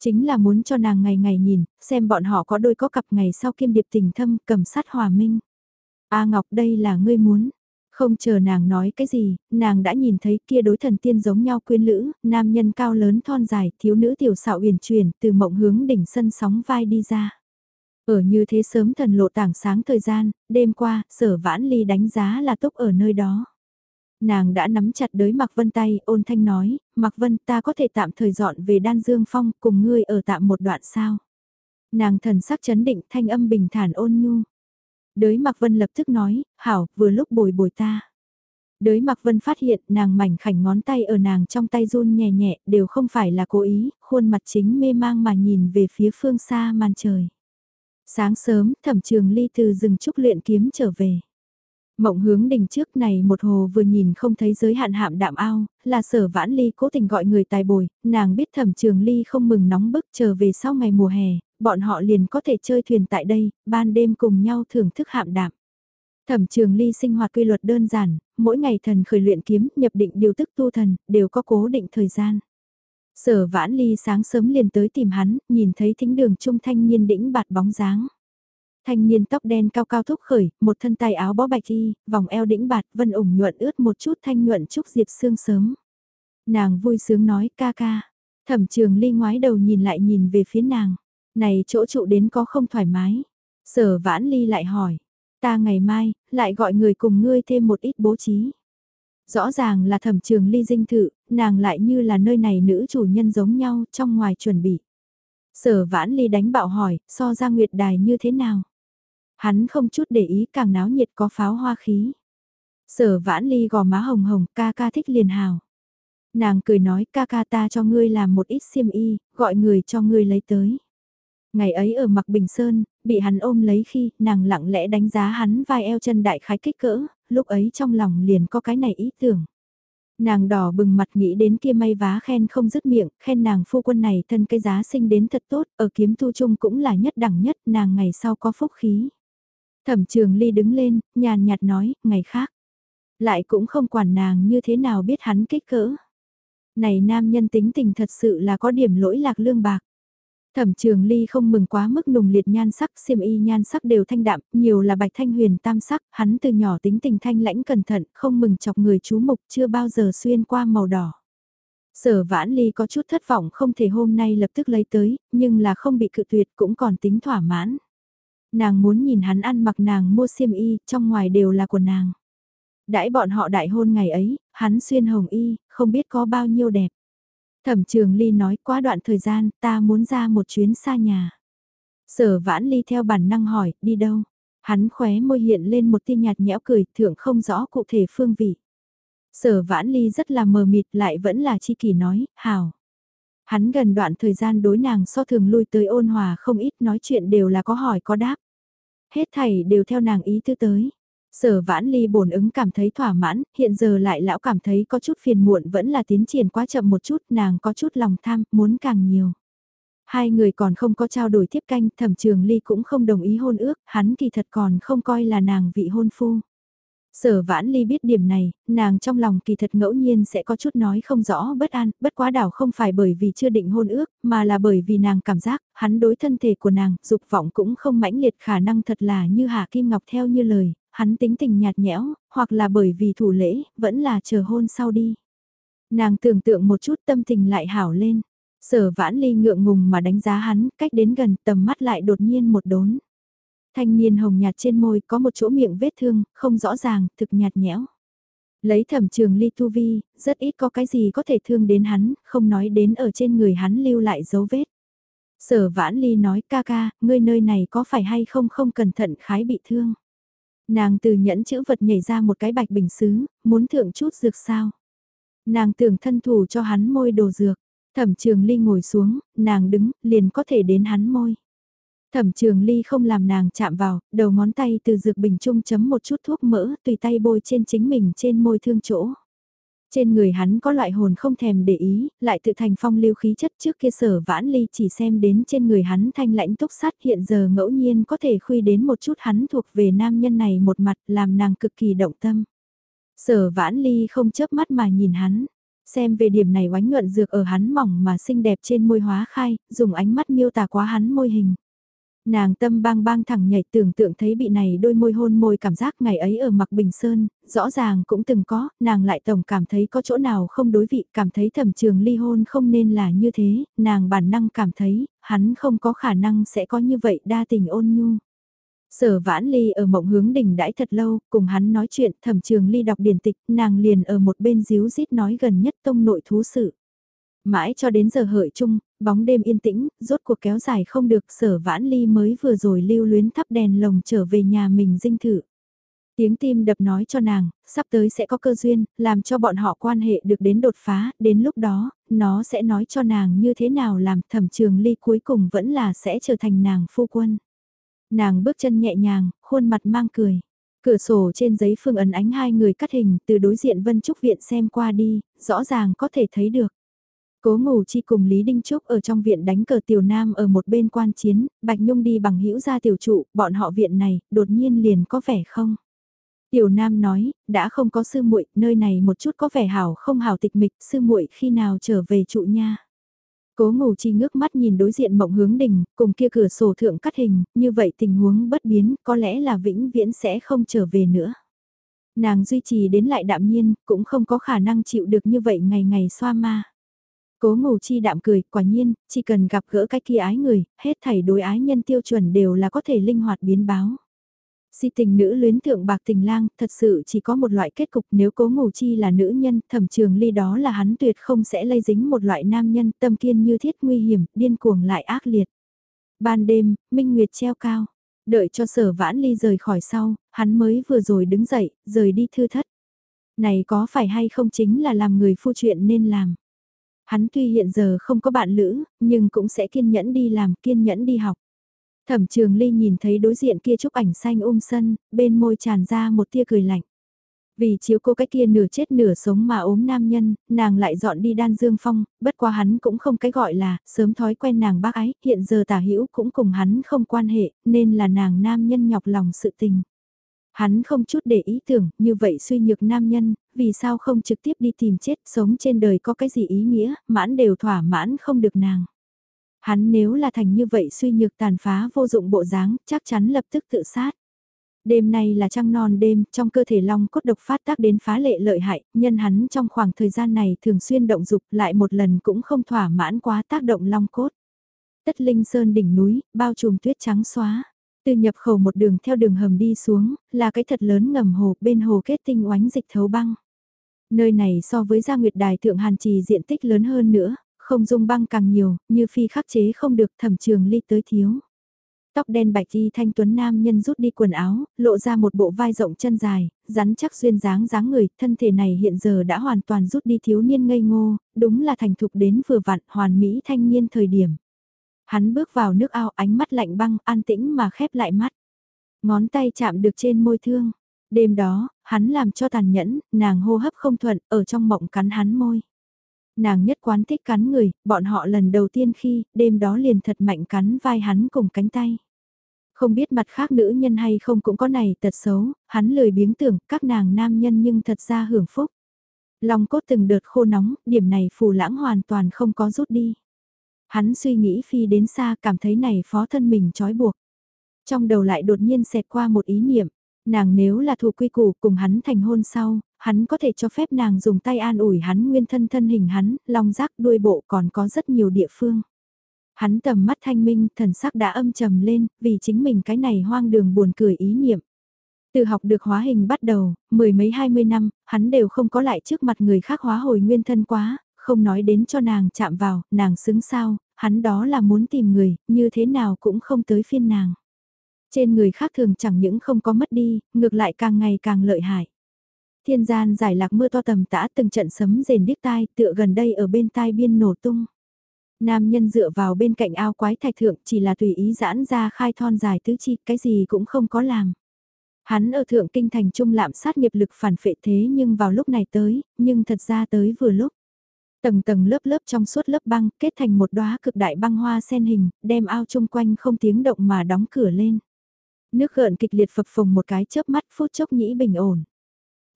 Chính là muốn cho nàng ngày ngày nhìn, xem bọn họ có đôi có cặp ngày sau kiêm điệp tình thâm cầm sát hòa minh. A Ngọc đây là ngươi muốn. Không chờ nàng nói cái gì, nàng đã nhìn thấy kia đối thần tiên giống nhau quyến lữ, nam nhân cao lớn thon dài, thiếu nữ tiểu xạo uyển chuyển, từ mộng hướng đỉnh sân sóng vai đi ra. Ở như thế sớm thần lộ tảng sáng thời gian, đêm qua, sở vãn ly đánh giá là túc ở nơi đó. Nàng đã nắm chặt đới Mạc Vân tay, ôn thanh nói, Mạc Vân ta có thể tạm thời dọn về đan dương phong cùng ngươi ở tạm một đoạn sao. Nàng thần sắc chấn định thanh âm bình thản ôn nhu. Đới Mạc Vân lập tức nói, hảo, vừa lúc bồi bồi ta. Đới Mạc Vân phát hiện nàng mảnh khảnh ngón tay ở nàng trong tay run nhẹ nhẹ, đều không phải là cố ý, khuôn mặt chính mê mang mà nhìn về phía phương xa màn trời. Sáng sớm, thẩm trường ly từ rừng trúc luyện kiếm trở về. Mộng hướng đỉnh trước này một hồ vừa nhìn không thấy giới hạn hạm đạm ao, là sở vãn ly cố tình gọi người tài bồi, nàng biết thẩm trường ly không mừng nóng bức trở về sau ngày mùa hè, bọn họ liền có thể chơi thuyền tại đây, ban đêm cùng nhau thưởng thức hạm đạm. Thẩm trường ly sinh hoạt quy luật đơn giản, mỗi ngày thần khởi luyện kiếm, nhập định điều tức tu thần, đều có cố định thời gian. Sở vãn ly sáng sớm liền tới tìm hắn, nhìn thấy thính đường trung thanh niên đĩnh bạt bóng dáng. Thanh niên tóc đen cao cao thúc khởi, một thân tay áo bó bạch y, vòng eo đĩnh bạt, vân ủng nhuận ướt một chút thanh nhuận trúc diệp sương sớm. Nàng vui sướng nói ca ca. Thẩm trường ly ngoái đầu nhìn lại nhìn về phía nàng. Này chỗ trụ đến có không thoải mái. Sở vãn ly lại hỏi. Ta ngày mai, lại gọi người cùng ngươi thêm một ít bố trí. Rõ ràng là thẩm trường ly dinh thự, nàng lại như là nơi này nữ chủ nhân giống nhau trong ngoài chuẩn bị. Sở vãn ly đánh bạo hỏi, so ra nguyệt đài như thế nào? Hắn không chút để ý càng náo nhiệt có pháo hoa khí. Sở vãn ly gò má hồng hồng ca ca thích liền hào. Nàng cười nói ca ca ta cho ngươi làm một ít xiêm y, gọi người cho ngươi lấy tới. Ngày ấy ở mặc Bình Sơn, bị hắn ôm lấy khi nàng lặng lẽ đánh giá hắn vai eo chân đại khái kích cỡ, lúc ấy trong lòng liền có cái này ý tưởng. Nàng đỏ bừng mặt nghĩ đến kia may vá khen không dứt miệng, khen nàng phu quân này thân cái giá sinh đến thật tốt, ở kiếm thu chung cũng là nhất đẳng nhất, nàng ngày sau có phúc khí. Thẩm trường ly đứng lên, nhàn nhạt nói, ngày khác. Lại cũng không quản nàng như thế nào biết hắn kích cỡ. Này nam nhân tính tình thật sự là có điểm lỗi lạc lương bạc. Thẩm trường ly không mừng quá mức nùng liệt nhan sắc, xiêm y nhan sắc đều thanh đạm, nhiều là bạch thanh huyền tam sắc, hắn từ nhỏ tính tình thanh lãnh cẩn thận, không mừng chọc người chú mục chưa bao giờ xuyên qua màu đỏ. Sở vãn ly có chút thất vọng không thể hôm nay lập tức lấy tới, nhưng là không bị cự tuyệt cũng còn tính thỏa mãn. Nàng muốn nhìn hắn ăn mặc nàng mua xiêm y, trong ngoài đều là của nàng. Đãi bọn họ đại hôn ngày ấy, hắn xuyên hồng y, không biết có bao nhiêu đẹp. Thẩm trường ly nói quá đoạn thời gian ta muốn ra một chuyến xa nhà. Sở vãn ly theo bản năng hỏi, đi đâu? Hắn khóe môi hiện lên một tia nhạt nhẽo cười, thượng không rõ cụ thể phương vị. Sở vãn ly rất là mờ mịt lại vẫn là chi kỳ nói, hào. Hắn gần đoạn thời gian đối nàng so thường lui tới ôn hòa không ít nói chuyện đều là có hỏi có đáp. Hết thảy đều theo nàng ý tư tới. Sở vãn ly bổn ứng cảm thấy thỏa mãn, hiện giờ lại lão cảm thấy có chút phiền muộn vẫn là tiến triển quá chậm một chút, nàng có chút lòng tham, muốn càng nhiều. Hai người còn không có trao đổi tiếp canh, thẩm trường ly cũng không đồng ý hôn ước, hắn kỳ thật còn không coi là nàng vị hôn phu. Sở vãn ly biết điểm này, nàng trong lòng kỳ thật ngẫu nhiên sẽ có chút nói không rõ bất an, bất quá đảo không phải bởi vì chưa định hôn ước, mà là bởi vì nàng cảm giác, hắn đối thân thể của nàng, dục vọng cũng không mãnh liệt khả năng thật là như Hà Kim Ngọc theo như lời, hắn tính tình nhạt nhẽo, hoặc là bởi vì thủ lễ, vẫn là chờ hôn sau đi. Nàng tưởng tượng một chút tâm tình lại hảo lên. Sở vãn ly ngượng ngùng mà đánh giá hắn, cách đến gần tầm mắt lại đột nhiên một đốn. Thanh niên hồng nhạt trên môi có một chỗ miệng vết thương, không rõ ràng, thực nhạt nhẽo. Lấy thẩm trường ly tu vi, rất ít có cái gì có thể thương đến hắn, không nói đến ở trên người hắn lưu lại dấu vết. Sở vãn ly nói ca ca, ngươi nơi này có phải hay không không cẩn thận khái bị thương. Nàng từ nhẫn chữ vật nhảy ra một cái bạch bình xứ, muốn thượng chút dược sao. Nàng tưởng thân thủ cho hắn môi đồ dược, thẩm trường ly ngồi xuống, nàng đứng, liền có thể đến hắn môi. Thẩm trường ly không làm nàng chạm vào, đầu ngón tay từ dược bình trung chấm một chút thuốc mỡ, tùy tay bôi trên chính mình trên môi thương chỗ. Trên người hắn có loại hồn không thèm để ý, lại tự thành phong lưu khí chất trước kia sở vãn ly chỉ xem đến trên người hắn thanh lãnh túc sát hiện giờ ngẫu nhiên có thể khuy đến một chút hắn thuộc về nam nhân này một mặt làm nàng cực kỳ động tâm. Sở vãn ly không chớp mắt mà nhìn hắn, xem về điểm này oánh nhuận dược ở hắn mỏng mà xinh đẹp trên môi hóa khai, dùng ánh mắt miêu tả quá hắn môi hình. Nàng tâm bang bang thẳng nhảy tưởng tượng thấy bị này đôi môi hôn môi cảm giác ngày ấy ở mặc bình sơn, rõ ràng cũng từng có, nàng lại tổng cảm thấy có chỗ nào không đối vị, cảm thấy thẩm trường ly hôn không nên là như thế, nàng bản năng cảm thấy, hắn không có khả năng sẽ có như vậy đa tình ôn nhu. Sở vãn ly ở mộng hướng đỉnh đãi thật lâu, cùng hắn nói chuyện, thẩm trường ly đọc điển tịch, nàng liền ở một bên díu dít nói gần nhất tông nội thú sự. Mãi cho đến giờ hợi chung, bóng đêm yên tĩnh, rốt cuộc kéo dài không được sở vãn ly mới vừa rồi lưu luyến thắp đèn lồng trở về nhà mình dinh thự. Tiếng tim đập nói cho nàng, sắp tới sẽ có cơ duyên, làm cho bọn họ quan hệ được đến đột phá, đến lúc đó, nó sẽ nói cho nàng như thế nào làm thẩm trường ly cuối cùng vẫn là sẽ trở thành nàng phu quân. Nàng bước chân nhẹ nhàng, khuôn mặt mang cười. Cửa sổ trên giấy phương ấn ánh hai người cắt hình từ đối diện Vân Trúc Viện xem qua đi, rõ ràng có thể thấy được. Cố ngủ chi cùng Lý Đinh Trúc ở trong viện đánh cờ tiểu nam ở một bên quan chiến, Bạch Nhung đi bằng hữu ra tiểu trụ, bọn họ viện này, đột nhiên liền có vẻ không. Tiểu Nam nói, đã không có sư muội, nơi này một chút có vẻ hảo không hảo tịch mịch, sư muội khi nào trở về trụ nha. Cố ngủ chi ngước mắt nhìn đối diện mộng hướng đình, cùng kia cửa sổ thượng cắt hình, như vậy tình huống bất biến, có lẽ là vĩnh viễn sẽ không trở về nữa. Nàng duy trì đến lại đạm nhiên, cũng không có khả năng chịu được như vậy ngày ngày xoa ma. Cố ngủ chi đạm cười, quả nhiên, chỉ cần gặp gỡ cái kia ái người, hết thảy đối ái nhân tiêu chuẩn đều là có thể linh hoạt biến báo. Si tình nữ luyến thượng bạc tình lang, thật sự chỉ có một loại kết cục nếu cố ngủ chi là nữ nhân, thẩm trường ly đó là hắn tuyệt không sẽ lây dính một loại nam nhân tâm kiên như thiết nguy hiểm, điên cuồng lại ác liệt. Ban đêm, minh nguyệt treo cao, đợi cho sở vãn ly rời khỏi sau, hắn mới vừa rồi đứng dậy, rời đi thư thất. Này có phải hay không chính là làm người phu chuyện nên làm. Hắn tuy hiện giờ không có bạn lữ, nhưng cũng sẽ kiên nhẫn đi làm, kiên nhẫn đi học. Thẩm trường ly nhìn thấy đối diện kia chúc ảnh xanh ôm sân, bên môi tràn ra một tia cười lạnh. Vì chiếu cô cái kia nửa chết nửa sống mà ốm nam nhân, nàng lại dọn đi đan dương phong, bất qua hắn cũng không cái gọi là, sớm thói quen nàng bác ái, hiện giờ tả hữu cũng cùng hắn không quan hệ, nên là nàng nam nhân nhọc lòng sự tình. Hắn không chút để ý tưởng, như vậy suy nhược nam nhân, vì sao không trực tiếp đi tìm chết, sống trên đời có cái gì ý nghĩa, mãn đều thỏa mãn không được nàng. Hắn nếu là thành như vậy suy nhược tàn phá vô dụng bộ dáng, chắc chắn lập tức tự sát. Đêm nay là trăng non đêm, trong cơ thể long cốt độc phát tác đến phá lệ lợi hại, nhân hắn trong khoảng thời gian này thường xuyên động dục lại một lần cũng không thỏa mãn quá tác động long cốt. Tất linh sơn đỉnh núi, bao trùm tuyết trắng xóa. Từ nhập khẩu một đường theo đường hầm đi xuống, là cái thật lớn ngầm hồ, bên hồ kết tinh oánh dịch thấu băng. Nơi này so với gia nguyệt đài thượng hàn trì diện tích lớn hơn nữa, không dung băng càng nhiều, như phi khắc chế không được thẩm trường ly tới thiếu. Tóc đen bạch y thanh tuấn nam nhân rút đi quần áo, lộ ra một bộ vai rộng chân dài, rắn chắc duyên dáng dáng người, thân thể này hiện giờ đã hoàn toàn rút đi thiếu niên ngây ngô, đúng là thành thục đến vừa vặn hoàn mỹ thanh niên thời điểm. Hắn bước vào nước ao ánh mắt lạnh băng, an tĩnh mà khép lại mắt. Ngón tay chạm được trên môi thương. Đêm đó, hắn làm cho tàn nhẫn, nàng hô hấp không thuận, ở trong mộng cắn hắn môi. Nàng nhất quán thích cắn người, bọn họ lần đầu tiên khi, đêm đó liền thật mạnh cắn vai hắn cùng cánh tay. Không biết mặt khác nữ nhân hay không cũng có này tật xấu, hắn lười biếng tưởng các nàng nam nhân nhưng thật ra hưởng phúc. lòng cốt từng đợt khô nóng, điểm này phù lãng hoàn toàn không có rút đi. Hắn suy nghĩ phi đến xa cảm thấy này phó thân mình trói buộc. Trong đầu lại đột nhiên xẹt qua một ý niệm, nàng nếu là thuộc quy củ cùng hắn thành hôn sau, hắn có thể cho phép nàng dùng tay an ủi hắn nguyên thân thân hình hắn, long rác đuôi bộ còn có rất nhiều địa phương. Hắn tầm mắt thanh minh, thần sắc đã âm trầm lên, vì chính mình cái này hoang đường buồn cười ý niệm. Từ học được hóa hình bắt đầu, mười mấy hai mươi năm, hắn đều không có lại trước mặt người khác hóa hồi nguyên thân quá, không nói đến cho nàng chạm vào, nàng xứng sao, hắn đó là muốn tìm người, như thế nào cũng không tới phiên nàng. Trên người khác thường chẳng những không có mất đi, ngược lại càng ngày càng lợi hại. Thiên gian giải lạc mưa to tầm tã từng trận sấm rền điếc tai tựa gần đây ở bên tai biên nổ tung. Nam nhân dựa vào bên cạnh ao quái thạch thượng chỉ là tùy ý giãn ra khai thon dài tứ chi, cái gì cũng không có làm. Hắn ở thượng kinh thành trung lạm sát nghiệp lực phản phệ thế nhưng vào lúc này tới, nhưng thật ra tới vừa lúc. Tầng tầng lớp lớp trong suốt lớp băng kết thành một đóa cực đại băng hoa sen hình, đem ao chung quanh không tiếng động mà đóng cửa lên. Nước gợn kịch liệt phập phồng một cái chớp mắt phút chốc nhĩ bình ổn.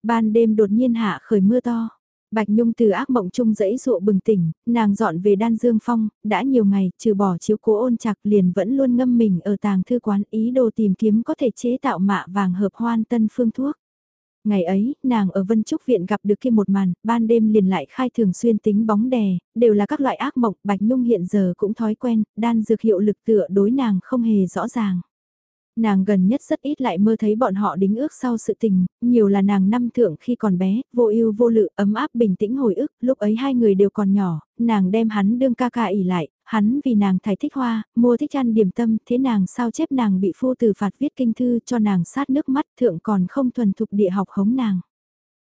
Ban đêm đột nhiên hạ khởi mưa to. Bạch Nhung từ ác mộng chung dẫy dụa bừng tỉnh, nàng dọn về đan dương phong, đã nhiều ngày, trừ bỏ chiếu cố ôn chặt liền vẫn luôn ngâm mình ở tàng thư quán ý đồ tìm kiếm có thể chế tạo mạ vàng hợp hoan tân phương thuốc. Ngày ấy, nàng ở Vân Trúc Viện gặp được kia một màn, ban đêm liền lại khai thường xuyên tính bóng đè, đều là các loại ác mộng, Bạch Nhung hiện giờ cũng thói quen, đan dược hiệu lực tựa đối nàng không hề rõ ràng. Nàng gần nhất rất ít lại mơ thấy bọn họ đính ước sau sự tình, nhiều là nàng năm thượng khi còn bé, vô ưu vô lự, ấm áp bình tĩnh hồi ức, lúc ấy hai người đều còn nhỏ, nàng đem hắn đương ca ca ỉ lại, hắn vì nàng thải thích hoa, mua thích ăn điểm tâm, thế nàng sao chép nàng bị phu từ phạt viết kinh thư cho nàng sát nước mắt thượng còn không thuần thục địa học hống nàng.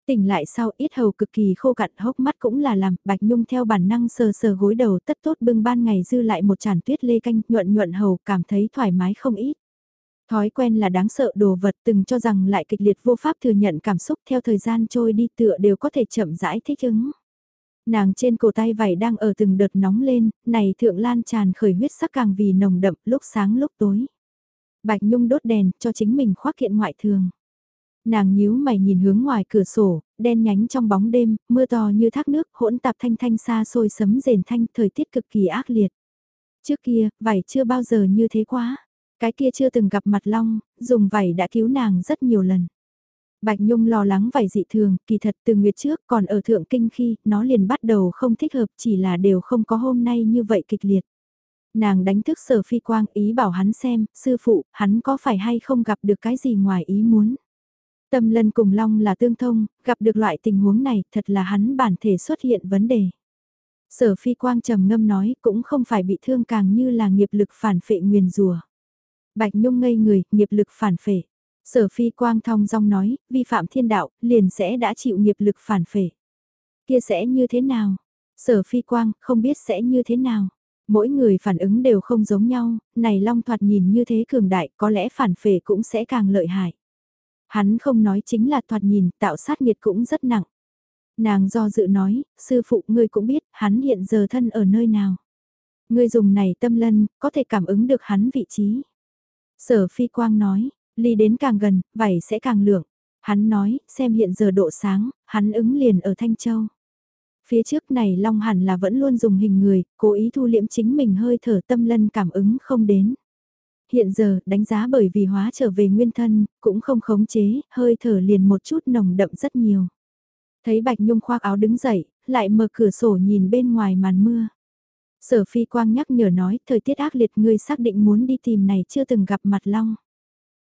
Tỉnh lại sau ít hầu cực kỳ khô cặn hốc mắt cũng là làm, Bạch Nhung theo bản năng sờ sờ gối đầu tất tốt bưng ban ngày dư lại một chản tuyết lê canh nhuận nhuận hầu cảm thấy thoải mái không ít. Thói quen là đáng sợ đồ vật từng cho rằng lại kịch liệt vô pháp thừa nhận cảm xúc theo thời gian trôi đi tựa đều có thể chậm rãi thích ứng. Nàng trên cổ tay vảy đang ở từng đợt nóng lên, này thượng lan tràn khởi huyết sắc càng vì nồng đậm lúc sáng lúc tối. Bạch Nhung đốt đèn cho chính mình khoác kiện ngoại thường. Nàng nhíu mày nhìn hướng ngoài cửa sổ, đen nhánh trong bóng đêm, mưa to như thác nước, hỗn tạp thanh thanh xa xôi sấm rền thanh, thời tiết cực kỳ ác liệt. Trước kia, vảy chưa bao giờ như thế quá. Cái kia chưa từng gặp mặt long, dùng vảy đã cứu nàng rất nhiều lần. Bạch Nhung lo lắng vảy dị thường, kỳ thật từ nguyệt trước còn ở thượng kinh khi nó liền bắt đầu không thích hợp chỉ là đều không có hôm nay như vậy kịch liệt. Nàng đánh thức sở phi quang ý bảo hắn xem, sư phụ, hắn có phải hay không gặp được cái gì ngoài ý muốn. Tâm lân cùng long là tương thông, gặp được loại tình huống này thật là hắn bản thể xuất hiện vấn đề. Sở phi quang trầm ngâm nói cũng không phải bị thương càng như là nghiệp lực phản phệ nguyền rùa. Bạch Nhung ngây người, nghiệp lực phản phệ. Sở phi quang thong dong nói, vi phạm thiên đạo, liền sẽ đã chịu nghiệp lực phản phệ. Kia sẽ như thế nào? Sở phi quang, không biết sẽ như thế nào. Mỗi người phản ứng đều không giống nhau, này long thoạt nhìn như thế cường đại, có lẽ phản phệ cũng sẽ càng lợi hại. Hắn không nói chính là thoạt nhìn, tạo sát nghiệt cũng rất nặng. Nàng do dự nói, sư phụ ngươi cũng biết, hắn hiện giờ thân ở nơi nào. Ngươi dùng này tâm lân, có thể cảm ứng được hắn vị trí. Sở phi quang nói, ly đến càng gần, vảy sẽ càng lượng. Hắn nói, xem hiện giờ độ sáng, hắn ứng liền ở Thanh Châu. Phía trước này Long hẳn là vẫn luôn dùng hình người, cố ý thu liễm chính mình hơi thở tâm lân cảm ứng không đến. Hiện giờ, đánh giá bởi vì hóa trở về nguyên thân, cũng không khống chế, hơi thở liền một chút nồng đậm rất nhiều. Thấy Bạch Nhung khoác áo đứng dậy, lại mở cửa sổ nhìn bên ngoài màn mưa. Sở Phi Quang nhắc nhở nói, thời tiết ác liệt ngươi xác định muốn đi tìm này chưa từng gặp mặt Long.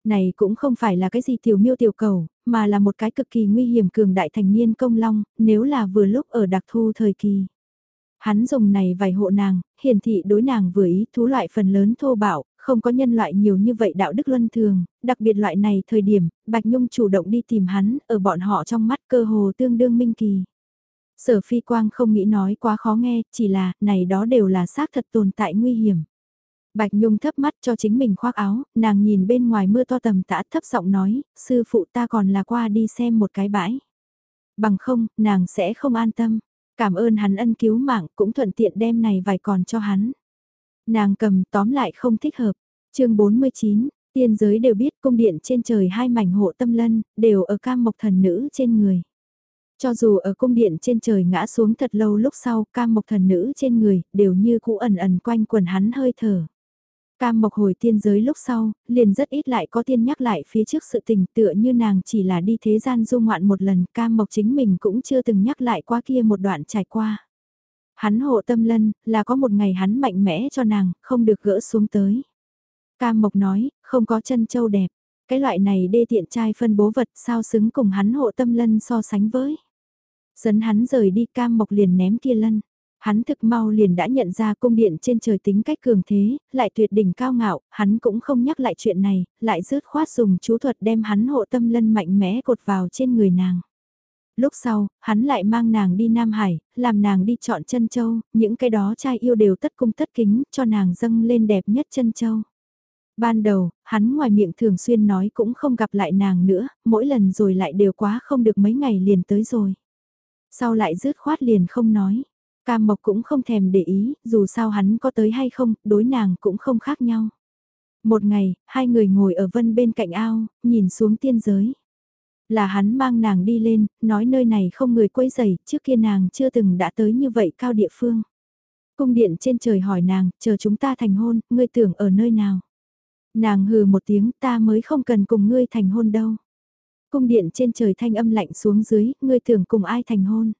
Này cũng không phải là cái gì tiểu miêu tiểu cầu, mà là một cái cực kỳ nguy hiểm cường đại thành niên công long, nếu là vừa lúc ở đặc thu thời kỳ. Hắn dùng này vài hộ nàng, hiển thị đối nàng vừa ý thú loại phần lớn thô bạo, không có nhân loại nhiều như vậy đạo đức luân thường, đặc biệt loại này thời điểm, Bạch Nhung chủ động đi tìm hắn, ở bọn họ trong mắt cơ hồ tương đương minh kỳ. Sở phi quang không nghĩ nói quá khó nghe, chỉ là, này đó đều là xác thật tồn tại nguy hiểm. Bạch Nhung thấp mắt cho chính mình khoác áo, nàng nhìn bên ngoài mưa to tầm tã thấp giọng nói, sư phụ ta còn là qua đi xem một cái bãi. Bằng không, nàng sẽ không an tâm. Cảm ơn hắn ân cứu mạng cũng thuận tiện đem này vài còn cho hắn. Nàng cầm tóm lại không thích hợp. chương 49, tiên giới đều biết cung điện trên trời hai mảnh hộ tâm lân, đều ở cam mộc thần nữ trên người. Cho dù ở cung điện trên trời ngã xuống thật lâu lúc sau, cam mộc thần nữ trên người, đều như cũ ẩn ẩn quanh quần hắn hơi thở. Cam mộc hồi tiên giới lúc sau, liền rất ít lại có tiên nhắc lại phía trước sự tình tựa như nàng chỉ là đi thế gian du ngoạn một lần, cam mộc chính mình cũng chưa từng nhắc lại qua kia một đoạn trải qua. Hắn hộ tâm lân, là có một ngày hắn mạnh mẽ cho nàng, không được gỡ xuống tới. Cam mộc nói, không có chân châu đẹp, cái loại này đê tiện trai phân bố vật sao xứng cùng hắn hộ tâm lân so sánh với. Dẫn hắn rời đi cam mộc liền ném kia lân. Hắn thực mau liền đã nhận ra cung điện trên trời tính cách cường thế, lại tuyệt đỉnh cao ngạo, hắn cũng không nhắc lại chuyện này, lại rớt khoát dùng chú thuật đem hắn hộ tâm lân mạnh mẽ cột vào trên người nàng. Lúc sau, hắn lại mang nàng đi Nam Hải, làm nàng đi chọn chân châu, những cái đó trai yêu đều tất cung tất kính, cho nàng dâng lên đẹp nhất chân châu. Ban đầu, hắn ngoài miệng thường xuyên nói cũng không gặp lại nàng nữa, mỗi lần rồi lại đều quá không được mấy ngày liền tới rồi. Sau lại rứt khoát liền không nói. Cam Mộc cũng không thèm để ý, dù sao hắn có tới hay không, đối nàng cũng không khác nhau. Một ngày, hai người ngồi ở vân bên cạnh ao, nhìn xuống tiên giới. Là hắn mang nàng đi lên, nói nơi này không người quấy rầy, trước kia nàng chưa từng đã tới như vậy cao địa phương. Cung điện trên trời hỏi nàng, chờ chúng ta thành hôn, ngươi tưởng ở nơi nào? Nàng hừ một tiếng, ta mới không cần cùng ngươi thành hôn đâu. Cung điện trên trời thanh âm lạnh xuống dưới, ngươi tưởng cùng ai thành hôn?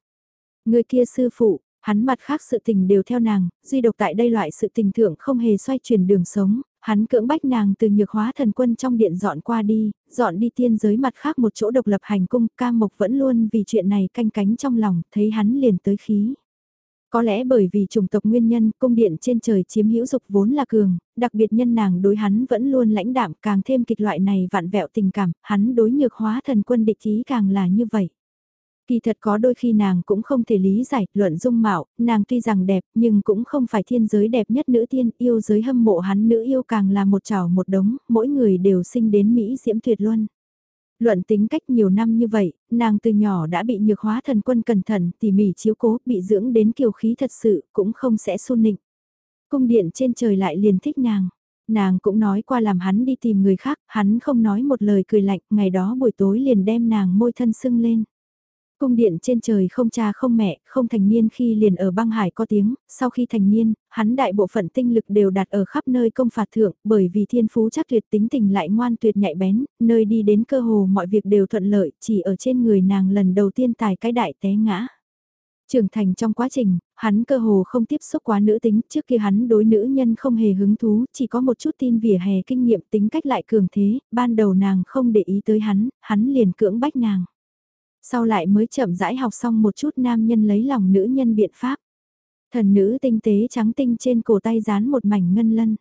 Ngươi kia sư phụ, Hắn mặt khác sự tình đều theo nàng, duy độc tại đây loại sự tình thượng không hề xoay chuyển đường sống, hắn cưỡng bách nàng từ nhược hóa thần quân trong điện dọn qua đi, dọn đi tiên giới mặt khác một chỗ độc lập hành cung, ca mộc vẫn luôn vì chuyện này canh cánh trong lòng, thấy hắn liền tới khí. Có lẽ bởi vì chủng tộc nguyên nhân, cung điện trên trời chiếm hữu dục vốn là cường, đặc biệt nhân nàng đối hắn vẫn luôn lãnh đạm càng thêm kịch loại này vạn vẹo tình cảm, hắn đối nhược hóa thần quân địch ý càng là như vậy. Kỳ thật có đôi khi nàng cũng không thể lý giải, luận dung mạo, nàng tuy rằng đẹp nhưng cũng không phải thiên giới đẹp nhất nữ tiên, yêu giới hâm mộ hắn nữ yêu càng là một trào một đống, mỗi người đều sinh đến Mỹ diễm tuyệt luân. Luận tính cách nhiều năm như vậy, nàng từ nhỏ đã bị nhược hóa thần quân cẩn thận, tỉ mỉ chiếu cố, bị dưỡng đến kiều khí thật sự, cũng không sẽ xôn nịnh. Cung điện trên trời lại liền thích nàng. Nàng cũng nói qua làm hắn đi tìm người khác, hắn không nói một lời cười lạnh, ngày đó buổi tối liền đem nàng môi thân sưng lên. Cung điện trên trời không cha không mẹ, không thành niên khi liền ở băng hải có tiếng, sau khi thành niên, hắn đại bộ phận tinh lực đều đặt ở khắp nơi công phạt thượng, bởi vì thiên phú chắc tuyệt tính tình lại ngoan tuyệt nhạy bén, nơi đi đến cơ hồ mọi việc đều thuận lợi, chỉ ở trên người nàng lần đầu tiên tài cái đại té ngã. Trưởng thành trong quá trình, hắn cơ hồ không tiếp xúc quá nữ tính, trước kia hắn đối nữ nhân không hề hứng thú, chỉ có một chút tin vỉa hè kinh nghiệm tính cách lại cường thế, ban đầu nàng không để ý tới hắn, hắn liền cưỡng bách nàng. Sau lại mới chậm rãi học xong một chút nam nhân lấy lòng nữ nhân biện pháp. Thần nữ tinh tế trắng tinh trên cổ tay dán một mảnh ngân lân.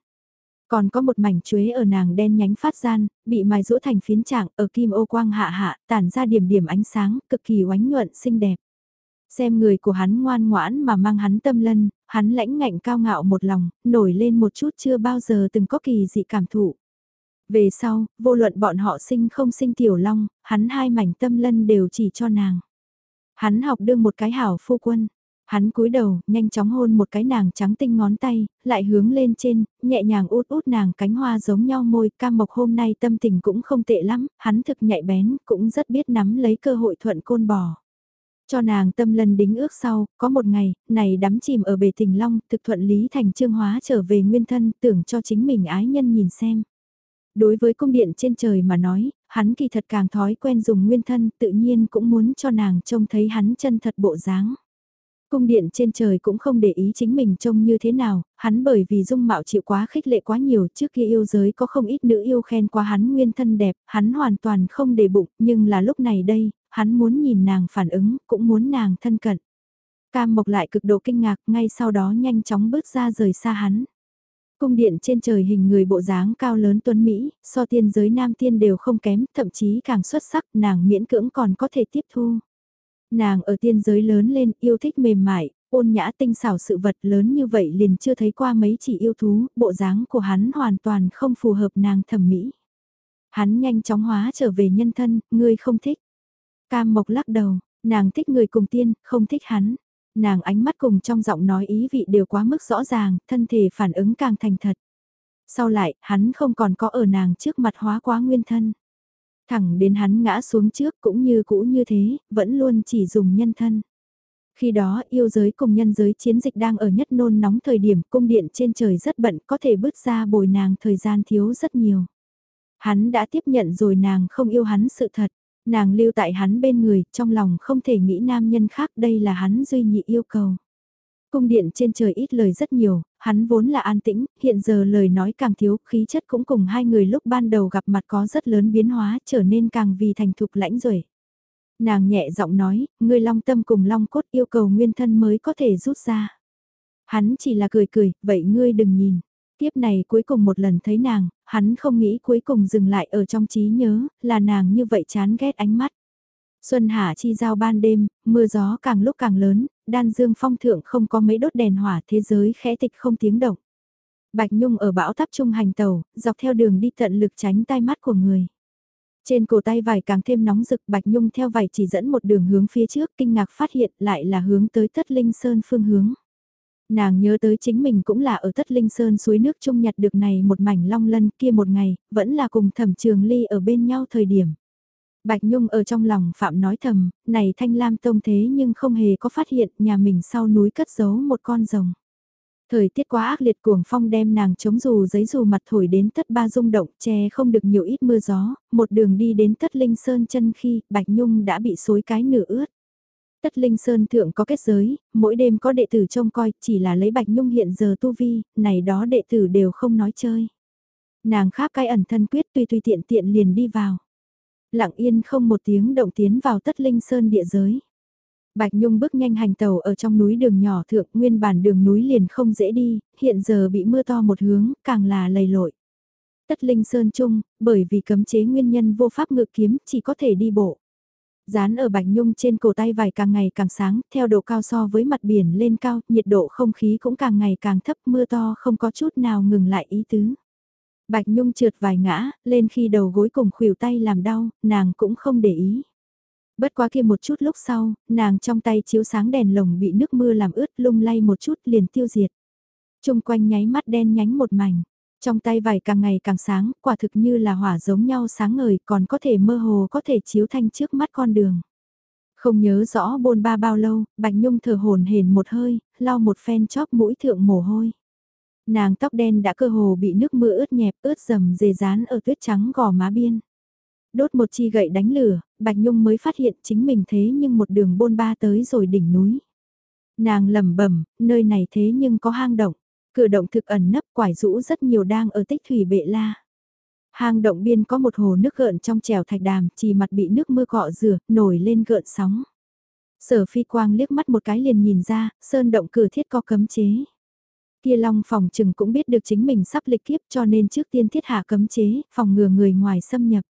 Còn có một mảnh chuế ở nàng đen nhánh phát gian, bị mài rũ thành phiến trạng ở kim ô quang hạ hạ, tản ra điểm điểm ánh sáng, cực kỳ oánh nhuận xinh đẹp. Xem người của hắn ngoan ngoãn mà mang hắn tâm lân, hắn lãnh ngạnh cao ngạo một lòng, nổi lên một chút chưa bao giờ từng có kỳ dị cảm thụ. Về sau, vô luận bọn họ sinh không sinh tiểu long, hắn hai mảnh tâm lân đều chỉ cho nàng. Hắn học đương một cái hảo phu quân. Hắn cúi đầu, nhanh chóng hôn một cái nàng trắng tinh ngón tay, lại hướng lên trên, nhẹ nhàng út út nàng cánh hoa giống nhau môi, cam mộc hôm nay tâm tình cũng không tệ lắm, hắn thực nhạy bén, cũng rất biết nắm lấy cơ hội thuận côn bò. Cho nàng tâm lần đính ước sau, có một ngày, này đắm chìm ở bề tình long, thực thuận lý thành trương hóa trở về nguyên thân, tưởng cho chính mình ái nhân nhìn xem. Đối với cung điện trên trời mà nói, hắn kỳ thật càng thói quen dùng nguyên thân, tự nhiên cũng muốn cho nàng trông thấy hắn chân thật bộ dáng. Cung điện trên trời cũng không để ý chính mình trông như thế nào, hắn bởi vì dung mạo chịu quá khích lệ quá nhiều trước kia yêu giới có không ít nữ yêu khen qua hắn nguyên thân đẹp, hắn hoàn toàn không để bụng, nhưng là lúc này đây, hắn muốn nhìn nàng phản ứng, cũng muốn nàng thân cận. Cam Mộc lại cực độ kinh ngạc, ngay sau đó nhanh chóng bước ra rời xa hắn. Cung điện trên trời hình người bộ dáng cao lớn tuấn Mỹ, so tiên giới nam tiên đều không kém, thậm chí càng xuất sắc, nàng miễn cưỡng còn có thể tiếp thu. Nàng ở tiên giới lớn lên, yêu thích mềm mại, ôn nhã tinh xảo sự vật lớn như vậy liền chưa thấy qua mấy chỉ yêu thú, bộ dáng của hắn hoàn toàn không phù hợp nàng thẩm mỹ. Hắn nhanh chóng hóa trở về nhân thân, ngươi không thích. Cam Mộc lắc đầu, nàng thích người cùng tiên, không thích hắn. Nàng ánh mắt cùng trong giọng nói ý vị đều quá mức rõ ràng, thân thể phản ứng càng thành thật. Sau lại, hắn không còn có ở nàng trước mặt hóa quá nguyên thân. Thẳng đến hắn ngã xuống trước cũng như cũ như thế, vẫn luôn chỉ dùng nhân thân. Khi đó yêu giới cùng nhân giới chiến dịch đang ở nhất nôn nóng thời điểm cung điện trên trời rất bận có thể bước ra bồi nàng thời gian thiếu rất nhiều. Hắn đã tiếp nhận rồi nàng không yêu hắn sự thật. Nàng lưu tại hắn bên người, trong lòng không thể nghĩ nam nhân khác đây là hắn duy nhị yêu cầu. Cung điện trên trời ít lời rất nhiều, hắn vốn là an tĩnh, hiện giờ lời nói càng thiếu, khí chất cũng cùng hai người lúc ban đầu gặp mặt có rất lớn biến hóa, trở nên càng vì thành thục lãnh rồi. Nàng nhẹ giọng nói, ngươi long tâm cùng long cốt yêu cầu nguyên thân mới có thể rút ra. Hắn chỉ là cười cười, vậy ngươi đừng nhìn. Tiếp này cuối cùng một lần thấy nàng, hắn không nghĩ cuối cùng dừng lại ở trong trí nhớ, là nàng như vậy chán ghét ánh mắt. Xuân hạ chi giao ban đêm, mưa gió càng lúc càng lớn, đan dương phong thượng không có mấy đốt đèn hỏa thế giới khẽ tịch không tiếng động. Bạch Nhung ở bão tháp trung hành tàu, dọc theo đường đi tận lực tránh tai mắt của người. Trên cổ tay vải càng thêm nóng rực Bạch Nhung theo vải chỉ dẫn một đường hướng phía trước kinh ngạc phát hiện lại là hướng tới Tất Linh Sơn phương hướng. Nàng nhớ tới chính mình cũng là ở Tất Linh Sơn suối nước chung nhặt được này một mảnh long lân kia một ngày, vẫn là cùng thẩm trường ly ở bên nhau thời điểm. Bạch Nhung ở trong lòng Phạm nói thầm, này thanh lam tông thế nhưng không hề có phát hiện nhà mình sau núi cất giấu một con rồng. Thời tiết quá ác liệt cuồng phong đem nàng chống dù giấy dù mặt thổi đến tất ba rung động, che không được nhiều ít mưa gió, một đường đi đến tất linh sơn chân khi Bạch Nhung đã bị xối cái nửa ướt. Tất Linh Sơn thượng có kết giới, mỗi đêm có đệ tử trông coi, chỉ là lấy Bạch Nhung hiện giờ tu vi, này đó đệ tử đều không nói chơi. Nàng kháp cái ẩn thân quyết tùy tùy tiện tiện liền đi vào. Lặng yên không một tiếng động tiến vào Tất Linh Sơn địa giới. Bạch Nhung bước nhanh hành tàu ở trong núi đường nhỏ thượng, nguyên bản đường núi liền không dễ đi, hiện giờ bị mưa to một hướng, càng là lầy lội. Tất Linh Sơn Trung, bởi vì cấm chế nguyên nhân vô pháp ngự kiếm, chỉ có thể đi bộ. Dán ở Bạch Nhung trên cổ tay vải càng ngày càng sáng, theo độ cao so với mặt biển lên cao, nhiệt độ không khí cũng càng ngày càng thấp, mưa to không có chút nào ngừng lại ý tứ. Bạch Nhung trượt vài ngã, lên khi đầu gối cùng khuỷu tay làm đau, nàng cũng không để ý. Bất quá kia một chút lúc sau, nàng trong tay chiếu sáng đèn lồng bị nước mưa làm ướt lung lay một chút liền tiêu diệt. Trung quanh nháy mắt đen nhánh một mảnh. Trong tay vải càng ngày càng sáng, quả thực như là hỏa giống nhau sáng ngời còn có thể mơ hồ có thể chiếu thanh trước mắt con đường. Không nhớ rõ bôn ba bao lâu, Bạch Nhung thở hồn hển một hơi, lau một phen chóp mũi thượng mồ hôi. Nàng tóc đen đã cơ hồ bị nước mưa ướt nhẹp ướt dầm dề dán ở tuyết trắng gò má biên. Đốt một chi gậy đánh lửa, Bạch Nhung mới phát hiện chính mình thế nhưng một đường bôn ba tới rồi đỉnh núi. Nàng lẩm bẩm, nơi này thế nhưng có hang động. Cửa động thực ẩn nấp quải rũ rất nhiều đang ở tích thủy bệ la. Hang động biên có một hồ nước gợn trong trèo thạch đàm, chỉ mặt bị nước mưa cọ rửa, nổi lên gợn sóng. Sở phi quang liếc mắt một cái liền nhìn ra, sơn động cửa thiết có cấm chế. Kia Long phòng trừng cũng biết được chính mình sắp lịch kiếp cho nên trước tiên thiết hạ cấm chế, phòng ngừa người ngoài xâm nhập.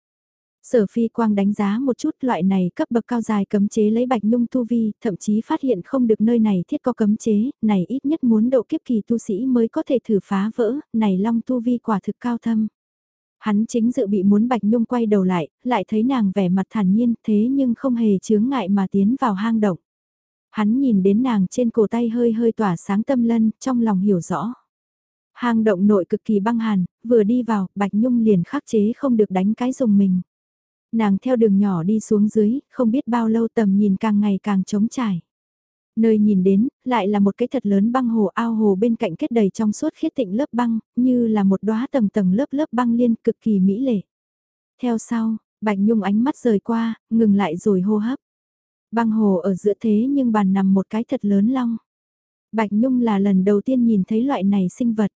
Sở Phi Quang đánh giá một chút loại này cấp bậc cao dài cấm chế lấy Bạch Nhung tu vi, thậm chí phát hiện không được nơi này thiết có cấm chế, này ít nhất muốn độ kiếp kỳ tu sĩ mới có thể thử phá vỡ, này Long tu vi quả thực cao thâm. Hắn chính dự bị muốn Bạch Nhung quay đầu lại, lại thấy nàng vẻ mặt thản nhiên thế nhưng không hề chướng ngại mà tiến vào hang động. Hắn nhìn đến nàng trên cổ tay hơi hơi tỏa sáng tâm lân, trong lòng hiểu rõ. Hang động nội cực kỳ băng hàn, vừa đi vào, Bạch Nhung liền khắc chế không được đánh cái dùng mình. Nàng theo đường nhỏ đi xuống dưới, không biết bao lâu tầm nhìn càng ngày càng trống trải. Nơi nhìn đến, lại là một cái thật lớn băng hồ ao hồ bên cạnh kết đầy trong suốt khiết tịnh lớp băng, như là một đóa tầng tầng lớp lớp băng liên cực kỳ mỹ lệ. Theo sau, Bạch Nhung ánh mắt rời qua, ngừng lại rồi hô hấp. Băng hồ ở giữa thế nhưng bàn nằm một cái thật lớn long. Bạch Nhung là lần đầu tiên nhìn thấy loại này sinh vật.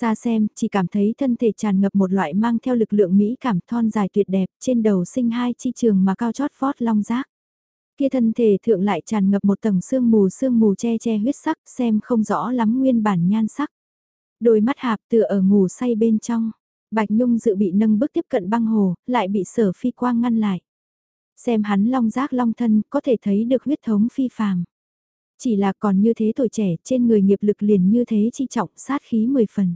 Xa xem, chỉ cảm thấy thân thể tràn ngập một loại mang theo lực lượng mỹ cảm thon dài tuyệt đẹp, trên đầu sinh hai chi trường mà cao chót vót long giác. Kia thân thể thượng lại tràn ngập một tầng sương mù sương mù che che huyết sắc, xem không rõ lắm nguyên bản nhan sắc. Đôi mắt hạp tựa ở ngủ say bên trong. Bạch Nhung dự bị nâng bước tiếp cận băng hồ, lại bị sở phi quang ngăn lại. Xem hắn long giác long thân, có thể thấy được huyết thống phi phàm. Chỉ là còn như thế tuổi trẻ, trên người nghiệp lực liền như thế chi trọng, sát khí mười phần.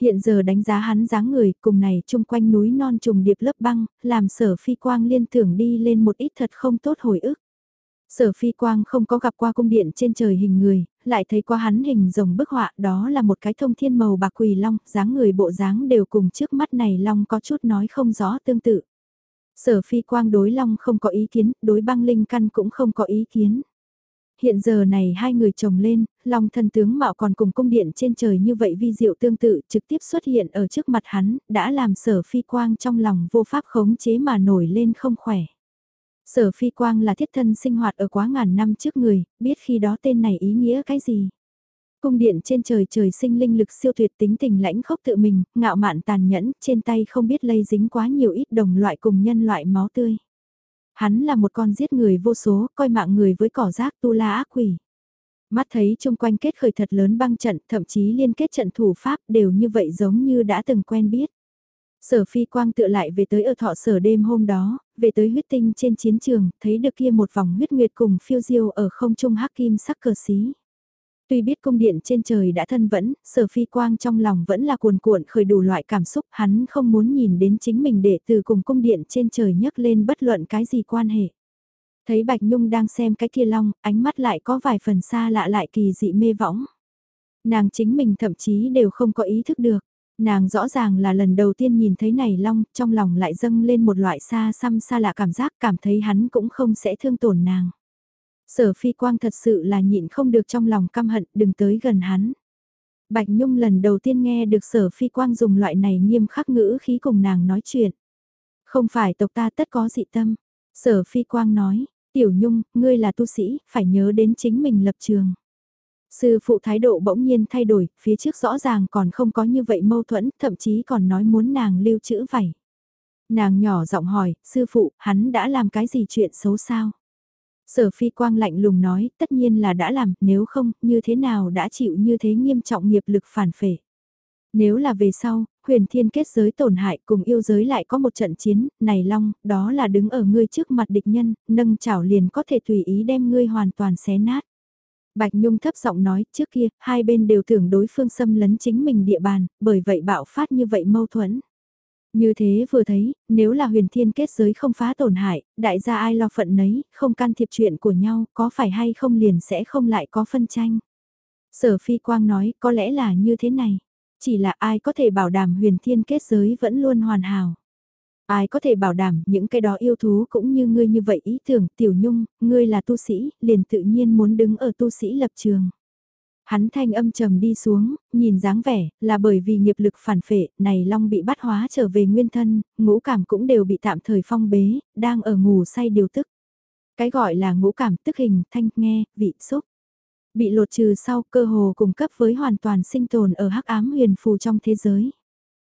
Hiện giờ đánh giá hắn dáng người, cùng này chung quanh núi non trùng điệp lớp băng, làm sở phi quang liên tưởng đi lên một ít thật không tốt hồi ức. Sở phi quang không có gặp qua cung điện trên trời hình người, lại thấy qua hắn hình rồng bức họa đó là một cái thông thiên màu bạc quỳ long, dáng người bộ dáng đều cùng trước mắt này long có chút nói không rõ tương tự. Sở phi quang đối long không có ý kiến, đối băng linh căn cũng không có ý kiến. Hiện giờ này hai người chồng lên, lòng thân tướng mạo còn cùng cung điện trên trời như vậy vi diệu tương tự trực tiếp xuất hiện ở trước mặt hắn, đã làm sở phi quang trong lòng vô pháp khống chế mà nổi lên không khỏe. Sở phi quang là thiết thân sinh hoạt ở quá ngàn năm trước người, biết khi đó tên này ý nghĩa cái gì. Cung điện trên trời trời sinh linh lực siêu tuyệt tính tình lãnh khốc tự mình, ngạo mạn tàn nhẫn, trên tay không biết lây dính quá nhiều ít đồng loại cùng nhân loại máu tươi. Hắn là một con giết người vô số, coi mạng người với cỏ rác tu la ác quỷ. Mắt thấy chung quanh kết khởi thật lớn băng trận, thậm chí liên kết trận thủ pháp đều như vậy giống như đã từng quen biết. Sở phi quang tựa lại về tới ở thọ sở đêm hôm đó, về tới huyết tinh trên chiến trường, thấy được kia một vòng huyết nguyệt cùng phiêu diêu ở không trung hắc kim sắc cờ xí. Tuy biết cung điện trên trời đã thân vẫn, sở phi quang trong lòng vẫn là cuồn cuộn khởi đủ loại cảm xúc, hắn không muốn nhìn đến chính mình để từ cùng cung điện trên trời nhấc lên bất luận cái gì quan hệ. Thấy Bạch Nhung đang xem cái kia long, ánh mắt lại có vài phần xa lạ lại kỳ dị mê võng. Nàng chính mình thậm chí đều không có ý thức được. Nàng rõ ràng là lần đầu tiên nhìn thấy này long, trong lòng lại dâng lên một loại xa xăm xa lạ cảm giác cảm thấy hắn cũng không sẽ thương tổn nàng. Sở phi quang thật sự là nhịn không được trong lòng căm hận, đừng tới gần hắn. Bạch Nhung lần đầu tiên nghe được sở phi quang dùng loại này nghiêm khắc ngữ khí cùng nàng nói chuyện. Không phải tộc ta tất có dị tâm. Sở phi quang nói, tiểu nhung, ngươi là tu sĩ, phải nhớ đến chính mình lập trường. Sư phụ thái độ bỗng nhiên thay đổi, phía trước rõ ràng còn không có như vậy mâu thuẫn, thậm chí còn nói muốn nàng lưu trữ vảy. Nàng nhỏ giọng hỏi, sư phụ, hắn đã làm cái gì chuyện xấu sao? Sở phi quang lạnh lùng nói, tất nhiên là đã làm, nếu không, như thế nào đã chịu như thế nghiêm trọng nghiệp lực phản phệ. Nếu là về sau, huyền thiên kết giới tổn hại cùng yêu giới lại có một trận chiến, này long, đó là đứng ở ngươi trước mặt địch nhân, nâng chảo liền có thể tùy ý đem ngươi hoàn toàn xé nát. Bạch Nhung thấp giọng nói, trước kia, hai bên đều tưởng đối phương xâm lấn chính mình địa bàn, bởi vậy bạo phát như vậy mâu thuẫn. Như thế vừa thấy, nếu là huyền thiên kết giới không phá tổn hại, đại gia ai lo phận nấy, không can thiệp chuyện của nhau, có phải hay không liền sẽ không lại có phân tranh. Sở phi quang nói, có lẽ là như thế này. Chỉ là ai có thể bảo đảm huyền thiên kết giới vẫn luôn hoàn hảo. Ai có thể bảo đảm những cái đó yêu thú cũng như ngươi như vậy ý tưởng tiểu nhung, ngươi là tu sĩ, liền tự nhiên muốn đứng ở tu sĩ lập trường. Hắn thanh âm trầm đi xuống, nhìn dáng vẻ, là bởi vì nghiệp lực phản phệ, này long bị bắt hóa trở về nguyên thân, ngũ cảm cũng đều bị tạm thời phong bế, đang ở ngủ say điều tức. Cái gọi là ngũ cảm tức hình, thanh, nghe, vị, xúc. Bị lột trừ sau cơ hồ cung cấp với hoàn toàn sinh tồn ở hắc ám huyền phù trong thế giới.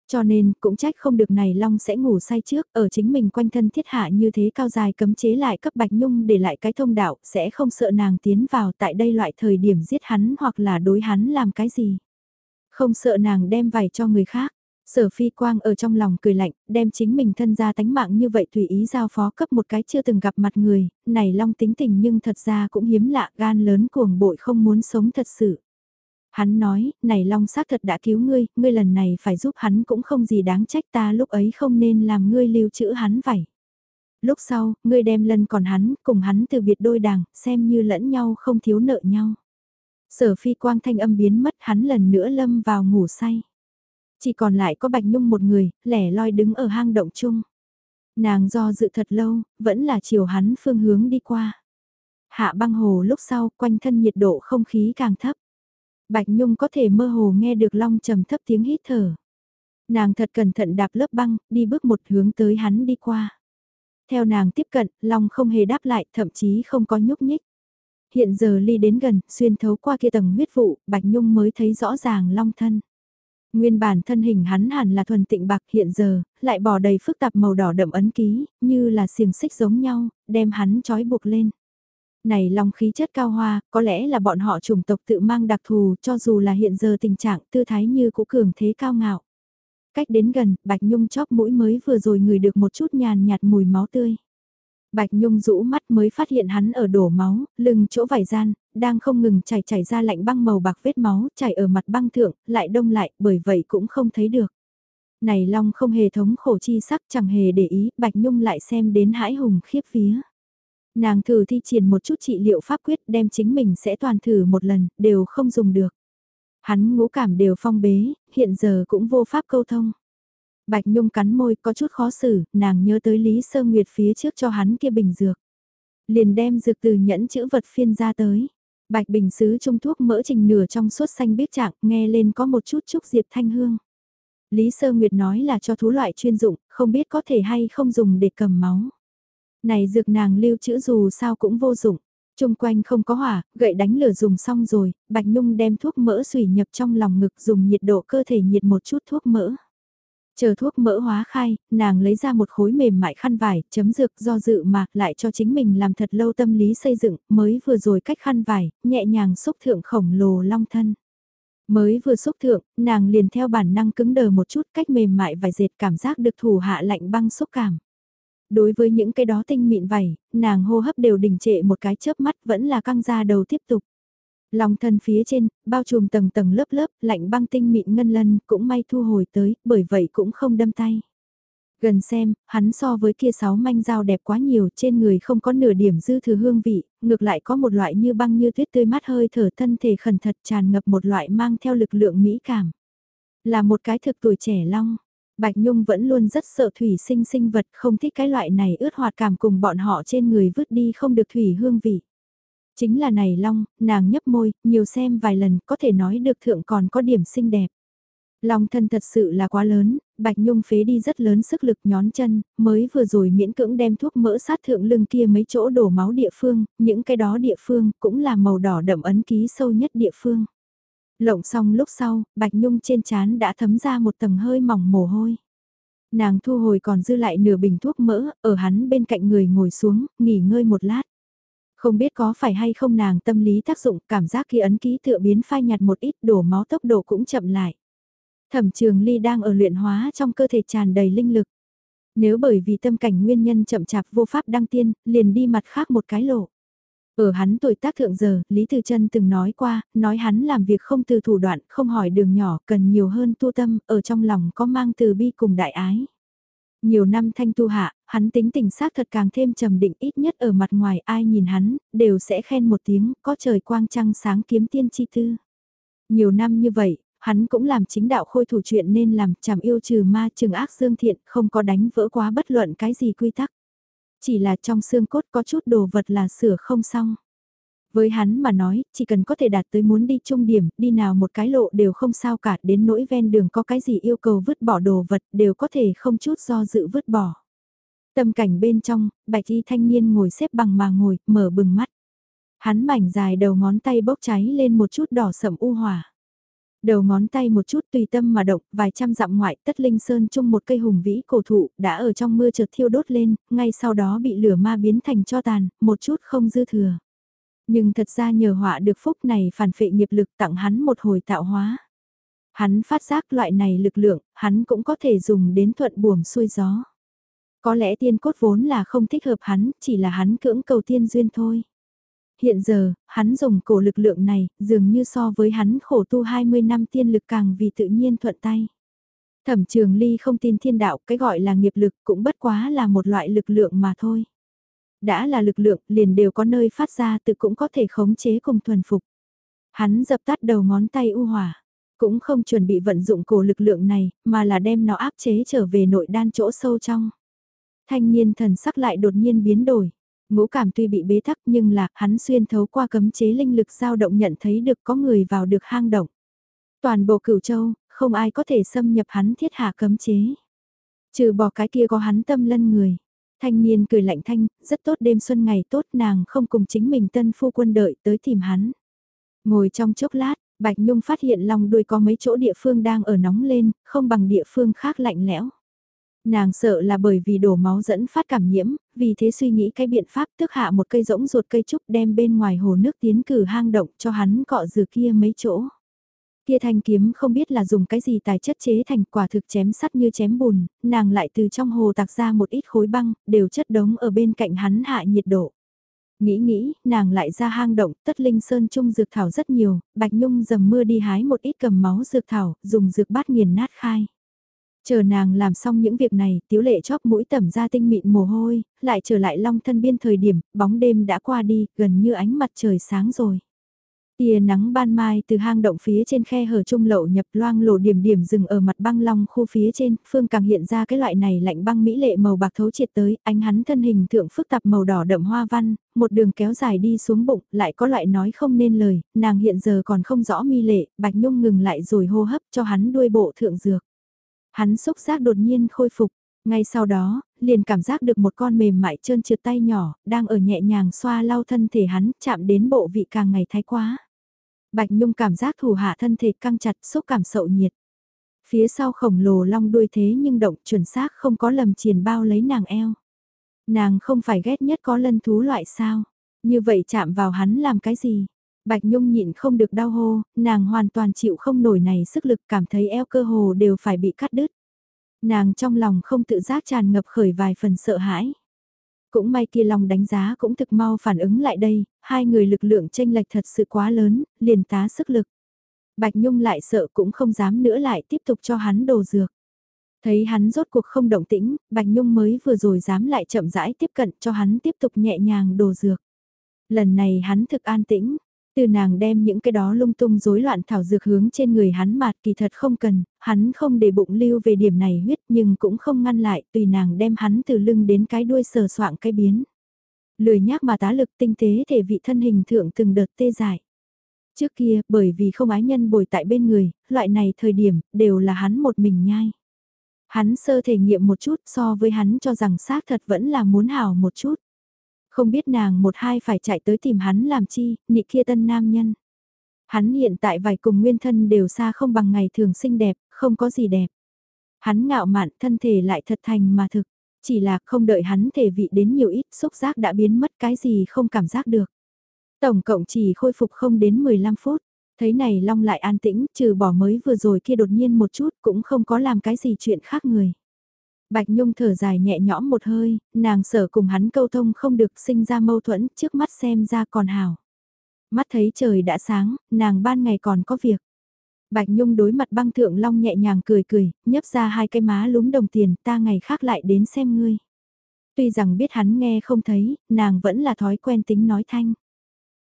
Cho nên, cũng trách không được này Long sẽ ngủ say trước, ở chính mình quanh thân thiết hạ như thế cao dài cấm chế lại cấp Bạch Nhung để lại cái thông đạo, sẽ không sợ nàng tiến vào tại đây loại thời điểm giết hắn hoặc là đối hắn làm cái gì. Không sợ nàng đem vải cho người khác. Sở phi quang ở trong lòng cười lạnh, đem chính mình thân ra tánh mạng như vậy tùy ý giao phó cấp một cái chưa từng gặp mặt người, này long tính tình nhưng thật ra cũng hiếm lạ gan lớn cuồng bội không muốn sống thật sự. Hắn nói, này long xác thật đã cứu ngươi, ngươi lần này phải giúp hắn cũng không gì đáng trách ta lúc ấy không nên làm ngươi lưu trữ hắn vậy. Lúc sau, ngươi đem lần còn hắn, cùng hắn từ biệt đôi đảng, xem như lẫn nhau không thiếu nợ nhau. Sở phi quang thanh âm biến mất hắn lần nữa lâm vào ngủ say. Chỉ còn lại có Bạch Nhung một người, lẻ loi đứng ở hang động chung. Nàng do dự thật lâu, vẫn là chiều hắn phương hướng đi qua. Hạ băng hồ lúc sau, quanh thân nhiệt độ không khí càng thấp. Bạch Nhung có thể mơ hồ nghe được long trầm thấp tiếng hít thở. Nàng thật cẩn thận đạp lớp băng, đi bước một hướng tới hắn đi qua. Theo nàng tiếp cận, long không hề đáp lại, thậm chí không có nhúc nhích. Hiện giờ ly đến gần, xuyên thấu qua kia tầng huyết vụ, Bạch Nhung mới thấy rõ ràng long thân. Nguyên bản thân hình hắn hẳn là thuần tịnh bạc hiện giờ, lại bỏ đầy phức tạp màu đỏ đậm ấn ký, như là xiềng xích giống nhau, đem hắn trói buộc lên. Này long khí chất cao hoa, có lẽ là bọn họ chủng tộc tự mang đặc thù cho dù là hiện giờ tình trạng tư thái như cũ cường thế cao ngạo. Cách đến gần, Bạch Nhung chóp mũi mới vừa rồi ngửi được một chút nhàn nhạt mùi máu tươi. Bạch Nhung rũ mắt mới phát hiện hắn ở đổ máu, lưng chỗ vải gian, đang không ngừng chảy chảy ra lạnh băng màu bạc vết máu, chảy ở mặt băng thượng, lại đông lại, bởi vậy cũng không thấy được. Này Long không hề thống khổ chi sắc chẳng hề để ý, Bạch Nhung lại xem đến hãi hùng khiếp phía. Nàng thử thi triển một chút trị liệu pháp quyết đem chính mình sẽ toàn thử một lần, đều không dùng được. Hắn ngũ cảm đều phong bế, hiện giờ cũng vô pháp câu thông. Bạch Nhung cắn môi có chút khó xử, nàng nhớ tới Lý Sơ Nguyệt phía trước cho hắn kia bình dược. Liền đem dược từ nhẫn chữ vật phiên ra tới. Bạch bình sứ trung thuốc mỡ trình nửa trong suốt xanh biết trạng, nghe lên có một chút trúc diệp thanh hương. Lý Sơ Nguyệt nói là cho thú loại chuyên dụng, không biết có thể hay không dùng để cầm máu. Này dược nàng lưu trữ dù sao cũng vô dụng. Trung quanh không có hỏa, gậy đánh lửa dùng xong rồi, Bạch Nhung đem thuốc mỡ xùy nhập trong lòng ngực dùng nhiệt độ cơ thể nhiệt một chút thuốc mỡ. Chờ thuốc mỡ hóa khai, nàng lấy ra một khối mềm mại khăn vải, chấm dược do dự mà lại cho chính mình làm thật lâu tâm lý xây dựng, mới vừa rồi cách khăn vải, nhẹ nhàng xúc thượng khổng lồ long thân. Mới vừa xúc thượng, nàng liền theo bản năng cứng đờ một chút cách mềm mại vải dệt cảm giác được thủ hạ lạnh băng xúc cảm. Đối với những cái đó tinh mịn vảy, nàng hô hấp đều đình trệ một cái chớp mắt vẫn là căng ra đầu tiếp tục. Lòng thân phía trên, bao trùm tầng tầng lớp lớp, lạnh băng tinh mịn ngân lân, cũng may thu hồi tới, bởi vậy cũng không đâm tay. Gần xem, hắn so với kia sáu manh dao đẹp quá nhiều, trên người không có nửa điểm dư thừa hương vị, ngược lại có một loại như băng như tuyết tươi mát hơi thở thân thể khẩn thật tràn ngập một loại mang theo lực lượng mỹ cảm. Là một cái thực tuổi trẻ long, Bạch Nhung vẫn luôn rất sợ thủy sinh sinh vật không thích cái loại này ướt hoạt cảm cùng bọn họ trên người vứt đi không được thủy hương vị. Chính là này Long, nàng nhấp môi, nhiều xem vài lần có thể nói được thượng còn có điểm xinh đẹp. Long thân thật sự là quá lớn, Bạch Nhung phế đi rất lớn sức lực nhón chân, mới vừa rồi miễn cưỡng đem thuốc mỡ sát thượng lưng kia mấy chỗ đổ máu địa phương, những cái đó địa phương cũng là màu đỏ đậm ấn ký sâu nhất địa phương. Lộng xong lúc sau, Bạch Nhung trên chán đã thấm ra một tầng hơi mỏng mồ hôi. Nàng thu hồi còn dư lại nửa bình thuốc mỡ, ở hắn bên cạnh người ngồi xuống, nghỉ ngơi một lát. Không biết có phải hay không nàng tâm lý tác dụng, cảm giác khi ấn ký tựa biến phai nhạt một ít đổ máu tốc độ cũng chậm lại. Thẩm trường ly đang ở luyện hóa trong cơ thể tràn đầy linh lực. Nếu bởi vì tâm cảnh nguyên nhân chậm chạp vô pháp đăng tiên, liền đi mặt khác một cái lộ. Ở hắn tuổi tác thượng giờ, Lý Từ Trân từng nói qua, nói hắn làm việc không từ thủ đoạn, không hỏi đường nhỏ, cần nhiều hơn tu tâm, ở trong lòng có mang từ bi cùng đại ái. Nhiều năm thanh tu hạ, hắn tính tình xác thật càng thêm trầm định ít nhất ở mặt ngoài ai nhìn hắn, đều sẽ khen một tiếng, có trời quang trăng sáng kiếm tiên chi tư. Nhiều năm như vậy, hắn cũng làm chính đạo khôi thủ chuyện nên làm chảm yêu trừ ma trừng ác dương thiện, không có đánh vỡ quá bất luận cái gì quy tắc. Chỉ là trong xương cốt có chút đồ vật là sửa không xong. Với hắn mà nói, chỉ cần có thể đạt tới muốn đi trung điểm, đi nào một cái lộ đều không sao cả, đến nỗi ven đường có cái gì yêu cầu vứt bỏ đồ vật đều có thể không chút do dự vứt bỏ. Tâm cảnh bên trong, bạch y thanh niên ngồi xếp bằng mà ngồi, mở bừng mắt. Hắn mảnh dài đầu ngón tay bốc cháy lên một chút đỏ sậm u hỏa. Đầu ngón tay một chút tùy tâm mà động, vài trăm dặm ngoại tất linh sơn chung một cây hùng vĩ cổ thụ đã ở trong mưa chợt thiêu đốt lên, ngay sau đó bị lửa ma biến thành cho tàn, một chút không dư thừa. Nhưng thật ra nhờ họa được phúc này phản phệ nghiệp lực tặng hắn một hồi tạo hóa. Hắn phát giác loại này lực lượng, hắn cũng có thể dùng đến thuận buồm xuôi gió. Có lẽ tiên cốt vốn là không thích hợp hắn, chỉ là hắn cưỡng cầu tiên duyên thôi. Hiện giờ, hắn dùng cổ lực lượng này, dường như so với hắn khổ tu 20 năm tiên lực càng vì tự nhiên thuận tay. Thẩm trường ly không tin thiên đạo, cái gọi là nghiệp lực cũng bất quá là một loại lực lượng mà thôi. Đã là lực lượng, liền đều có nơi phát ra tự cũng có thể khống chế cùng thuần phục. Hắn dập tắt đầu ngón tay u hỏa, cũng không chuẩn bị vận dụng cổ lực lượng này, mà là đem nó áp chế trở về nội đan chỗ sâu trong. Thanh niên thần sắc lại đột nhiên biến đổi. Ngũ cảm tuy bị bế tắc nhưng là hắn xuyên thấu qua cấm chế linh lực dao động nhận thấy được có người vào được hang động. Toàn bộ cửu châu, không ai có thể xâm nhập hắn thiết hạ cấm chế. Trừ bỏ cái kia có hắn tâm lân người. Thanh niên cười lạnh thanh, rất tốt đêm xuân ngày tốt nàng không cùng chính mình tân phu quân đợi tới tìm hắn. Ngồi trong chốc lát, Bạch Nhung phát hiện lòng đuôi có mấy chỗ địa phương đang ở nóng lên, không bằng địa phương khác lạnh lẽo. Nàng sợ là bởi vì đổ máu dẫn phát cảm nhiễm, vì thế suy nghĩ cái biện pháp tức hạ một cây rỗng ruột cây trúc đem bên ngoài hồ nước tiến cử hang động cho hắn cọ dừa kia mấy chỗ. Kia thanh kiếm không biết là dùng cái gì tài chất chế thành quả thực chém sắt như chém bùn, nàng lại từ trong hồ tạc ra một ít khối băng, đều chất đống ở bên cạnh hắn hạ nhiệt độ. Nghĩ nghĩ, nàng lại ra hang động, tất linh sơn trung dược thảo rất nhiều, bạch nhung dầm mưa đi hái một ít cầm máu dược thảo, dùng dược bát nghiền nát khai. Chờ nàng làm xong những việc này, tiếu lệ chóp mũi tẩm ra tinh mịn mồ hôi, lại trở lại long thân biên thời điểm, bóng đêm đã qua đi, gần như ánh mặt trời sáng rồi. Tia nắng ban mai từ hang động phía trên khe hở trung lậu nhập loang lộ điểm điểm dừng ở mặt băng long khu phía trên, phương càng hiện ra cái loại này lạnh băng mỹ lệ màu bạc thấu triệt tới, ánh hắn thân hình thượng phức tạp màu đỏ đậm hoa văn, một đường kéo dài đi xuống bụng, lại có loại nói không nên lời, nàng hiện giờ còn không rõ mi lệ, bạch nhung ngừng lại rồi hô hấp cho hắn đuôi bộ thượng dược. Hắn xúc giác đột nhiên khôi phục, ngay sau đó, liền cảm giác được một con mềm mại trơn trượt tay nhỏ, đang ở nhẹ nhàng xoa lau thân thể hắn, chạm đến bộ vị càng ngày thái quá. Bạch Nhung cảm giác thủ hạ thân thể căng chặt, xúc cảm sậu nhiệt. Phía sau khổng lồ long đuôi thế nhưng động chuẩn xác không có lầm triền bao lấy nàng eo. Nàng không phải ghét nhất có lân thú loại sao, như vậy chạm vào hắn làm cái gì? Bạch Nhung nhịn không được đau hô, nàng hoàn toàn chịu không nổi này sức lực cảm thấy eo cơ hồ đều phải bị cắt đứt. Nàng trong lòng không tự giác tràn ngập khởi vài phần sợ hãi. Cũng may kia lòng đánh giá cũng thực mau phản ứng lại đây, hai người lực lượng tranh lệch thật sự quá lớn, liền tá sức lực. Bạch Nhung lại sợ cũng không dám nữa lại tiếp tục cho hắn đồ dược. Thấy hắn rốt cuộc không động tĩnh, Bạch Nhung mới vừa rồi dám lại chậm rãi tiếp cận cho hắn tiếp tục nhẹ nhàng đồ dược. Lần này hắn thực an tĩnh, từ nàng đem những cái đó lung tung rối loạn thảo dược hướng trên người hắn mạt kỳ thật không cần, hắn không để bụng lưu về điểm này huyết nhưng cũng không ngăn lại tùy nàng đem hắn từ lưng đến cái đuôi sờ soạng cái biến. Lười nhác mà tá lực tinh tế thể vị thân hình thượng từng đợt tê dại. Trước kia, bởi vì không ái nhân bồi tại bên người, loại này thời điểm, đều là hắn một mình nhai. Hắn sơ thể nghiệm một chút so với hắn cho rằng xác thật vẫn là muốn hảo một chút. Không biết nàng một hai phải chạy tới tìm hắn làm chi, nị kia tân nam nhân. Hắn hiện tại vài cùng nguyên thân đều xa không bằng ngày thường xinh đẹp, không có gì đẹp. Hắn ngạo mạn thân thể lại thật thành mà thực, chỉ là không đợi hắn thể vị đến nhiều ít xúc giác đã biến mất cái gì không cảm giác được. Tổng cộng chỉ khôi phục không đến 15 phút, thấy này long lại an tĩnh trừ bỏ mới vừa rồi kia đột nhiên một chút cũng không có làm cái gì chuyện khác người. Bạch Nhung thở dài nhẹ nhõm một hơi, nàng sở cùng hắn câu thông không được sinh ra mâu thuẫn, trước mắt xem ra còn hảo. Mắt thấy trời đã sáng, nàng ban ngày còn có việc. Bạch Nhung đối mặt băng thượng long nhẹ nhàng cười cười, nhấp ra hai cái má lúm đồng tiền, ta ngày khác lại đến xem ngươi. Tuy rằng biết hắn nghe không thấy, nàng vẫn là thói quen tính nói thanh.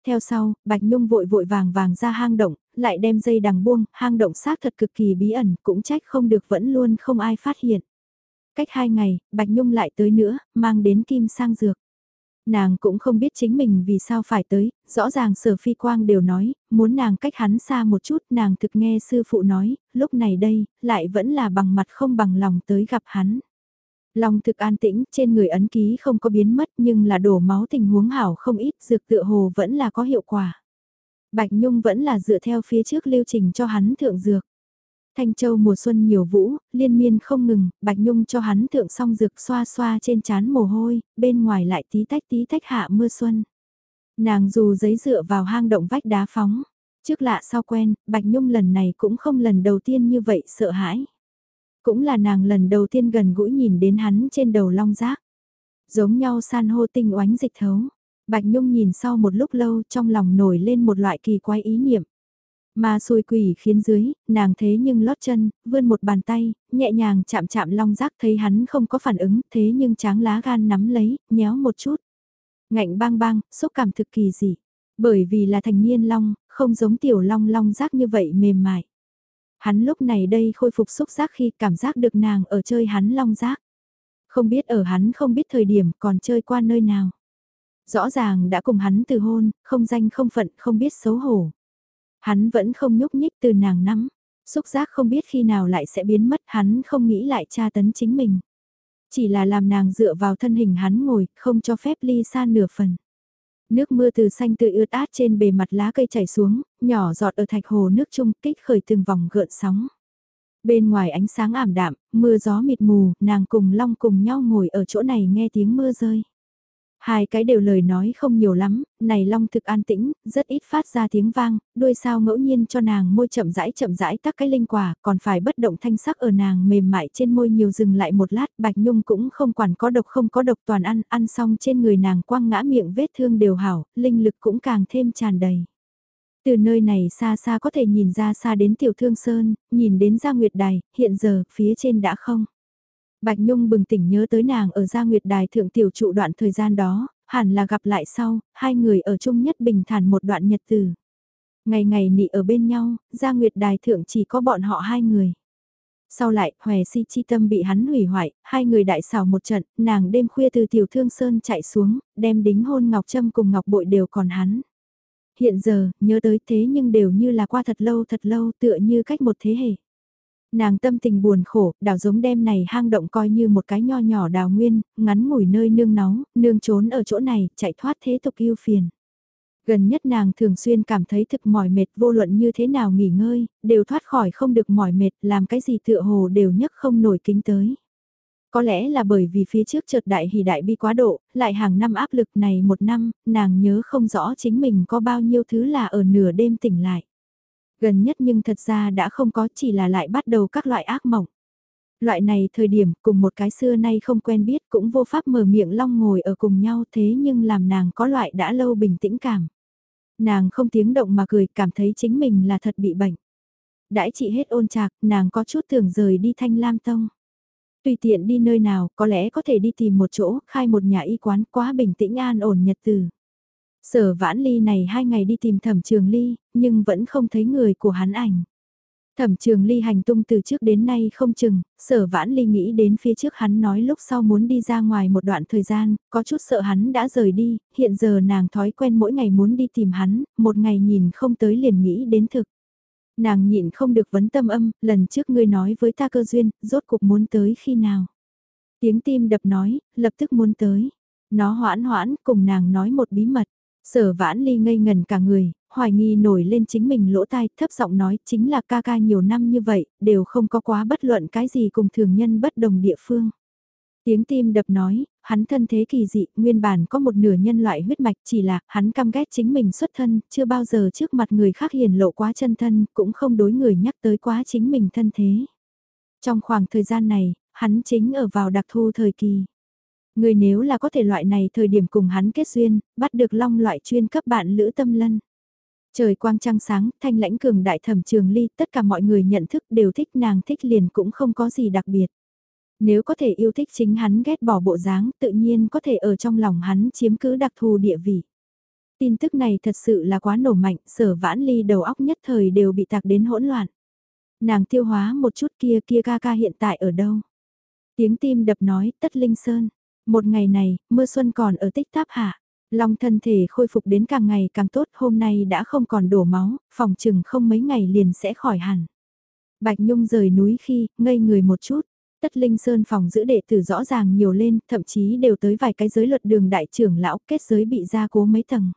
Theo sau, Bạch Nhung vội vội vàng vàng ra hang động, lại đem dây đằng buông, hang động xác thật cực kỳ bí ẩn, cũng trách không được vẫn luôn không ai phát hiện. Cách hai ngày, Bạch Nhung lại tới nữa, mang đến kim sang dược. Nàng cũng không biết chính mình vì sao phải tới, rõ ràng sở phi quang đều nói, muốn nàng cách hắn xa một chút, nàng thực nghe sư phụ nói, lúc này đây, lại vẫn là bằng mặt không bằng lòng tới gặp hắn. Lòng thực an tĩnh, trên người ấn ký không có biến mất nhưng là đổ máu tình huống hảo không ít, dược tựa hồ vẫn là có hiệu quả. Bạch Nhung vẫn là dựa theo phía trước lưu trình cho hắn thượng dược. Thanh Châu mùa xuân nhiều vũ, liên miên không ngừng, Bạch Nhung cho hắn thượng xong dược xoa xoa trên chán mồ hôi, bên ngoài lại tí tách tí tách hạ mưa xuân. Nàng dù giấy dựa vào hang động vách đá phóng, trước lạ sau quen, Bạch Nhung lần này cũng không lần đầu tiên như vậy sợ hãi. Cũng là nàng lần đầu tiên gần gũi nhìn đến hắn trên đầu long giác. Giống nhau san hô tinh oánh dịch thấu. Bạch Nhung nhìn sau một lúc lâu trong lòng nổi lên một loại kỳ quái ý niệm. Mà xui quỷ khiến dưới, nàng thế nhưng lót chân, vươn một bàn tay, nhẹ nhàng chạm chạm long giác thấy hắn không có phản ứng, thế nhưng tráng lá gan nắm lấy, nhéo một chút. Ngạnh bang bang, xúc cảm thực kỳ dị. Bởi vì là thành niên long, không giống tiểu long long giác như vậy mềm mại. Hắn lúc này đây khôi phục xúc giác khi cảm giác được nàng ở chơi hắn long giác. Không biết ở hắn không biết thời điểm còn chơi qua nơi nào. Rõ ràng đã cùng hắn từ hôn, không danh không phận, không biết xấu hổ. Hắn vẫn không nhúc nhích từ nàng nắm, xúc giác không biết khi nào lại sẽ biến mất, hắn không nghĩ lại tra tấn chính mình. Chỉ là làm nàng dựa vào thân hình hắn ngồi, không cho phép ly xa nửa phần. Nước mưa từ xanh tươi ướt át trên bề mặt lá cây chảy xuống, nhỏ giọt ở thạch hồ nước trung kích khởi từng vòng gợn sóng. Bên ngoài ánh sáng ảm đạm, mưa gió mịt mù, nàng cùng Long cùng nhau ngồi ở chỗ này nghe tiếng mưa rơi. Hai cái đều lời nói không nhiều lắm, này long thực an tĩnh, rất ít phát ra tiếng vang, đuôi sao ngẫu nhiên cho nàng môi chậm rãi chậm rãi tắc cái linh quả, còn phải bất động thanh sắc ở nàng mềm mại trên môi nhiều dừng lại một lát, Bạch Nhung cũng không quản có độc không có độc toàn ăn, ăn xong trên người nàng quăng ngã miệng vết thương đều hảo, linh lực cũng càng thêm tràn đầy. Từ nơi này xa xa có thể nhìn ra xa đến tiểu thương sơn, nhìn đến gia nguyệt đài, hiện giờ phía trên đã không. Bạch Nhung bừng tỉnh nhớ tới nàng ở Gia Nguyệt Đài thượng tiểu trụ đoạn thời gian đó, hẳn là gặp lại sau, hai người ở chung nhất bình thản một đoạn nhật từ. Ngày ngày nị ở bên nhau, Gia Nguyệt Đài thượng chỉ có bọn họ hai người. Sau lại, Hòe Si chi tâm bị hắn hủy hoại, hai người đại xảo một trận, nàng đêm khuya từ tiểu thương sơn chạy xuống, đem đính hôn Ngọc Trâm cùng Ngọc Bội đều còn hắn. Hiện giờ, nhớ tới thế nhưng đều như là qua thật lâu thật lâu tựa như cách một thế hệ. Nàng tâm tình buồn khổ, đào giống đêm này hang động coi như một cái nho nhỏ đào nguyên, ngắn ngủi nơi nương nóng nương trốn ở chỗ này, chạy thoát thế tục yêu phiền. Gần nhất nàng thường xuyên cảm thấy thực mỏi mệt vô luận như thế nào nghỉ ngơi, đều thoát khỏi không được mỏi mệt, làm cái gì tựa hồ đều nhấc không nổi kính tới. Có lẽ là bởi vì phía trước chợt đại hỉ đại bi quá độ, lại hàng năm áp lực này một năm, nàng nhớ không rõ chính mình có bao nhiêu thứ là ở nửa đêm tỉnh lại. Gần nhất nhưng thật ra đã không có chỉ là lại bắt đầu các loại ác mộng. Loại này thời điểm cùng một cái xưa nay không quen biết cũng vô pháp mở miệng long ngồi ở cùng nhau thế nhưng làm nàng có loại đã lâu bình tĩnh cảm. Nàng không tiếng động mà cười cảm thấy chính mình là thật bị bệnh. Đãi chị hết ôn chạc, nàng có chút tưởng rời đi thanh lam tông. Tùy tiện đi nơi nào, có lẽ có thể đi tìm một chỗ, khai một nhà y quán quá bình tĩnh an ổn nhật từ. Sở vãn ly này hai ngày đi tìm thẩm trường ly, nhưng vẫn không thấy người của hắn ảnh. Thẩm trường ly hành tung từ trước đến nay không chừng, sở vãn ly nghĩ đến phía trước hắn nói lúc sau muốn đi ra ngoài một đoạn thời gian, có chút sợ hắn đã rời đi, hiện giờ nàng thói quen mỗi ngày muốn đi tìm hắn, một ngày nhìn không tới liền nghĩ đến thực. Nàng nhịn không được vấn tâm âm, lần trước ngươi nói với ta cơ duyên, rốt cuộc muốn tới khi nào. Tiếng tim đập nói, lập tức muốn tới. Nó hoãn hoãn cùng nàng nói một bí mật. Sở vãn ly ngây ngần cả người, hoài nghi nổi lên chính mình lỗ tai, thấp giọng nói chính là ca ca nhiều năm như vậy, đều không có quá bất luận cái gì cùng thường nhân bất đồng địa phương. Tiếng tim đập nói, hắn thân thế kỳ dị, nguyên bản có một nửa nhân loại huyết mạch chỉ là hắn căm ghét chính mình xuất thân, chưa bao giờ trước mặt người khác hiền lộ quá chân thân, cũng không đối người nhắc tới quá chính mình thân thế. Trong khoảng thời gian này, hắn chính ở vào đặc thu thời kỳ. Người nếu là có thể loại này thời điểm cùng hắn kết duyên, bắt được long loại chuyên cấp bạn lữ tâm lân. Trời quang trăng sáng, thanh lãnh cường đại thẩm trường ly, tất cả mọi người nhận thức đều thích nàng thích liền cũng không có gì đặc biệt. Nếu có thể yêu thích chính hắn ghét bỏ bộ dáng, tự nhiên có thể ở trong lòng hắn chiếm cứ đặc thù địa vị. Tin tức này thật sự là quá nổ mạnh, sở vãn ly đầu óc nhất thời đều bị tạc đến hỗn loạn. Nàng tiêu hóa một chút kia kia ca ca hiện tại ở đâu. Tiếng tim đập nói tất linh sơn. Một ngày này, mưa xuân còn ở tích táp hạ. Long thân thể khôi phục đến càng ngày càng tốt, hôm nay đã không còn đổ máu, phòng chừng không mấy ngày liền sẽ khỏi hẳn. Bạch Nhung rời núi khi, ngây người một chút, tất linh sơn phòng giữ đệ tử rõ ràng nhiều lên, thậm chí đều tới vài cái giới luật đường đại trưởng lão kết giới bị ra cố mấy tầng.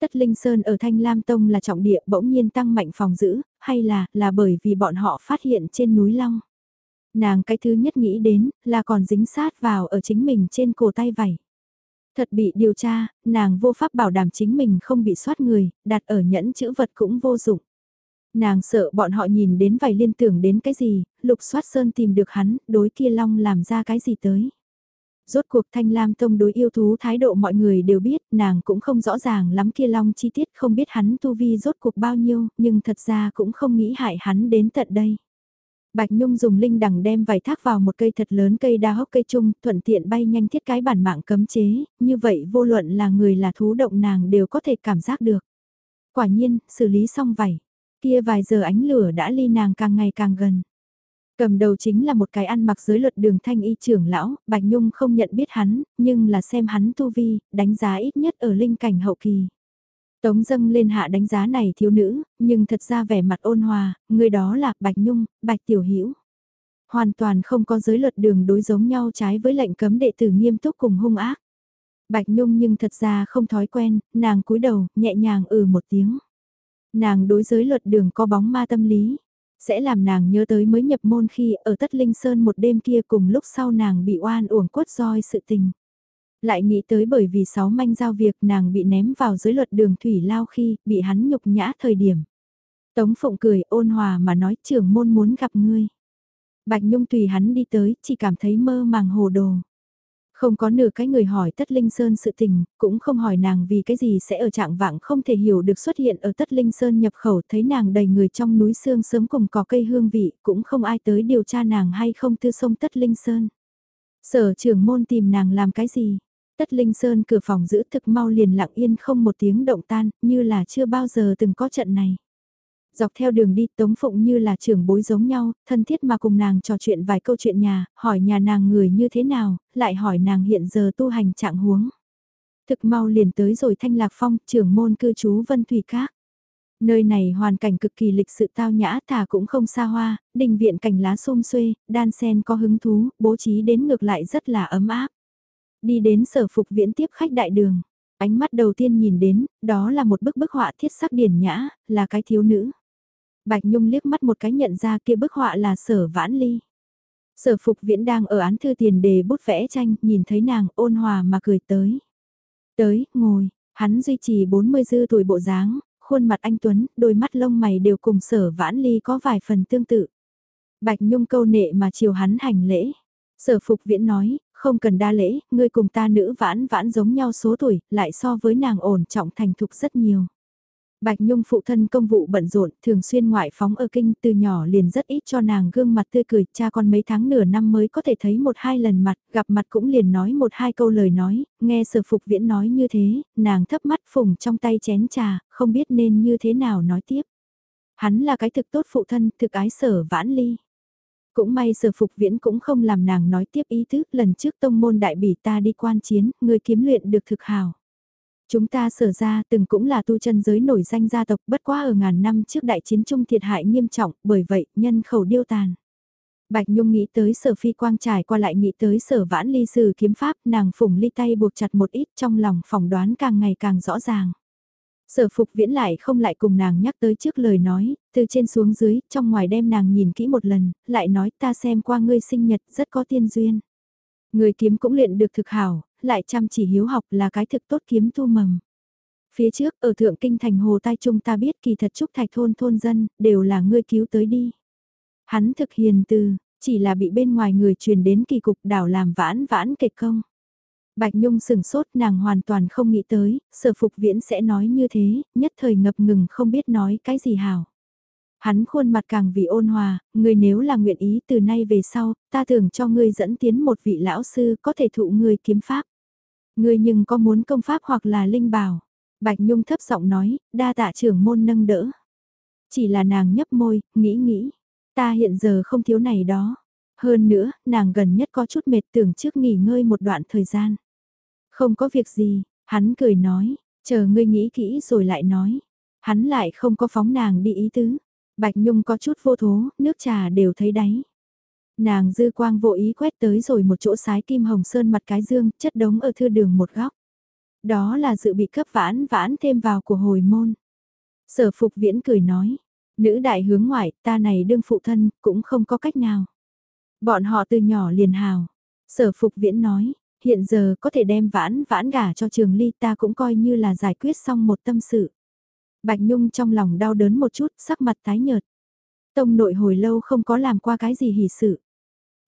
Tất Linh Sơn ở Thanh Lam Tông là trọng địa bỗng nhiên tăng mạnh phòng giữ, hay là, là bởi vì bọn họ phát hiện trên núi Long. Nàng cái thứ nhất nghĩ đến, là còn dính sát vào ở chính mình trên cổ tay vảy. Thật bị điều tra, nàng vô pháp bảo đảm chính mình không bị soát người, đặt ở nhẫn chữ vật cũng vô dụng. Nàng sợ bọn họ nhìn đến vài liên tưởng đến cái gì, lục soát sơn tìm được hắn, đối kia long làm ra cái gì tới. Rốt cuộc Thanh Lam Tông đối yêu thú thái độ mọi người đều biết, nàng cũng không rõ ràng lắm kia long chi tiết không biết hắn tu vi rốt cuộc bao nhiêu, nhưng thật ra cũng không nghĩ hại hắn đến tận đây. Bạch Nhung dùng linh đằng đem vải thác vào một cây thật lớn cây đa hốc cây chung thuận tiện bay nhanh thiết cái bản mạng cấm chế, như vậy vô luận là người là thú động nàng đều có thể cảm giác được. Quả nhiên, xử lý xong vải, kia vài giờ ánh lửa đã ly nàng càng ngày càng gần. Cầm đầu chính là một cái ăn mặc giới luật đường thanh y trưởng lão, Bạch Nhung không nhận biết hắn, nhưng là xem hắn tu vi, đánh giá ít nhất ở linh cảnh hậu kỳ. Tống dâng lên hạ đánh giá này thiếu nữ, nhưng thật ra vẻ mặt ôn hòa, người đó là Bạch Nhung, Bạch Tiểu Hữu Hoàn toàn không có giới luật đường đối giống nhau trái với lệnh cấm đệ tử nghiêm túc cùng hung ác. Bạch Nhung nhưng thật ra không thói quen, nàng cúi đầu, nhẹ nhàng ừ một tiếng. Nàng đối giới luật đường có bóng ma tâm lý, sẽ làm nàng nhớ tới mới nhập môn khi ở Tất Linh Sơn một đêm kia cùng lúc sau nàng bị oan uổng quất roi sự tình. Lại nghĩ tới bởi vì sáu manh giao việc nàng bị ném vào dưới luật đường thủy lao khi bị hắn nhục nhã thời điểm. Tống Phụng cười ôn hòa mà nói trưởng môn muốn gặp ngươi. Bạch Nhung tùy hắn đi tới, chỉ cảm thấy mơ màng hồ đồ. Không có nửa cái người hỏi Tất Linh Sơn sự tình, cũng không hỏi nàng vì cái gì sẽ ở trạng vạng không thể hiểu được xuất hiện ở Tất Linh Sơn nhập khẩu thấy nàng đầy người trong núi xương sớm cùng có cây hương vị, cũng không ai tới điều tra nàng hay không tư sông Tất Linh Sơn. Sở trưởng môn tìm nàng làm cái gì? Tất Linh Sơn cửa phòng giữ thực mau liền lặng yên không một tiếng động tan, như là chưa bao giờ từng có trận này. Dọc theo đường đi Tống Phụng như là trưởng bối giống nhau, thân thiết mà cùng nàng trò chuyện vài câu chuyện nhà, hỏi nhà nàng người như thế nào, lại hỏi nàng hiện giờ tu hành trạng huống. Thực mau liền tới rồi Thanh Lạc Phong, trưởng môn cư trú Vân Thủy Các. Nơi này hoàn cảnh cực kỳ lịch sự tao nhã thả cũng không xa hoa, đình viện cảnh lá xôm xuê, đan sen có hứng thú, bố trí đến ngược lại rất là ấm áp. Đi đến sở phục viễn tiếp khách đại đường. Ánh mắt đầu tiên nhìn đến, đó là một bức bức họa thiết sắc điển nhã, là cái thiếu nữ. Bạch Nhung liếc mắt một cái nhận ra kia bức họa là sở vãn ly. Sở phục viễn đang ở án thư tiền đề bút vẽ tranh, nhìn thấy nàng ôn hòa mà cười tới. Tới, ngồi, hắn duy trì 40 dư tuổi bộ dáng, khuôn mặt anh Tuấn, đôi mắt lông mày đều cùng sở vãn ly có vài phần tương tự. Bạch Nhung câu nệ mà chiều hắn hành lễ. Sở phục viễn nói, không cần đa lễ, ngươi cùng ta nữ vãn vãn giống nhau số tuổi, lại so với nàng ổn trọng thành thục rất nhiều. Bạch Nhung phụ thân công vụ bận rộn, thường xuyên ngoại phóng ở kinh từ nhỏ liền rất ít cho nàng gương mặt tươi cười, cha con mấy tháng nửa năm mới có thể thấy một hai lần mặt, gặp mặt cũng liền nói một hai câu lời nói, nghe sở phục viễn nói như thế, nàng thấp mắt phùng trong tay chén trà, không biết nên như thế nào nói tiếp. Hắn là cái thực tốt phụ thân, thực ái sở vãn ly. Cũng may sở phục viễn cũng không làm nàng nói tiếp ý thức lần trước tông môn đại bỉ ta đi quan chiến, người kiếm luyện được thực hào. Chúng ta sở ra từng cũng là tu chân giới nổi danh gia tộc bất quá ở ngàn năm trước đại chiến trung thiệt hại nghiêm trọng, bởi vậy nhân khẩu điêu tàn. Bạch Nhung nghĩ tới sở phi quang trải qua lại nghĩ tới sở vãn ly sử kiếm pháp nàng phủng ly tay buộc chặt một ít trong lòng phỏng đoán càng ngày càng rõ ràng. Sở phục viễn lại không lại cùng nàng nhắc tới trước lời nói, từ trên xuống dưới, trong ngoài đem nàng nhìn kỹ một lần, lại nói ta xem qua ngươi sinh nhật rất có tiên duyên. Người kiếm cũng luyện được thực hảo, lại chăm chỉ hiếu học là cái thực tốt kiếm tu mầm. Phía trước ở thượng kinh thành hồ tai trung ta biết kỳ thật trúc thạch thôn thôn dân, đều là ngươi cứu tới đi. Hắn thực hiền từ, chỉ là bị bên ngoài người truyền đến kỳ cục đảo làm vãn vãn kịch công. Bạch Nhung sừng sốt nàng hoàn toàn không nghĩ tới, sở phục viễn sẽ nói như thế, nhất thời ngập ngừng không biết nói cái gì hảo. Hắn khuôn mặt càng vì ôn hòa, người nếu là nguyện ý từ nay về sau, ta tưởng cho ngươi dẫn tiến một vị lão sư có thể thụ ngươi kiếm pháp. Ngươi nhưng có muốn công pháp hoặc là linh bảo. Bạch Nhung thấp giọng nói, đa tạ trưởng môn nâng đỡ. Chỉ là nàng nhấp môi, nghĩ nghĩ. Ta hiện giờ không thiếu này đó. Hơn nữa, nàng gần nhất có chút mệt tưởng trước nghỉ ngơi một đoạn thời gian. Không có việc gì, hắn cười nói, chờ ngươi nghĩ kỹ rồi lại nói. Hắn lại không có phóng nàng đi ý tứ. Bạch Nhung có chút vô thố, nước trà đều thấy đáy. Nàng dư quang vô ý quét tới rồi một chỗ sái kim hồng sơn mặt cái dương, chất đống ở thư đường một góc. Đó là dự bị cấp vãn vãn thêm vào của hồi môn. Sở phục viễn cười nói, nữ đại hướng ngoại, ta này đương phụ thân, cũng không có cách nào. Bọn họ từ nhỏ liền hào. Sở phục viễn nói, hiện giờ có thể đem vãn vãn gả cho trường ly ta cũng coi như là giải quyết xong một tâm sự. Bạch Nhung trong lòng đau đớn một chút, sắc mặt tái nhợt. Tông nội hồi lâu không có làm qua cái gì hỉ sự.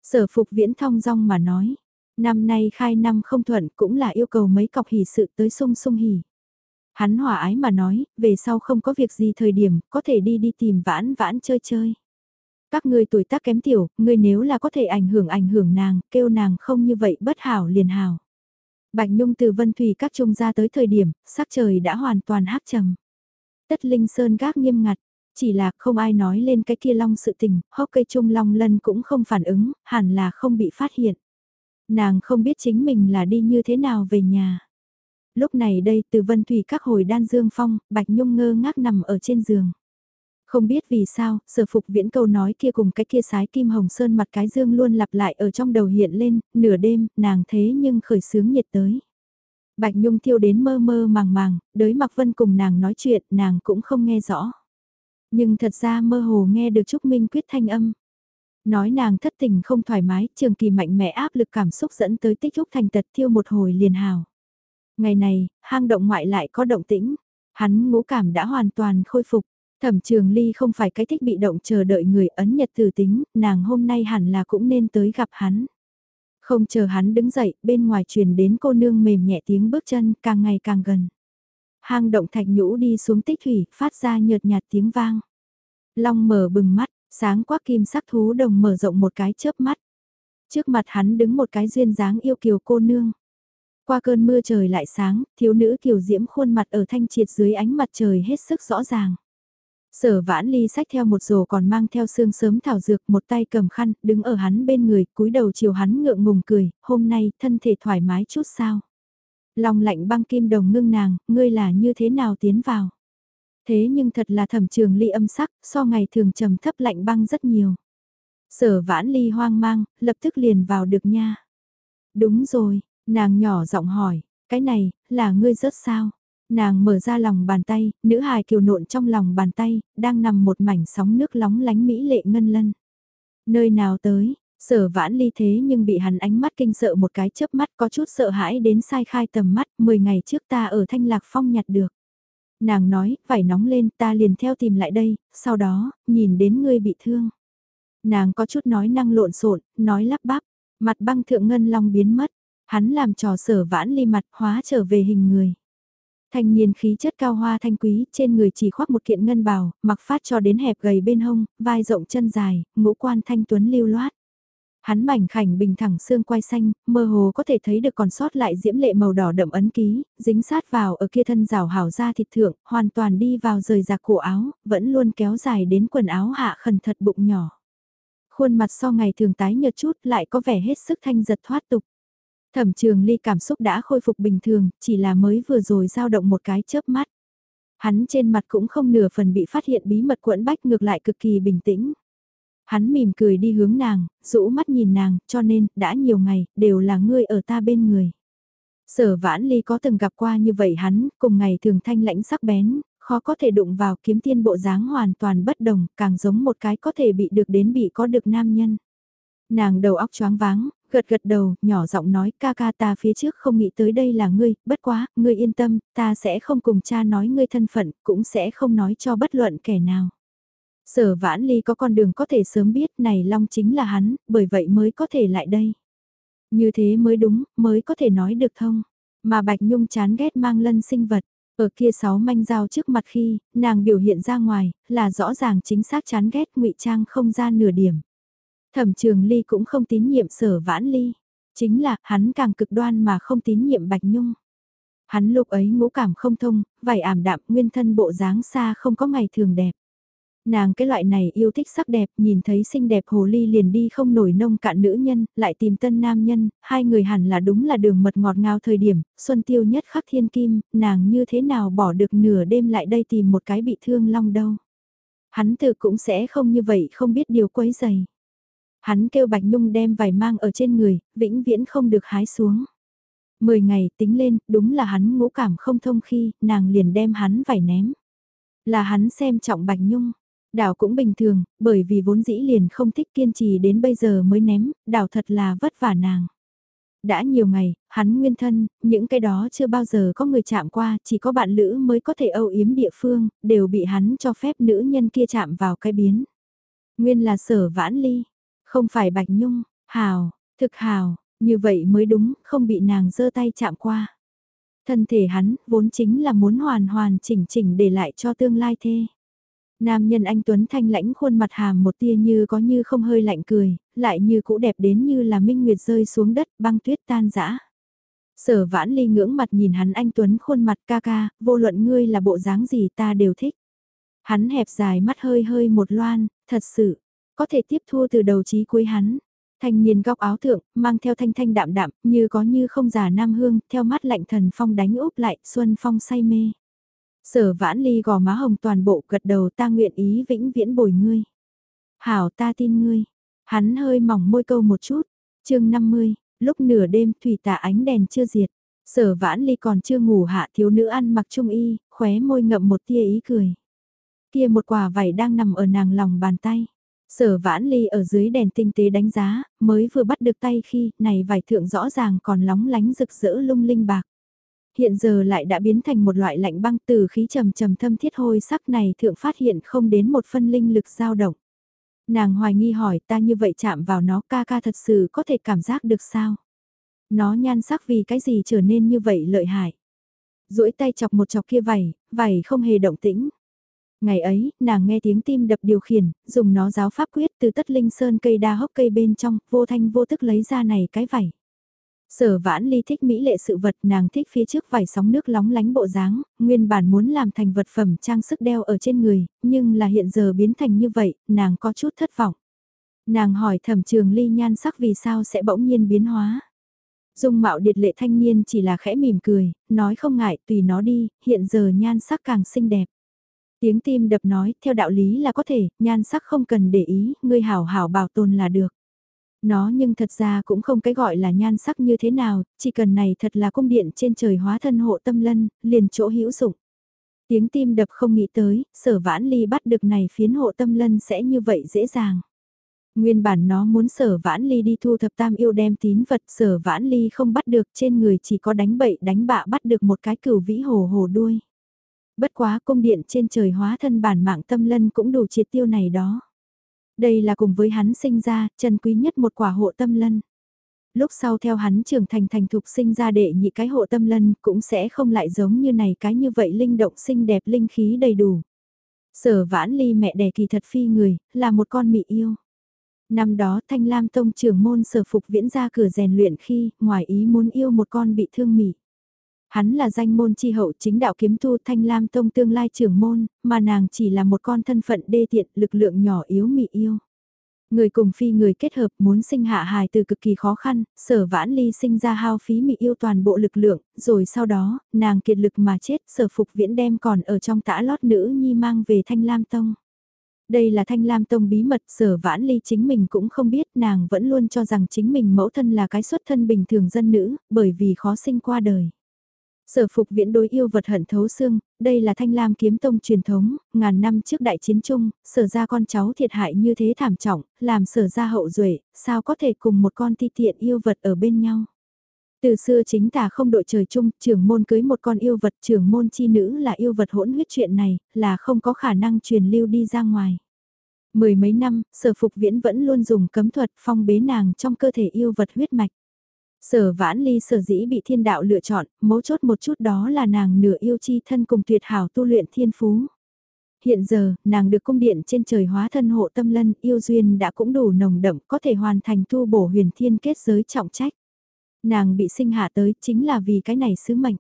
Sở phục viễn thong dong mà nói, năm nay khai năm không thuận cũng là yêu cầu mấy cọc hỉ sự tới sung sung hỉ. Hắn hòa ái mà nói, về sau không có việc gì thời điểm, có thể đi đi tìm vãn vãn chơi chơi. Các ngươi tuổi tác kém tiểu, ngươi nếu là có thể ảnh hưởng ảnh hưởng nàng, kêu nàng không như vậy bất hảo liền hảo. Bạch Nhung từ Vân Thủy các trung ra tới thời điểm, sắc trời đã hoàn toàn hắc trầm. Tất Linh Sơn gác nghiêm ngặt, chỉ là không ai nói lên cái kia long sự tình, hốc cây trung long lân cũng không phản ứng, hẳn là không bị phát hiện. Nàng không biết chính mình là đi như thế nào về nhà. Lúc này đây từ Vân Thủy các hồi đan dương phong, Bạch Nhung ngơ ngác nằm ở trên giường. Không biết vì sao, sở phục viễn câu nói kia cùng cái kia sái kim hồng sơn mặt cái dương luôn lặp lại ở trong đầu hiện lên, nửa đêm, nàng thế nhưng khởi sướng nhiệt tới. Bạch Nhung thiêu đến mơ mơ màng màng, đới mặc vân cùng nàng nói chuyện, nàng cũng không nghe rõ. Nhưng thật ra mơ hồ nghe được Trúc Minh quyết thanh âm. Nói nàng thất tình không thoải mái, trường kỳ mạnh mẽ áp lực cảm xúc dẫn tới tích trúc thành tật thiêu một hồi liền hào. Ngày này, hang động ngoại lại có động tĩnh, hắn ngũ cảm đã hoàn toàn khôi phục. Thẩm trường ly không phải cái thích bị động chờ đợi người ấn nhật tử tính, nàng hôm nay hẳn là cũng nên tới gặp hắn. Không chờ hắn đứng dậy, bên ngoài truyền đến cô nương mềm nhẹ tiếng bước chân càng ngày càng gần. Hang động thạch nhũ đi xuống tích thủy, phát ra nhợt nhạt tiếng vang. Long mở bừng mắt, sáng quắc kim sắc thú đồng mở rộng một cái chớp mắt. Trước mặt hắn đứng một cái duyên dáng yêu kiều cô nương. Qua cơn mưa trời lại sáng, thiếu nữ kiều diễm khuôn mặt ở thanh triệt dưới ánh mặt trời hết sức rõ ràng. Sở vãn ly sách theo một rổ còn mang theo xương sớm thảo dược một tay cầm khăn, đứng ở hắn bên người, cúi đầu chiều hắn ngượng ngùng cười, hôm nay thân thể thoải mái chút sao. Lòng lạnh băng kim đồng ngưng nàng, ngươi là như thế nào tiến vào. Thế nhưng thật là thẩm trường ly âm sắc, so ngày thường trầm thấp lạnh băng rất nhiều. Sở vãn ly hoang mang, lập tức liền vào được nha. Đúng rồi, nàng nhỏ giọng hỏi, cái này, là ngươi rớt sao? Nàng mở ra lòng bàn tay, nữ hài kiều nộn trong lòng bàn tay, đang nằm một mảnh sóng nước lóng lánh mỹ lệ ngân lân. Nơi nào tới, sở vãn ly thế nhưng bị hắn ánh mắt kinh sợ một cái chớp mắt có chút sợ hãi đến sai khai tầm mắt, 10 ngày trước ta ở thanh lạc phong nhặt được. Nàng nói, phải nóng lên ta liền theo tìm lại đây, sau đó, nhìn đến ngươi bị thương. Nàng có chút nói năng lộn xộn, nói lắp bắp, mặt băng thượng ngân long biến mất, hắn làm trò sở vãn ly mặt hóa trở về hình người. Thanh niên khí chất cao hoa thanh quý, trên người chỉ khoác một kiện ngân bào, mặc phát cho đến hẹp gầy bên hông, vai rộng chân dài, ngũ quan thanh tuấn lưu loát. Hắn mảnh khảnh bình thẳng xương quai xanh, mơ hồ có thể thấy được còn sót lại diễm lệ màu đỏ đậm ấn ký, dính sát vào ở kia thân rào hảo ra thịt thượng, hoàn toàn đi vào rời giặc cổ áo, vẫn luôn kéo dài đến quần áo hạ khẩn thật bụng nhỏ. Khuôn mặt so ngày thường tái nhợt chút lại có vẻ hết sức thanh giật thoát tục. Thẩm trường ly cảm xúc đã khôi phục bình thường, chỉ là mới vừa rồi dao động một cái chớp mắt. Hắn trên mặt cũng không nửa phần bị phát hiện bí mật quẫn bách ngược lại cực kỳ bình tĩnh. Hắn mỉm cười đi hướng nàng, rũ mắt nhìn nàng, cho nên, đã nhiều ngày, đều là ngươi ở ta bên người. Sở vãn ly có từng gặp qua như vậy hắn, cùng ngày thường thanh lãnh sắc bén, khó có thể đụng vào kiếm tiên bộ dáng hoàn toàn bất đồng, càng giống một cái có thể bị được đến bị có được nam nhân. Nàng đầu óc choáng váng, gật gật đầu, nhỏ giọng nói ca ca ta phía trước không nghĩ tới đây là ngươi, bất quá, ngươi yên tâm, ta sẽ không cùng cha nói ngươi thân phận, cũng sẽ không nói cho bất luận kẻ nào. Sở vãn ly có con đường có thể sớm biết này Long chính là hắn, bởi vậy mới có thể lại đây. Như thế mới đúng, mới có thể nói được thông. Mà Bạch Nhung chán ghét mang lân sinh vật. Ở kia sáu manh dao trước mặt khi, nàng biểu hiện ra ngoài, là rõ ràng chính xác chán ghét ngụy trang không ra nửa điểm. Thẩm trường ly cũng không tín nhiệm sở vãn ly. Chính là, hắn càng cực đoan mà không tín nhiệm Bạch Nhung. Hắn lúc ấy ngũ cảm không thông, vải ảm đạm nguyên thân bộ dáng xa không có ngày thường đẹp. Nàng cái loại này yêu thích sắc đẹp, nhìn thấy xinh đẹp hồ ly liền đi không nổi nông cạn nữ nhân, lại tìm tân nam nhân, hai người hẳn là đúng là đường mật ngọt ngào thời điểm, xuân tiêu nhất khắc thiên kim, nàng như thế nào bỏ được nửa đêm lại đây tìm một cái bị thương long đâu. Hắn tự cũng sẽ không như vậy không biết điều quấy dày. Hắn kêu Bạch Nhung đem vải mang ở trên người, vĩnh viễn không được hái xuống. Mười ngày tính lên, đúng là hắn ngũ cảm không thông khi, nàng liền đem hắn vải ném. Là hắn xem trọng Bạch Nhung. Đảo cũng bình thường, bởi vì vốn dĩ liền không thích kiên trì đến bây giờ mới ném, đảo thật là vất vả nàng. Đã nhiều ngày, hắn nguyên thân, những cái đó chưa bao giờ có người chạm qua, chỉ có bạn lữ mới có thể âu yếm địa phương, đều bị hắn cho phép nữ nhân kia chạm vào cái biến. Nguyên là sở vãn ly, không phải Bạch Nhung, hào, thực hào, như vậy mới đúng, không bị nàng giơ tay chạm qua. Thân thể hắn, vốn chính là muốn hoàn hoàn chỉnh chỉnh để lại cho tương lai thê. Nam nhân anh Tuấn thanh lãnh khuôn mặt hàm một tia như có như không hơi lạnh cười, lại như cũ đẹp đến như là minh nguyệt rơi xuống đất băng tuyết tan rã. Sở vãn ly ngưỡng mặt nhìn hắn anh Tuấn khuôn mặt ca ca, vô luận ngươi là bộ dáng gì ta đều thích. Hắn hẹp dài mắt hơi hơi một loan, thật sự, có thể tiếp thu từ đầu chí cuối hắn. Thanh niên góc áo thượng, mang theo thanh thanh đạm đạm, như có như không già nam hương, theo mắt lạnh thần phong đánh úp lại, xuân phong say mê. Sở vãn ly gò má hồng toàn bộ gật đầu ta nguyện ý vĩnh viễn bồi ngươi. Hảo ta tin ngươi. Hắn hơi mỏng môi câu một chút. chương 50, lúc nửa đêm thủy tả ánh đèn chưa diệt. Sở vãn ly còn chưa ngủ hạ thiếu nữ ăn mặc trung y, khóe môi ngậm một tia ý cười. Kia một quả vải đang nằm ở nàng lòng bàn tay. Sở vãn ly ở dưới đèn tinh tế đánh giá, mới vừa bắt được tay khi này vải thượng rõ ràng còn lóng lánh rực rỡ lung linh bạc. Hiện giờ lại đã biến thành một loại lạnh băng từ khí trầm trầm thâm thiết hôi sắc này thượng phát hiện không đến một phân linh lực dao động. Nàng hoài nghi hỏi ta như vậy chạm vào nó ca ca thật sự có thể cảm giác được sao? Nó nhan sắc vì cái gì trở nên như vậy lợi hại? duỗi tay chọc một chọc kia vảy, vảy không hề động tĩnh. Ngày ấy, nàng nghe tiếng tim đập điều khiển, dùng nó giáo pháp quyết từ tất linh sơn cây đa hốc cây bên trong, vô thanh vô tức lấy ra này cái vảy. Sở vãn ly thích mỹ lệ sự vật nàng thích phía trước vải sóng nước lóng lánh bộ dáng, nguyên bản muốn làm thành vật phẩm trang sức đeo ở trên người, nhưng là hiện giờ biến thành như vậy, nàng có chút thất vọng. Nàng hỏi thẩm trường ly nhan sắc vì sao sẽ bỗng nhiên biến hóa. Dung mạo điệt lệ thanh niên chỉ là khẽ mỉm cười, nói không ngại tùy nó đi, hiện giờ nhan sắc càng xinh đẹp. Tiếng tim đập nói, theo đạo lý là có thể, nhan sắc không cần để ý, ngươi hảo hảo bảo tồn là được. Nó nhưng thật ra cũng không cái gọi là nhan sắc như thế nào, chỉ cần này thật là cung điện trên trời hóa thân hộ tâm lân, liền chỗ hữu dụng. Tiếng tim đập không nghĩ tới, sở vãn ly bắt được này phiến hộ tâm lân sẽ như vậy dễ dàng. Nguyên bản nó muốn sở vãn ly đi thu thập tam yêu đem tín vật sở vãn ly không bắt được trên người chỉ có đánh bậy đánh bạ bắt được một cái cửu vĩ hồ hồ đuôi. Bất quá cung điện trên trời hóa thân bản mạng tâm lân cũng đủ triệt tiêu này đó. Đây là cùng với hắn sinh ra, chân quý nhất một quả hộ tâm lân. Lúc sau theo hắn trưởng thành thành thục sinh ra đệ nhị cái hộ tâm lân cũng sẽ không lại giống như này cái như vậy linh động xinh đẹp linh khí đầy đủ. Sở vãn ly mẹ đẻ kỳ thật phi người, là một con mị yêu. Năm đó Thanh Lam Tông trưởng môn sở phục viễn ra cửa rèn luyện khi, ngoài ý muốn yêu một con bị thương mị. Hắn là danh môn chi hậu chính đạo kiếm tu thanh lam tông tương lai trưởng môn, mà nàng chỉ là một con thân phận đê tiện lực lượng nhỏ yếu mị yêu. Người cùng phi người kết hợp muốn sinh hạ hài từ cực kỳ khó khăn, sở vãn ly sinh ra hao phí mị yêu toàn bộ lực lượng, rồi sau đó, nàng kiệt lực mà chết, sở phục viễn đem còn ở trong tã lót nữ nhi mang về thanh lam tông. Đây là thanh lam tông bí mật sở vãn ly chính mình cũng không biết nàng vẫn luôn cho rằng chính mình mẫu thân là cái xuất thân bình thường dân nữ, bởi vì khó sinh qua đời. Sở phục viễn đối yêu vật hận thấu xương, đây là thanh lam kiếm tông truyền thống, ngàn năm trước đại chiến chung, sở ra con cháu thiệt hại như thế thảm trọng, làm sở ra hậu duệ sao có thể cùng một con ti tiện yêu vật ở bên nhau. Từ xưa chính tà không đội trời chung, trưởng môn cưới một con yêu vật, trưởng môn chi nữ là yêu vật hỗn huyết chuyện này, là không có khả năng truyền lưu đi ra ngoài. Mười mấy năm, sở phục viễn vẫn luôn dùng cấm thuật phong bế nàng trong cơ thể yêu vật huyết mạch. Sở vãn ly sở dĩ bị thiên đạo lựa chọn, mấu chốt một chút đó là nàng nửa yêu chi thân cùng tuyệt hảo tu luyện thiên phú. Hiện giờ, nàng được cung điện trên trời hóa thân hộ tâm lân, yêu duyên đã cũng đủ nồng đậm có thể hoàn thành tu bổ huyền thiên kết giới trọng trách. Nàng bị sinh hạ tới chính là vì cái này sứ mệnh.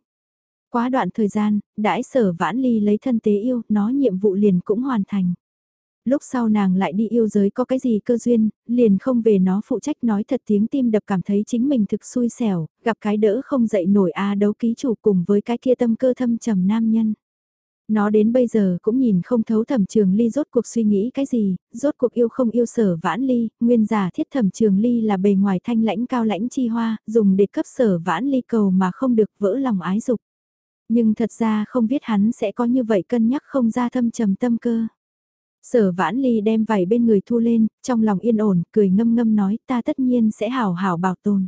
Quá đoạn thời gian, đãi sở vãn ly lấy thân tế yêu, nó nhiệm vụ liền cũng hoàn thành lúc sau nàng lại đi yêu giới có cái gì cơ duyên, liền không về nó phụ trách nói thật tiếng tim đập cảm thấy chính mình thực xui xẻo, gặp cái đỡ không dậy nổi a à đấu ký chủ cùng với cái kia tâm cơ thâm trầm nam nhân. Nó đến bây giờ cũng nhìn không thấu thẩm trường ly rốt cuộc suy nghĩ cái gì, rốt cuộc yêu không yêu sở vãn ly, nguyên giả thiết thẩm trường ly là bề ngoài thanh lãnh cao lãnh chi hoa, dùng để cấp sở vãn ly cầu mà không được vỡ lòng ái dục. Nhưng thật ra không biết hắn sẽ có như vậy cân nhắc không ra thâm trầm tâm cơ. Sở vãn ly đem vải bên người thu lên, trong lòng yên ổn, cười ngâm ngâm nói ta tất nhiên sẽ hảo hảo bảo tồn.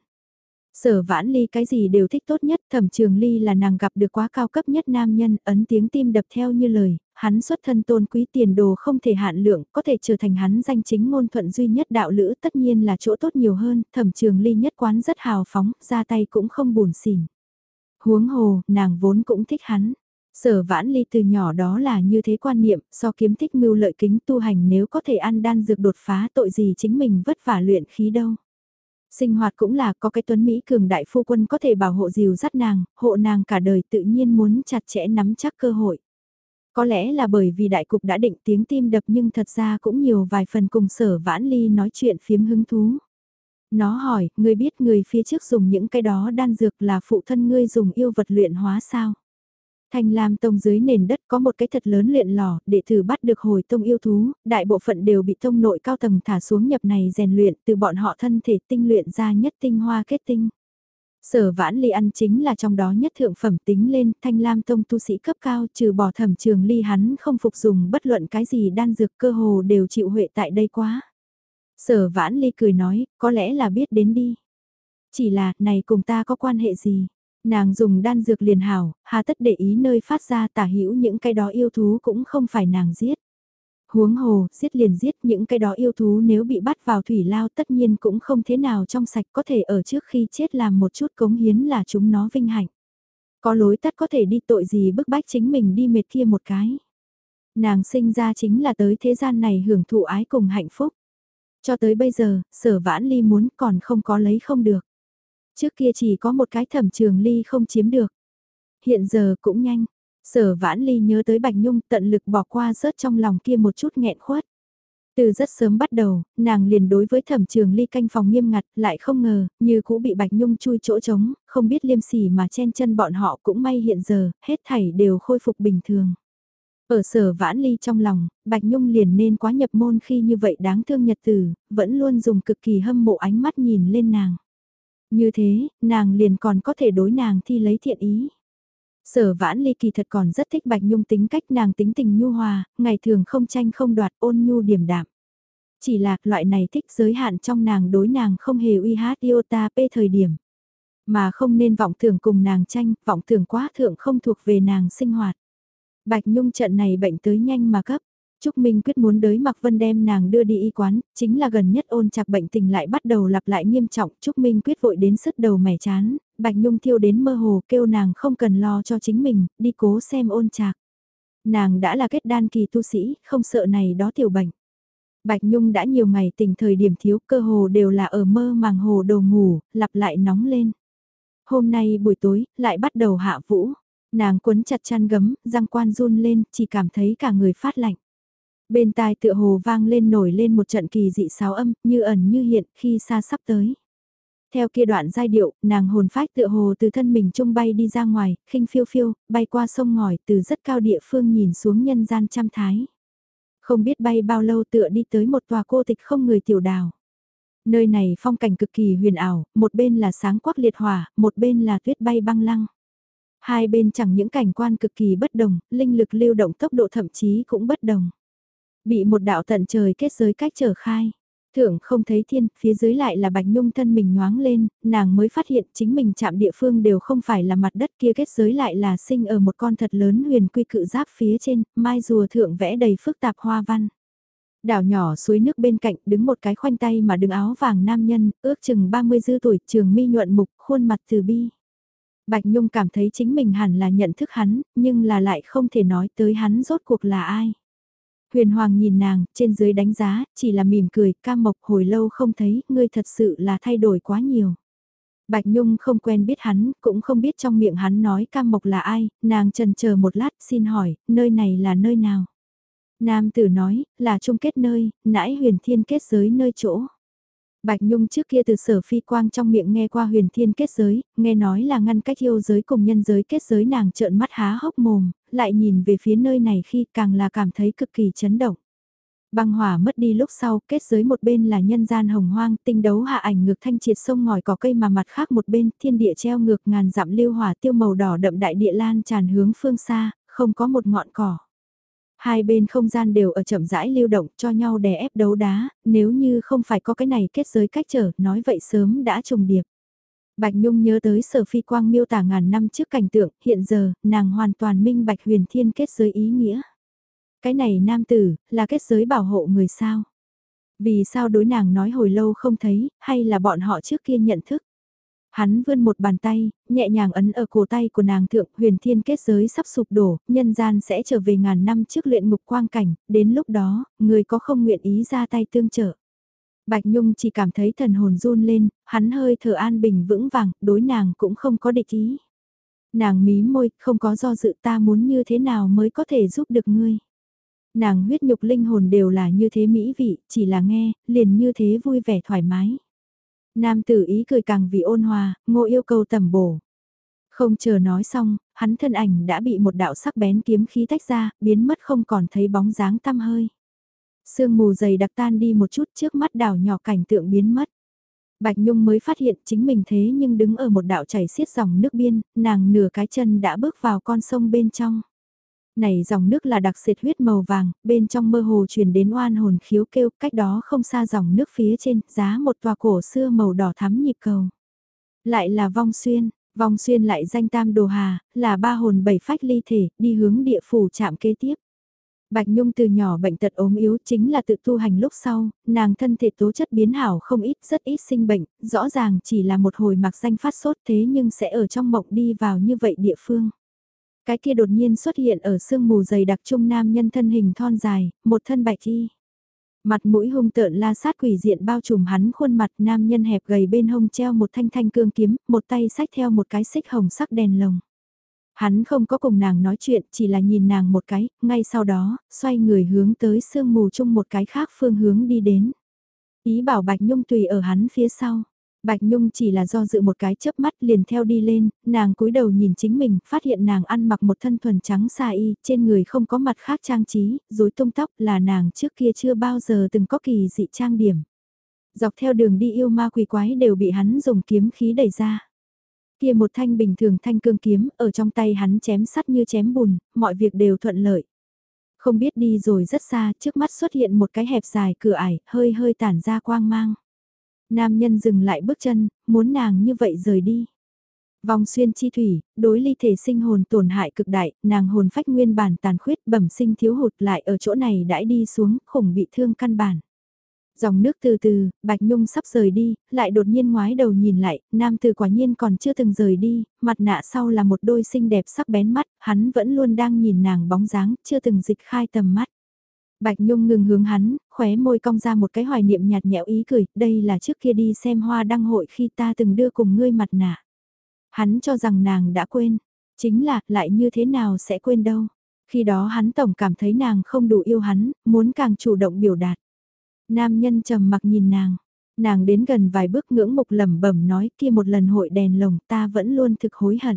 Sở vãn ly cái gì đều thích tốt nhất, thẩm trường ly là nàng gặp được quá cao cấp nhất nam nhân, ấn tiếng tim đập theo như lời, hắn xuất thân tôn quý tiền đồ không thể hạn lượng, có thể trở thành hắn danh chính ngôn thuận duy nhất đạo lữ tất nhiên là chỗ tốt nhiều hơn, thẩm trường ly nhất quán rất hào phóng, ra tay cũng không buồn xỉn. Huống hồ, nàng vốn cũng thích hắn. Sở vãn ly từ nhỏ đó là như thế quan niệm, so kiếm thích mưu lợi kính tu hành nếu có thể ăn đan dược đột phá tội gì chính mình vất vả luyện khí đâu. Sinh hoạt cũng là có cái tuấn Mỹ cường đại phu quân có thể bảo hộ dìu dắt nàng, hộ nàng cả đời tự nhiên muốn chặt chẽ nắm chắc cơ hội. Có lẽ là bởi vì đại cục đã định tiếng tim đập nhưng thật ra cũng nhiều vài phần cùng sở vãn ly nói chuyện phiếm hứng thú. Nó hỏi, ngươi biết người phía trước dùng những cái đó đan dược là phụ thân ngươi dùng yêu vật luyện hóa sao? Thanh Lam Tông dưới nền đất có một cái thật lớn luyện lò, để thử bắt được hồi tông yêu thú, đại bộ phận đều bị tông nội cao tầng thả xuống nhập này rèn luyện từ bọn họ thân thể tinh luyện ra nhất tinh hoa kết tinh. Sở vãn ly ăn chính là trong đó nhất thượng phẩm tính lên thanh lam tông tu sĩ cấp cao trừ bỏ thẩm trường ly hắn không phục dùng bất luận cái gì đan dược cơ hồ đều chịu huệ tại đây quá. Sở vãn ly cười nói, có lẽ là biết đến đi. Chỉ là, này cùng ta có quan hệ gì? Nàng dùng đan dược liền hảo, hà tất để ý nơi phát ra tả hữu những cái đó yêu thú cũng không phải nàng giết. Huống hồ, giết liền giết những cái đó yêu thú nếu bị bắt vào thủy lao tất nhiên cũng không thế nào trong sạch có thể ở trước khi chết làm một chút cống hiến là chúng nó vinh hạnh. Có lối tắt có thể đi tội gì bức bách chính mình đi mệt kia một cái. Nàng sinh ra chính là tới thế gian này hưởng thụ ái cùng hạnh phúc. Cho tới bây giờ, sở vãn ly muốn còn không có lấy không được. Trước kia chỉ có một cái thẩm trường ly không chiếm được. Hiện giờ cũng nhanh. Sở vãn ly nhớ tới Bạch Nhung tận lực bỏ qua rớt trong lòng kia một chút nghẹn khuất. Từ rất sớm bắt đầu, nàng liền đối với thẩm trường ly canh phòng nghiêm ngặt, lại không ngờ, như cũ bị Bạch Nhung chui chỗ trống, không biết liêm sỉ mà chen chân bọn họ cũng may hiện giờ, hết thảy đều khôi phục bình thường. Ở sở vãn ly trong lòng, Bạch Nhung liền nên quá nhập môn khi như vậy đáng thương nhật tử, vẫn luôn dùng cực kỳ hâm mộ ánh mắt nhìn lên nàng. Như thế, nàng liền còn có thể đối nàng thi lấy thiện ý. Sở vãn ly kỳ thật còn rất thích Bạch Nhung tính cách nàng tính tình nhu hòa, ngày thường không tranh không đoạt ôn nhu điểm đạm. Chỉ là loại này thích giới hạn trong nàng đối nàng không hề uy hát iota p thời điểm. Mà không nên vọng tưởng cùng nàng tranh, vọng tưởng quá thượng không thuộc về nàng sinh hoạt. Bạch Nhung trận này bệnh tới nhanh mà cấp. Trúc Minh quyết muốn đới Mạc Vân đem nàng đưa đi y quán, chính là gần nhất ôn chặt bệnh tình lại bắt đầu lặp lại nghiêm trọng. Trúc Minh quyết vội đến sứt đầu mẻ chán, Bạch Nhung thiêu đến mơ hồ kêu nàng không cần lo cho chính mình, đi cố xem ôn chạc. Nàng đã là kết đan kỳ tu sĩ, không sợ này đó tiểu bệnh. Bạch Nhung đã nhiều ngày tình thời điểm thiếu cơ hồ đều là ở mơ màng hồ đầu ngủ, lặp lại nóng lên. Hôm nay buổi tối, lại bắt đầu hạ vũ. Nàng quấn chặt chăn gấm, răng quan run lên, chỉ cảm thấy cả người phát lạnh. Bên tai tựa hồ vang lên nổi lên một trận kỳ dị sáo âm, như ẩn như hiện, khi xa sắp tới. Theo kia đoạn giai điệu, nàng hồn phách tựa hồ từ thân mình trung bay đi ra ngoài, khinh phiêu phiêu, bay qua sông ngòi từ rất cao địa phương nhìn xuống nhân gian trăm thái. Không biết bay bao lâu tựa đi tới một tòa cô tịch không người tiểu đào. Nơi này phong cảnh cực kỳ huyền ảo, một bên là sáng quắc liệt hỏa, một bên là tuyết bay băng lăng. Hai bên chẳng những cảnh quan cực kỳ bất đồng, linh lực lưu động tốc độ thậm chí cũng bất đồng. Bị một đạo tận trời kết giới cách trở khai. Thượng không thấy thiên, phía dưới lại là bạch nhung thân mình nhoáng lên, nàng mới phát hiện chính mình chạm địa phương đều không phải là mặt đất kia kết giới lại là sinh ở một con thật lớn huyền quy cự giáp phía trên, mai rùa thượng vẽ đầy phức tạp hoa văn. Đảo nhỏ suối nước bên cạnh đứng một cái khoanh tay mà đứng áo vàng nam nhân, ước chừng 30 dư tuổi, trường mi nhuận mục, khuôn mặt từ bi. Bạch Nhung cảm thấy chính mình hẳn là nhận thức hắn, nhưng là lại không thể nói tới hắn rốt cuộc là ai. Huyền Hoàng nhìn nàng, trên dưới đánh giá, chỉ là mỉm cười, cam mộc hồi lâu không thấy, ngươi thật sự là thay đổi quá nhiều. Bạch Nhung không quen biết hắn, cũng không biết trong miệng hắn nói cam mộc là ai, nàng trần chờ một lát, xin hỏi, nơi này là nơi nào? Nam tử nói, là chung kết nơi, nãi huyền thiên kết giới nơi chỗ. Bạch Nhung trước kia từ sở phi quang trong miệng nghe qua huyền thiên kết giới, nghe nói là ngăn cách yêu giới cùng nhân giới kết giới nàng trợn mắt há hốc mồm, lại nhìn về phía nơi này khi càng là cảm thấy cực kỳ chấn động. Băng hỏa mất đi lúc sau, kết giới một bên là nhân gian hồng hoang, tinh đấu hạ ảnh ngược thanh triệt sông ngòi cỏ cây mà mặt khác một bên, thiên địa treo ngược ngàn dặm lưu hỏa tiêu màu đỏ đậm đại địa lan tràn hướng phương xa, không có một ngọn cỏ. Hai bên không gian đều ở chậm rãi lưu động cho nhau đè ép đấu đá, nếu như không phải có cái này kết giới cách trở, nói vậy sớm đã trùng điệp. Bạch Nhung nhớ tới sở phi quang miêu tả ngàn năm trước cảnh tượng, hiện giờ, nàng hoàn toàn minh bạch huyền thiên kết giới ý nghĩa. Cái này nam tử, là kết giới bảo hộ người sao? Vì sao đối nàng nói hồi lâu không thấy, hay là bọn họ trước kia nhận thức? Hắn vươn một bàn tay, nhẹ nhàng ấn ở cổ tay của nàng thượng huyền thiên kết giới sắp sụp đổ, nhân gian sẽ trở về ngàn năm trước luyện ngục quang cảnh, đến lúc đó, người có không nguyện ý ra tay tương trợ. Bạch Nhung chỉ cảm thấy thần hồn run lên, hắn hơi thở an bình vững vàng, đối nàng cũng không có địch ý. Nàng mí môi, không có do dự ta muốn như thế nào mới có thể giúp được ngươi. Nàng huyết nhục linh hồn đều là như thế mỹ vị, chỉ là nghe, liền như thế vui vẻ thoải mái. Nam tử ý cười càng vì ôn hòa, ngô yêu cầu tầm bổ. Không chờ nói xong, hắn thân ảnh đã bị một đạo sắc bén kiếm khí tách ra, biến mất không còn thấy bóng dáng tăm hơi. Sương mù dày đặc tan đi một chút trước mắt đảo nhỏ cảnh tượng biến mất. Bạch Nhung mới phát hiện chính mình thế nhưng đứng ở một đạo chảy xiết dòng nước biên, nàng nửa cái chân đã bước vào con sông bên trong này dòng nước là đặc sệt huyết màu vàng, bên trong mơ hồ truyền đến oan hồn khiếu kêu, cách đó không xa dòng nước phía trên, giá một tòa cổ xưa màu đỏ thắm nhịp cầu. Lại là vong xuyên, vong xuyên lại danh tam đồ hà, là ba hồn bảy phách ly thể, đi hướng địa phủ chạm kế tiếp. Bạch Nhung từ nhỏ bệnh tật ốm yếu chính là tự tu hành lúc sau, nàng thân thể tố chất biến hảo không ít, rất ít sinh bệnh, rõ ràng chỉ là một hồi mặc danh phát sốt thế nhưng sẽ ở trong mộng đi vào như vậy địa phương. Cái kia đột nhiên xuất hiện ở sương mù dày đặc trung nam nhân thân hình thon dài, một thân bạch y. Mặt mũi hung tợn la sát quỷ diện bao trùm hắn khuôn mặt nam nhân hẹp gầy bên hông treo một thanh thanh cương kiếm, một tay sách theo một cái xích hồng sắc đèn lồng. Hắn không có cùng nàng nói chuyện, chỉ là nhìn nàng một cái, ngay sau đó, xoay người hướng tới sương mù chung một cái khác phương hướng đi đến. Ý bảo Bạch Nhung tùy ở hắn phía sau. Bạch Nhung chỉ là do dự một cái chớp mắt liền theo đi lên, nàng cúi đầu nhìn chính mình, phát hiện nàng ăn mặc một thân thuần trắng xa y, trên người không có mặt khác trang trí, rối tung tóc là nàng trước kia chưa bao giờ từng có kỳ dị trang điểm. Dọc theo đường đi yêu ma quỷ quái đều bị hắn dùng kiếm khí đẩy ra. Kia một thanh bình thường thanh cương kiếm, ở trong tay hắn chém sắt như chém bùn, mọi việc đều thuận lợi. Không biết đi rồi rất xa, trước mắt xuất hiện một cái hẹp dài cửa ải, hơi hơi tản ra quang mang. Nam nhân dừng lại bước chân, muốn nàng như vậy rời đi. Vòng xuyên chi thủy, đối ly thể sinh hồn tổn hại cực đại, nàng hồn phách nguyên bản tàn khuyết bẩm sinh thiếu hụt lại ở chỗ này đãi đi xuống, khủng bị thương căn bản. Dòng nước từ từ, Bạch Nhung sắp rời đi, lại đột nhiên ngoái đầu nhìn lại, nam từ quả nhiên còn chưa từng rời đi, mặt nạ sau là một đôi xinh đẹp sắc bén mắt, hắn vẫn luôn đang nhìn nàng bóng dáng, chưa từng dịch khai tầm mắt. Bạch Nhung ngừng hướng hắn, khóe môi cong ra một cái hoài niệm nhạt nhẽo ý cười, đây là trước kia đi xem hoa đăng hội khi ta từng đưa cùng ngươi mặt nạ. Hắn cho rằng nàng đã quên, chính là lại như thế nào sẽ quên đâu. Khi đó hắn tổng cảm thấy nàng không đủ yêu hắn, muốn càng chủ động biểu đạt. Nam nhân trầm mặc nhìn nàng, nàng đến gần vài bước ngưỡng mục lẩm bẩm nói kia một lần hội đèn lồng ta vẫn luôn thực hối hận.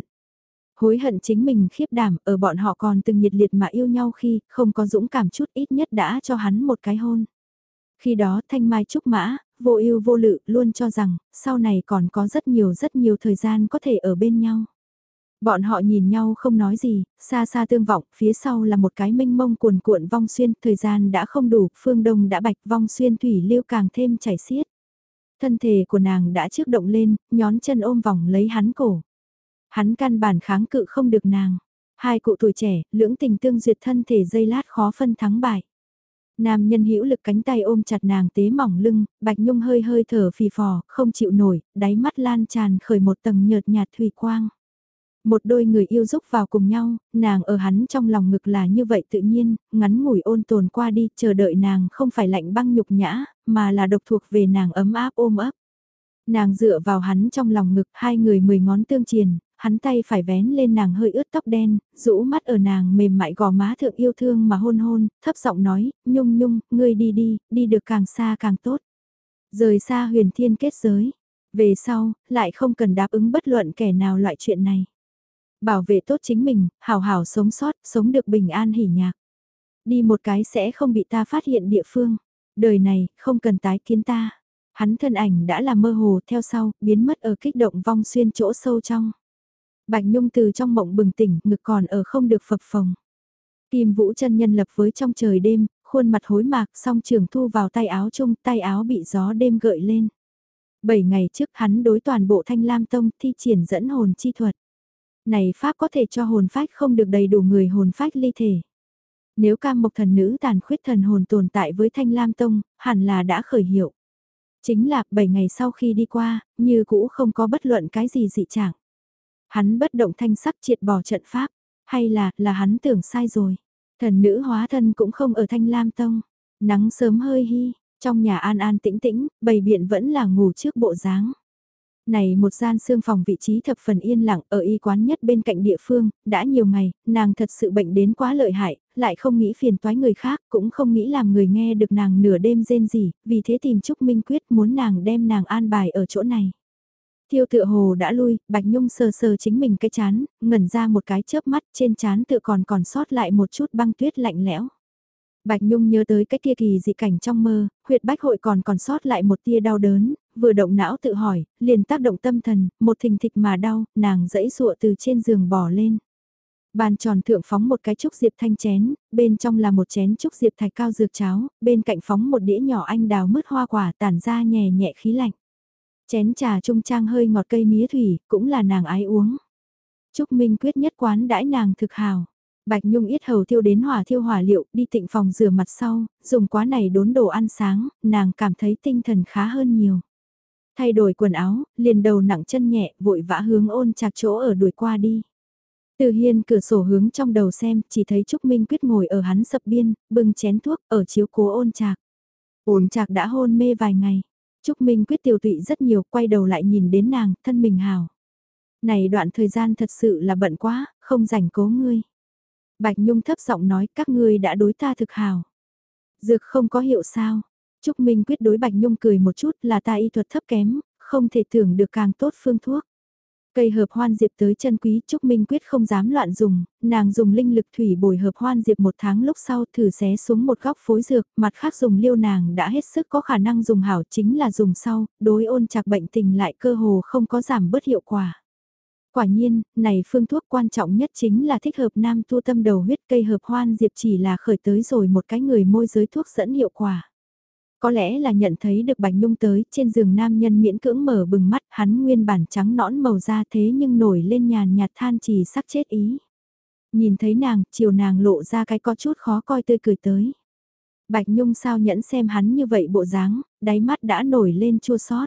Hối hận chính mình khiếp đảm ở bọn họ còn từng nhiệt liệt mà yêu nhau khi không có dũng cảm chút ít nhất đã cho hắn một cái hôn. Khi đó thanh mai trúc mã, vô ưu vô lự luôn cho rằng sau này còn có rất nhiều rất nhiều thời gian có thể ở bên nhau. Bọn họ nhìn nhau không nói gì, xa xa tương vọng, phía sau là một cái mênh mông cuồn cuộn vong xuyên, thời gian đã không đủ, phương đông đã bạch vong xuyên thủy lưu càng thêm chảy xiết. Thân thể của nàng đã trước động lên, nhón chân ôm vòng lấy hắn cổ. Hắn căn bản kháng cự không được nàng. Hai cụ tuổi trẻ, lưỡng tình tương duyệt thân thể dây lát khó phân thắng bại. Nam nhân hữu lực cánh tay ôm chặt nàng tế mỏng lưng, Bạch Nhung hơi hơi thở phì phò, không chịu nổi, đáy mắt lan tràn khởi một tầng nhợt nhạt thủy quang. Một đôi người yêu giúp vào cùng nhau, nàng ở hắn trong lòng ngực là như vậy tự nhiên, ngắn ngủi ôn tồn qua đi, chờ đợi nàng không phải lạnh băng nhục nhã, mà là độc thuộc về nàng ấm áp ôm ấp. Nàng dựa vào hắn trong lòng ngực, hai người mười ngón tương triền, hắn tay phải vén lên nàng hơi ướt tóc đen, rũ mắt ở nàng mềm mại gò má thượng yêu thương mà hôn hôn, thấp giọng nói, nhung nhung, ngươi đi đi, đi được càng xa càng tốt. Rời xa huyền thiên kết giới. Về sau, lại không cần đáp ứng bất luận kẻ nào loại chuyện này. Bảo vệ tốt chính mình, hào hào sống sót, sống được bình an hỉ nhạc. Đi một cái sẽ không bị ta phát hiện địa phương. Đời này, không cần tái kiến ta. Hắn thân ảnh đã là mơ hồ theo sau, biến mất ở kích động vong xuyên chỗ sâu trong. Bạch Nhung từ trong mộng bừng tỉnh, ngực còn ở không được phập phồng. Kim Vũ chân nhân lập với trong trời đêm, khuôn mặt hối mạc, song trường thu vào tay áo chung, tay áo bị gió đêm gợi lên. Bảy ngày trước hắn đối toàn bộ thanh lam tông thi triển dẫn hồn chi thuật. Này Pháp có thể cho hồn phách không được đầy đủ người hồn phách ly thể. Nếu cam mộc thần nữ tàn khuyết thần hồn tồn tại với thanh lam tông, hẳn là đã khởi hiệu. Chính là 7 ngày sau khi đi qua, như cũ không có bất luận cái gì dị trạng. Hắn bất động thanh sắc triệt bỏ trận pháp, hay là, là hắn tưởng sai rồi. Thần nữ hóa thân cũng không ở thanh lam tông. Nắng sớm hơi hy, trong nhà an an tĩnh tĩnh, bầy biện vẫn là ngủ trước bộ dáng. Này một gian xương phòng vị trí thập phần yên lặng ở y quán nhất bên cạnh địa phương, đã nhiều ngày, nàng thật sự bệnh đến quá lợi hại, lại không nghĩ phiền toái người khác, cũng không nghĩ làm người nghe được nàng nửa đêm rên gì, vì thế tìm Trúc Minh Quyết muốn nàng đem nàng an bài ở chỗ này. Tiêu tựa hồ đã lui, Bạch Nhung sờ sờ chính mình cái chán, ngẩn ra một cái chớp mắt trên chán tựa còn còn sót lại một chút băng tuyết lạnh lẽo. Bạch Nhung nhớ tới cái kia kỳ dị cảnh trong mơ, huyệt bách hội còn còn sót lại một tia đau đớn, vừa động não tự hỏi, liền tác động tâm thần, một thình thịch mà đau, nàng dẫy dụa từ trên giường bỏ lên. Bàn tròn thượng phóng một cái trúc diệp thanh chén, bên trong là một chén trúc diệp thạch cao dược cháo, bên cạnh phóng một đĩa nhỏ anh đào mứt hoa quả tản ra nhẹ nhẹ khí lạnh. Chén trà trung trang hơi ngọt cây mía thủy, cũng là nàng ái uống. Trúc Minh quyết nhất quán đãi nàng thực hào. Bạch Nhung yết hầu thiêu đến hỏa thiêu hỏa liệu, đi tịnh phòng rửa mặt sau, dùng quá này đốn đồ ăn sáng, nàng cảm thấy tinh thần khá hơn nhiều. Thay đổi quần áo, liền đầu nặng chân nhẹ, vội vã hướng ôn chạc chỗ ở đuổi qua đi. Từ hiên cửa sổ hướng trong đầu xem, chỉ thấy Trúc Minh Quyết ngồi ở hắn sập biên, bưng chén thuốc, ở chiếu cố ôn chạc. Ôn chạc đã hôn mê vài ngày. Trúc Minh Quyết tiểu tụy rất nhiều, quay đầu lại nhìn đến nàng, thân mình hào. Này đoạn thời gian thật sự là bận quá, không rảnh cố ngươi. Bạch Nhung thấp giọng nói các ngươi đã đối ta thực hào. Dược không có hiệu sao. Trúc Minh quyết đối Bạch Nhung cười một chút là ta y thuật thấp kém, không thể tưởng được càng tốt phương thuốc. Cây hợp hoan diệp tới chân quý Trúc Minh quyết không dám loạn dùng, nàng dùng linh lực thủy bồi hợp hoan diệp một tháng lúc sau thử xé xuống một góc phối dược, mặt khác dùng liêu nàng đã hết sức có khả năng dùng hảo chính là dùng sau, đối ôn chạc bệnh tình lại cơ hồ không có giảm bớt hiệu quả. Quả nhiên, này phương thuốc quan trọng nhất chính là thích hợp nam tu tâm đầu huyết cây hợp hoan diệp chỉ là khởi tới rồi một cái người môi giới thuốc dẫn hiệu quả. Có lẽ là nhận thấy được Bạch Nhung tới, trên giường nam nhân miễn cưỡng mở bừng mắt, hắn nguyên bản trắng nõn màu da thế nhưng nổi lên nhàn nhạt than chỉ sắc chết ý. Nhìn thấy nàng, chiều nàng lộ ra cái có chút khó coi tươi cười tới. Bạch Nhung sao nhẫn xem hắn như vậy bộ dáng, đáy mắt đã nổi lên chua sót.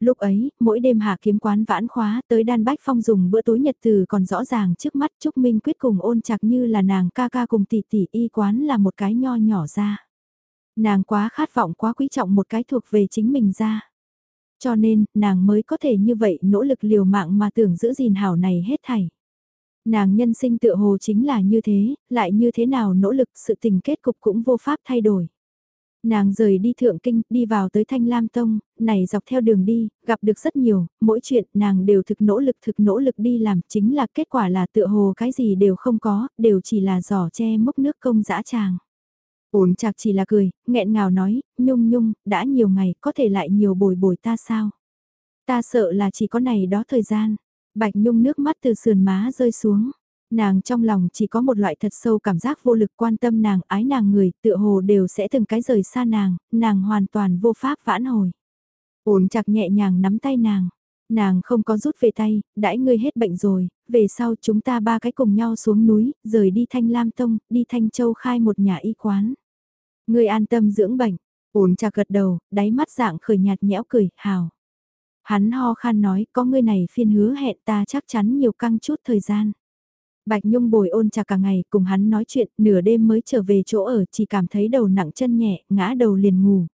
Lúc ấy, mỗi đêm hạ kiếm quán vãn khóa tới đan bách phong dùng bữa tối nhật từ còn rõ ràng trước mắt Trúc Minh quyết cùng ôn chặt như là nàng ca ca cùng tỷ tỷ y quán là một cái nho nhỏ ra. Nàng quá khát vọng quá quý trọng một cái thuộc về chính mình ra. Cho nên, nàng mới có thể như vậy nỗ lực liều mạng mà tưởng giữ gìn hảo này hết thảy. Nàng nhân sinh tựa hồ chính là như thế, lại như thế nào nỗ lực sự tình kết cục cũng vô pháp thay đổi. Nàng rời đi thượng kinh, đi vào tới Thanh Lam Tông, này dọc theo đường đi, gặp được rất nhiều, mỗi chuyện nàng đều thực nỗ lực thực nỗ lực đi làm, chính là kết quả là tựa hồ cái gì đều không có, đều chỉ là giỏ che mốc nước công dã tràng. Ổn chạc chỉ là cười, nghẹn ngào nói, nhung nhung, đã nhiều ngày, có thể lại nhiều bồi bồi ta sao? Ta sợ là chỉ có này đó thời gian. Bạch nhung nước mắt từ sườn má rơi xuống. Nàng trong lòng chỉ có một loại thật sâu cảm giác vô lực quan tâm nàng, ái nàng người, tựa hồ đều sẽ từng cái rời xa nàng, nàng hoàn toàn vô pháp vãn hồi. Ổn chặt nhẹ nhàng nắm tay nàng. Nàng không có rút về tay, đãi ngươi hết bệnh rồi, về sau chúng ta ba cái cùng nhau xuống núi, rời đi Thanh Lam Tông, đi Thanh Châu khai một nhà y quán. Ngươi an tâm dưỡng bệnh, ổn trà gật đầu, đáy mắt dạng khởi nhạt nhẽo cười, hào. Hắn ho khan nói, có ngươi này phiên hứa hẹn ta chắc chắn nhiều căng chút thời gian. Bạch Nhung bồi ôn trà cả ngày cùng hắn nói chuyện, nửa đêm mới trở về chỗ ở chỉ cảm thấy đầu nặng chân nhẹ, ngã đầu liền ngủ.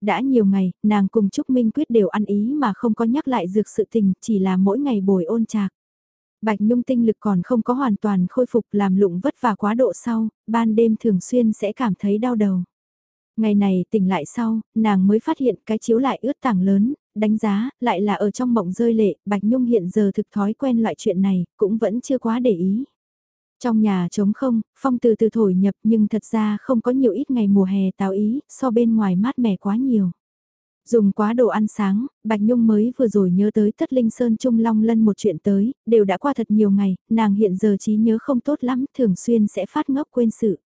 Đã nhiều ngày, nàng cùng Trúc Minh Quyết đều ăn ý mà không có nhắc lại dược sự tình, chỉ là mỗi ngày bồi ôn trạc. Bạch Nhung tinh lực còn không có hoàn toàn khôi phục làm lụng vất vả quá độ sau, ban đêm thường xuyên sẽ cảm thấy đau đầu. Ngày này tỉnh lại sau, nàng mới phát hiện cái chiếu lại ướt tảng lớn, đánh giá, lại là ở trong mộng rơi lệ, Bạch Nhung hiện giờ thực thói quen loại chuyện này, cũng vẫn chưa quá để ý. Trong nhà trống không, phong từ từ thổi nhập nhưng thật ra không có nhiều ít ngày mùa hè táo ý, so bên ngoài mát mẻ quá nhiều. Dùng quá đồ ăn sáng, Bạch Nhung mới vừa rồi nhớ tới Thất Linh Sơn Trung Long Lân một chuyện tới, đều đã qua thật nhiều ngày, nàng hiện giờ trí nhớ không tốt lắm, thường xuyên sẽ phát ngốc quên sự.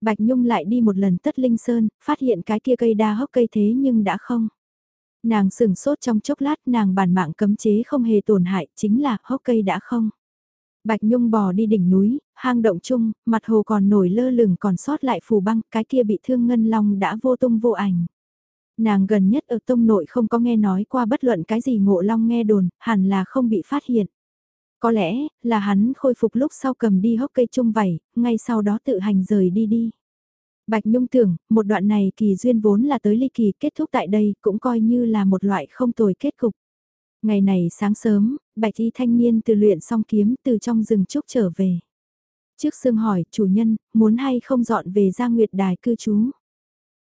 Bạch Nhung lại đi một lần Tất Linh Sơn, phát hiện cái kia cây đa hốc cây thế nhưng đã không. Nàng sửng sốt trong chốc lát nàng bản mạng cấm chế không hề tổn hại, chính là hốc cây đã không. Bạch Nhung bò đi đỉnh núi, hang động chung, mặt hồ còn nổi lơ lửng còn sót lại phù băng, cái kia bị thương ngân long đã vô tung vô ảnh. Nàng gần nhất ở tông nội không có nghe nói qua bất luận cái gì ngộ long nghe đồn, hẳn là không bị phát hiện. Có lẽ, là hắn khôi phục lúc sau cầm đi hốc cây chung vảy, ngay sau đó tự hành rời đi đi. Bạch Nhung tưởng, một đoạn này kỳ duyên vốn là tới ly kỳ kết thúc tại đây cũng coi như là một loại không tồi kết cục. Ngày này sáng sớm, bạch y thanh niên từ luyện xong kiếm từ trong rừng trúc trở về. Trước xương hỏi, chủ nhân, muốn hay không dọn về gia nguyệt đài cư trú.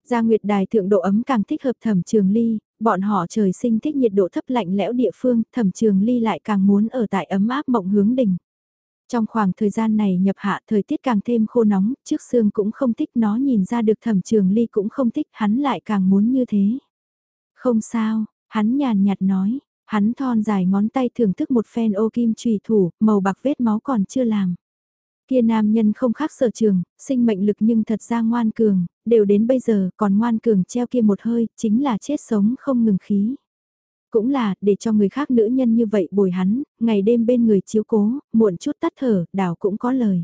Gia nguyệt đài thượng độ ấm càng thích hợp thẩm trường ly, bọn họ trời sinh thích nhiệt độ thấp lạnh lẽo địa phương, thẩm trường ly lại càng muốn ở tại ấm áp mộng hướng đỉnh. Trong khoảng thời gian này nhập hạ thời tiết càng thêm khô nóng, trước xương cũng không thích nó nhìn ra được thẩm trường ly cũng không thích, hắn lại càng muốn như thế. Không sao, hắn nhàn nhạt nói, hắn thon dài ngón tay thưởng thức một phen ô kim trùy thủ, màu bạc vết máu còn chưa làm. Kia nam nhân không khác sở trường, sinh mệnh lực nhưng thật ra ngoan cường, đều đến bây giờ còn ngoan cường treo kia một hơi, chính là chết sống không ngừng khí. Cũng là, để cho người khác nữ nhân như vậy bồi hắn, ngày đêm bên người chiếu cố, muộn chút tắt thở, đảo cũng có lời.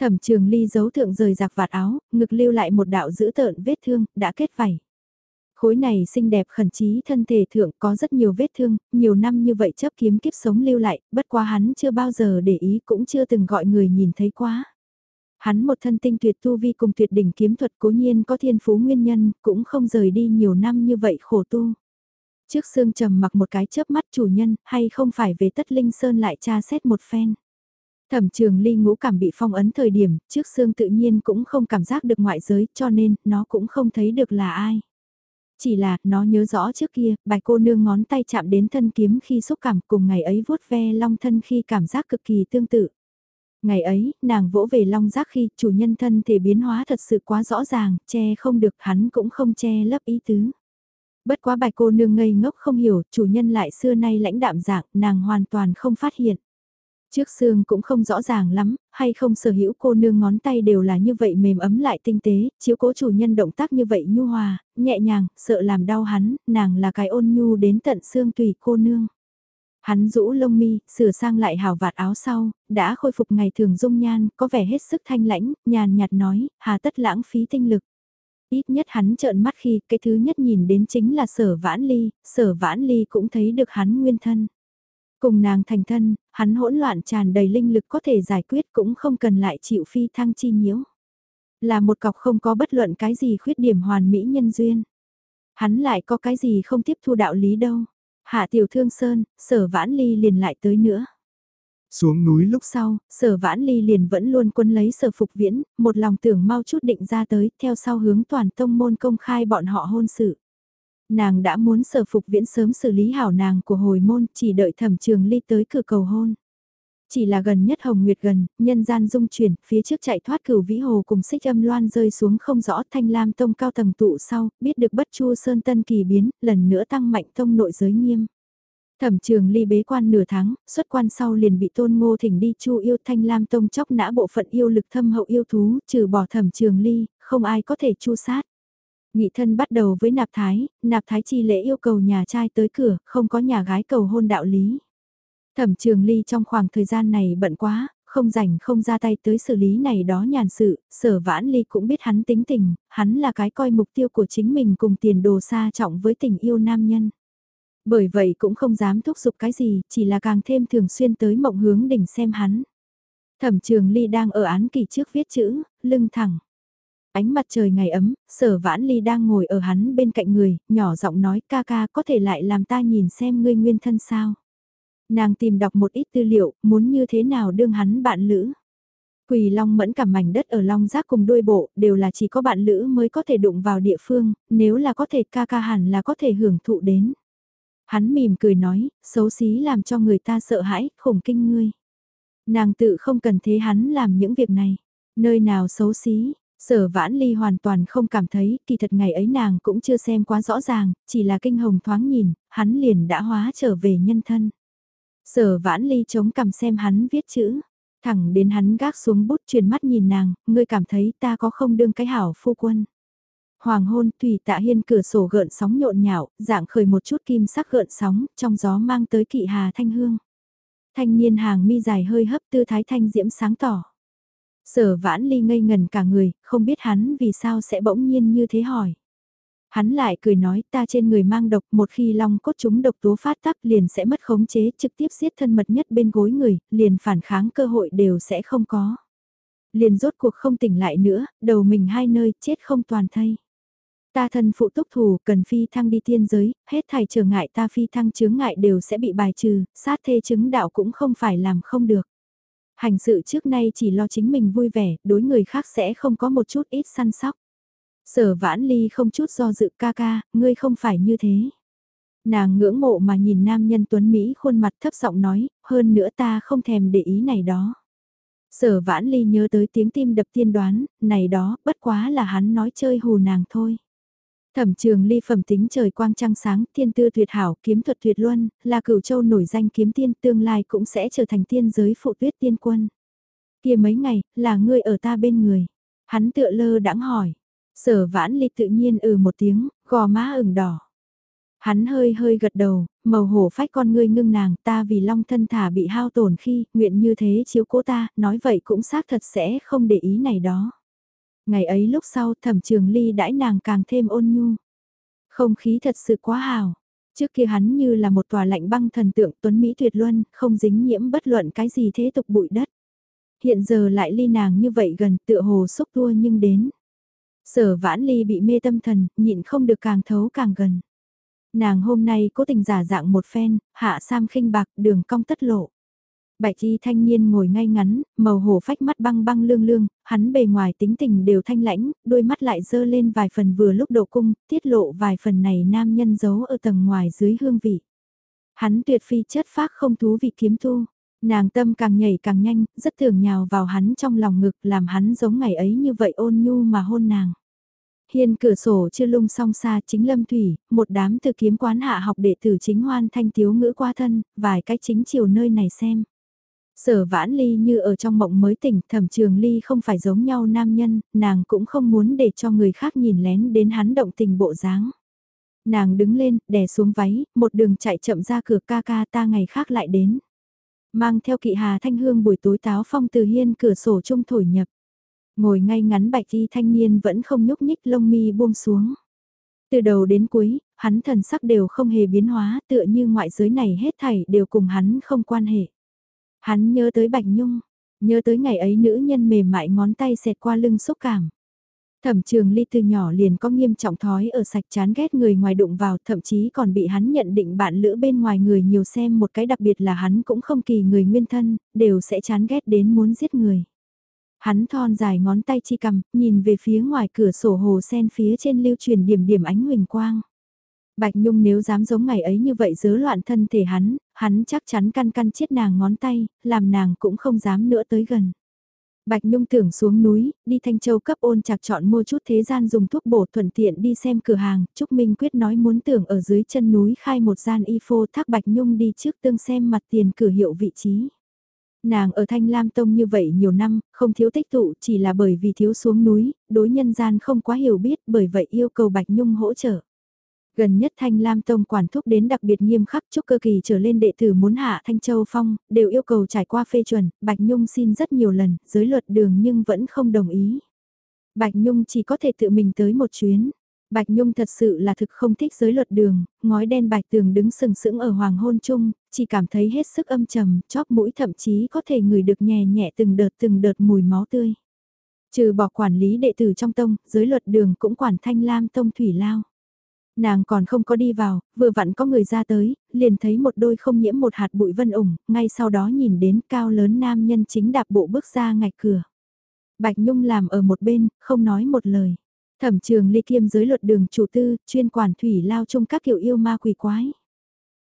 Thẩm trường ly giấu thượng rời giặc vạt áo, ngực lưu lại một đạo giữ tợn vết thương, đã kết vảy. Khối này xinh đẹp khẩn trí thân thể thượng có rất nhiều vết thương, nhiều năm như vậy chấp kiếm kiếp sống lưu lại, bất quá hắn chưa bao giờ để ý cũng chưa từng gọi người nhìn thấy quá. Hắn một thân tinh tuyệt tu vi cùng tuyệt đỉnh kiếm thuật cố nhiên có thiên phú nguyên nhân, cũng không rời đi nhiều năm như vậy khổ tu. Trước xương trầm mặc một cái chớp mắt chủ nhân, hay không phải về tất linh sơn lại tra xét một phen. Thẩm trường ly ngũ cảm bị phong ấn thời điểm, trước xương tự nhiên cũng không cảm giác được ngoại giới, cho nên, nó cũng không thấy được là ai. Chỉ là, nó nhớ rõ trước kia, bài cô nương ngón tay chạm đến thân kiếm khi xúc cảm cùng ngày ấy vuốt ve long thân khi cảm giác cực kỳ tương tự. Ngày ấy, nàng vỗ về long giác khi chủ nhân thân thể biến hóa thật sự quá rõ ràng, che không được hắn cũng không che lấp ý tứ. Bất quá bài cô nương ngây ngốc không hiểu, chủ nhân lại xưa nay lãnh đạm dạng, nàng hoàn toàn không phát hiện. Trước xương cũng không rõ ràng lắm, hay không sở hữu cô nương ngón tay đều là như vậy mềm ấm lại tinh tế, chiếu cố chủ nhân động tác như vậy nhu hòa, nhẹ nhàng, sợ làm đau hắn, nàng là cái ôn nhu đến tận xương tùy cô nương. Hắn rũ lông mi, sửa sang lại hào vạt áo sau, đã khôi phục ngày thường dung nhan, có vẻ hết sức thanh lãnh, nhàn nhạt nói, hà tất lãng phí tinh lực. Ít nhất hắn trợn mắt khi cái thứ nhất nhìn đến chính là sở vãn ly, sở vãn ly cũng thấy được hắn nguyên thân. Cùng nàng thành thân, hắn hỗn loạn tràn đầy linh lực có thể giải quyết cũng không cần lại chịu phi thăng chi nhiễu. Là một cọc không có bất luận cái gì khuyết điểm hoàn mỹ nhân duyên. Hắn lại có cái gì không tiếp thu đạo lý đâu. Hạ tiểu thương sơn, sở vãn ly liền lại tới nữa. Xuống núi lúc sau, sở vãn ly liền vẫn luôn quân lấy sở phục viễn, một lòng tưởng mau chút định ra tới, theo sau hướng toàn tông môn công khai bọn họ hôn sự. Nàng đã muốn sở phục viễn sớm xử lý hảo nàng của hồi môn, chỉ đợi thẩm trường ly tới cửa cầu hôn. Chỉ là gần nhất Hồng Nguyệt gần, nhân gian dung chuyển, phía trước chạy thoát cửu vĩ hồ cùng xích âm loan rơi xuống không rõ thanh lam tông cao tầng tụ sau, biết được bất chu sơn tân kỳ biến, lần nữa tăng mạnh tông nội giới nghiêm. Thẩm trường ly bế quan nửa tháng, xuất quan sau liền bị tôn ngô thỉnh đi chu yêu thanh lam tông chóc nã bộ phận yêu lực thâm hậu yêu thú, trừ bỏ thẩm trường ly, không ai có thể chu sát. Nghị thân bắt đầu với nạp thái, nạp thái chi lễ yêu cầu nhà trai tới cửa, không có nhà gái cầu hôn đạo lý. Thẩm trường ly trong khoảng thời gian này bận quá, không rảnh không ra tay tới xử lý này đó nhàn sự, sở vãn ly cũng biết hắn tính tình, hắn là cái coi mục tiêu của chính mình cùng tiền đồ xa trọng với tình yêu nam nhân. Bởi vậy cũng không dám thúc giục cái gì, chỉ là càng thêm thường xuyên tới mộng hướng đỉnh xem hắn. Thẩm trường ly đang ở án kỳ trước viết chữ, lưng thẳng. Ánh mặt trời ngày ấm, sở vãn ly đang ngồi ở hắn bên cạnh người, nhỏ giọng nói ca ca có thể lại làm ta nhìn xem ngươi nguyên thân sao. Nàng tìm đọc một ít tư liệu, muốn như thế nào đương hắn bạn lữ. Quỳ long mẫn cả mảnh đất ở long giác cùng đuôi bộ đều là chỉ có bạn lữ mới có thể đụng vào địa phương, nếu là có thể ca ca hẳn là có thể hưởng thụ đến. Hắn mỉm cười nói, xấu xí làm cho người ta sợ hãi, khủng kinh ngươi. Nàng tự không cần thế hắn làm những việc này. Nơi nào xấu xí, sở vãn ly hoàn toàn không cảm thấy, kỳ thật ngày ấy nàng cũng chưa xem quá rõ ràng, chỉ là kinh hồng thoáng nhìn, hắn liền đã hóa trở về nhân thân. Sở vãn ly chống cầm xem hắn viết chữ, thẳng đến hắn gác xuống bút truyền mắt nhìn nàng, ngươi cảm thấy ta có không đương cái hảo phu quân. Hoàng hôn tùy tạ hiên cửa sổ gợn sóng nhộn nhạo, dạng khởi một chút kim sắc gợn sóng, trong gió mang tới kỵ hà thanh hương. Thanh niên hàng mi dài hơi hấp tư thái thanh diễm sáng tỏ. Sở vãn ly ngây ngần cả người, không biết hắn vì sao sẽ bỗng nhiên như thế hỏi. Hắn lại cười nói ta trên người mang độc một khi long cốt chúng độc tố phát tắc liền sẽ mất khống chế trực tiếp giết thân mật nhất bên gối người, liền phản kháng cơ hội đều sẽ không có. Liền rốt cuộc không tỉnh lại nữa, đầu mình hai nơi chết không toàn thây. Ta thân phụ túc thủ cần phi thăng đi tiên giới, hết thảy trở ngại ta phi thăng chướng ngại đều sẽ bị bài trừ, sát thê chứng đạo cũng không phải làm không được. Hành sự trước nay chỉ lo chính mình vui vẻ, đối người khác sẽ không có một chút ít săn sóc. Sở vãn ly không chút do dự ca ca, ngươi không phải như thế. Nàng ngưỡng mộ mà nhìn nam nhân tuấn Mỹ khuôn mặt thấp giọng nói, hơn nữa ta không thèm để ý này đó. Sở vãn ly nhớ tới tiếng tim đập tiên đoán, này đó, bất quá là hắn nói chơi hù nàng thôi. Thẩm trường ly phẩm tính trời quang trăng sáng, thiên tư tuyệt hảo, kiếm thuật tuyệt luân, là cửu châu nổi danh kiếm tiên tương lai cũng sẽ trở thành tiên giới phụ tuyết tiên quân. kia mấy ngày, là ngươi ở ta bên người. Hắn tựa lơ đãng hỏi. Sở vãn ly tự nhiên ừ một tiếng, gò má ửng đỏ. Hắn hơi hơi gật đầu, màu hổ phách con ngươi ngưng nàng ta vì long thân thả bị hao tổn khi, nguyện như thế chiếu cố ta, nói vậy cũng xác thật sẽ không để ý này đó. Ngày ấy lúc sau thẩm trường ly đãi nàng càng thêm ôn nhu. Không khí thật sự quá hào. Trước kia hắn như là một tòa lạnh băng thần tượng tuấn Mỹ tuyệt luân, không dính nhiễm bất luận cái gì thế tục bụi đất. Hiện giờ lại ly nàng như vậy gần tựa hồ xúc tua nhưng đến. Sở vãn ly bị mê tâm thần, nhịn không được càng thấu càng gần. Nàng hôm nay cố tình giả dạng một phen, hạ sam khinh bạc đường cong tất lộ. Bạch y thanh niên ngồi ngay ngắn, màu hổ phách mắt băng băng lương lương, hắn bề ngoài tính tình đều thanh lãnh, đôi mắt lại dơ lên vài phần vừa lúc độ cung, tiết lộ vài phần này nam nhân giấu ở tầng ngoài dưới hương vị. Hắn tuyệt phi chất phác không thú vị kiếm thu, nàng tâm càng nhảy càng nhanh, rất thường nhào vào hắn trong lòng ngực làm hắn giống ngày ấy như vậy ôn nhu mà hôn nàng. Hiên cửa sổ chưa lung song xa chính lâm thủy, một đám từ kiếm quán hạ học đệ tử chính hoan thanh thiếu ngữ qua thân, vài cái chính chiều nơi này xem. Sở vãn ly như ở trong mộng mới tỉnh, thẩm trường ly không phải giống nhau nam nhân, nàng cũng không muốn để cho người khác nhìn lén đến hắn động tình bộ dáng. Nàng đứng lên, đè xuống váy, một đường chạy chậm ra cửa ca ca ta ngày khác lại đến. Mang theo kỵ hà thanh hương buổi tối táo phong từ hiên cửa sổ trung thổi nhập. Ngồi ngay ngắn bạch thi thanh niên vẫn không nhúc nhích lông mi buông xuống. Từ đầu đến cuối, hắn thần sắc đều không hề biến hóa tựa như ngoại giới này hết thảy đều cùng hắn không quan hệ. Hắn nhớ tới Bạch Nhung, nhớ tới ngày ấy nữ nhân mềm mại ngón tay xẹt qua lưng xúc cảm. Thẩm trường ly từ nhỏ liền có nghiêm trọng thói ở sạch chán ghét người ngoài đụng vào, thậm chí còn bị hắn nhận định bạn lữ bên ngoài người nhiều xem một cái đặc biệt là hắn cũng không kỳ người nguyên thân, đều sẽ chán ghét đến muốn giết người. Hắn thon dài ngón tay chi cầm, nhìn về phía ngoài cửa sổ hồ sen phía trên lưu truyền điểm điểm ánh huỳnh quang. Bạch Nhung nếu dám giống ngày ấy như vậy dớ loạn thân thể hắn, hắn chắc chắn căn căn chết nàng ngón tay, làm nàng cũng không dám nữa tới gần. Bạch Nhung tưởng xuống núi, đi Thanh Châu cấp ôn chặt chọn mua chút thế gian dùng thuốc bổ thuận tiện đi xem cửa hàng, Trúc Minh quyết nói muốn tưởng ở dưới chân núi khai một gian y phô thác Bạch Nhung đi trước tương xem mặt tiền cửa hiệu vị trí. Nàng ở Thanh Lam Tông như vậy nhiều năm, không thiếu tích tụ chỉ là bởi vì thiếu xuống núi, đối nhân gian không quá hiểu biết bởi vậy yêu cầu Bạch Nhung hỗ trợ. Gần nhất Thanh Lam Tông quản thúc đến đặc biệt nghiêm khắc chúc cơ kỳ trở lên đệ tử muốn hạ Thanh Châu Phong, đều yêu cầu trải qua phê chuẩn, Bạch Nhung xin rất nhiều lần, giới luật đường nhưng vẫn không đồng ý. Bạch Nhung chỉ có thể tự mình tới một chuyến. Bạch Nhung thật sự là thực không thích giới luật đường, ngói đen bạch tường đứng sừng sững ở hoàng hôn chung, chỉ cảm thấy hết sức âm trầm, chóp mũi thậm chí có thể ngửi được nhẹ nhẹ từng đợt từng đợt mùi máu tươi. Trừ bỏ quản lý đệ tử trong tông, giới luật đường cũng quản thanh lam tông thủy lao. Nàng còn không có đi vào, vừa vặn có người ra tới, liền thấy một đôi không nhiễm một hạt bụi vân ủng, ngay sau đó nhìn đến cao lớn nam nhân chính đạp bộ bước ra ngạch cửa. Bạch Nhung làm ở một bên, không nói một lời. Thẩm trường ly kiêm giới luật đường chủ tư, chuyên quản thủy lao chung các kiểu yêu ma quỷ quái.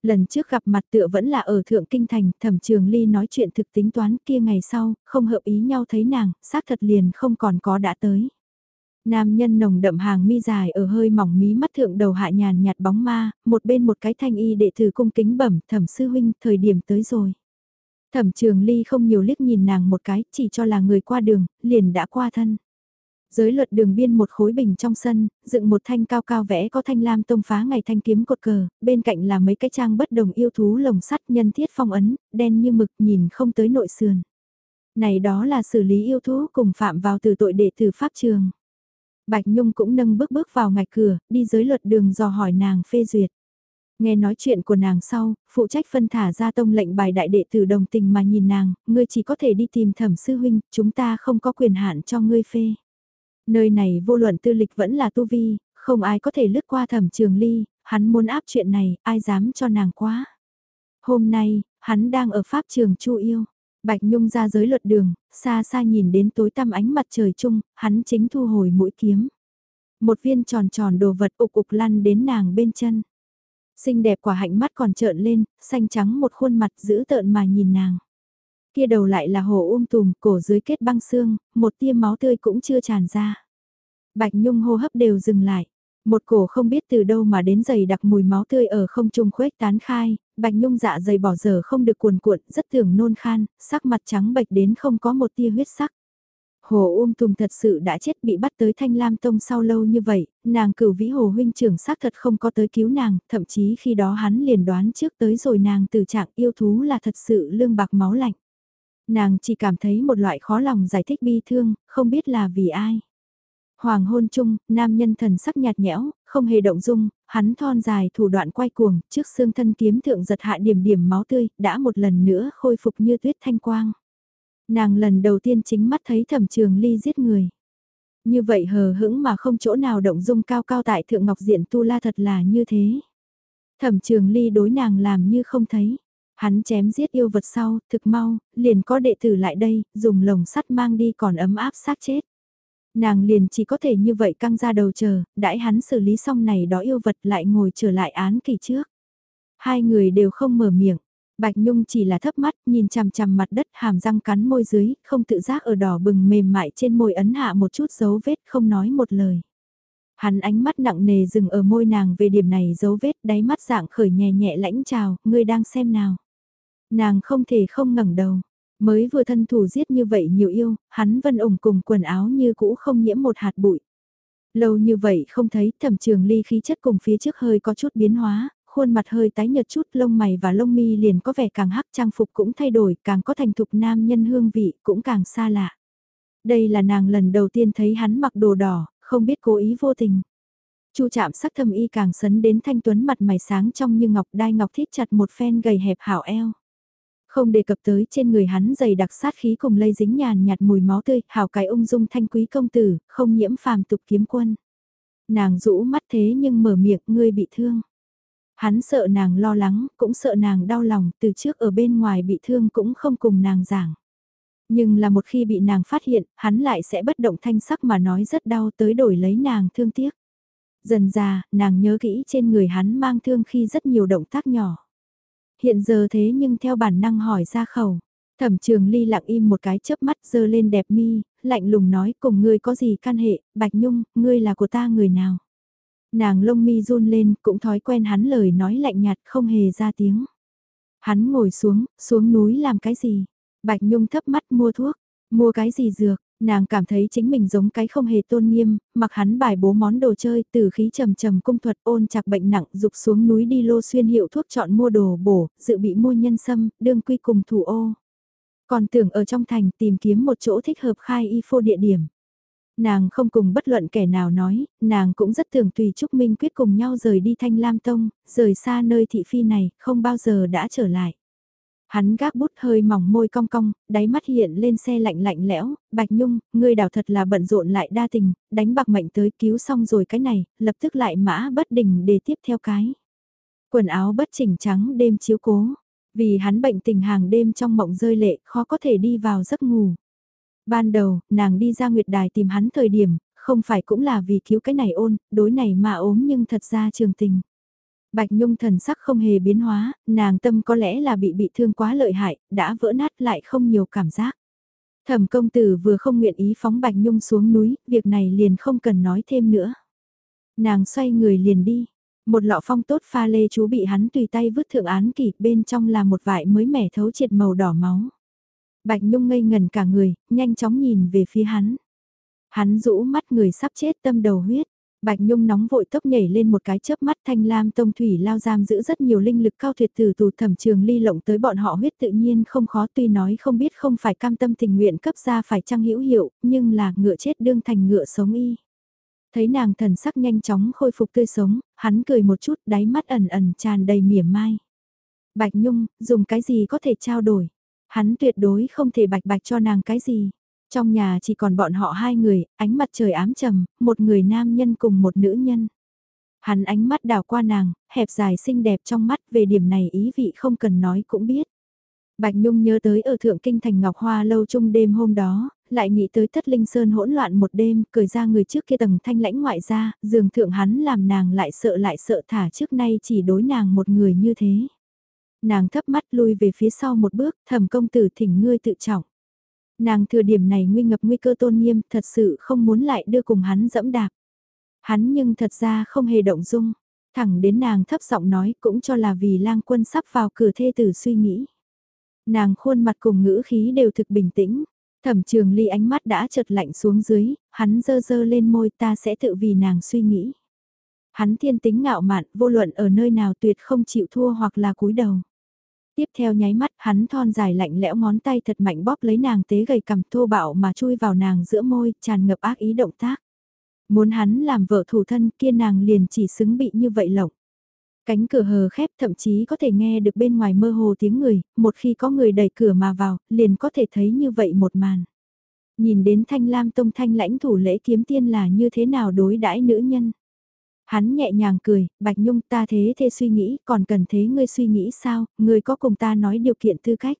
Lần trước gặp mặt tựa vẫn là ở Thượng Kinh Thành, thẩm trường ly nói chuyện thực tính toán kia ngày sau, không hợp ý nhau thấy nàng, xác thật liền không còn có đã tới. Nam nhân nồng đậm hàng mi dài ở hơi mỏng mí mắt thượng đầu hạ nhàn nhạt bóng ma, một bên một cái thanh y đệ tử cung kính bẩm thẩm sư huynh, thời điểm tới rồi. Thẩm trường ly không nhiều liếc nhìn nàng một cái, chỉ cho là người qua đường, liền đã qua thân. Giới luật đường biên một khối bình trong sân, dựng một thanh cao cao vẽ có thanh lam tông phá ngày thanh kiếm cột cờ, bên cạnh là mấy cái trang bất đồng yêu thú lồng sắt nhân thiết phong ấn, đen như mực nhìn không tới nội sườn. Này đó là xử lý yêu thú cùng phạm vào từ tội đệ tử pháp trường. Bạch Nhung cũng nâng bước bước vào ngạch cửa, đi giới luật đường dò hỏi nàng phê duyệt. Nghe nói chuyện của nàng sau, phụ trách phân thả ra tông lệnh bài đại đệ tử đồng tình mà nhìn nàng, ngươi chỉ có thể đi tìm thẩm sư huynh, chúng ta không có quyền hạn cho ngươi phê. Nơi này vô luận tư lịch vẫn là tu vi, không ai có thể lướt qua thẩm trường ly, hắn muốn áp chuyện này, ai dám cho nàng quá. Hôm nay, hắn đang ở pháp trường chu yêu. Bạch Nhung ra giới luật đường, xa xa nhìn đến tối tăm ánh mặt trời chung, hắn chính thu hồi mũi kiếm. Một viên tròn tròn đồ vật ục ục lăn đến nàng bên chân. Xinh đẹp quả hạnh mắt còn trợn lên, xanh trắng một khuôn mặt giữ tợn mà nhìn nàng. Kia đầu lại là hồ ôm um tùm, cổ dưới kết băng xương, một tia máu tươi cũng chưa tràn ra. Bạch Nhung hô hấp đều dừng lại. Một cổ không biết từ đâu mà đến dày đặc mùi máu tươi ở không trung khuếch tán khai, Bạch Nhung dạ dày bỏ dở không được cuồn cuộn, rất thường nôn khan, sắc mặt trắng bệch đến không có một tia huyết sắc. Hồ ôm tùm thật sự đã chết bị bắt tới Thanh Lam Tông sau lâu như vậy, nàng cửu vĩ hồ huynh trưởng xác thật không có tới cứu nàng, thậm chí khi đó hắn liền đoán trước tới rồi nàng từ trạng yêu thú là thật sự lương bạc máu lạnh. Nàng chỉ cảm thấy một loại khó lòng giải thích bi thương, không biết là vì ai. Hoàng hôn chung, nam nhân thần sắc nhạt nhẽo, không hề động dung, hắn thon dài thủ đoạn quay cuồng, trước xương thân kiếm thượng giật hạ điểm điểm máu tươi, đã một lần nữa khôi phục như tuyết thanh quang. Nàng lần đầu tiên chính mắt thấy thẩm trường ly giết người. Như vậy hờ hững mà không chỗ nào động dung cao cao tại thượng ngọc diện tu la thật là như thế. Thẩm trường ly đối nàng làm như không thấy. Hắn chém giết yêu vật sau, thực mau, liền có đệ tử lại đây, dùng lồng sắt mang đi còn ấm áp xác chết. Nàng liền chỉ có thể như vậy căng ra đầu chờ, đãi hắn xử lý xong này đó yêu vật lại ngồi trở lại án kỳ trước. Hai người đều không mở miệng, Bạch Nhung chỉ là thấp mắt, nhìn chằm chằm mặt đất hàm răng cắn môi dưới, không tự giác ở đỏ bừng mềm mại trên môi ấn hạ một chút dấu vết không nói một lời. Hắn ánh mắt nặng nề dừng ở môi nàng về điểm này dấu vết đáy mắt dạng khởi nhẹ nhẹ lãnh chào, ngươi đang xem nào. Nàng không thể không ngẩng đầu, mới vừa thân thủ giết như vậy nhiều yêu, hắn vân ủng cùng quần áo như cũ không nhiễm một hạt bụi. Lâu như vậy không thấy thẩm trường ly khí chất cùng phía trước hơi có chút biến hóa, khuôn mặt hơi tái nhợt chút lông mày và lông mi liền có vẻ càng hắc trang phục cũng thay đổi, càng có thành thục nam nhân hương vị cũng càng xa lạ. Đây là nàng lần đầu tiên thấy hắn mặc đồ đỏ, không biết cố ý vô tình. Chu chạm sắc thâm y càng sấn đến thanh tuấn mặt mày sáng trong như ngọc đai ngọc thít chặt một phen gầy hẹp hảo eo. Không đề cập tới trên người hắn dày đặc sát khí cùng lây dính nhàn nhạt mùi máu tươi, hảo cái ung dung thanh quý công tử, không nhiễm phàm tục kiếm quân. Nàng rũ mắt thế nhưng mở miệng ngươi bị thương. Hắn sợ nàng lo lắng, cũng sợ nàng đau lòng, từ trước ở bên ngoài bị thương cũng không cùng nàng giảng. Nhưng là một khi bị nàng phát hiện, hắn lại sẽ bất động thanh sắc mà nói rất đau tới đổi lấy nàng thương tiếc. Dần già, nàng nhớ kỹ trên người hắn mang thương khi rất nhiều động tác nhỏ. Hiện giờ thế nhưng theo bản năng hỏi ra khẩu. Thẩm trường ly lặng im một cái chớp mắt dơ lên đẹp mi, lạnh lùng nói cùng ngươi có gì can hệ, Bạch Nhung, ngươi là của ta người nào. Nàng lông mi run lên, cũng thói quen hắn lời nói lạnh nhạt không hề ra tiếng. Hắn ngồi xuống, xuống núi làm cái gì? Bạch Nhung thấp mắt mua thuốc, mua cái gì dược? Nàng cảm thấy chính mình giống cái không hề tôn nghiêm, mặc hắn bài bố món đồ chơi từ khí trầm trầm cung thuật ôn chặt bệnh nặng dục xuống núi đi lô xuyên hiệu thuốc chọn mua đồ bổ, dự bị mua nhân sâm, đương quy cùng thủ ô. Còn tưởng ở trong thành tìm kiếm một chỗ thích hợp khai y phô địa điểm. Nàng không cùng bất luận kẻ nào nói, nàng cũng rất tưởng tùy Trúc Minh quyết cùng nhau rời đi Thanh Lam Tông, rời xa nơi thị phi này, không bao giờ đã trở lại. Hắn gác bút hơi mỏng môi cong cong, đáy mắt hiện lên xe lạnh lạnh lẽo, Bạch Nhung, ngươi đào thật là bận rộn lại đa tình, đánh bạc mạnh tới cứu xong rồi cái này, lập tức lại mã bất đình để tiếp theo cái. Quần áo bất chỉnh trắng đêm chiếu cố, vì hắn bệnh tình hàng đêm trong mộng rơi lệ, khó có thể đi vào giấc ngủ. Ban đầu, nàng đi ra nguyệt đài tìm hắn thời điểm, không phải cũng là vì cứu cái này ôn, đối này mà ốm nhưng thật ra trường tình. Bạch Nhung thần sắc không hề biến hóa, nàng tâm có lẽ là bị bị thương quá lợi hại, đã vỡ nát lại không nhiều cảm giác. Thẩm công tử vừa không nguyện ý phóng Bạch Nhung xuống núi, việc này liền không cần nói thêm nữa. Nàng xoay người liền đi, một lọ phong tốt pha lê chú bị hắn tùy tay vứt thượng án kỷ, bên trong là một vải mới mẻ thấu triệt màu đỏ máu. Bạch Nhung ngây ngần cả người, nhanh chóng nhìn về phía hắn. Hắn rũ mắt người sắp chết tâm đầu huyết. Bạch Nhung nóng vội tốc nhảy lên một cái chớp mắt thanh lam tông thủy lao giam giữ rất nhiều linh lực cao tuyệt từ tù thẩm trường ly lộng tới bọn họ huyết tự nhiên không khó tuy nói không biết không phải cam tâm tình nguyện cấp ra phải trăng hữu hiệu, nhưng là ngựa chết đương thành ngựa sống y. Thấy nàng thần sắc nhanh chóng khôi phục tươi sống, hắn cười một chút đáy mắt ẩn ẩn tràn đầy mỉa mai. Bạch Nhung, dùng cái gì có thể trao đổi? Hắn tuyệt đối không thể bạch bạch cho nàng cái gì. Trong nhà chỉ còn bọn họ hai người, ánh mặt trời ám trầm, một người nam nhân cùng một nữ nhân. Hắn ánh mắt đào qua nàng, hẹp dài xinh đẹp trong mắt về điểm này ý vị không cần nói cũng biết. Bạch Nhung nhớ tới ở Thượng Kinh Thành Ngọc Hoa lâu chung đêm hôm đó, lại nghĩ tới thất linh sơn hỗn loạn một đêm, cười ra người trước kia tầng thanh lãnh ngoại ra, dường thượng hắn làm nàng lại sợ lại sợ thả trước nay chỉ đối nàng một người như thế. Nàng thấp mắt lui về phía sau một bước, thầm công tử thỉnh ngươi tự trọng. Nàng thừa điểm này nguy ngập nguy cơ tôn nghiêm, thật sự không muốn lại đưa cùng hắn dẫm đạp. Hắn nhưng thật ra không hề động dung, thẳng đến nàng thấp giọng nói cũng cho là vì lang quân sắp vào cửa thê tử suy nghĩ. Nàng khuôn mặt cùng ngữ khí đều thực bình tĩnh, thẩm trường ly ánh mắt đã chợt lạnh xuống dưới, hắn dơ dơ lên môi ta sẽ tự vì nàng suy nghĩ. Hắn thiên tính ngạo mạn vô luận ở nơi nào tuyệt không chịu thua hoặc là cúi đầu. Tiếp theo nháy mắt hắn thon dài lạnh lẽo ngón tay thật mạnh bóp lấy nàng tế gầy cầm thô bạo mà chui vào nàng giữa môi, tràn ngập ác ý động tác. Muốn hắn làm vợ thủ thân kia nàng liền chỉ xứng bị như vậy lộng. Cánh cửa hờ khép thậm chí có thể nghe được bên ngoài mơ hồ tiếng người, một khi có người đẩy cửa mà vào, liền có thể thấy như vậy một màn. Nhìn đến thanh lam tông thanh lãnh thủ lễ kiếm tiên là như thế nào đối đãi nữ nhân. Hắn nhẹ nhàng cười, Bạch Nhung ta thế thế suy nghĩ, còn cần thế ngươi suy nghĩ sao, ngươi có cùng ta nói điều kiện tư cách.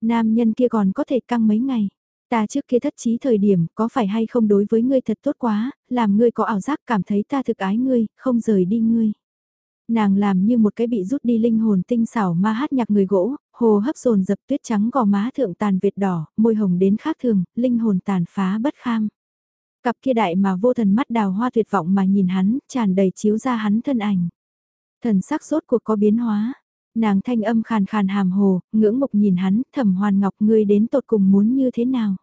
Nam nhân kia còn có thể căng mấy ngày. Ta trước kia thất trí thời điểm có phải hay không đối với ngươi thật tốt quá, làm ngươi có ảo giác cảm thấy ta thực ái ngươi, không rời đi ngươi. Nàng làm như một cái bị rút đi linh hồn tinh xảo ma hát nhạc người gỗ, hồ hấp dồn dập tuyết trắng gò má thượng tàn việt đỏ, môi hồng đến khác thường, linh hồn tàn phá bất kham. Cặp kia đại mà vô thần mắt đào hoa tuyệt vọng mà nhìn hắn, tràn đầy chiếu ra hắn thân ảnh. Thần sắc rốt cuộc có biến hóa. Nàng thanh âm khàn khàn hàm hồ, ngưỡng mục nhìn hắn, thẩm hoàn ngọc ngươi đến tột cùng muốn như thế nào.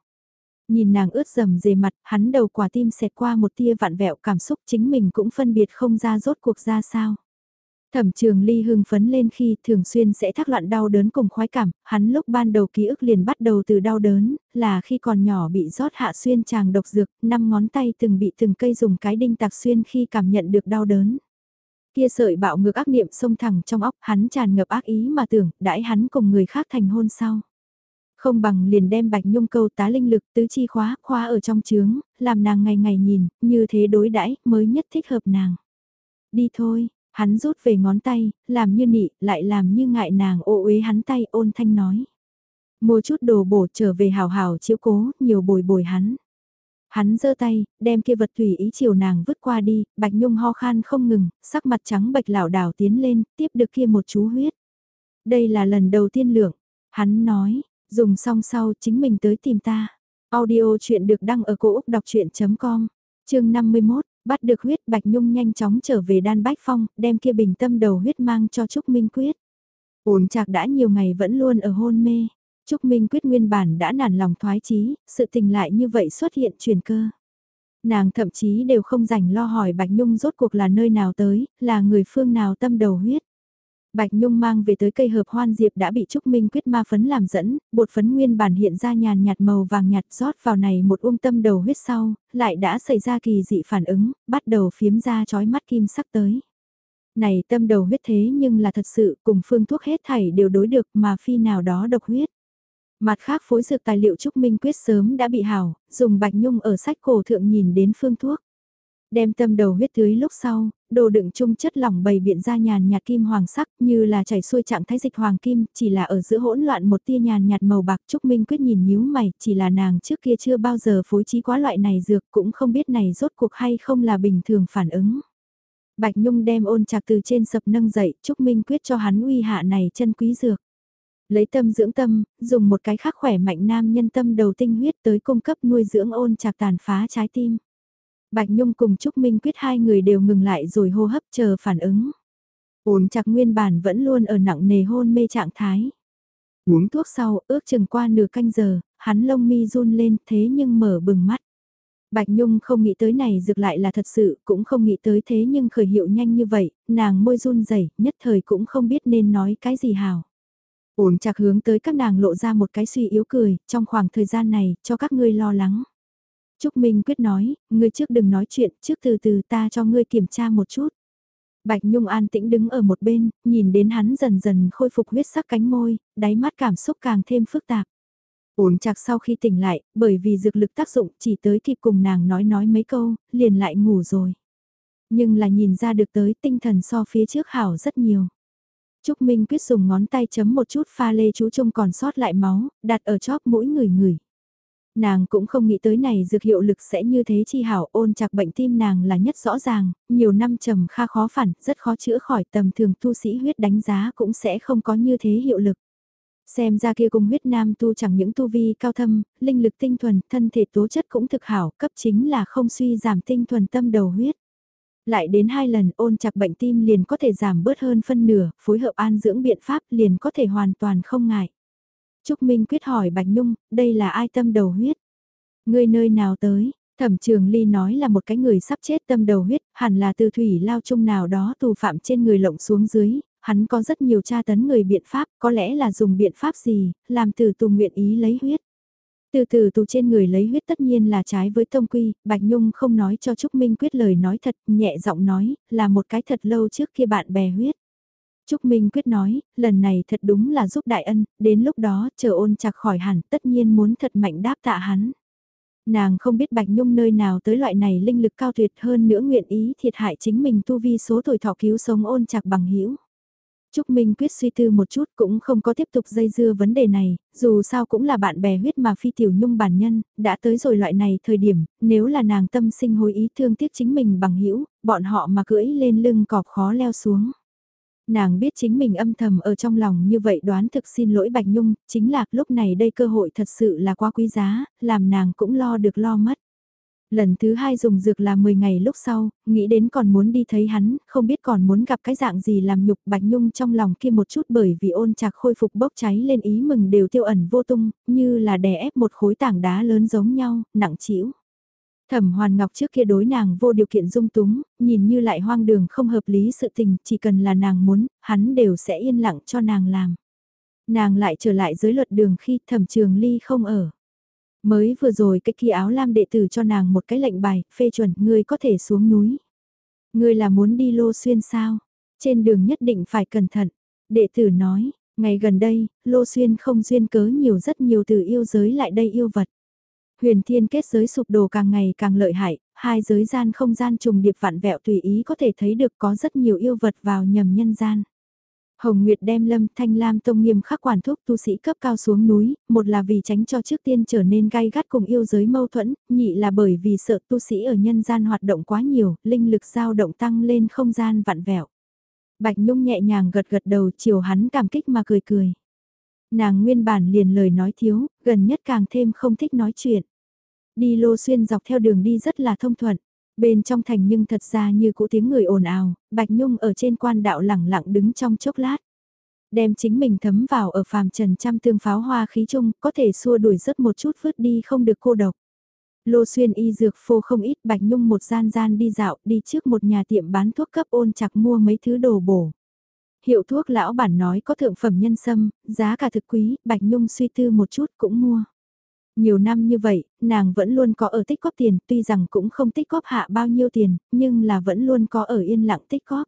Nhìn nàng ướt dầm dề mặt, hắn đầu quả tim xẹt qua một tia vạn vẹo cảm xúc chính mình cũng phân biệt không ra rốt cuộc ra sao. Thẩm trường ly hưng phấn lên khi thường xuyên sẽ thắc loạn đau đớn cùng khoái cảm, hắn lúc ban đầu ký ức liền bắt đầu từ đau đớn, là khi còn nhỏ bị rót hạ xuyên tràng độc dược, năm ngón tay từng bị từng cây dùng cái đinh tạc xuyên khi cảm nhận được đau đớn. Kia sợi bạo ngược ác niệm xông thẳng trong óc hắn tràn ngập ác ý mà tưởng, đãi hắn cùng người khác thành hôn sau. Không bằng liền đem bạch nhung câu tá linh lực tứ chi khóa, khóa ở trong trướng, làm nàng ngày ngày nhìn, như thế đối đãi mới nhất thích hợp nàng. Đi thôi, Hắn rút về ngón tay, làm như nị, lại làm như ngại nàng ô uế hắn tay ôn thanh nói. Mua chút đồ bổ trở về hào hào chiếu cố, nhiều bồi bồi hắn. Hắn giơ tay, đem kia vật thủy ý chiều nàng vứt qua đi, bạch nhung ho khan không ngừng, sắc mặt trắng bạch lảo đảo tiến lên, tiếp được kia một chú huyết. Đây là lần đầu tiên lượng, hắn nói, dùng xong sau chính mình tới tìm ta. Audio chuyện được đăng ở cổ Úc đọc chuyện.com, chương 51, Bắt được huyết Bạch Nhung nhanh chóng trở về đan bách phong, đem kia bình tâm đầu huyết mang cho Trúc Minh Quyết. Ổn chạc đã nhiều ngày vẫn luôn ở hôn mê. Trúc Minh Quyết nguyên bản đã nản lòng thoái chí, sự tình lại như vậy xuất hiện truyền cơ. Nàng thậm chí đều không rảnh lo hỏi Bạch Nhung rốt cuộc là nơi nào tới, là người phương nào tâm đầu huyết. Bạch Nhung mang về tới cây hợp hoan diệp đã bị Trúc Minh quyết ma phấn làm dẫn, bột phấn nguyên bản hiện ra nhàn nhạt màu vàng nhạt rót vào này một uông tâm đầu huyết sau, lại đã xảy ra kỳ dị phản ứng, bắt đầu phiếm ra chói mắt kim sắc tới. Này tâm đầu huyết thế nhưng là thật sự cùng phương thuốc hết thảy đều đối được mà phi nào đó độc huyết. Mặt khác phối dược tài liệu Trúc Minh quyết sớm đã bị hảo, dùng Bạch Nhung ở sách cổ thượng nhìn đến phương thuốc. Đem tâm đầu huyết tưới lúc sau, đồ đựng chung chất lỏng bầy biện ra nhàn nhạt kim hoàng sắc như là chảy xuôi trạng thái dịch hoàng kim, chỉ là ở giữa hỗn loạn một tia nhàn nhạt màu bạc Trúc Minh quyết nhìn nhíu mày, chỉ là nàng trước kia chưa bao giờ phối trí quá loại này dược cũng không biết này rốt cuộc hay không là bình thường phản ứng. Bạch Nhung đem ôn chặt từ trên sập nâng dậy, Trúc Minh quyết cho hắn uy hạ này chân quý dược. Lấy tâm dưỡng tâm, dùng một cái khác khỏe mạnh nam nhân tâm đầu tinh huyết tới cung cấp nuôi dưỡng ôn chặt tàn phá trái tim. Bạch Nhung cùng Trúc Minh Quyết hai người đều ngừng lại rồi hô hấp chờ phản ứng. Ôn chặt nguyên bản vẫn luôn ở nặng nề hôn mê trạng thái. Uống thuốc sau, ước chừng qua nửa canh giờ, hắn lông mi run lên thế nhưng mở bừng mắt. Bạch Nhung không nghĩ tới này dược lại là thật sự, cũng không nghĩ tới thế nhưng khởi hiệu nhanh như vậy, nàng môi run rẩy nhất thời cũng không biết nên nói cái gì hào. Ổn chặt hướng tới các nàng lộ ra một cái suy yếu cười, trong khoảng thời gian này, cho các ngươi lo lắng. Trúc Minh quyết nói, ngươi trước đừng nói chuyện, trước từ từ ta cho ngươi kiểm tra một chút. Bạch Nhung an tĩnh đứng ở một bên, nhìn đến hắn dần dần khôi phục huyết sắc cánh môi, đáy mắt cảm xúc càng thêm phức tạp. Ổn chặt sau khi tỉnh lại, bởi vì dược lực tác dụng chỉ tới kịp cùng nàng nói nói mấy câu, liền lại ngủ rồi. Nhưng là nhìn ra được tới tinh thần so phía trước hảo rất nhiều. Trúc Minh quyết dùng ngón tay chấm một chút pha lê chú trông còn sót lại máu, đặt ở chóp mũi người người. Nàng cũng không nghĩ tới này dược hiệu lực sẽ như thế chi hảo ôn chặt bệnh tim nàng là nhất rõ ràng, nhiều năm trầm kha khó phản, rất khó chữa khỏi tầm thường tu sĩ huyết đánh giá cũng sẽ không có như thế hiệu lực. Xem ra kia cung huyết nam tu chẳng những tu vi cao thâm, linh lực tinh thuần, thân thể tố chất cũng thực hảo, cấp chính là không suy giảm tinh thuần tâm đầu huyết. Lại đến hai lần ôn chặt bệnh tim liền có thể giảm bớt hơn phân nửa, phối hợp an dưỡng biện pháp liền có thể hoàn toàn không ngại. Trúc Minh quyết hỏi Bạch Nhung, đây là ai tâm đầu huyết? Người nơi nào tới? Thẩm trường ly nói là một cái người sắp chết tâm đầu huyết, hẳn là từ thủy lao chung nào đó tù phạm trên người lộng xuống dưới, hắn có rất nhiều tra tấn người biện pháp, có lẽ là dùng biện pháp gì, làm từ tù nguyện ý lấy huyết. Từ từ tù trên người lấy huyết tất nhiên là trái với tông quy, Bạch Nhung không nói cho Trúc Minh quyết lời nói thật, nhẹ giọng nói, là một cái thật lâu trước kia bạn bè huyết. Trúc Minh quyết nói, lần này thật đúng là giúp đại ân, đến lúc đó chờ ôn chặt khỏi hẳn tất nhiên muốn thật mạnh đáp tạ hắn. Nàng không biết Bạch Nhung nơi nào tới loại này linh lực cao tuyệt hơn nữa nguyện ý thiệt hại chính mình tu vi số tuổi thọ cứu sống ôn chặt bằng hữu Trúc Minh quyết suy tư một chút cũng không có tiếp tục dây dưa vấn đề này, dù sao cũng là bạn bè huyết mà phi tiểu nhung bản nhân, đã tới rồi loại này thời điểm, nếu là nàng tâm sinh hối ý thương tiếc chính mình bằng hữu bọn họ mà cưỡi lên lưng cọp khó leo xuống. Nàng biết chính mình âm thầm ở trong lòng như vậy đoán thực xin lỗi Bạch Nhung, chính là lúc này đây cơ hội thật sự là quá quý giá, làm nàng cũng lo được lo mất. Lần thứ hai dùng dược là 10 ngày lúc sau, nghĩ đến còn muốn đi thấy hắn, không biết còn muốn gặp cái dạng gì làm nhục Bạch Nhung trong lòng kia một chút bởi vì ôn chạc khôi phục bốc cháy lên ý mừng đều tiêu ẩn vô tung, như là đè ép một khối tảng đá lớn giống nhau, nặng chịu. Thẩm Hoàn Ngọc trước kia đối nàng vô điều kiện dung túng, nhìn như lại hoang đường không hợp lý sự tình, chỉ cần là nàng muốn, hắn đều sẽ yên lặng cho nàng làm. Nàng lại trở lại dưới luật đường khi thẩm trường ly không ở. Mới vừa rồi cái kia áo lam đệ tử cho nàng một cái lệnh bài, phê chuẩn, ngươi có thể xuống núi. Ngươi là muốn đi lô xuyên sao? Trên đường nhất định phải cẩn thận. Đệ tử nói, ngày gần đây, lô xuyên không duyên cớ nhiều rất nhiều từ yêu giới lại đây yêu vật. Huyền thiên kết giới sụp đổ càng ngày càng lợi hại, hai giới gian không gian trùng điệp vạn vẹo tùy ý có thể thấy được có rất nhiều yêu vật vào nhầm nhân gian. Hồng Nguyệt đem Lâm Thanh Lam Tông nghiêm khắc quản thúc tu sĩ cấp cao xuống núi, một là vì tránh cho trước tiên trở nên gai gắt cùng yêu giới mâu thuẫn, nhị là bởi vì sợ tu sĩ ở nhân gian hoạt động quá nhiều, linh lực dao động tăng lên không gian vạn vẹo. Bạch Nhung nhẹ nhàng gật gật đầu chiều hắn cảm kích mà cười cười. Nàng nguyên bản liền lời nói thiếu, gần nhất càng thêm không thích nói chuyện. Đi lô xuyên dọc theo đường đi rất là thông thuận. Bên trong thành nhưng thật ra như cũ tiếng người ồn ào, Bạch Nhung ở trên quan đạo lẳng lặng đứng trong chốc lát. Đem chính mình thấm vào ở phàm trần trăm tương pháo hoa khí chung, có thể xua đuổi rất một chút vứt đi không được cô độc. Lô xuyên y dược phô không ít Bạch Nhung một gian gian đi dạo, đi trước một nhà tiệm bán thuốc cấp ôn chặt mua mấy thứ đồ bổ. Hiệu thuốc lão bản nói có thượng phẩm nhân sâm, giá cả thực quý, Bạch Nhung suy tư một chút cũng mua. Nhiều năm như vậy, nàng vẫn luôn có ở tích góp tiền, tuy rằng cũng không tích góp hạ bao nhiêu tiền, nhưng là vẫn luôn có ở yên lặng tích góp.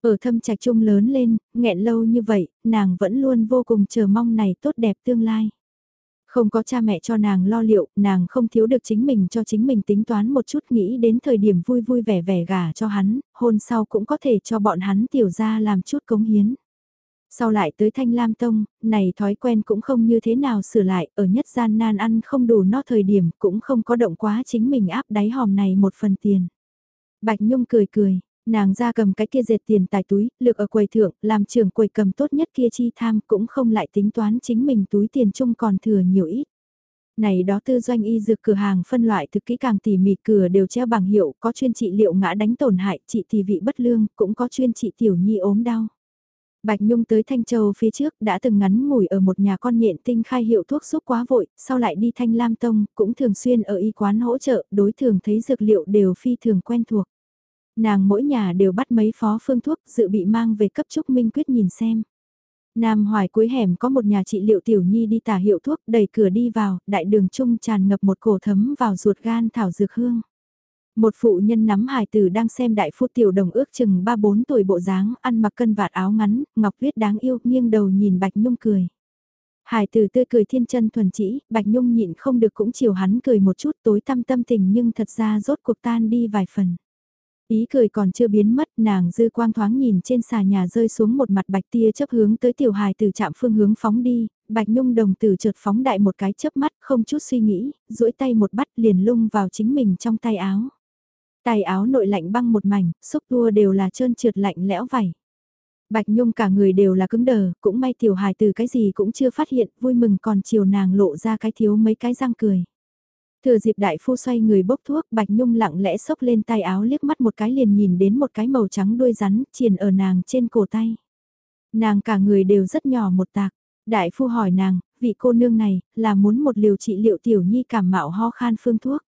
Ở thâm trạch trung lớn lên, nghẹn lâu như vậy, nàng vẫn luôn vô cùng chờ mong này tốt đẹp tương lai. Không có cha mẹ cho nàng lo liệu, nàng không thiếu được chính mình cho chính mình tính toán một chút nghĩ đến thời điểm vui vui vẻ vẻ gả cho hắn, hôn sau cũng có thể cho bọn hắn tiểu ra làm chút cống hiến. Sau lại tới Thanh Lam Tông, này thói quen cũng không như thế nào sửa lại, ở nhất gian nan ăn không đủ no thời điểm cũng không có động quá chính mình áp đáy hòm này một phần tiền. Bạch Nhung cười cười, nàng ra cầm cái kia dệt tiền tài túi, lược ở quầy thượng, làm trưởng quầy cầm tốt nhất kia chi tham cũng không lại tính toán chính mình túi tiền chung còn thừa nhiều ít. Này đó tư doanh y dược cửa hàng phân loại thực kỹ càng tỉ mỉ cửa đều treo bằng hiệu, có chuyên trị liệu ngã đánh tổn hại, trị thì vị bất lương, cũng có chuyên trị tiểu nhi ốm đau. Bạch Nhung tới Thanh Châu phía trước đã từng ngắn ngủi ở một nhà con nhện tinh khai hiệu thuốc giúp quá vội, sau lại đi Thanh Lam Tông, cũng thường xuyên ở y quán hỗ trợ, đối thường thấy dược liệu đều phi thường quen thuộc. Nàng mỗi nhà đều bắt mấy phó phương thuốc dự bị mang về cấp Trúc Minh Quyết nhìn xem. Nam Hoài cuối hẻm có một nhà trị liệu tiểu nhi đi tả hiệu thuốc đẩy cửa đi vào, đại đường trung tràn ngập một cổ thấm vào ruột gan thảo dược hương. Một phụ nhân nắm hài tử đang xem đại phu tiểu đồng ước chừng 3-4 tuổi bộ dáng, ăn mặc cân vạt áo ngắn, ngọc huyết đáng yêu, nghiêng đầu nhìn Bạch Nhung cười. Hải tử tươi cười thiên chân thuần chỉ, Bạch Nhung nhịn không được cũng chiều hắn cười một chút tối tâm tâm tình nhưng thật ra rốt cuộc tan đi vài phần. Ý cười còn chưa biến mất, nàng dư quang thoáng nhìn trên xà nhà rơi xuống một mặt bạch tia chấp hướng tới tiểu hài từ chạm phương hướng phóng đi, bạch nhung đồng tử chợt phóng đại một cái chớp mắt không chút suy nghĩ, duỗi tay một bắt liền lung vào chính mình trong tay áo. Tay áo nội lạnh băng một mảnh, xúc tua đều là trơn trượt lạnh lẽo vảy. Bạch Nhung cả người đều là cứng đờ, cũng may tiểu hài từ cái gì cũng chưa phát hiện, vui mừng còn chiều nàng lộ ra cái thiếu mấy cái răng cười. Thừa dịp đại phu xoay người bốc thuốc, Bạch Nhung lặng lẽ xốc lên tay áo liếc mắt một cái liền nhìn đến một cái màu trắng đuôi rắn, triền ở nàng trên cổ tay. Nàng cả người đều rất nhỏ một tạc. Đại phu hỏi nàng, vị cô nương này, là muốn một liều trị liệu tiểu nhi cảm mạo ho khan phương thuốc.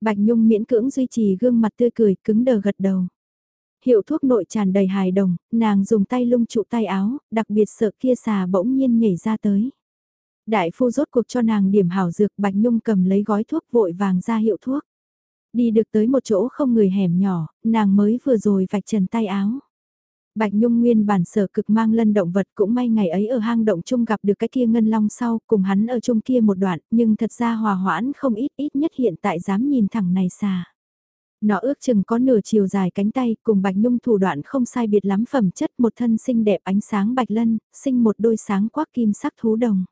Bạch Nhung miễn cưỡng duy trì gương mặt tươi cười, cứng đờ gật đầu. Hiệu thuốc nội tràn đầy hài đồng, nàng dùng tay lung trụ tay áo, đặc biệt sợ kia xà bỗng nhiên nhảy ra tới. Đại phu rốt cuộc cho nàng điểm hảo dược Bạch Nhung cầm lấy gói thuốc vội vàng ra hiệu thuốc. Đi được tới một chỗ không người hẻm nhỏ, nàng mới vừa rồi vạch trần tay áo. Bạch Nhung nguyên bản sở cực mang lân động vật cũng may ngày ấy ở hang động chung gặp được cái kia ngân long sau cùng hắn ở chung kia một đoạn nhưng thật ra hòa hoãn không ít ít nhất hiện tại dám nhìn thẳng này xa. Nó ước chừng có nửa chiều dài cánh tay cùng Bạch Nhung thủ đoạn không sai biệt lắm phẩm chất một thân xinh đẹp ánh sáng bạch lân, sinh một đôi sáng quắc kim sắc thú đồng.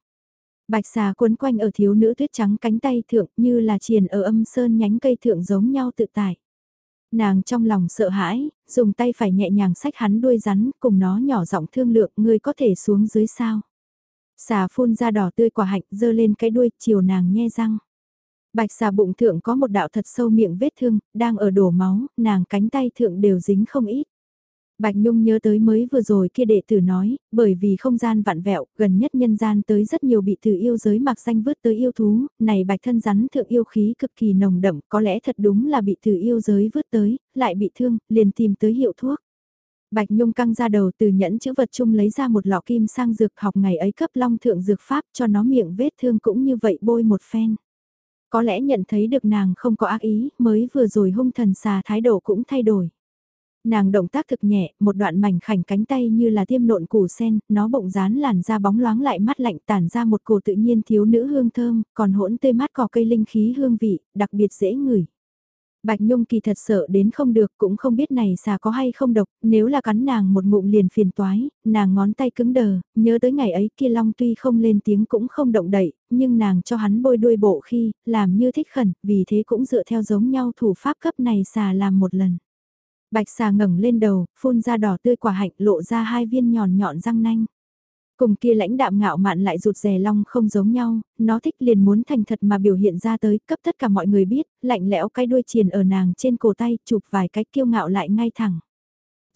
Bạch xà quấn quanh ở thiếu nữ tuyết trắng cánh tay thượng như là triền ở âm sơn nhánh cây thượng giống nhau tự tại. Nàng trong lòng sợ hãi, dùng tay phải nhẹ nhàng xách hắn đuôi rắn cùng nó nhỏ giọng thương lượng người có thể xuống dưới sao. Xà phun ra đỏ tươi quả hạnh dơ lên cái đuôi chiều nàng nhe răng. Bạch xà bụng thượng có một đạo thật sâu miệng vết thương, đang ở đổ máu, nàng cánh tay thượng đều dính không ít. Bạch Nhung nhớ tới mới vừa rồi kia đệ tử nói, bởi vì không gian vạn vẹo, gần nhất nhân gian tới rất nhiều bị tử yêu giới mặc danh vứt tới yêu thú, này bạch thân rắn thượng yêu khí cực kỳ nồng đậm, có lẽ thật đúng là bị tử yêu giới vứt tới, lại bị thương, liền tìm tới hiệu thuốc. Bạch Nhung căng ra đầu từ nhẫn chữ vật chung lấy ra một lọ kim sang dược học ngày ấy cấp long thượng dược pháp cho nó miệng vết thương cũng như vậy bôi một phen. Có lẽ nhận thấy được nàng không có ác ý, mới vừa rồi hung thần xà thái độ cũng thay đổi. Nàng động tác thực nhẹ, một đoạn mảnh khảnh cánh tay như là tiêm nộn củ sen, nó bụng dán làn da bóng loáng lại mắt lạnh tản ra một cổ tự nhiên thiếu nữ hương thơm, còn hỗn tươi mát cỏ cây linh khí hương vị, đặc biệt dễ ngửi. Bạch Nhung kỳ thật sợ đến không được cũng không biết này xà có hay không độc, nếu là cắn nàng một ngụm liền phiền toái, nàng ngón tay cứng đờ, nhớ tới ngày ấy kia long tuy không lên tiếng cũng không động đậy, nhưng nàng cho hắn bôi đuôi bộ khi, làm như thích khẩn, vì thế cũng dựa theo giống nhau thủ pháp cấp này xà làm một lần. Bạch xà ngẩng lên đầu, phun ra đỏ tươi quả hạnh lộ ra hai viên nhọn nhọn răng nanh. Cùng kia lãnh đạm ngạo mạn lại rụt rè long không giống nhau, nó thích liền muốn thành thật mà biểu hiện ra tới, cấp tất cả mọi người biết, lạnh lẽo cái đuôi triền ở nàng trên cổ tay, chụp vài cái kiêu ngạo lại ngay thẳng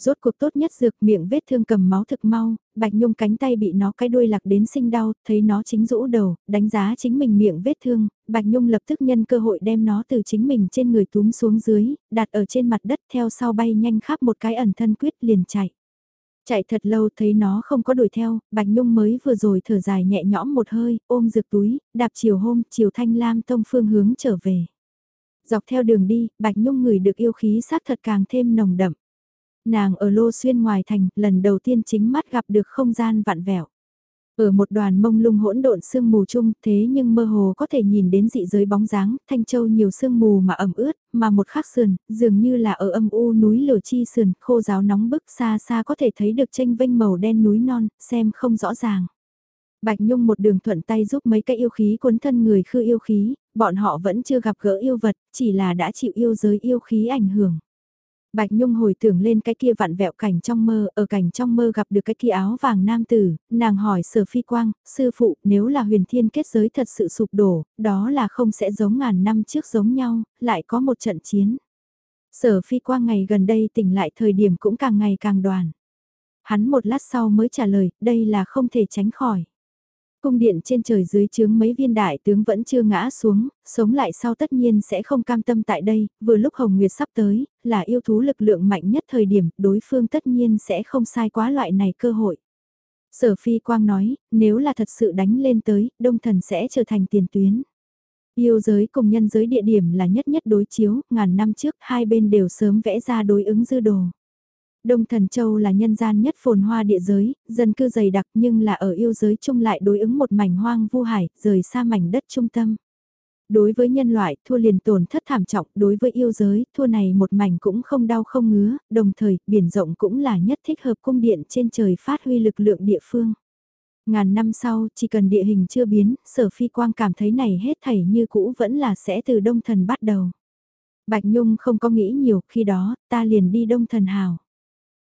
rốt cuộc tốt nhất dược miệng vết thương cầm máu thực mau, Bạch Nhung cánh tay bị nó cái đuôi lạc đến sinh đau, thấy nó chính rũ đầu, đánh giá chính mình miệng vết thương, Bạch Nhung lập tức nhân cơ hội đem nó từ chính mình trên người túm xuống dưới, đặt ở trên mặt đất theo sau bay nhanh khắp một cái ẩn thân quyết liền chạy. Chạy thật lâu thấy nó không có đuổi theo, Bạch Nhung mới vừa rồi thở dài nhẹ nhõm một hơi, ôm dược túi, đạp chiều hôm, chiều thanh lam tông phương hướng trở về. Dọc theo đường đi, Bạch Nhung người được yêu khí sát thật càng thêm nồng đậm. Nàng ở lô xuyên ngoài thành, lần đầu tiên chính mắt gặp được không gian vạn vẹo. Ở một đoàn mông lung hỗn độn sương mù chung thế nhưng mơ hồ có thể nhìn đến dị giới bóng dáng, thanh châu nhiều sương mù mà ẩm ướt, mà một khắc sườn, dường như là ở âm u núi lửa chi sườn, khô giáo nóng bức xa xa có thể thấy được tranh vênh màu đen núi non, xem không rõ ràng. Bạch Nhung một đường thuận tay giúp mấy cái yêu khí cuốn thân người khư yêu khí, bọn họ vẫn chưa gặp gỡ yêu vật, chỉ là đã chịu yêu giới yêu khí ảnh hưởng. Bạch Nhung hồi tưởng lên cái kia vặn vẹo cảnh trong mơ, ở cảnh trong mơ gặp được cái kia áo vàng nam tử, nàng hỏi sở phi quang, sư phụ, nếu là huyền thiên kết giới thật sự sụp đổ, đó là không sẽ giống ngàn năm trước giống nhau, lại có một trận chiến. Sở phi quang ngày gần đây tỉnh lại thời điểm cũng càng ngày càng đoàn. Hắn một lát sau mới trả lời, đây là không thể tránh khỏi. Cung điện trên trời dưới chướng mấy viên đại tướng vẫn chưa ngã xuống, sống lại sau tất nhiên sẽ không cam tâm tại đây, vừa lúc Hồng Nguyệt sắp tới, là yêu thú lực lượng mạnh nhất thời điểm, đối phương tất nhiên sẽ không sai quá loại này cơ hội. Sở Phi Quang nói, nếu là thật sự đánh lên tới, Đông Thần sẽ trở thành tiền tuyến. Yêu giới cùng nhân giới địa điểm là nhất nhất đối chiếu, ngàn năm trước hai bên đều sớm vẽ ra đối ứng dư đồ. Đông Thần Châu là nhân gian nhất phồn hoa địa giới, dân cư dày đặc nhưng là ở yêu giới chung lại đối ứng một mảnh hoang vu hải, rời xa mảnh đất trung tâm. Đối với nhân loại, thua liền tổn thất thảm trọng, đối với yêu giới, thua này một mảnh cũng không đau không ngứa, đồng thời, biển rộng cũng là nhất thích hợp cung điện trên trời phát huy lực lượng địa phương. Ngàn năm sau, chỉ cần địa hình chưa biến, sở phi quang cảm thấy này hết thảy như cũ vẫn là sẽ từ đông thần bắt đầu. Bạch Nhung không có nghĩ nhiều, khi đó, ta liền đi đông thần hào.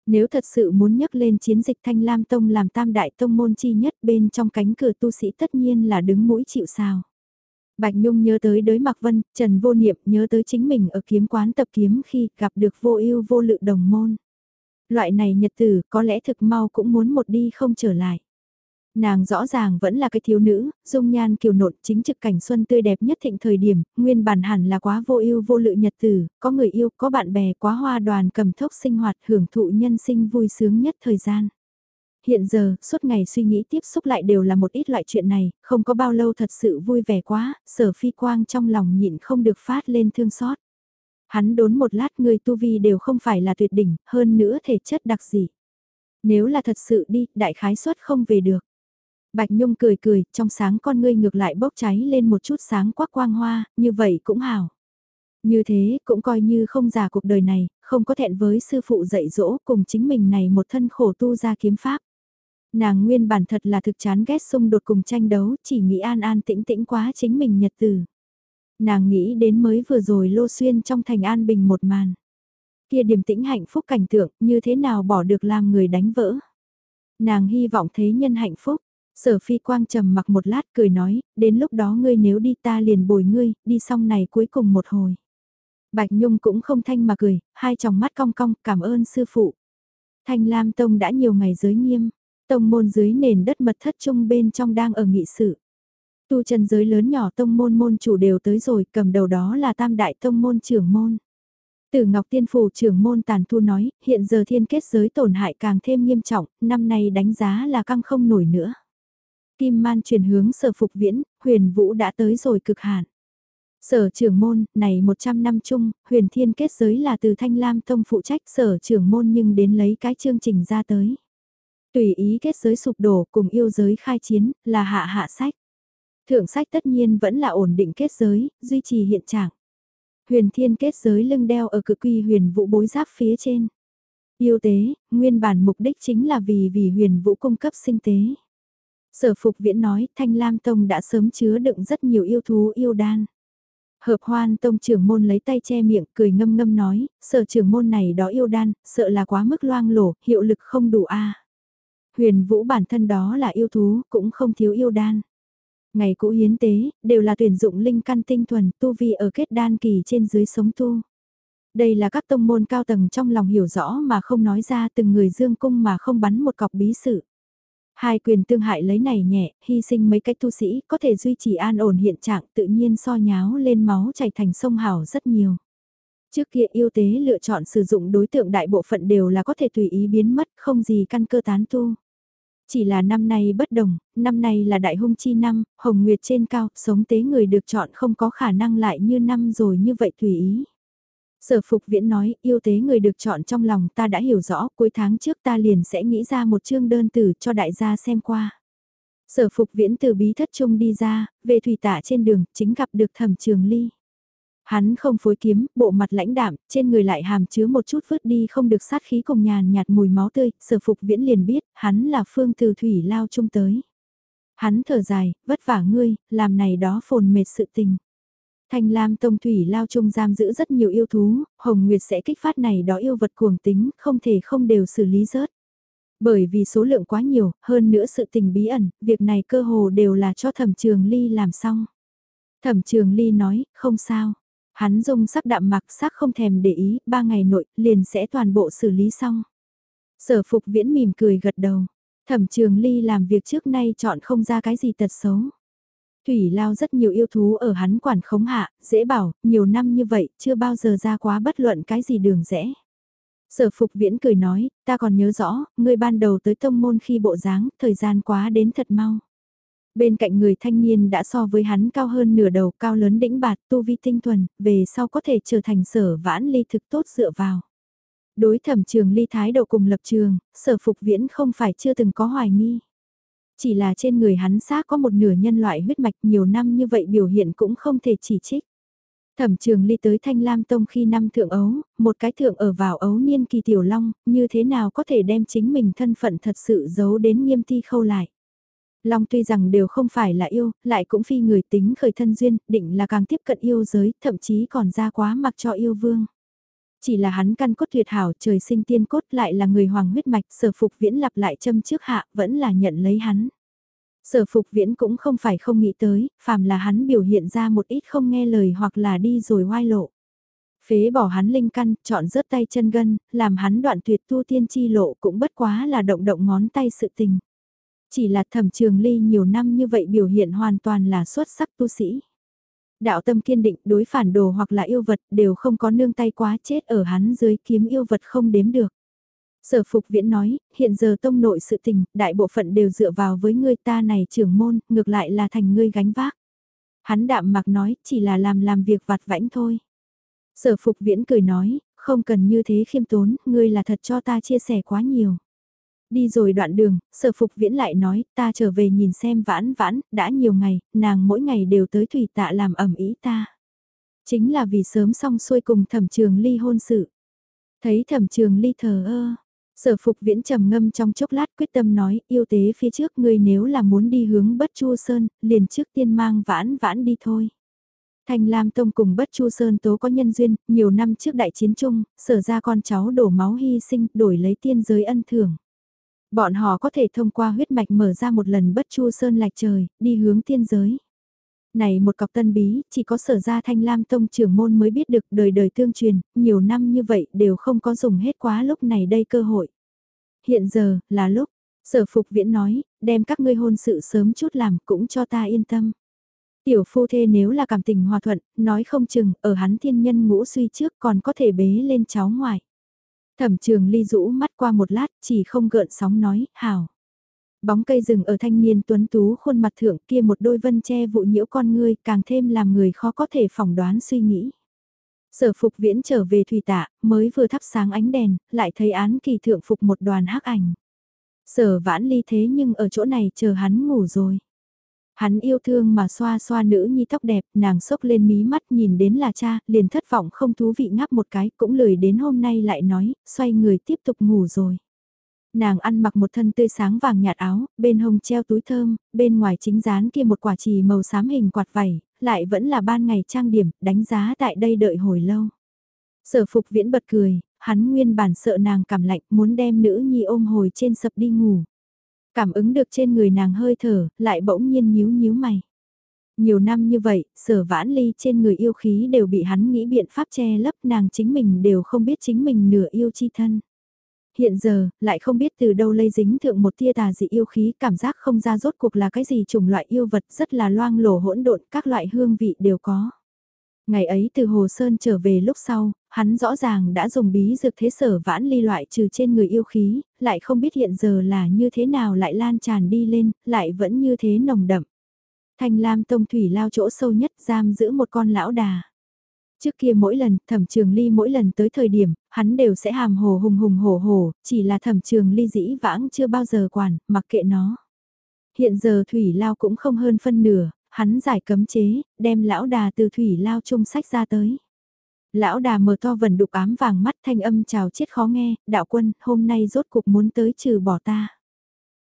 Nếu thật sự muốn nhắc lên chiến dịch Thanh Lam Tông làm tam đại tông môn chi nhất bên trong cánh cửa tu sĩ tất nhiên là đứng mũi chịu sao. Bạch Nhung nhớ tới đới Mạc Vân, Trần Vô Niệm nhớ tới chính mình ở kiếm quán tập kiếm khi gặp được vô ưu vô lự đồng môn. Loại này nhật tử có lẽ thực mau cũng muốn một đi không trở lại. Nàng rõ ràng vẫn là cái thiếu nữ, dung nhan kiều nộn chính trực cảnh xuân tươi đẹp nhất thịnh thời điểm, nguyên bản hẳn là quá vô ưu vô lự nhật tử, có người yêu, có bạn bè quá hoa đoàn cầm thốc sinh hoạt hưởng thụ nhân sinh vui sướng nhất thời gian. Hiện giờ, suốt ngày suy nghĩ tiếp xúc lại đều là một ít loại chuyện này, không có bao lâu thật sự vui vẻ quá, sở phi quang trong lòng nhịn không được phát lên thương xót. Hắn đốn một lát người tu vi đều không phải là tuyệt đỉnh, hơn nữa thể chất đặc dị. Nếu là thật sự đi, đại khái suất không về được. Bạch Nhung cười cười, trong sáng con ngươi ngược lại bốc cháy lên một chút sáng quắc quang hoa, như vậy cũng hảo. Như thế, cũng coi như không già cuộc đời này, không có thẹn với sư phụ dạy dỗ cùng chính mình này một thân khổ tu ra kiếm pháp. Nàng nguyên bản thật là thực chán ghét xung đột cùng tranh đấu, chỉ nghĩ an an tĩnh tĩnh quá chính mình nhật tử. Nàng nghĩ đến mới vừa rồi lô xuyên trong thành an bình một màn. Kia điểm tĩnh hạnh phúc cảnh tượng, như thế nào bỏ được làm người đánh vỡ. Nàng hy vọng thế nhân hạnh phúc, Sở phi quang trầm mặc một lát cười nói, đến lúc đó ngươi nếu đi ta liền bồi ngươi, đi xong này cuối cùng một hồi. Bạch Nhung cũng không thanh mà cười, hai tròng mắt cong cong, cảm ơn sư phụ. Thanh Lam Tông đã nhiều ngày giới nghiêm, tông môn dưới nền đất mật thất trung bên trong đang ở nghị sự. Tu chân giới lớn nhỏ tông môn môn chủ đều tới rồi, cầm đầu đó là tam đại tông môn trưởng môn. Từ Ngọc Tiên Phủ trưởng môn Tàn Thu nói, hiện giờ thiên kết giới tổn hại càng thêm nghiêm trọng, năm nay đánh giá là căng không nổi nữa. Kim man chuyển hướng sở phục viễn, huyền vũ đã tới rồi cực hạn. Sở trưởng môn, này 100 năm chung, huyền thiên kết giới là từ Thanh Lam Tông phụ trách sở trưởng môn nhưng đến lấy cái chương trình ra tới. Tùy ý kết giới sụp đổ cùng yêu giới khai chiến, là hạ hạ sách. Thượng sách tất nhiên vẫn là ổn định kết giới, duy trì hiện trạng. Huyền thiên kết giới lưng đeo ở cực quy huyền vũ bối giáp phía trên. Yêu tế, nguyên bản mục đích chính là vì vì huyền vũ cung cấp sinh tế. Sở Phục Viễn nói, Thanh Lam Tông đã sớm chứa đựng rất nhiều yêu thú yêu đan. Hợp hoan tông trưởng môn lấy tay che miệng cười ngâm ngâm nói, sở trưởng môn này đó yêu đan, sợ là quá mức loang lổ, hiệu lực không đủ a. Huyền vũ bản thân đó là yêu thú, cũng không thiếu yêu đan. Ngày cũ hiến tế, đều là tuyển dụng linh căn tinh thuần, tu vi ở kết đan kỳ trên dưới sống tu. Đây là các tông môn cao tầng trong lòng hiểu rõ mà không nói ra từng người dương cung mà không bắn một cọc bí sự. Hai quyền tương hại lấy này nhẹ, hy sinh mấy cách tu sĩ có thể duy trì an ổn hiện trạng tự nhiên so nháo lên máu chảy thành sông hào rất nhiều. Trước kia yêu tế lựa chọn sử dụng đối tượng đại bộ phận đều là có thể tùy ý biến mất không gì căn cơ tán tu. Chỉ là năm nay bất đồng, năm nay là đại hung chi năm, hồng nguyệt trên cao, sống tế người được chọn không có khả năng lại như năm rồi như vậy tùy ý. Sở Phục Viễn nói, yêu tế người được chọn trong lòng ta đã hiểu rõ, cuối tháng trước ta liền sẽ nghĩ ra một chương đơn tử cho đại gia xem qua. Sở phục viễn từ bí thất trung đi ra, về thủy tạ trên đường, chính gặp được thẩm trường ly. Hắn không phối kiếm, bộ mặt lãnh đạm, trên người lại hàm chứa một chút vứt đi không được sát khí cùng nhàn nhạt mùi máu tươi, sở phục viễn liền biết, hắn là phương từ thủy lao trung tới. Hắn thở dài, vất vả ngươi, làm này đó phồn mệt sự tình. Thanh Lam Tông Thủy Lao Trung giam giữ rất nhiều yêu thú, Hồng Nguyệt sẽ kích phát này đó yêu vật cuồng tính, không thể không đều xử lý rớt. Bởi vì số lượng quá nhiều, hơn nữa sự tình bí ẩn, việc này cơ hồ đều là cho thẩm trường ly làm xong. Thẩm trường ly nói, không sao. Hắn dùng sắc đạm mặc sắc không thèm để ý, ba ngày nội, liền sẽ toàn bộ xử lý xong. Sở phục viễn mỉm cười gật đầu. Thẩm trường ly làm việc trước nay chọn không ra cái gì tật xấu. Thủy lao rất nhiều yêu thú ở hắn quản khống hạ, dễ bảo, nhiều năm như vậy, chưa bao giờ ra quá bất luận cái gì đường rẽ. Sở phục viễn cười nói, ta còn nhớ rõ, người ban đầu tới tông môn khi bộ dáng, thời gian quá đến thật mau. Bên cạnh người thanh niên đã so với hắn cao hơn nửa đầu, cao lớn đĩnh bạt, tu vi tinh thuần, về sau có thể trở thành sở vãn ly thực tốt dựa vào. Đối thẩm trường ly thái độ cùng lập trường, sở phục viễn không phải chưa từng có hoài nghi. Chỉ là trên người hắn xác có một nửa nhân loại huyết mạch nhiều năm như vậy biểu hiện cũng không thể chỉ trích. Thẩm trường ly tới Thanh Lam Tông khi năm thượng ấu, một cái thượng ở vào ấu niên kỳ tiểu long, như thế nào có thể đem chính mình thân phận thật sự giấu đến nghiêm ti khâu lại. Long tuy rằng đều không phải là yêu, lại cũng phi người tính khởi thân duyên, định là càng tiếp cận yêu giới, thậm chí còn ra quá mặc cho yêu vương. Chỉ là hắn căn cốt tuyệt hảo trời sinh tiên cốt lại là người hoàng huyết mạch sở phục viễn lặp lại châm trước hạ vẫn là nhận lấy hắn. Sở phục viễn cũng không phải không nghĩ tới, phàm là hắn biểu hiện ra một ít không nghe lời hoặc là đi rồi hoai lộ. Phế bỏ hắn linh căn, chọn rớt tay chân gân, làm hắn đoạn tuyệt tu tiên chi lộ cũng bất quá là động động ngón tay sự tình. Chỉ là thẩm trường ly nhiều năm như vậy biểu hiện hoàn toàn là xuất sắc tu sĩ. Đạo tâm kiên định đối phản đồ hoặc là yêu vật đều không có nương tay quá chết ở hắn dưới kiếm yêu vật không đếm được. Sở Phục Viễn nói, hiện giờ tông nội sự tình, đại bộ phận đều dựa vào với ngươi ta này trưởng môn, ngược lại là thành ngươi gánh vác. Hắn đạm mặc nói, chỉ là làm làm việc vặt vãnh thôi. Sở Phục Viễn cười nói, không cần như thế khiêm tốn, ngươi là thật cho ta chia sẻ quá nhiều. Đi rồi đoạn đường, sở phục viễn lại nói, ta trở về nhìn xem vãn vãn, đã nhiều ngày, nàng mỗi ngày đều tới thủy tạ làm ẩm ý ta. Chính là vì sớm xong xuôi cùng thẩm trường ly hôn sự. Thấy thẩm trường ly thờ ơ, sở phục viễn trầm ngâm trong chốc lát quyết tâm nói, yêu tế phía trước ngươi nếu là muốn đi hướng bất chu sơn, liền trước tiên mang vãn vãn đi thôi. Thanh Lam Tông cùng Bất Chu Sơn tố có nhân duyên, nhiều năm trước đại chiến chung, sở ra con cháu đổ máu hy sinh, đổi lấy tiên giới ân thưởng. Bọn họ có thể thông qua huyết mạch mở ra một lần bất chu sơn lạch trời, đi hướng tiên giới. Này một cọc tân bí, chỉ có sở ra thanh lam tông trưởng môn mới biết được đời đời tương truyền, nhiều năm như vậy đều không có dùng hết quá lúc này đây cơ hội. Hiện giờ, là lúc, sở phục viễn nói, đem các ngươi hôn sự sớm chút làm cũng cho ta yên tâm. Tiểu phu thê nếu là cảm tình hòa thuận, nói không chừng, ở hắn thiên nhân ngũ suy trước còn có thể bế lên cháu ngoại. Thẩm trường ly rũ mắt qua một lát, chỉ không gợn sóng nói, hảo. Bóng cây rừng ở thanh niên tuấn tú khuôn mặt thượng kia một đôi vân che vụ nhiễu con ngươi càng thêm làm người khó có thể phỏng đoán suy nghĩ. Sở phục viễn trở về thủy tạ, mới vừa thắp sáng ánh đèn, lại thấy án kỳ thượng phục một đoàn hắc ảnh. Sở vãn ly thế nhưng ở chỗ này chờ hắn ngủ rồi. Hắn yêu thương mà xoa xoa nữ nhi tóc đẹp, nàng sốc lên mí mắt nhìn đến là cha, liền thất vọng không thú vị ngáp một cái, cũng lười đến hôm nay lại nói, xoay người tiếp tục ngủ rồi. Nàng ăn mặc một thân tươi sáng vàng nhạt áo, bên hông treo túi thơm, bên ngoài chính dán kia một quả trì màu xám hình quạt vảy, lại vẫn là ban ngày trang điểm, đánh giá tại đây đợi hồi lâu. Sở phục viễn bật cười, hắn nguyên bản sợ nàng cảm lạnh muốn đem nữ nhi ôm hồi trên sập đi ngủ. Cảm ứng được trên người nàng hơi thở, lại bỗng nhiên nhíu nhíu mày. Nhiều năm như vậy, sở vãn ly trên người yêu khí đều bị hắn nghĩ biện pháp che lấp nàng chính mình đều không biết chính mình nửa yêu chi thân. Hiện giờ, lại không biết từ đâu lây dính thượng một tia tà dị yêu khí cảm giác không ra rốt cuộc là cái gì chủng loại yêu vật rất là loang lổ hỗn độn các loại hương vị đều có. Ngày ấy từ Hồ Sơn trở về lúc sau, hắn rõ ràng đã dùng bí dược thế sở vãn ly loại trừ trên người yêu khí, lại không biết hiện giờ là như thế nào lại lan tràn đi lên, lại vẫn như thế nồng đậm. Thanh Lam Tông Thủy lao chỗ sâu nhất giam giữ một con lão đà. Trước kia mỗi lần, thẩm trường ly mỗi lần tới thời điểm, hắn đều sẽ hàm hồ hùng hùng hổ hổ, chỉ là thẩm trường ly dĩ vãng chưa bao giờ quản, mặc kệ nó. Hiện giờ thủy lao cũng không hơn phân nửa, hắn giải cấm chế, đem lão đà từ thủy lao chung sách ra tới. Lão đà mở to vần đục ám vàng mắt thanh âm chào chết khó nghe, đạo quân, hôm nay rốt cuộc muốn tới trừ bỏ ta.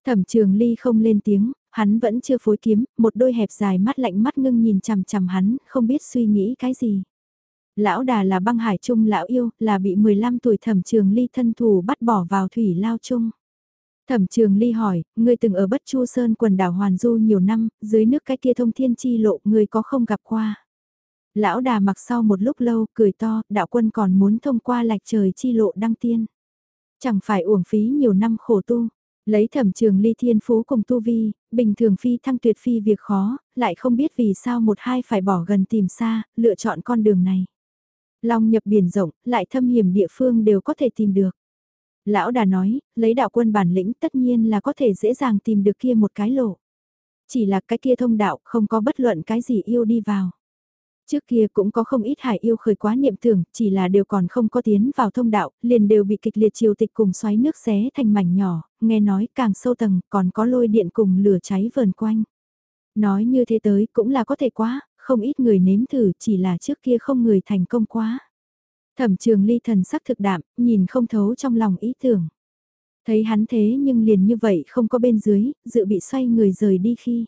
Thẩm trường ly không lên tiếng, hắn vẫn chưa phối kiếm, một đôi hẹp dài mắt lạnh mắt ngưng nhìn chằm chằm hắn, không biết suy nghĩ cái gì. Lão đà là băng hải trung lão yêu, là bị 15 tuổi thẩm trường ly thân thủ bắt bỏ vào thủy lao chung. Thẩm trường ly hỏi, ngươi từng ở Bất Chu Sơn quần đảo Hoàn Du nhiều năm, dưới nước cái kia thông thiên chi lộ, ngươi có không gặp qua? Lão đà mặc sau một lúc lâu, cười to, đạo quân còn muốn thông qua lạch trời chi lộ đăng tiên. Chẳng phải uổng phí nhiều năm khổ tu, lấy thẩm trường ly thiên phú cùng tu vi, bình thường phi thăng tuyệt phi việc khó, lại không biết vì sao một hai phải bỏ gần tìm xa, lựa chọn con đường này. Long nhập biển rộng, lại thâm hiểm địa phương đều có thể tìm được. Lão đà nói, lấy đạo quân bản lĩnh tất nhiên là có thể dễ dàng tìm được kia một cái lộ. Chỉ là cái kia thông đạo không có bất luận cái gì yêu đi vào. Trước kia cũng có không ít hải yêu khởi quá niệm tưởng, chỉ là đều còn không có tiến vào thông đạo, liền đều bị kịch liệt chiều tịch cùng xoáy nước xé thành mảnh nhỏ, nghe nói càng sâu tầng còn có lôi điện cùng lửa cháy vờn quanh. Nói như thế tới cũng là có thể quá, không ít người nếm thử chỉ là trước kia không người thành công quá. Thẩm trường ly thần sắc thực đạm, nhìn không thấu trong lòng ý tưởng. Thấy hắn thế nhưng liền như vậy không có bên dưới, dự bị xoay người rời đi khi.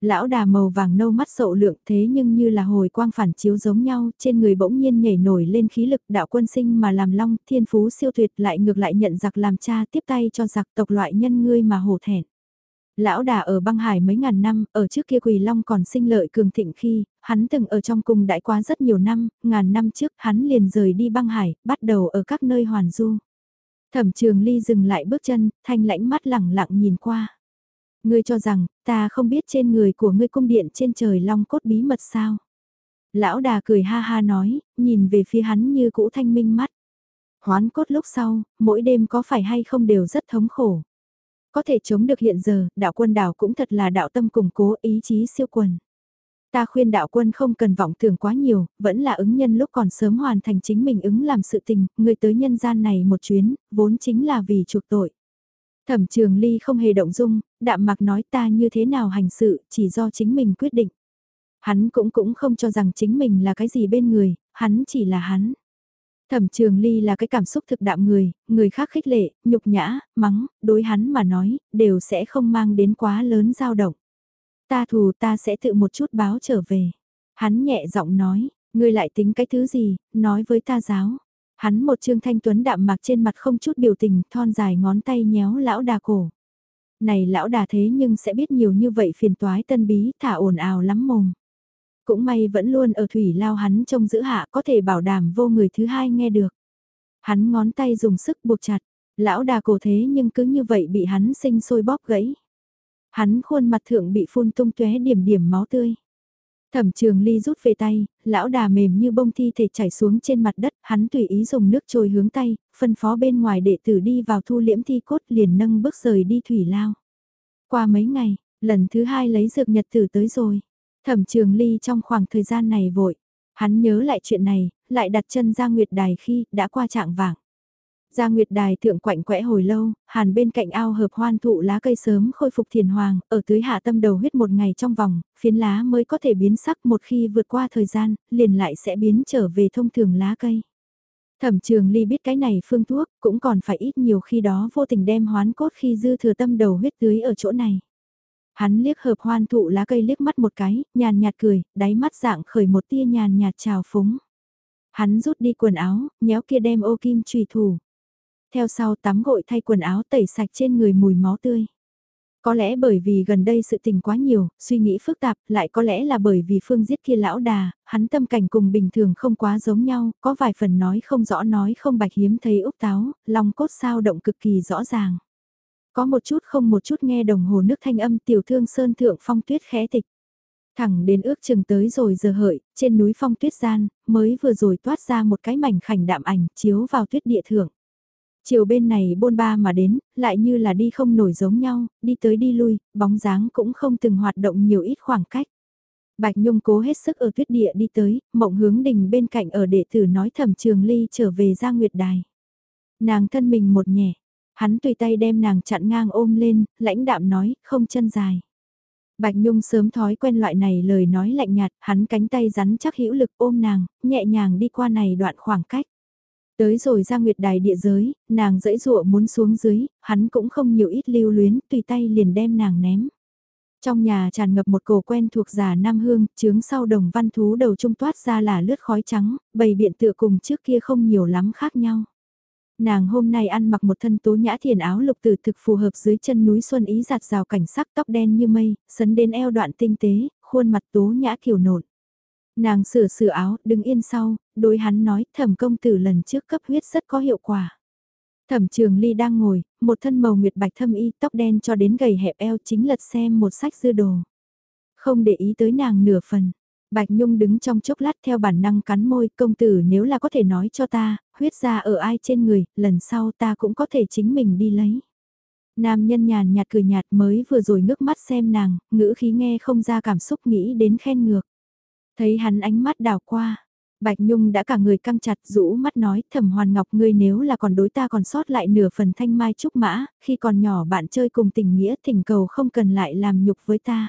Lão đà màu vàng nâu mắt sậu lượng thế nhưng như là hồi quang phản chiếu giống nhau, trên người bỗng nhiên nhảy nổi lên khí lực đạo quân sinh mà làm long, thiên phú siêu tuyệt lại ngược lại nhận giặc làm cha tiếp tay cho giặc tộc loại nhân ngươi mà hổ thẹn. Lão đà ở băng hải mấy ngàn năm, ở trước kia quỳ long còn sinh lợi cường thịnh khi, hắn từng ở trong cung đại quá rất nhiều năm, ngàn năm trước hắn liền rời đi băng hải, bắt đầu ở các nơi hoàn du. Thẩm trường ly dừng lại bước chân, thanh lãnh mắt lẳng lặng nhìn qua. Ngươi cho rằng, ta không biết trên người của ngươi cung điện trên trời long cốt bí mật sao? Lão đà cười ha ha nói, nhìn về phía hắn như cũ thanh minh mắt. Hoán cốt lúc sau, mỗi đêm có phải hay không đều rất thống khổ. Có thể chống được hiện giờ, đạo quân đảo cũng thật là đạo tâm củng cố ý chí siêu quần. Ta khuyên đạo quân không cần vọng tưởng quá nhiều, vẫn là ứng nhân lúc còn sớm hoàn thành chính mình ứng làm sự tình, người tới nhân gian này một chuyến, vốn chính là vì chuộc tội. Thẩm trường ly không hề động dung, đạm mặc nói ta như thế nào hành sự, chỉ do chính mình quyết định. Hắn cũng cũng không cho rằng chính mình là cái gì bên người, hắn chỉ là hắn. Thẩm trường ly là cái cảm xúc thực đạm người, người khác khích lệ, nhục nhã, mắng, đối hắn mà nói, đều sẽ không mang đến quá lớn dao động. Ta thù ta sẽ tự một chút báo trở về. Hắn nhẹ giọng nói, ngươi lại tính cái thứ gì, nói với ta giáo. Hắn một trương thanh tuấn đạm mặc trên mặt không chút biểu tình, thon dài ngón tay nhéo lão đà cổ. Này lão đà thế nhưng sẽ biết nhiều như vậy phiền toái tân bí thả ồn ào lắm mồm. Cũng may vẫn luôn ở thủy lao hắn trông giữ hạ có thể bảo đảm vô người thứ hai nghe được. Hắn ngón tay dùng sức buộc chặt, lão đà cổ thế nhưng cứ như vậy bị hắn sinh sôi bóp gãy. Hắn khuôn mặt thượng bị phun tung tóe điểm điểm máu tươi. Thẩm trường ly rút về tay, lão đà mềm như bông thi thể chảy xuống trên mặt đất, hắn tùy ý dùng nước trôi hướng tay, phân phó bên ngoài đệ tử đi vào thu liễm thi cốt liền nâng bước rời đi thủy lao. Qua mấy ngày, lần thứ hai lấy dược nhật tử tới rồi. Thẩm trường ly trong khoảng thời gian này vội, hắn nhớ lại chuyện này, lại đặt chân ra nguyệt đài khi đã qua trạng vàng. Ra Nguyệt Đài thượng quạnh quẽ hồi lâu, hàn bên cạnh ao hợp hoan thụ lá cây sớm khôi phục thiền hoàng, ở tưới hạ tâm đầu huyết một ngày trong vòng, phiến lá mới có thể biến sắc một khi vượt qua thời gian, liền lại sẽ biến trở về thông thường lá cây. Thẩm trường ly biết cái này phương thuốc, cũng còn phải ít nhiều khi đó vô tình đem hoán cốt khi dư thừa tâm đầu huyết tưới ở chỗ này. Hắn liếc hợp hoan thụ lá cây liếc mắt một cái, nhàn nhạt cười, đáy mắt dạng khởi một tia nhàn nhạt trào phúng. Hắn rút đi quần áo, nhéo kia đem ô kim trùy thủ. Theo sau tắm gội thay quần áo tẩy sạch trên người mùi máu tươi. Có lẽ bởi vì gần đây sự tình quá nhiều, suy nghĩ phức tạp, lại có lẽ là bởi vì phương giết kia lão đà, hắn tâm cảnh cùng bình thường không quá giống nhau, có vài phần nói không rõ nói không bạch hiếm thấy úc táo, lòng cốt sao động cực kỳ rõ ràng. Có một chút không một chút nghe đồng hồ nước thanh âm tiểu thương sơn thượng phong tuyết khẽ tịch. Thẳng đến ước chừng tới rồi giờ hợi, trên núi phong tuyết gian, mới vừa rồi toát ra một cái mảnh khảnh đạm ảnh chiếu vào tuyết địa thượng. Chiều bên này bôn ba mà đến, lại như là đi không nổi giống nhau, đi tới đi lui, bóng dáng cũng không từng hoạt động nhiều ít khoảng cách. Bạch Nhung cố hết sức ở tuyết địa đi tới, mộng hướng đình bên cạnh ở đệ tử nói thẩm trường ly trở về ra nguyệt đài. Nàng thân mình một nhẹ, Hắn tùy tay đem nàng chặn ngang ôm lên, lãnh đạm nói, không chân dài. Bạch Nhung sớm thói quen loại này lời nói lạnh nhạt, hắn cánh tay rắn chắc hữu lực ôm nàng, nhẹ nhàng đi qua này đoạn khoảng cách. Tới rồi ra nguyệt đài địa giới, nàng dẫy dụa muốn xuống dưới, hắn cũng không nhiều ít lưu luyến, tùy tay liền đem nàng ném. Trong nhà tràn ngập một cổ quen thuộc già Nam Hương, chướng sau đồng văn thú đầu trung toát ra là lướt khói trắng, bầy biện tựa cùng trước kia không nhiều lắm khác nhau. Nàng hôm nay ăn mặc một thân tố nhã thiền áo lục tử thực phù hợp dưới chân núi xuân ý giạt rào cảnh sắc tóc đen như mây, sấn đến eo đoạn tinh tế, khuôn mặt tố nhã kiểu nộn. Nàng sửa sửa áo, đứng yên sau, đối hắn nói thẩm công tử lần trước cấp huyết rất có hiệu quả. Thẩm trường ly đang ngồi, một thân màu nguyệt bạch thâm y tóc đen cho đến gầy hẹp eo chính lật xem một sách dư đồ. Không để ý tới nàng nửa phần. Bạch Nhung đứng trong chốc lát theo bản năng cắn môi công tử nếu là có thể nói cho ta, huyết ra ở ai trên người, lần sau ta cũng có thể chính mình đi lấy. Nam nhân nhàn nhạt cười nhạt mới vừa rồi ngước mắt xem nàng, ngữ khí nghe không ra cảm xúc nghĩ đến khen ngược. Thấy hắn ánh mắt đảo qua, Bạch Nhung đã cả người căng chặt rũ mắt nói thẩm hoàn ngọc ngươi nếu là còn đối ta còn sót lại nửa phần thanh mai trúc mã, khi còn nhỏ bạn chơi cùng tình nghĩa thỉnh cầu không cần lại làm nhục với ta.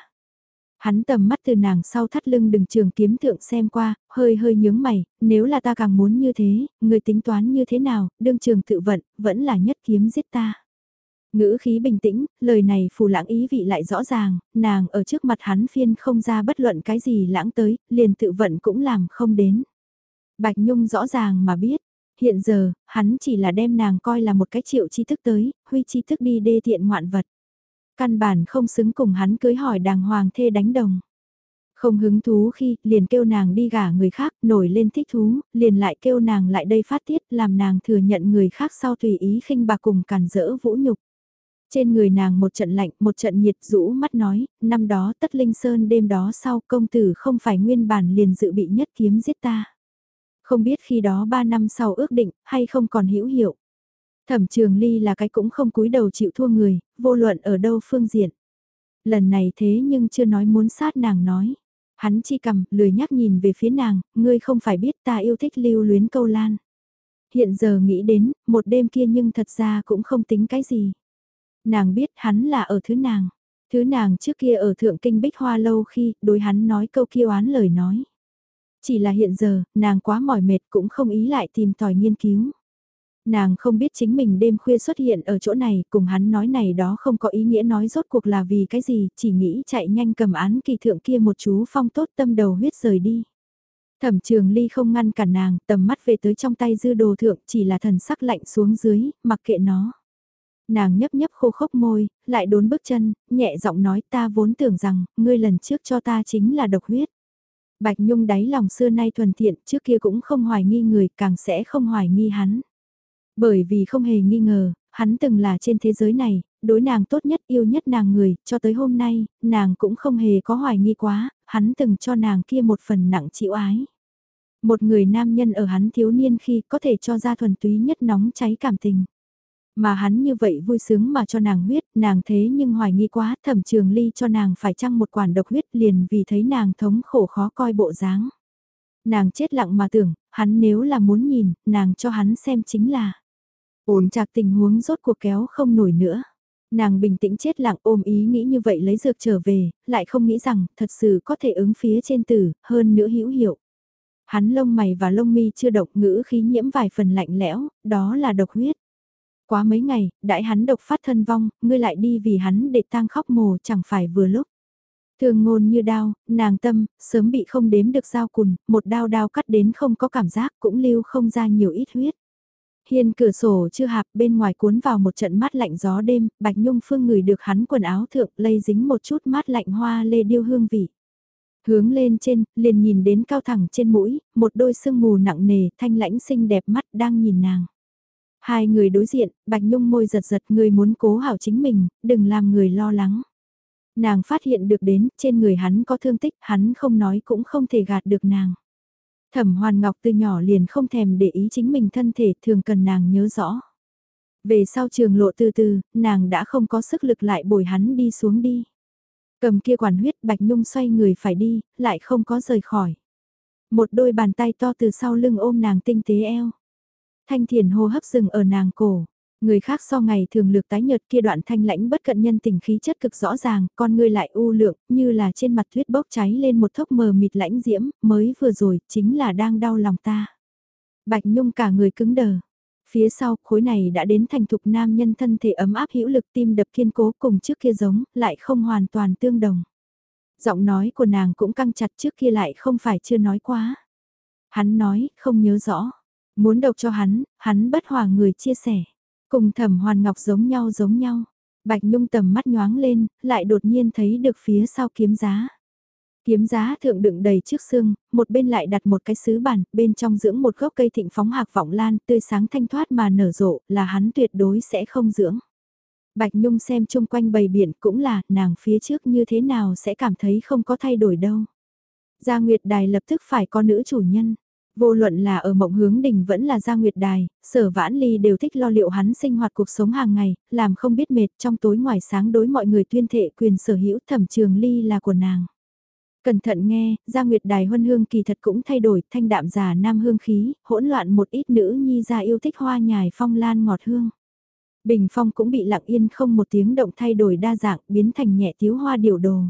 Hắn tầm mắt từ nàng sau thắt lưng đừng trường kiếm thượng xem qua, hơi hơi nhướng mày, nếu là ta càng muốn như thế, người tính toán như thế nào, đương trường tự vận, vẫn là nhất kiếm giết ta. Ngữ khí bình tĩnh, lời này phù lãng ý vị lại rõ ràng, nàng ở trước mặt hắn phiên không ra bất luận cái gì lãng tới, liền tự vận cũng làm không đến. Bạch Nhung rõ ràng mà biết, hiện giờ, hắn chỉ là đem nàng coi là một cái triệu chi thức tới, huy chi thức đi đê tiện ngoạn vật. Căn bản không xứng cùng hắn cưới hỏi đàng hoàng thê đánh đồng. Không hứng thú khi, liền kêu nàng đi gả người khác, nổi lên thích thú, liền lại kêu nàng lại đây phát tiết, làm nàng thừa nhận người khác sau tùy ý khinh bạc cùng càn rỡ vũ nhục. Trên người nàng một trận lạnh, một trận nhiệt rũ mắt nói, năm đó tất linh sơn đêm đó sau công tử không phải nguyên bản liền dự bị nhất kiếm giết ta. Không biết khi đó ba năm sau ước định, hay không còn hữu hiệu. Thẩm trường ly là cái cũng không cúi đầu chịu thua người, vô luận ở đâu phương diện. Lần này thế nhưng chưa nói muốn sát nàng nói. Hắn chi cầm, lười nhắc nhìn về phía nàng, ngươi không phải biết ta yêu thích lưu luyến câu lan. Hiện giờ nghĩ đến, một đêm kia nhưng thật ra cũng không tính cái gì. Nàng biết hắn là ở thứ nàng. Thứ nàng trước kia ở thượng kinh bích hoa lâu khi đối hắn nói câu kia oán lời nói. Chỉ là hiện giờ, nàng quá mỏi mệt cũng không ý lại tìm tòi nghiên cứu. Nàng không biết chính mình đêm khuya xuất hiện ở chỗ này, cùng hắn nói này đó không có ý nghĩa nói rốt cuộc là vì cái gì, chỉ nghĩ chạy nhanh cầm án kỳ thượng kia một chú phong tốt tâm đầu huyết rời đi. Thẩm trường ly không ngăn cản nàng, tầm mắt về tới trong tay dư đồ thượng chỉ là thần sắc lạnh xuống dưới, mặc kệ nó. Nàng nhấp nhấp khô khốc môi, lại đốn bước chân, nhẹ giọng nói ta vốn tưởng rằng, ngươi lần trước cho ta chính là độc huyết. Bạch Nhung đáy lòng xưa nay thuần thiện, trước kia cũng không hoài nghi người, càng sẽ không hoài nghi hắn. Bởi vì không hề nghi ngờ, hắn từng là trên thế giới này, đối nàng tốt nhất yêu nhất nàng người, cho tới hôm nay, nàng cũng không hề có hoài nghi quá, hắn từng cho nàng kia một phần nặng chịu ái. Một người nam nhân ở hắn thiếu niên khi có thể cho ra thuần túy nhất nóng cháy cảm tình. Mà hắn như vậy vui sướng mà cho nàng huyết, nàng thế nhưng hoài nghi quá, thẩm trường ly cho nàng phải chăng một quản độc huyết liền vì thấy nàng thống khổ khó coi bộ dáng. Nàng chết lặng mà tưởng, hắn nếu là muốn nhìn, nàng cho hắn xem chính là. Ổn chạc tình huống rốt cuộc kéo không nổi nữa. Nàng bình tĩnh chết lặng ôm ý nghĩ như vậy lấy dược trở về, lại không nghĩ rằng thật sự có thể ứng phía trên tử, hơn nữa hữu hiệu. Hắn lông mày và lông mi chưa độc ngữ khí nhiễm vài phần lạnh lẽo, đó là độc huyết. Quá mấy ngày, đại hắn độc phát thân vong, ngươi lại đi vì hắn để tang khóc mồ chẳng phải vừa lúc. Thường ngôn như đao, nàng tâm, sớm bị không đếm được dao cùn, một đao đao cắt đến không có cảm giác cũng lưu không ra nhiều ít huyết. Hiên cửa sổ chưa hạp bên ngoài cuốn vào một trận mát lạnh gió đêm, Bạch Nhung Phương ngửi được hắn quần áo thượng lây dính một chút mát lạnh hoa lê điêu hương vị. Hướng lên trên, liền nhìn đến cao thẳng trên mũi, một đôi sương mù nặng nề, thanh lãnh xinh đẹp mắt đang nhìn nàng. Hai người đối diện, Bạch Nhung môi giật giật người muốn cố hảo chính mình, đừng làm người lo lắng. Nàng phát hiện được đến, trên người hắn có thương tích, hắn không nói cũng không thể gạt được nàng. Thẩm Hoàn Ngọc từ nhỏ liền không thèm để ý chính mình thân thể thường cần nàng nhớ rõ. Về sau trường lộ từ từ, nàng đã không có sức lực lại bồi hắn đi xuống đi. Cầm kia quản huyết Bạch Nhung xoay người phải đi, lại không có rời khỏi. Một đôi bàn tay to từ sau lưng ôm nàng tinh tế eo. Thanh thiền hô hấp rừng ở nàng cổ. Người khác so ngày thường lược tái nhợt kia đoạn thanh lãnh bất cận nhân tình khí chất cực rõ ràng, con người lại u lượng, như là trên mặt tuyết bốc cháy lên một thốc mờ mịt lãnh diễm, mới vừa rồi, chính là đang đau lòng ta. Bạch Nhung cả người cứng đờ. Phía sau, khối này đã đến thành thục nam nhân thân thể ấm áp hữu lực tim đập kiên cố cùng trước kia giống, lại không hoàn toàn tương đồng. Giọng nói của nàng cũng căng chặt trước kia lại không phải chưa nói quá. Hắn nói, không nhớ rõ. Muốn độc cho hắn, hắn bất hòa người chia sẻ. Cùng thẩm hoàn ngọc giống nhau giống nhau. Bạch Nhung tầm mắt nhoáng lên, lại đột nhiên thấy được phía sau kiếm giá. Kiếm giá thượng đựng đầy trước xương, một bên lại đặt một cái sứ bản, bên trong dưỡng một gốc cây thịnh phóng hạc vọng lan tươi sáng thanh thoát mà nở rộ, là hắn tuyệt đối sẽ không dưỡng. Bạch Nhung xem chung quanh bầy biển cũng là, nàng phía trước như thế nào sẽ cảm thấy không có thay đổi đâu. Gia Nguyệt Đài lập tức phải có nữ chủ nhân. Vô luận là ở mộng hướng đình vẫn là Gia Nguyệt Đài, sở vãn ly đều thích lo liệu hắn sinh hoạt cuộc sống hàng ngày, làm không biết mệt trong tối ngoài sáng đối mọi người tuyên thệ quyền sở hữu thẩm trường ly là của nàng. Cẩn thận nghe, Gia Nguyệt Đài huân hương kỳ thật cũng thay đổi, thanh đạm giả nam hương khí, hỗn loạn một ít nữ nhi ra yêu thích hoa nhài phong lan ngọt hương. Bình phong cũng bị lặng yên không một tiếng động thay đổi đa dạng, biến thành nhẹ thiếu hoa điều đồ.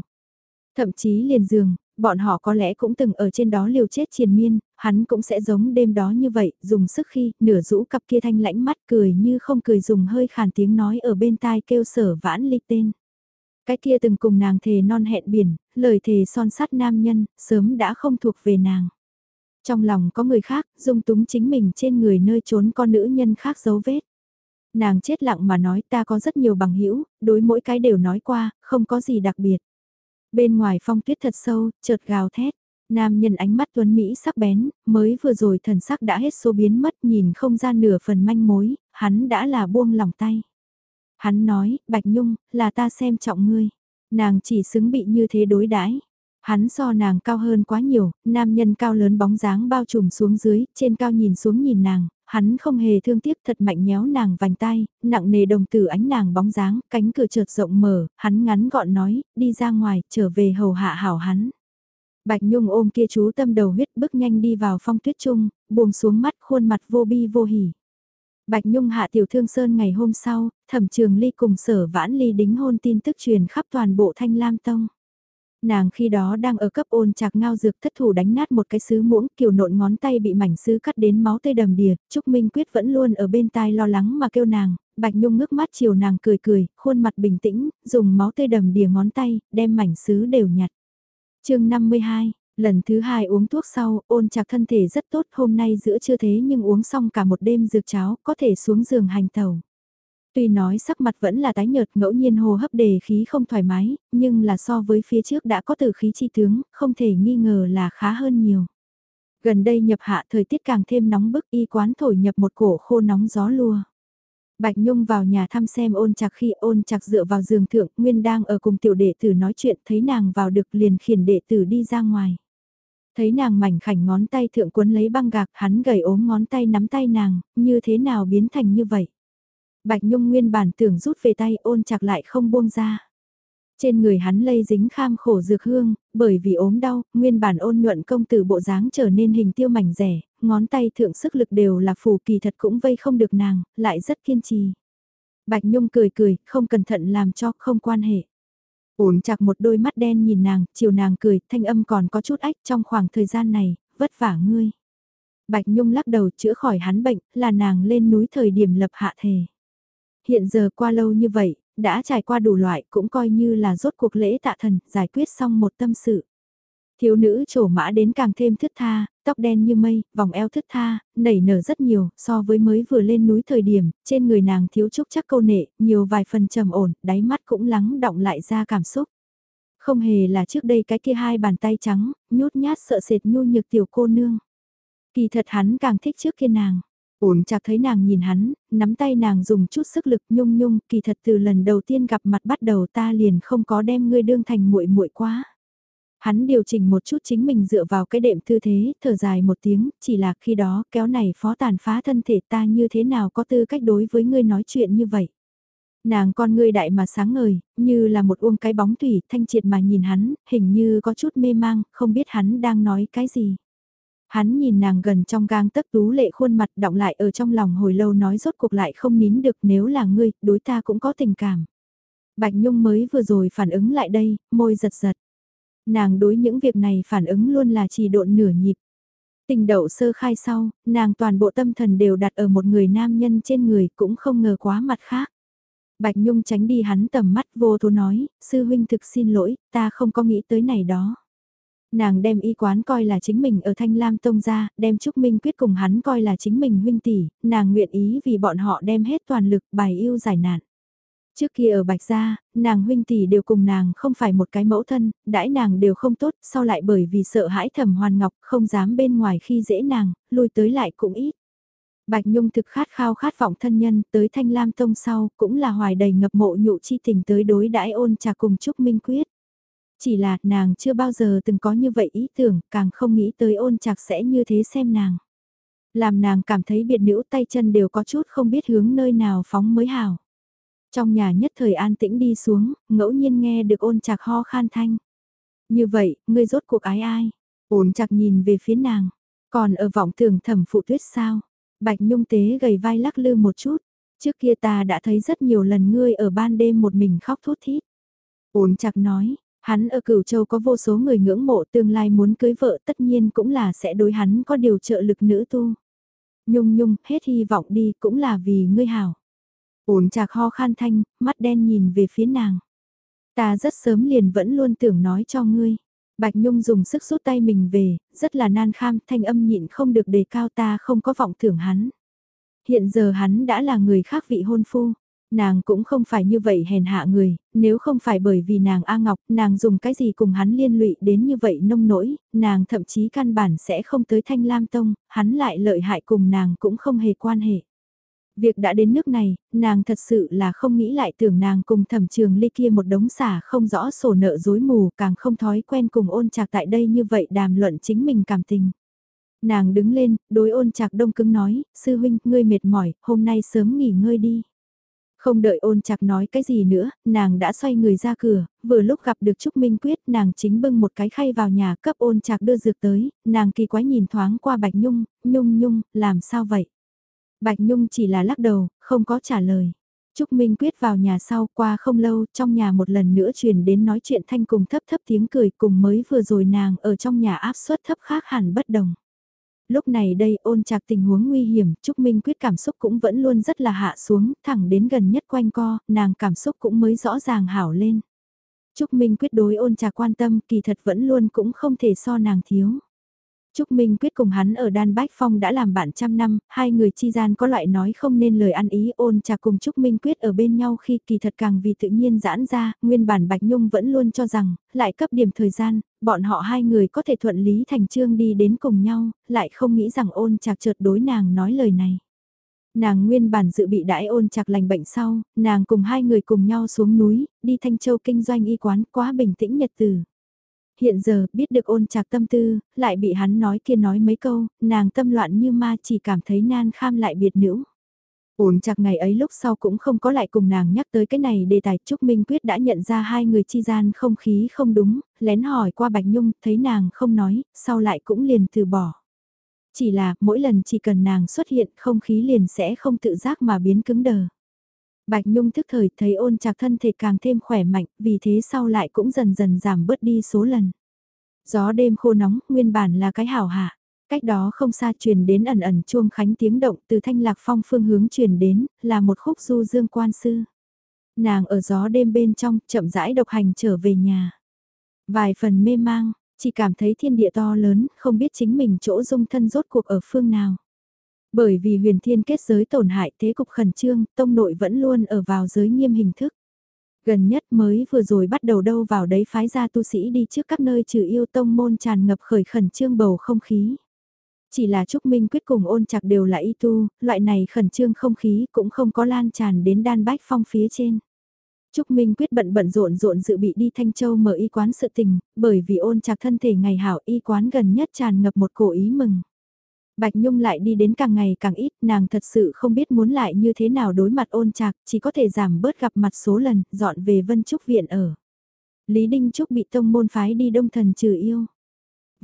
Thậm chí liền giường, bọn họ có lẽ cũng từng ở trên đó liều chết triền miên, hắn cũng sẽ giống đêm đó như vậy, dùng sức khi, nửa rũ cặp kia thanh lãnh mắt cười như không cười dùng hơi khàn tiếng nói ở bên tai kêu sở vãn ly tên. Cái kia từng cùng nàng thề non hẹn biển, lời thề son sắt nam nhân, sớm đã không thuộc về nàng. Trong lòng có người khác, dung túng chính mình trên người nơi trốn con nữ nhân khác dấu vết. Nàng chết lặng mà nói ta có rất nhiều bằng hữu đối mỗi cái đều nói qua, không có gì đặc biệt. Bên ngoài phong tuyết thật sâu, chợt gào thét. Nam nhân ánh mắt tuấn Mỹ sắc bén, mới vừa rồi thần sắc đã hết số biến mất nhìn không ra nửa phần manh mối, hắn đã là buông lòng tay. Hắn nói, Bạch Nhung, là ta xem trọng ngươi. Nàng chỉ xứng bị như thế đối đãi. Hắn so nàng cao hơn quá nhiều, nam nhân cao lớn bóng dáng bao trùm xuống dưới, trên cao nhìn xuống nhìn nàng, hắn không hề thương tiếc thật mạnh nhéo nàng vành tay, nặng nề đồng tử ánh nàng bóng dáng, cánh cửa chợt rộng mở, hắn ngắn gọn nói, đi ra ngoài, trở về hầu hạ hảo hắn. Bạch Nhung ôm kia chú tâm đầu huyết bước nhanh đi vào phong tuyết trung, buông xuống mắt khuôn mặt vô bi vô hỉ. Bạch Nhung hạ tiểu thương sơn ngày hôm sau, thẩm trường ly cùng sở vãn ly đính hôn tin tức truyền khắp toàn bộ thanh lam tông. Nàng khi đó đang ở cấp ôn chạc ngao dược thất thủ đánh nát một cái sứ muỗng kiều nộn ngón tay bị mảnh sứ cắt đến máu tươi đầm đìa, Trúc Minh Quyết vẫn luôn ở bên tai lo lắng mà kêu nàng, Bạch Nhung ngước mắt chiều nàng cười cười, khuôn mặt bình tĩnh, dùng máu tươi đầm đìa ngón tay, đem mảnh sứ đều nhặt. chương 52 Lần thứ hai uống thuốc sau, ôn chạc thân thể rất tốt hôm nay giữa chưa thế nhưng uống xong cả một đêm dược cháo, có thể xuống giường hành tàu. Tuy nói sắc mặt vẫn là tái nhợt ngẫu nhiên hồ hấp đề khí không thoải mái, nhưng là so với phía trước đã có từ khí chi tướng, không thể nghi ngờ là khá hơn nhiều. Gần đây nhập hạ thời tiết càng thêm nóng bức y quán thổi nhập một cổ khô nóng gió lùa. Bạch Nhung vào nhà thăm xem ôn chặt khi ôn chặt dựa vào giường thượng, Nguyên đang ở cùng tiểu đệ tử nói chuyện thấy nàng vào được liền khiển đệ tử đi ra ngoài. Thấy nàng mảnh khảnh ngón tay thượng cuốn lấy băng gạc hắn gầy ốm ngón tay nắm tay nàng, như thế nào biến thành như vậy. Bạch Nhung nguyên bản tưởng rút về tay ôn chặt lại không buông ra. Trên người hắn lây dính kham khổ dược hương, bởi vì ốm đau, nguyên bản ôn nhuận công tử bộ dáng trở nên hình tiêu mảnh rẻ, ngón tay thượng sức lực đều là phù kỳ thật cũng vây không được nàng, lại rất kiên trì. Bạch Nhung cười cười, không cẩn thận làm cho không quan hệ. Ổn chặt một đôi mắt đen nhìn nàng, chiều nàng cười, thanh âm còn có chút ách trong khoảng thời gian này, vất vả ngươi. Bạch Nhung lắc đầu chữa khỏi hắn bệnh, là nàng lên núi thời điểm lập hạ thề. Hiện giờ qua lâu như vậy, đã trải qua đủ loại cũng coi như là rốt cuộc lễ tạ thần, giải quyết xong một tâm sự. Thiếu nữ trổ mã đến càng thêm thức tha, tóc đen như mây, vòng eo thức tha, nảy nở rất nhiều, so với mới vừa lên núi thời điểm, trên người nàng thiếu chút chắc câu nệ, nhiều vài phần trầm ổn, đáy mắt cũng lắng động lại ra cảm xúc. Không hề là trước đây cái kia hai bàn tay trắng, nhút nhát sợ sệt nhu nhược tiểu cô nương. Kỳ thật hắn càng thích trước kia nàng. Ổn chạc thấy nàng nhìn hắn, nắm tay nàng dùng chút sức lực nhung nhung, kỳ thật từ lần đầu tiên gặp mặt bắt đầu ta liền không có đem ngươi đương thành muội muội quá. Hắn điều chỉnh một chút chính mình dựa vào cái đệm tư thế, thở dài một tiếng, chỉ là khi đó kéo này phó tàn phá thân thể ta như thế nào có tư cách đối với ngươi nói chuyện như vậy. Nàng con ngươi đại mà sáng ngời, như là một uông cái bóng thủy, thanh triệt mà nhìn hắn, hình như có chút mê mang, không biết hắn đang nói cái gì. Hắn nhìn nàng gần trong gang tấc tú lệ khuôn mặt động lại ở trong lòng hồi lâu nói rốt cuộc lại không nín được nếu là ngươi, đối ta cũng có tình cảm. Bạch Nhung mới vừa rồi phản ứng lại đây, môi giật giật. Nàng đối những việc này phản ứng luôn là chỉ độn nửa nhịp. Tình đậu sơ khai sau, nàng toàn bộ tâm thần đều đặt ở một người nam nhân trên người cũng không ngờ quá mặt khác. Bạch Nhung tránh đi hắn tầm mắt vô thố nói, sư huynh thực xin lỗi, ta không có nghĩ tới này đó. Nàng đem y quán coi là chính mình ở Thanh Lam Tông ra, đem Trúc Minh quyết cùng hắn coi là chính mình huynh tỷ, nàng nguyện ý vì bọn họ đem hết toàn lực bài yêu giải nạn. Trước kia ở Bạch Gia, nàng huynh tỷ đều cùng nàng không phải một cái mẫu thân, đãi nàng đều không tốt, sau lại bởi vì sợ hãi thẩm hoàn ngọc không dám bên ngoài khi dễ nàng, lui tới lại cũng ít. Bạch Nhung thực khát khao khát vọng thân nhân tới Thanh Lam Tông sau cũng là hoài đầy ngập mộ nhụ chi tình tới đối đãi ôn trà cùng Trúc Minh Quyết. Chỉ là nàng chưa bao giờ từng có như vậy ý tưởng, càng không nghĩ tới ôn chạc sẽ như thế xem nàng. Làm nàng cảm thấy biệt nữ tay chân đều có chút không biết hướng nơi nào phóng mới hào. Trong nhà nhất thời an tĩnh đi xuống, ngẫu nhiên nghe được ôn chạc ho khan thanh. Như vậy, ngươi rốt cuộc ái ai? Ôn chạc nhìn về phía nàng. Còn ở vọng tưởng thẩm phụ tuyết sao? Bạch nhung tế gầy vai lắc lư một chút. Trước kia ta đã thấy rất nhiều lần ngươi ở ban đêm một mình khóc thút thít. Ôn chặt nói, hắn ở cửu châu có vô số người ngưỡng mộ tương lai muốn cưới vợ tất nhiên cũng là sẽ đối hắn có điều trợ lực nữ tu. Nhung nhung, hết hy vọng đi cũng là vì ngươi hảo. Ổn chạc ho khan thanh, mắt đen nhìn về phía nàng. Ta rất sớm liền vẫn luôn tưởng nói cho ngươi. Bạch Nhung dùng sức rút tay mình về, rất là nan kham, thanh âm nhịn không được đề cao ta không có vọng tưởng hắn. Hiện giờ hắn đã là người khác vị hôn phu, nàng cũng không phải như vậy hèn hạ người, nếu không phải bởi vì nàng A Ngọc, nàng dùng cái gì cùng hắn liên lụy đến như vậy nông nỗi, nàng thậm chí căn bản sẽ không tới Thanh Lam Tông, hắn lại lợi hại cùng nàng cũng không hề quan hệ. Việc đã đến nước này, nàng thật sự là không nghĩ lại tưởng nàng cùng thẩm trường ly kia một đống xả không rõ sổ nợ dối mù càng không thói quen cùng ôn chạc tại đây như vậy đàm luận chính mình cảm tình. Nàng đứng lên, đối ôn chạc đông cứng nói, sư huynh, ngươi mệt mỏi, hôm nay sớm nghỉ ngơi đi. Không đợi ôn chặt nói cái gì nữa, nàng đã xoay người ra cửa, vừa lúc gặp được Trúc Minh Quyết, nàng chính bưng một cái khay vào nhà cấp ôn chặt đưa dược tới, nàng kỳ quái nhìn thoáng qua Bạch Nhung, Nhung Nhung, làm sao vậy? Bạch Nhung chỉ là lắc đầu, không có trả lời. Trúc Minh Quyết vào nhà sau qua không lâu trong nhà một lần nữa truyền đến nói chuyện thanh cùng thấp thấp tiếng cười cùng mới vừa rồi nàng ở trong nhà áp suất thấp khác hẳn bất đồng. Lúc này đây ôn chạc tình huống nguy hiểm, Trúc Minh Quyết cảm xúc cũng vẫn luôn rất là hạ xuống, thẳng đến gần nhất quanh co, nàng cảm xúc cũng mới rõ ràng hảo lên. Trúc Minh Quyết đối ôn trà quan tâm kỳ thật vẫn luôn cũng không thể so nàng thiếu. Trúc Minh Quyết cùng hắn ở Đan Bách Phong đã làm bạn trăm năm, hai người chi gian có loại nói không nên lời ăn ý ôn trà cùng Trúc Minh Quyết ở bên nhau khi kỳ thật càng vì tự nhiên giãn ra, nguyên bản Bạch Nhung vẫn luôn cho rằng, lại cấp điểm thời gian, bọn họ hai người có thể thuận lý thành trương đi đến cùng nhau, lại không nghĩ rằng ôn trạc chợt đối nàng nói lời này. Nàng nguyên bản dự bị đãi ôn chặt lành bệnh sau, nàng cùng hai người cùng nhau xuống núi, đi Thanh Châu kinh doanh y quán quá bình tĩnh nhật từ hiện giờ biết được ôn trạc tâm tư, lại bị hắn nói kia nói mấy câu, nàng tâm loạn như ma chỉ cảm thấy nan kham lại biệt nữ. Ôn chặt ngày ấy lúc sau cũng không có lại cùng nàng nhắc tới cái này đề tài Trúc Minh Quyết đã nhận ra hai người chi gian không khí không đúng, lén hỏi qua Bạch Nhung, thấy nàng không nói, sau lại cũng liền từ bỏ. Chỉ là mỗi lần chỉ cần nàng xuất hiện không khí liền sẽ không tự giác mà biến cứng đờ. Bạch Nhung thức thời thấy ôn chạc thân thể càng thêm khỏe mạnh, vì thế sau lại cũng dần dần giảm bớt đi số lần. Gió đêm khô nóng, nguyên bản là cái hảo hạ. Cách đó không xa truyền đến ẩn ẩn chuông khánh tiếng động từ thanh lạc phong phương hướng truyền đến, là một khúc du dương quan sư. Nàng ở gió đêm bên trong, chậm rãi độc hành trở về nhà. Vài phần mê mang, chỉ cảm thấy thiên địa to lớn, không biết chính mình chỗ dung thân rốt cuộc ở phương nào. Bởi vì huyền thiên kết giới tổn hại thế cục khẩn trương, tông nội vẫn luôn ở vào giới nghiêm hình thức. Gần nhất mới vừa rồi bắt đầu đâu vào đấy phái ra tu sĩ đi trước các nơi trừ yêu tông môn tràn ngập khởi khẩn trương bầu không khí. Chỉ là Trúc Minh quyết cùng ôn chặt đều là y tu, loại này khẩn trương không khí cũng không có lan tràn đến đan bách phong phía trên. Trúc Minh quyết bận bận rộn rộn dự bị đi Thanh Châu mở y quán sự tình, bởi vì ôn chặt thân thể ngày hảo y quán gần nhất tràn ngập một cổ ý mừng. Bạch Nhung lại đi đến càng ngày càng ít, nàng thật sự không biết muốn lại như thế nào đối mặt ôn trạc, chỉ có thể giảm bớt gặp mặt số lần, dọn về Vân Trúc Viện ở. Lý Đinh Trúc bị tông môn phái đi đông thần trừ yêu.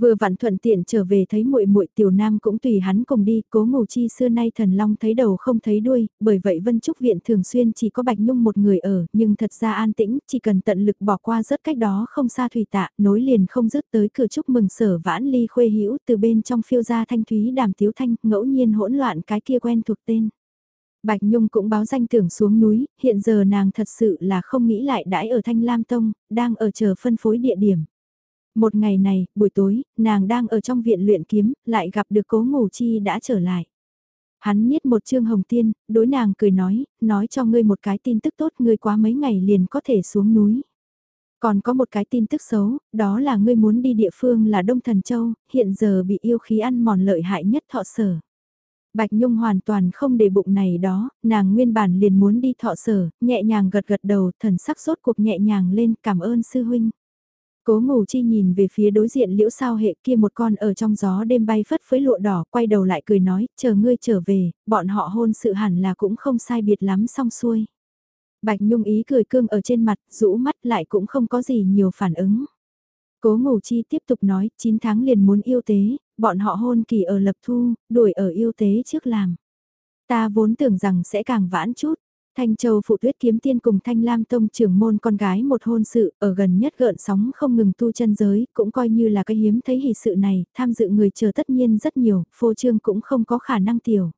Vừa vặn thuận tiện trở về thấy muội muội tiểu nam cũng tùy hắn cùng đi, cố ngủ chi xưa nay thần long thấy đầu không thấy đuôi, bởi vậy Vân Trúc Viện thường xuyên chỉ có Bạch Nhung một người ở, nhưng thật ra an tĩnh, chỉ cần tận lực bỏ qua rớt cách đó không xa thủy tạ, nối liền không dứt tới cửa chúc mừng sở vãn ly khuê hữu từ bên trong phiêu ra thanh thúy đàm tiếu thanh, ngẫu nhiên hỗn loạn cái kia quen thuộc tên. Bạch Nhung cũng báo danh tưởng xuống núi, hiện giờ nàng thật sự là không nghĩ lại đãi ở Thanh Lam Tông, đang ở chờ phân phối địa điểm. Một ngày này, buổi tối, nàng đang ở trong viện luyện kiếm, lại gặp được cố ngủ chi đã trở lại. Hắn niết một chương hồng tiên, đối nàng cười nói, nói cho ngươi một cái tin tức tốt ngươi quá mấy ngày liền có thể xuống núi. Còn có một cái tin tức xấu, đó là ngươi muốn đi địa phương là Đông Thần Châu, hiện giờ bị yêu khí ăn mòn lợi hại nhất thọ sở. Bạch Nhung hoàn toàn không để bụng này đó, nàng nguyên bản liền muốn đi thọ sở, nhẹ nhàng gật gật đầu, thần sắc sốt cuộc nhẹ nhàng lên cảm ơn sư huynh. Cố ngủ chi nhìn về phía đối diện liễu sao hệ kia một con ở trong gió đêm bay phất phới lụa đỏ, quay đầu lại cười nói, chờ ngươi trở về, bọn họ hôn sự hẳn là cũng không sai biệt lắm xong xuôi. Bạch Nhung ý cười cương ở trên mặt, rũ mắt lại cũng không có gì nhiều phản ứng. Cố ngủ chi tiếp tục nói, 9 tháng liền muốn yêu tế, bọn họ hôn kỳ ở lập thu, đuổi ở yêu tế trước làm. Ta vốn tưởng rằng sẽ càng vãn chút, Thanh Châu phụ tuyết kiếm tiên cùng Thanh Lam Tông trưởng môn con gái một hôn sự ở gần nhất gợn sóng không ngừng tu chân giới, cũng coi như là cái hiếm thấy hỷ sự này, tham dự người chờ tất nhiên rất nhiều, phô trương cũng không có khả năng tiểu.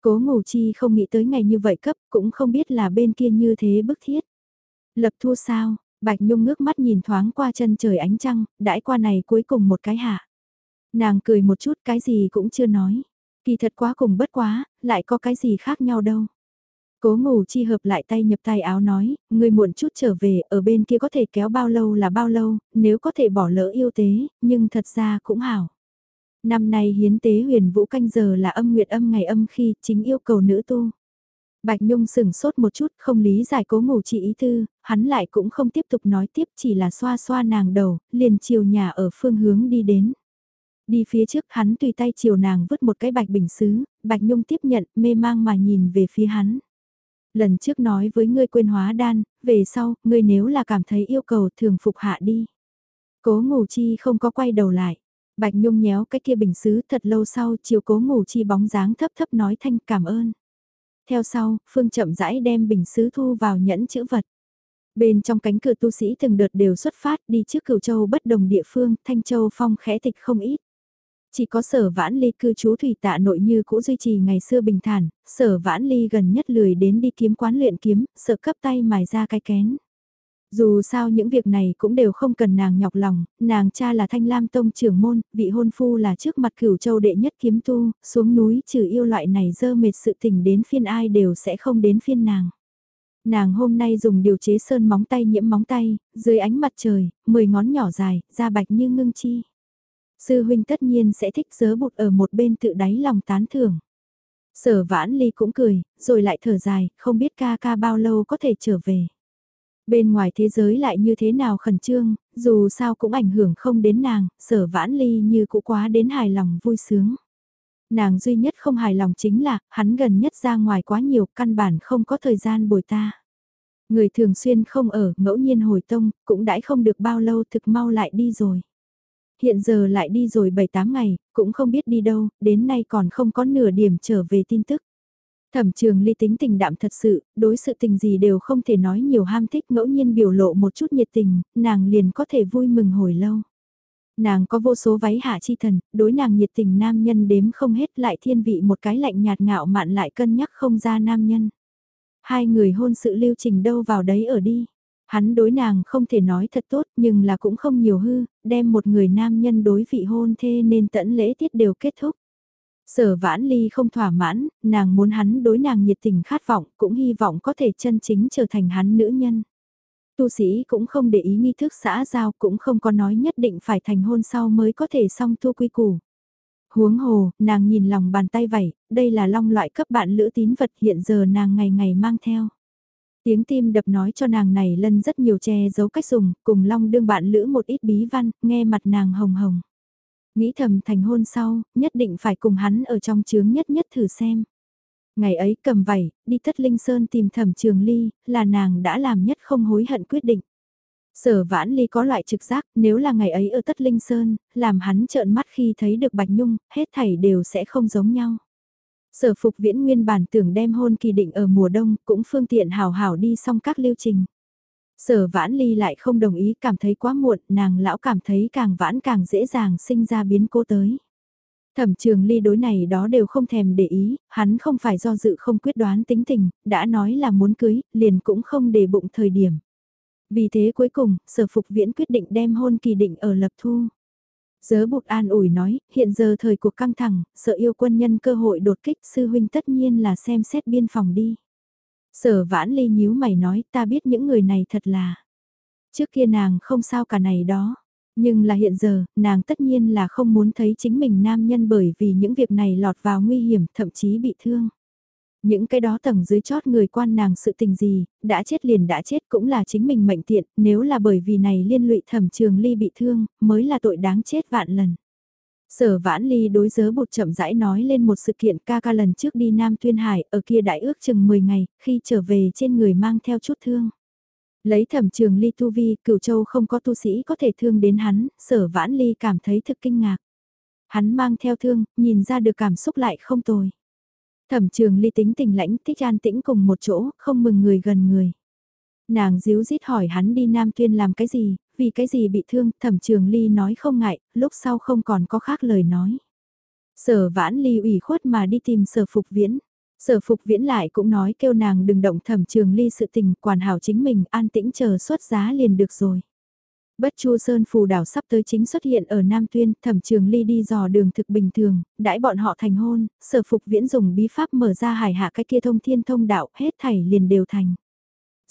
Cố ngủ chi không nghĩ tới ngày như vậy cấp, cũng không biết là bên kia như thế bức thiết. Lập thu sao, Bạch Nhung ngước mắt nhìn thoáng qua chân trời ánh trăng, đãi qua này cuối cùng một cái hạ. Nàng cười một chút cái gì cũng chưa nói. Kỳ thật quá cùng bất quá, lại có cái gì khác nhau đâu. Cố ngủ chi hợp lại tay nhập tay áo nói, người muộn chút trở về, ở bên kia có thể kéo bao lâu là bao lâu, nếu có thể bỏ lỡ yêu tế, nhưng thật ra cũng hảo. Năm nay hiến tế huyền vũ canh giờ là âm nguyệt âm ngày âm khi chính yêu cầu nữ tu. Bạch Nhung sừng sốt một chút không lý giải cố ngủ chị ý tư, hắn lại cũng không tiếp tục nói tiếp chỉ là xoa xoa nàng đầu, liền chiều nhà ở phương hướng đi đến. Đi phía trước hắn tùy tay chiều nàng vứt một cái bạch bình xứ, Bạch Nhung tiếp nhận mê mang mà nhìn về phía hắn. Lần trước nói với ngươi quên hóa đan, về sau, ngươi nếu là cảm thấy yêu cầu thường phục hạ đi. Cố ngủ chi không có quay đầu lại. Bạch Nhung nhéo cái kia bình xứ thật lâu sau chiều cố ngủ chi bóng dáng thấp thấp nói thanh cảm ơn. Theo sau, Phương chậm rãi đem bình xứ thu vào nhẫn chữ vật. Bên trong cánh cửa tu sĩ từng đợt đều xuất phát đi trước cửu châu bất đồng địa phương, Thanh Châu phong khẽ tịch không ít. Chỉ có sở vãn ly cư trú thủy tạ nội như cũ duy trì ngày xưa bình thản, sở vãn ly gần nhất lười đến đi kiếm quán luyện kiếm, sợ cấp tay mài ra cái kén. Dù sao những việc này cũng đều không cần nàng nhọc lòng, nàng cha là thanh lam tông trưởng môn, vị hôn phu là trước mặt cửu châu đệ nhất kiếm tu, xuống núi trừ yêu loại này dơ mệt sự tình đến phiên ai đều sẽ không đến phiên nàng. Nàng hôm nay dùng điều chế sơn móng tay nhiễm móng tay, dưới ánh mặt trời, mười ngón nhỏ dài, da bạch như ngưng chi. Sư huynh tất nhiên sẽ thích dớ bụt ở một bên tự đáy lòng tán thưởng. Sở vãn ly cũng cười, rồi lại thở dài, không biết ca ca bao lâu có thể trở về. Bên ngoài thế giới lại như thế nào khẩn trương, dù sao cũng ảnh hưởng không đến nàng, sở vãn ly như cũ quá đến hài lòng vui sướng. Nàng duy nhất không hài lòng chính là, hắn gần nhất ra ngoài quá nhiều, căn bản không có thời gian bồi ta. Người thường xuyên không ở, ngẫu nhiên hồi tông, cũng đãi không được bao lâu thực mau lại đi rồi hiện giờ lại đi rồi 7-8 ngày, cũng không biết đi đâu, đến nay còn không có nửa điểm trở về tin tức. Thẩm trường ly tính tình đạm thật sự, đối sự tình gì đều không thể nói nhiều ham thích ngẫu nhiên biểu lộ một chút nhiệt tình, nàng liền có thể vui mừng hồi lâu. Nàng có vô số váy hạ chi thần, đối nàng nhiệt tình nam nhân đếm không hết lại thiên vị một cái lạnh nhạt ngạo mạn lại cân nhắc không ra nam nhân. Hai người hôn sự lưu trình đâu vào đấy ở đi. Hắn đối nàng không thể nói thật tốt nhưng là cũng không nhiều hư, đem một người nam nhân đối vị hôn thê nên tẫn lễ tiết đều kết thúc. Sở vãn ly không thỏa mãn, nàng muốn hắn đối nàng nhiệt tình khát vọng, cũng hy vọng có thể chân chính trở thành hắn nữ nhân. Tu sĩ cũng không để ý nghi thức xã giao, cũng không có nói nhất định phải thành hôn sau mới có thể xong tu quy củ. Huống hồ, nàng nhìn lòng bàn tay vẩy, đây là long loại cấp bạn lữ tín vật hiện giờ nàng ngày ngày mang theo. Tiếng tim đập nói cho nàng này lân rất nhiều che giấu cách dùng, cùng long đương bạn lữ một ít bí văn, nghe mặt nàng hồng hồng. Nghĩ thầm thành hôn sau, nhất định phải cùng hắn ở trong chướng nhất nhất thử xem. Ngày ấy cầm vảy, đi thất linh sơn tìm thẩm trường ly, là nàng đã làm nhất không hối hận quyết định. Sở vãn ly có loại trực giác, nếu là ngày ấy ở Tất Linh Sơn, làm hắn trợn mắt khi thấy được Bạch Nhung, hết thảy đều sẽ không giống nhau. Sở phục viễn nguyên bản tưởng đem hôn kỳ định ở mùa đông, cũng phương tiện hào hào đi xong các lưu trình. Sở vãn ly lại không đồng ý, cảm thấy quá muộn, nàng lão cảm thấy càng vãn càng dễ dàng sinh ra biến cố tới. Thẩm trường ly đối này đó đều không thèm để ý, hắn không phải do dự không quyết đoán tính tình, đã nói là muốn cưới, liền cũng không để bụng thời điểm. Vì thế cuối cùng, sở phục viễn quyết định đem hôn kỳ định ở lập thu. Dớ bụt an ủi nói, hiện giờ thời cuộc căng thẳng, sợ yêu quân nhân cơ hội đột kích sư huynh tất nhiên là xem xét biên phòng đi. Sở vãn ly nhíu mày nói ta biết những người này thật là. Trước kia nàng không sao cả này đó. Nhưng là hiện giờ, nàng tất nhiên là không muốn thấy chính mình nam nhân bởi vì những việc này lọt vào nguy hiểm, thậm chí bị thương. Những cái đó tầng dưới chót người quan nàng sự tình gì, đã chết liền đã chết cũng là chính mình mệnh tiện, nếu là bởi vì này liên lụy thẩm trường ly bị thương, mới là tội đáng chết vạn lần. Sở vãn ly đối giới bột chậm rãi nói lên một sự kiện ca ca lần trước đi Nam Tuyên Hải, ở kia đại ước chừng 10 ngày, khi trở về trên người mang theo chút thương. Lấy thẩm trường ly tu vi, cửu châu không có tu sĩ có thể thương đến hắn, sở vãn ly cảm thấy thực kinh ngạc. Hắn mang theo thương, nhìn ra được cảm xúc lại không tồi. Thẩm trường ly tính tình lãnh thích an tĩnh cùng một chỗ, không mừng người gần người. Nàng díu dít hỏi hắn đi Nam Tuyên làm cái gì, vì cái gì bị thương, thẩm trường ly nói không ngại, lúc sau không còn có khác lời nói. Sở vãn ly ủy khuất mà đi tìm sở phục viễn. Sở phục viễn lại cũng nói kêu nàng đừng động thẩm trường ly sự tình quản hảo chính mình an tĩnh chờ xuất giá liền được rồi. Bất Chu Sơn phù đảo sắp tới chính xuất hiện ở Nam Tuyên, Thẩm Trường Ly đi dò đường thực bình thường, đãi bọn họ thành hôn, Sở Phục Viễn dùng bí pháp mở ra hải hạ cái kia thông thiên thông đạo, hết thảy liền đều thành.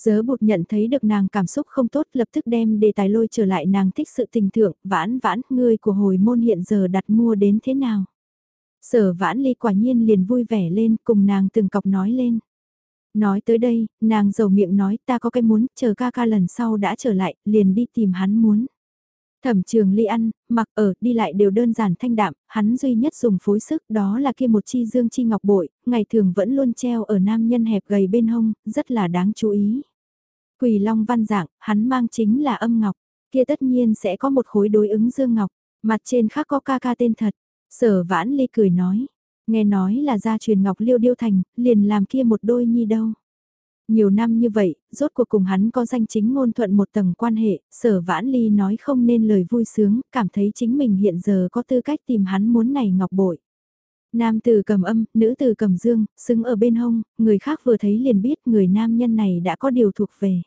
Giớ bụt nhận thấy được nàng cảm xúc không tốt lập tức đem đề tài lôi trở lại nàng thích sự tình thượng, vãn vãn, ngươi của hồi môn hiện giờ đặt mua đến thế nào. Sở vãn ly quả nhiên liền vui vẻ lên cùng nàng từng cọc nói lên. Nói tới đây, nàng dầu miệng nói ta có cái muốn, chờ ca ca lần sau đã trở lại, liền đi tìm hắn muốn. Thẩm trường ly ăn, mặc ở, đi lại đều đơn giản thanh đạm, hắn duy nhất dùng phối sức đó là kia một chi dương chi ngọc bội, ngày thường vẫn luôn treo ở nam nhân hẹp gầy bên hông, rất là đáng chú ý. Quỳ long văn dạng, hắn mang chính là âm ngọc, kia tất nhiên sẽ có một khối đối ứng dương ngọc, mặt trên khác có ca ca tên thật. Sở vãn ly cười nói, nghe nói là gia truyền ngọc liêu điêu thành, liền làm kia một đôi nhi đâu. Nhiều năm như vậy, rốt cuộc cùng hắn có danh chính ngôn thuận một tầng quan hệ, sở vãn ly nói không nên lời vui sướng, cảm thấy chính mình hiện giờ có tư cách tìm hắn muốn này ngọc bội. Nam từ cầm âm, nữ từ cầm dương, xứng ở bên hông, người khác vừa thấy liền biết người nam nhân này đã có điều thuộc về.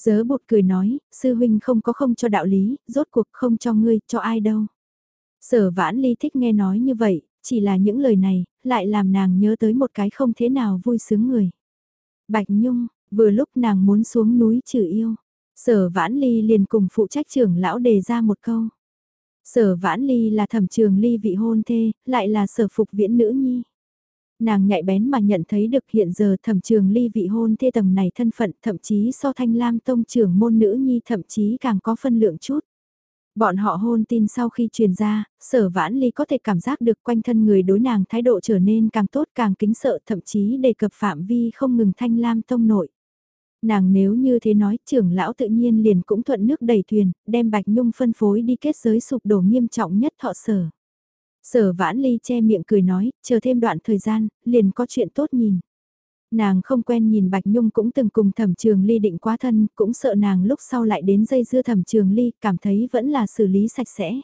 Giớ bột cười nói, sư huynh không có không cho đạo lý, rốt cuộc không cho ngươi, cho ai đâu. Sở vãn ly thích nghe nói như vậy, chỉ là những lời này, lại làm nàng nhớ tới một cái không thế nào vui sướng người. Bạch Nhung, vừa lúc nàng muốn xuống núi trừ yêu, sở vãn ly liền cùng phụ trách trưởng lão đề ra một câu. Sở vãn ly là thẩm trường ly vị hôn thê, lại là sở phục viễn nữ nhi. Nàng nhạy bén mà nhận thấy được hiện giờ thẩm trường ly vị hôn thê tầng này thân phận thậm chí so thanh lam tông trưởng môn nữ nhi thậm chí càng có phân lượng chút. Bọn họ hôn tin sau khi truyền ra, sở vãn ly có thể cảm giác được quanh thân người đối nàng thái độ trở nên càng tốt càng kính sợ thậm chí đề cập phạm vi không ngừng thanh lam tông nội. Nàng nếu như thế nói trưởng lão tự nhiên liền cũng thuận nước đầy thuyền, đem Bạch Nhung phân phối đi kết giới sụp đổ nghiêm trọng nhất thọ sở. Sở vãn ly che miệng cười nói, chờ thêm đoạn thời gian, liền có chuyện tốt nhìn. Nàng không quen nhìn Bạch Nhung cũng từng cùng thẩm trường ly định quá thân, cũng sợ nàng lúc sau lại đến dây dưa thẩm trường ly, cảm thấy vẫn là xử lý sạch sẽ.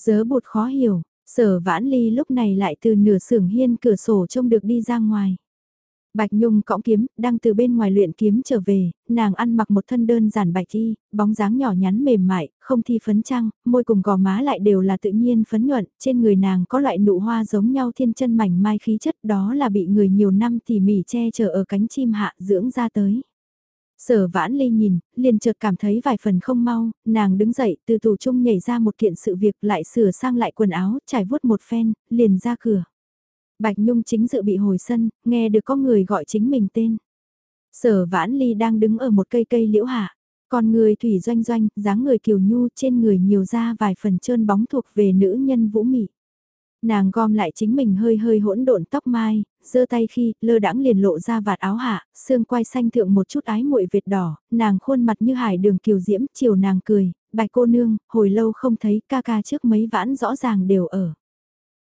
Dớ bụt khó hiểu, sở vãn ly lúc này lại từ nửa sưởng hiên cửa sổ trông được đi ra ngoài. Bạch Nhung cõng kiếm, đang từ bên ngoài luyện kiếm trở về, nàng ăn mặc một thân đơn giản bạch y, bóng dáng nhỏ nhắn mềm mại, không thi phấn trăng, môi cùng gò má lại đều là tự nhiên phấn nhuận, trên người nàng có loại nụ hoa giống nhau thiên chân mảnh mai khí chất đó là bị người nhiều năm tỉ mỉ che chở ở cánh chim hạ dưỡng ra tới. Sở vãn ly nhìn, liền chợt cảm thấy vài phần không mau, nàng đứng dậy từ tủ trung nhảy ra một kiện sự việc lại sửa sang lại quần áo, trải vuốt một phen, liền ra cửa. Bạch Nhung chính dự bị hồi sân, nghe được có người gọi chính mình tên. Sở Vãn Ly đang đứng ở một cây cây liễu hạ, còn người thủy doanh doanh, dáng người kiều nhu trên người nhiều ra vài phần trơn bóng thuộc về nữ nhân vũ mị. Nàng gom lại chính mình hơi hơi hỗn độn tóc mai, giơ tay khi, lơ đãng liền lộ ra vạt áo hạ, xương quai xanh thượng một chút ái muội vệt đỏ, nàng khuôn mặt như hải đường kiều diễm, chiều nàng cười, bạch cô nương, hồi lâu không thấy ca ca trước mấy vãn rõ ràng đều ở.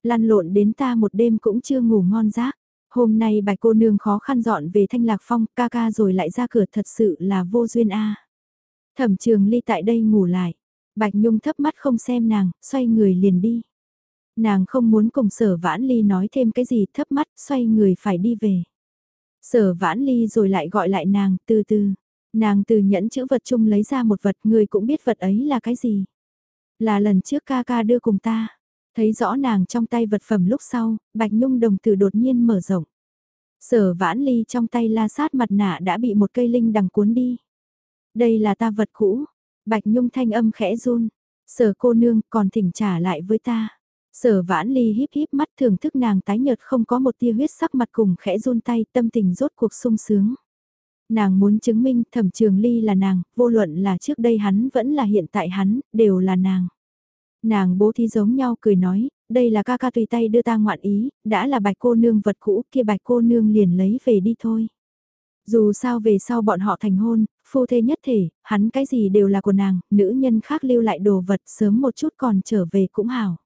Lăn lộn đến ta một đêm cũng chưa ngủ ngon giấc. Hôm nay bạch cô nương khó khăn dọn về thanh lạc phong, ca ca rồi lại ra cửa thật sự là vô duyên a. Thẩm trường ly tại đây ngủ lại, bạch nhung thấp mắt không xem nàng, xoay người liền đi. Nàng không muốn cùng sở vãn ly nói thêm cái gì thấp mắt xoay người phải đi về. Sở vãn ly rồi lại gọi lại nàng từ từ. Nàng từ nhẫn chữ vật chung lấy ra một vật người cũng biết vật ấy là cái gì. Là lần trước ca ca đưa cùng ta. Thấy rõ nàng trong tay vật phẩm lúc sau, bạch nhung đồng tử đột nhiên mở rộng. Sở vãn ly trong tay la sát mặt nạ đã bị một cây linh đằng cuốn đi. Đây là ta vật cũ. Bạch nhung thanh âm khẽ run. Sở cô nương còn thỉnh trả lại với ta. Sở vãn ly híp híp mắt thưởng thức nàng tái nhợt không có một tia huyết sắc mặt cùng khẽ run tay tâm tình rốt cuộc sung sướng. Nàng muốn chứng minh thẩm trường ly là nàng, vô luận là trước đây hắn vẫn là hiện tại hắn, đều là nàng. Nàng bố thí giống nhau cười nói, đây là ca ca tùy tay đưa ta ngoạn ý, đã là bạch cô nương vật cũ kia bạch cô nương liền lấy về đi thôi. Dù sao về sau bọn họ thành hôn, phu thê nhất thể, hắn cái gì đều là của nàng, nữ nhân khác lưu lại đồ vật sớm một chút còn trở về cũng hảo.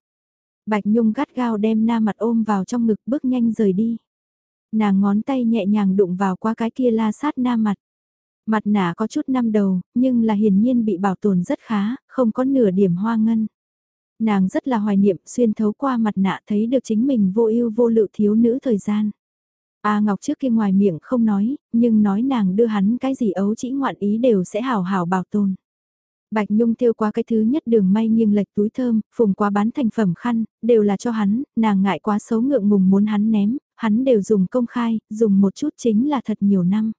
Bạch Nhung gắt gao đem na mặt ôm vào trong ngực bước nhanh rời đi. Nàng ngón tay nhẹ nhàng đụng vào qua cái kia la sát na mặt. Mặt nả có chút năm đầu, nhưng là hiển nhiên bị bảo tồn rất khá, không có nửa điểm hoa ngân. Nàng rất là hoài niệm xuyên thấu qua mặt nạ thấy được chính mình vô ưu vô lự thiếu nữ thời gian. A Ngọc trước kia ngoài miệng không nói, nhưng nói nàng đưa hắn cái gì ấu chỉ ngoạn ý đều sẽ hào hào bảo tồn. Bạch Nhung tiêu qua cái thứ nhất đường may nghiêng lệch túi thơm, phùng qua bán thành phẩm khăn, đều là cho hắn, nàng ngại quá xấu ngượng ngùng muốn hắn ném, hắn đều dùng công khai, dùng một chút chính là thật nhiều năm.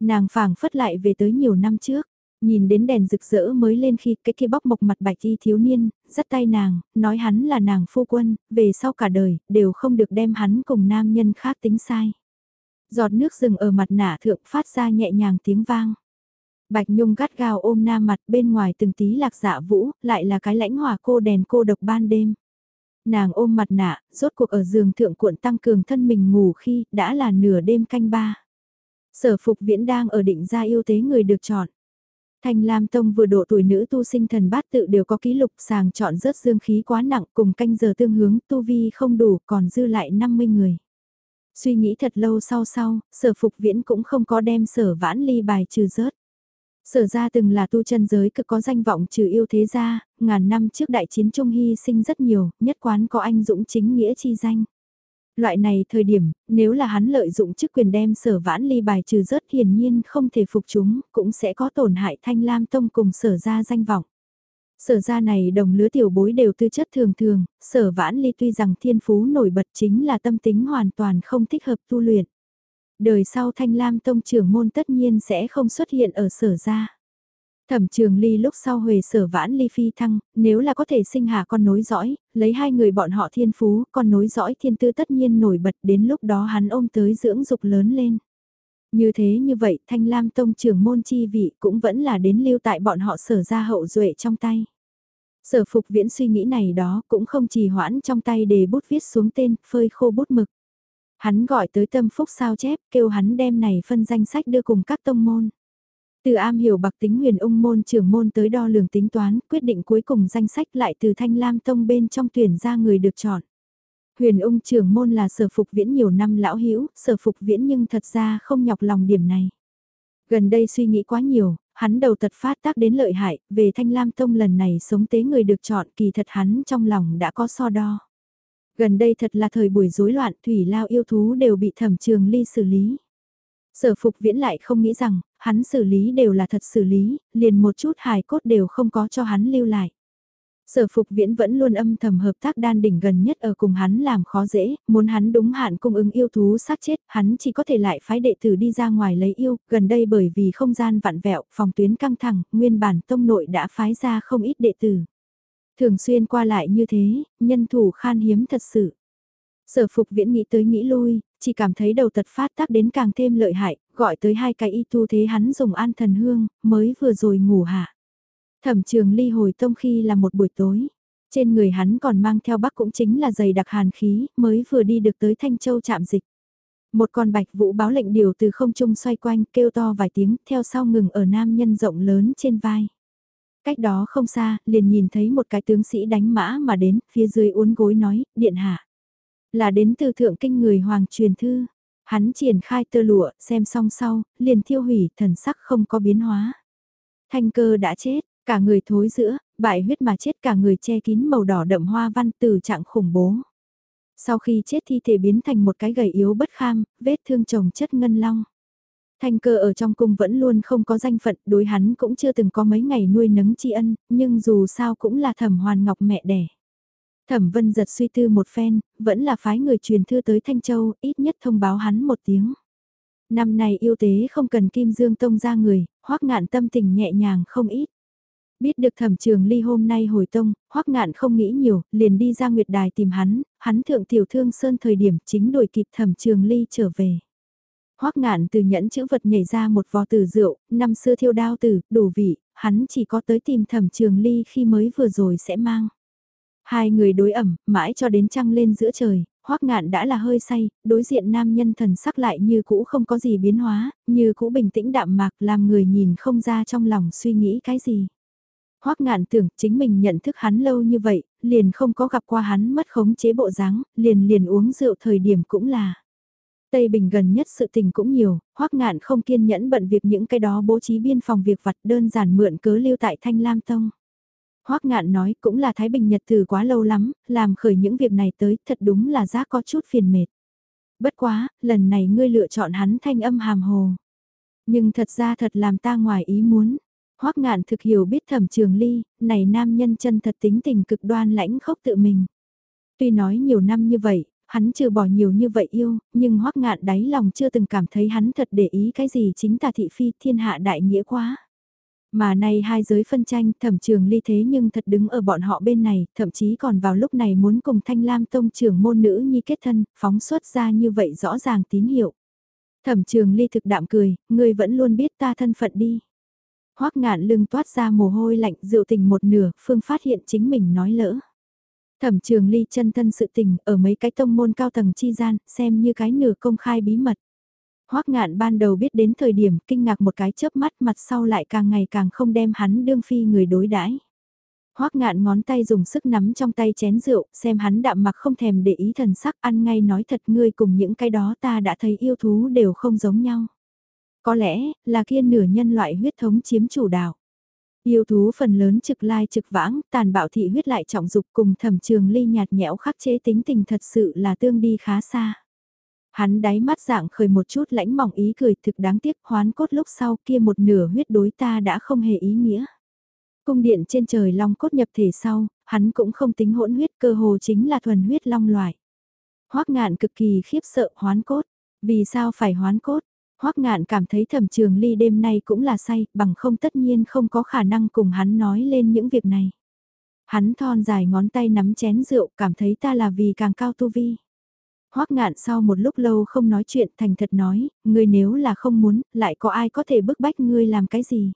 Nàng phảng phất lại về tới nhiều năm trước, nhìn đến đèn rực rỡ mới lên khi cái kia bóc mộc mặt bạch y thiếu niên, dắt tay nàng, nói hắn là nàng phu quân, về sau cả đời, đều không được đem hắn cùng nam nhân khác tính sai. Giọt nước rừng ở mặt nạ thượng phát ra nhẹ nhàng tiếng vang. Bạch Nhung gắt gao ôm nam mặt bên ngoài từng tí lạc dạ vũ, lại là cái lãnh hỏa cô đèn cô độc ban đêm. Nàng ôm mặt nạ, rốt cuộc ở giường thượng cuộn tăng cường thân mình ngủ khi đã là nửa đêm canh ba. Sở phục viễn đang ở định ra yêu tế người được chọn. Thanh Lam Tông vừa độ tuổi nữ tu sinh thần bát tự đều có ký lục sàng chọn rớt dương khí quá nặng cùng canh giờ tương hướng tu vi không đủ còn dư lại 50 người. Suy nghĩ thật lâu sau sau, sở phục viễn cũng không có đem sở vãn ly bài trừ rớt. Sở ra từng là tu chân giới cực có danh vọng trừ yêu thế gia, ngàn năm trước đại chiến Trung hy sinh rất nhiều, nhất quán có anh dũng chính nghĩa chi danh. Loại này thời điểm, nếu là hắn lợi dụng chức quyền đem sở vãn ly bài trừ rớt hiển nhiên không thể phục chúng, cũng sẽ có tổn hại thanh lam tông cùng sở ra danh vọng. Sở ra này đồng lứa tiểu bối đều tư chất thường thường, sở vãn ly tuy rằng thiên phú nổi bật chính là tâm tính hoàn toàn không thích hợp tu luyện đời sau Thanh Lam Tông trưởng môn tất nhiên sẽ không xuất hiện ở sở gia. Thẩm trường ly lúc sau huề sở vãn ly phi thăng, nếu là có thể sinh hạ con nối dõi, lấy hai người bọn họ thiên phú, con nối dõi thiên tư tất nhiên nổi bật đến lúc đó hắn ôm tới dưỡng dục lớn lên. Như thế như vậy Thanh Lam Tông trưởng môn chi vị cũng vẫn là đến lưu tại bọn họ sở ra hậu duệ trong tay. Sở phục viễn suy nghĩ này đó cũng không trì hoãn trong tay để bút viết xuống tên, phơi khô bút mực. Hắn gọi tới tâm phúc sao chép, kêu hắn đem này phân danh sách đưa cùng các tông môn. Từ am hiểu bạc tính huyền ung môn trưởng môn tới đo lường tính toán, quyết định cuối cùng danh sách lại từ thanh lam tông bên trong tuyển ra người được chọn. Huyền ung trưởng môn là sở phục viễn nhiều năm lão hữu sở phục viễn nhưng thật ra không nhọc lòng điểm này. Gần đây suy nghĩ quá nhiều, hắn đầu tật phát tác đến lợi hại, về thanh lam tông lần này sống tế người được chọn kỳ thật hắn trong lòng đã có so đo. Gần đây thật là thời buổi rối loạn thủy lao yêu thú đều bị thẩm trường ly xử lý. Sở phục viễn lại không nghĩ rằng, hắn xử lý đều là thật xử lý, liền một chút hài cốt đều không có cho hắn lưu lại. Sở phục viễn vẫn luôn âm thầm hợp tác đan đỉnh gần nhất ở cùng hắn làm khó dễ, muốn hắn đúng hạn cung ứng yêu thú sát chết, hắn chỉ có thể lại phái đệ tử đi ra ngoài lấy yêu, gần đây bởi vì không gian vặn vẹo, phòng tuyến căng thẳng, nguyên bản tông nội đã phái ra không ít đệ tử. Thường xuyên qua lại như thế, nhân thủ khan hiếm thật sự. Sở phục viễn nghĩ tới nghĩ lui, chỉ cảm thấy đầu tật phát tác đến càng thêm lợi hại, gọi tới hai cái y tu thế hắn dùng an thần hương, mới vừa rồi ngủ hạ. Thẩm trường ly hồi tông khi là một buổi tối. Trên người hắn còn mang theo bắc cũng chính là giày đặc hàn khí, mới vừa đi được tới Thanh Châu chạm dịch. Một con bạch vũ báo lệnh điều từ không trung xoay quanh, kêu to vài tiếng, theo sau ngừng ở nam nhân rộng lớn trên vai. Cách đó không xa, liền nhìn thấy một cái tướng sĩ đánh mã mà đến, phía dưới uốn gối nói, điện hạ. Là đến từ thượng kinh người hoàng truyền thư. Hắn triển khai tơ lụa, xem xong sau, liền thiêu hủy, thần sắc không có biến hóa. Thanh cơ đã chết, cả người thối giữa, bại huyết mà chết cả người che kín màu đỏ đậm hoa văn từ trạng khủng bố. Sau khi chết thi thể biến thành một cái gầy yếu bất kham, vết thương chồng chất ngân long. Thanh cơ ở trong cung vẫn luôn không có danh phận, đối hắn cũng chưa từng có mấy ngày nuôi nấng tri ân, nhưng dù sao cũng là thẩm hoàn ngọc mẹ đẻ. Thẩm vân giật suy tư một phen, vẫn là phái người truyền thư tới Thanh Châu, ít nhất thông báo hắn một tiếng. Năm này yêu tế không cần kim dương tông ra người, hoắc ngạn tâm tình nhẹ nhàng không ít. Biết được thẩm trường ly hôm nay hồi tông, hoắc ngạn không nghĩ nhiều, liền đi ra nguyệt đài tìm hắn, hắn thượng tiểu thương sơn thời điểm chính đổi kịp thẩm trường ly trở về. Hoắc ngạn từ nhẫn chữ vật nhảy ra một vò tử rượu, năm xưa thiêu đao tử, đủ vị, hắn chỉ có tới tìm thẩm trường ly khi mới vừa rồi sẽ mang. Hai người đối ẩm, mãi cho đến trăng lên giữa trời, hoắc ngạn đã là hơi say, đối diện nam nhân thần sắc lại như cũ không có gì biến hóa, như cũ bình tĩnh đạm mạc làm người nhìn không ra trong lòng suy nghĩ cái gì. Hoắc ngạn tưởng chính mình nhận thức hắn lâu như vậy, liền không có gặp qua hắn mất khống chế bộ dáng, liền liền uống rượu thời điểm cũng là. Tây Bình gần nhất sự tình cũng nhiều, Hoắc ngạn không kiên nhẫn bận việc những cái đó bố trí biên phòng việc vặt đơn giản mượn cớ lưu tại Thanh Lam Tông. Hoắc ngạn nói cũng là Thái Bình Nhật từ quá lâu lắm, làm khởi những việc này tới thật đúng là giá có chút phiền mệt. Bất quá, lần này ngươi lựa chọn hắn thanh âm hàm hồ. Nhưng thật ra thật làm ta ngoài ý muốn. Hoắc ngạn thực hiểu biết thẩm trường ly, này nam nhân chân thật tính tình cực đoan lãnh khốc tự mình. Tuy nói nhiều năm như vậy, hắn chưa bỏ nhiều như vậy yêu, nhưng hoắc ngạn đáy lòng chưa từng cảm thấy hắn thật để ý cái gì chính tà thị phi thiên hạ đại nghĩa quá. Mà nay hai giới phân tranh thẩm trường ly thế nhưng thật đứng ở bọn họ bên này, thậm chí còn vào lúc này muốn cùng thanh lam tông trưởng môn nữ nhi kết thân, phóng xuất ra như vậy rõ ràng tín hiệu. Thẩm trường ly thực đạm cười, ngươi vẫn luôn biết ta thân phận đi. Hoắc ngạn lưng toát ra mồ hôi lạnh rượu tình một nửa, phương phát hiện chính mình nói lỡ. Thẩm trường ly chân thân sự tình ở mấy cái tông môn cao tầng chi gian, xem như cái nửa công khai bí mật. Hoắc ngạn ban đầu biết đến thời điểm kinh ngạc một cái chớp mắt mặt sau lại càng ngày càng không đem hắn đương phi người đối đãi. Hoắc ngạn ngón tay dùng sức nắm trong tay chén rượu, xem hắn đạm mặc không thèm để ý thần sắc ăn ngay nói thật ngươi cùng những cái đó ta đã thấy yêu thú đều không giống nhau. Có lẽ, là kia nửa nhân loại huyết thống chiếm chủ đạo. Yêu thú phần lớn trực lai trực vãng, tàn bạo thị huyết lại trọng dục cùng thẩm trường ly nhạt nhẽo khắc chế tính tình thật sự là tương đi khá xa. Hắn đáy mắt dạng khởi một chút lãnh mỏng ý cười thực đáng tiếc hoán cốt lúc sau kia một nửa huyết đối ta đã không hề ý nghĩa. Cung điện trên trời long cốt nhập thể sau, hắn cũng không tính hỗn huyết cơ hồ chính là thuần huyết long loại. Hoác ngạn cực kỳ khiếp sợ hoán cốt. Vì sao phải hoán cốt? Hoắc ngạn cảm thấy thẩm trường ly đêm nay cũng là say, bằng không tất nhiên không có khả năng cùng hắn nói lên những việc này. Hắn thon dài ngón tay nắm chén rượu, cảm thấy ta là vì càng cao tu vi. Hoắc ngạn sau một lúc lâu không nói chuyện thành thật nói, ngươi nếu là không muốn, lại có ai có thể bức bách ngươi làm cái gì?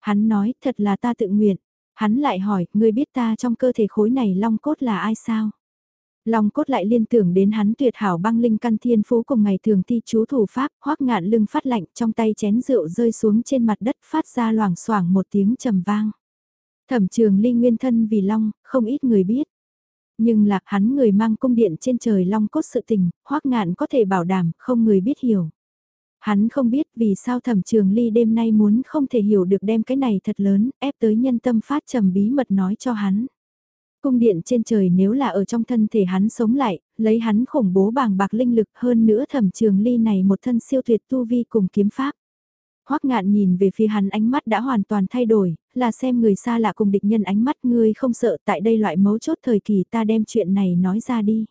Hắn nói, thật là ta tự nguyện. Hắn lại hỏi, ngươi biết ta trong cơ thể khối này long cốt là ai sao? Long cốt lại liên tưởng đến hắn tuyệt hảo băng linh căn thiên phú cùng ngày thường thi chú thủ pháp, hoắc ngạn lưng phát lạnh trong tay chén rượu rơi xuống trên mặt đất phát ra loảng xoảng một tiếng trầm vang. Thẩm trường ly nguyên thân vì long, không ít người biết. Nhưng lạc hắn người mang cung điện trên trời long cốt sự tình, hoắc ngạn có thể bảo đảm không người biết hiểu. Hắn không biết vì sao thẩm trường ly đêm nay muốn không thể hiểu được đem cái này thật lớn, ép tới nhân tâm phát trầm bí mật nói cho hắn. Cung điện trên trời nếu là ở trong thân thể hắn sống lại, lấy hắn khủng bố bàng bạc linh lực hơn nữa thẩm trường ly này một thân siêu tuyệt tu vi cùng kiếm pháp. Hoắc ngạn nhìn về phía hắn ánh mắt đã hoàn toàn thay đổi, là xem người xa lạ cùng địch nhân ánh mắt ngươi không sợ tại đây loại mấu chốt thời kỳ ta đem chuyện này nói ra đi.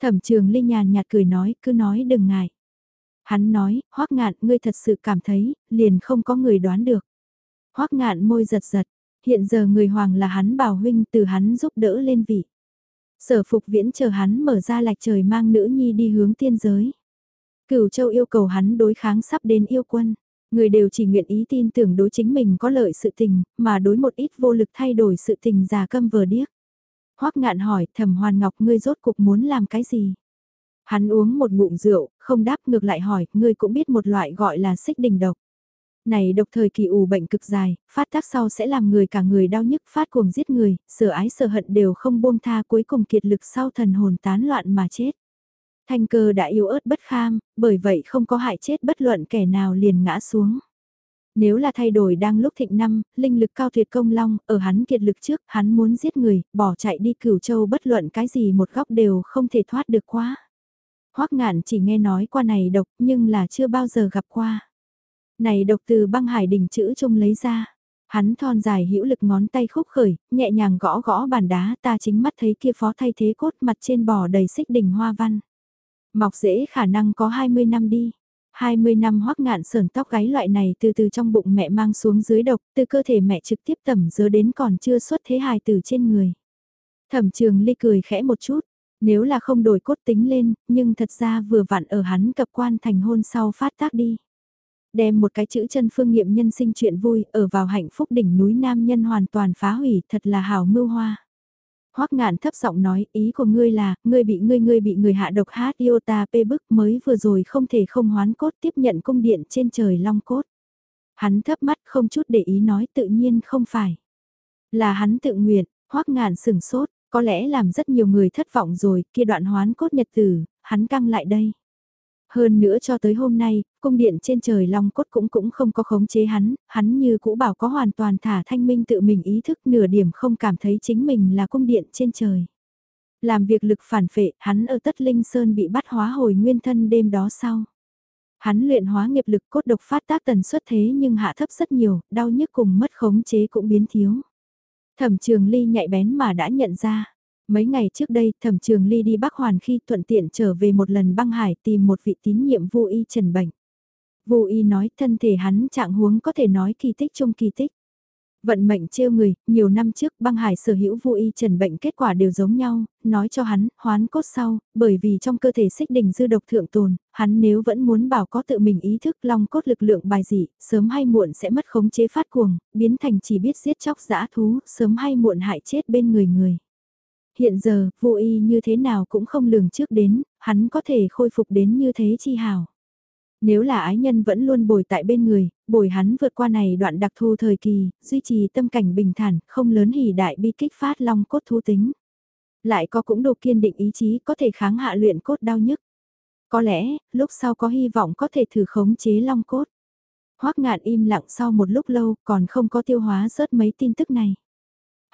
Thẩm trường ly nhàn nhạt cười nói, cứ nói đừng ngại. Hắn nói, Hoắc ngạn ngươi thật sự cảm thấy, liền không có người đoán được. Hoắc ngạn môi giật giật, Hiện giờ người hoàng là hắn bảo huynh từ hắn giúp đỡ lên vị. Sở phục viễn chờ hắn mở ra lạch trời mang nữ nhi đi hướng tiên giới. Cửu châu yêu cầu hắn đối kháng sắp đến yêu quân. Người đều chỉ nguyện ý tin tưởng đối chính mình có lợi sự tình, mà đối một ít vô lực thay đổi sự tình già câm vờ điếc. Hoắc ngạn hỏi thẩm hoàn ngọc ngươi rốt cục muốn làm cái gì? Hắn uống một ngụm rượu, không đáp ngược lại hỏi, ngươi cũng biết một loại gọi là xích đình độc. Này độc thời kỳ ủ bệnh cực dài, phát tác sau sẽ làm người cả người đau nhức phát cuồng giết người, sở ái sở hận đều không buông tha cuối cùng kiệt lực sau thần hồn tán loạn mà chết. Thanh cơ đã yếu ớt bất kham, bởi vậy không có hại chết bất luận kẻ nào liền ngã xuống. Nếu là thay đổi đang lúc thịnh năm, linh lực cao tuyệt công long, ở hắn kiệt lực trước, hắn muốn giết người, bỏ chạy đi cửu châu bất luận cái gì một góc đều không thể thoát được quá. Hoắc ngạn chỉ nghe nói qua này độc nhưng là chưa bao giờ gặp qua. Này độc từ băng hải đỉnh chữ trông lấy ra. Hắn thon dài hữu lực ngón tay khúc khởi, nhẹ nhàng gõ gõ bàn đá ta chính mắt thấy kia phó thay thế cốt mặt trên bò đầy xích đỉnh hoa văn. Mọc dễ khả năng có 20 năm đi. 20 năm hoắc ngạn sờn tóc gáy loại này từ từ trong bụng mẹ mang xuống dưới độc, từ cơ thể mẹ trực tiếp tẩm dơ đến còn chưa xuất thế hài từ trên người. Thẩm trường ly cười khẽ một chút, nếu là không đổi cốt tính lên, nhưng thật ra vừa vặn ở hắn cập quan thành hôn sau phát tác đi. Đem một cái chữ chân phương nghiệm nhân sinh chuyện vui, ở vào hạnh phúc đỉnh núi nam nhân hoàn toàn phá hủy, thật là hào mưu hoa. Hoắc ngạn thấp giọng nói, ý của ngươi là, ngươi bị ngươi ngươi bị người hạ độc hát iota p bức mới vừa rồi không thể không hoán cốt tiếp nhận cung điện trên trời long cốt. Hắn thấp mắt không chút để ý nói tự nhiên không phải. Là hắn tự nguyện, Hoắc ngạn sừng sốt, có lẽ làm rất nhiều người thất vọng rồi, kia đoạn hoán cốt nhật tử, hắn căng lại đây. Hơn nữa cho tới hôm nay, cung điện trên trời long cốt cũng cũng không có khống chế hắn, hắn như cũ bảo có hoàn toàn thả thanh minh tự mình ý thức nửa điểm không cảm thấy chính mình là cung điện trên trời. Làm việc lực phản phệ, hắn ở tất linh sơn bị bắt hóa hồi nguyên thân đêm đó sau. Hắn luyện hóa nghiệp lực cốt độc phát tác tần suất thế nhưng hạ thấp rất nhiều, đau nhức cùng mất khống chế cũng biến thiếu. Thẩm trường ly nhạy bén mà đã nhận ra. Mấy ngày trước đây, thẩm trường ly đi Bắc Hoàn khi thuận tiện trở về một lần băng hải tìm một vị tín nhiệm vô y trần bệnh. Vô y nói thân thể hắn trạng huống có thể nói kỳ tích trong kỳ tích. Vận mệnh trêu người, nhiều năm trước băng hải sở hữu vô y trần bệnh kết quả đều giống nhau, nói cho hắn, hoán cốt sau, bởi vì trong cơ thể xích đỉnh dư độc thượng tồn, hắn nếu vẫn muốn bảo có tự mình ý thức long cốt lực lượng bài dị, sớm hay muộn sẽ mất khống chế phát cuồng, biến thành chỉ biết giết chóc dã thú, sớm hay muộn hại chết bên người người. Hiện giờ, vô y như thế nào cũng không lường trước đến, hắn có thể khôi phục đến như thế chi hào. Nếu là ái nhân vẫn luôn bồi tại bên người, bồi hắn vượt qua này đoạn đặc thu thời kỳ, duy trì tâm cảnh bình thản, không lớn hỉ đại bi kích phát long cốt thú tính. Lại có cũng đủ kiên định ý chí có thể kháng hạ luyện cốt đau nhức. Có lẽ, lúc sau có hy vọng có thể thử khống chế long cốt. Hoắc ngạn im lặng sau một lúc lâu còn không có tiêu hóa rớt mấy tin tức này.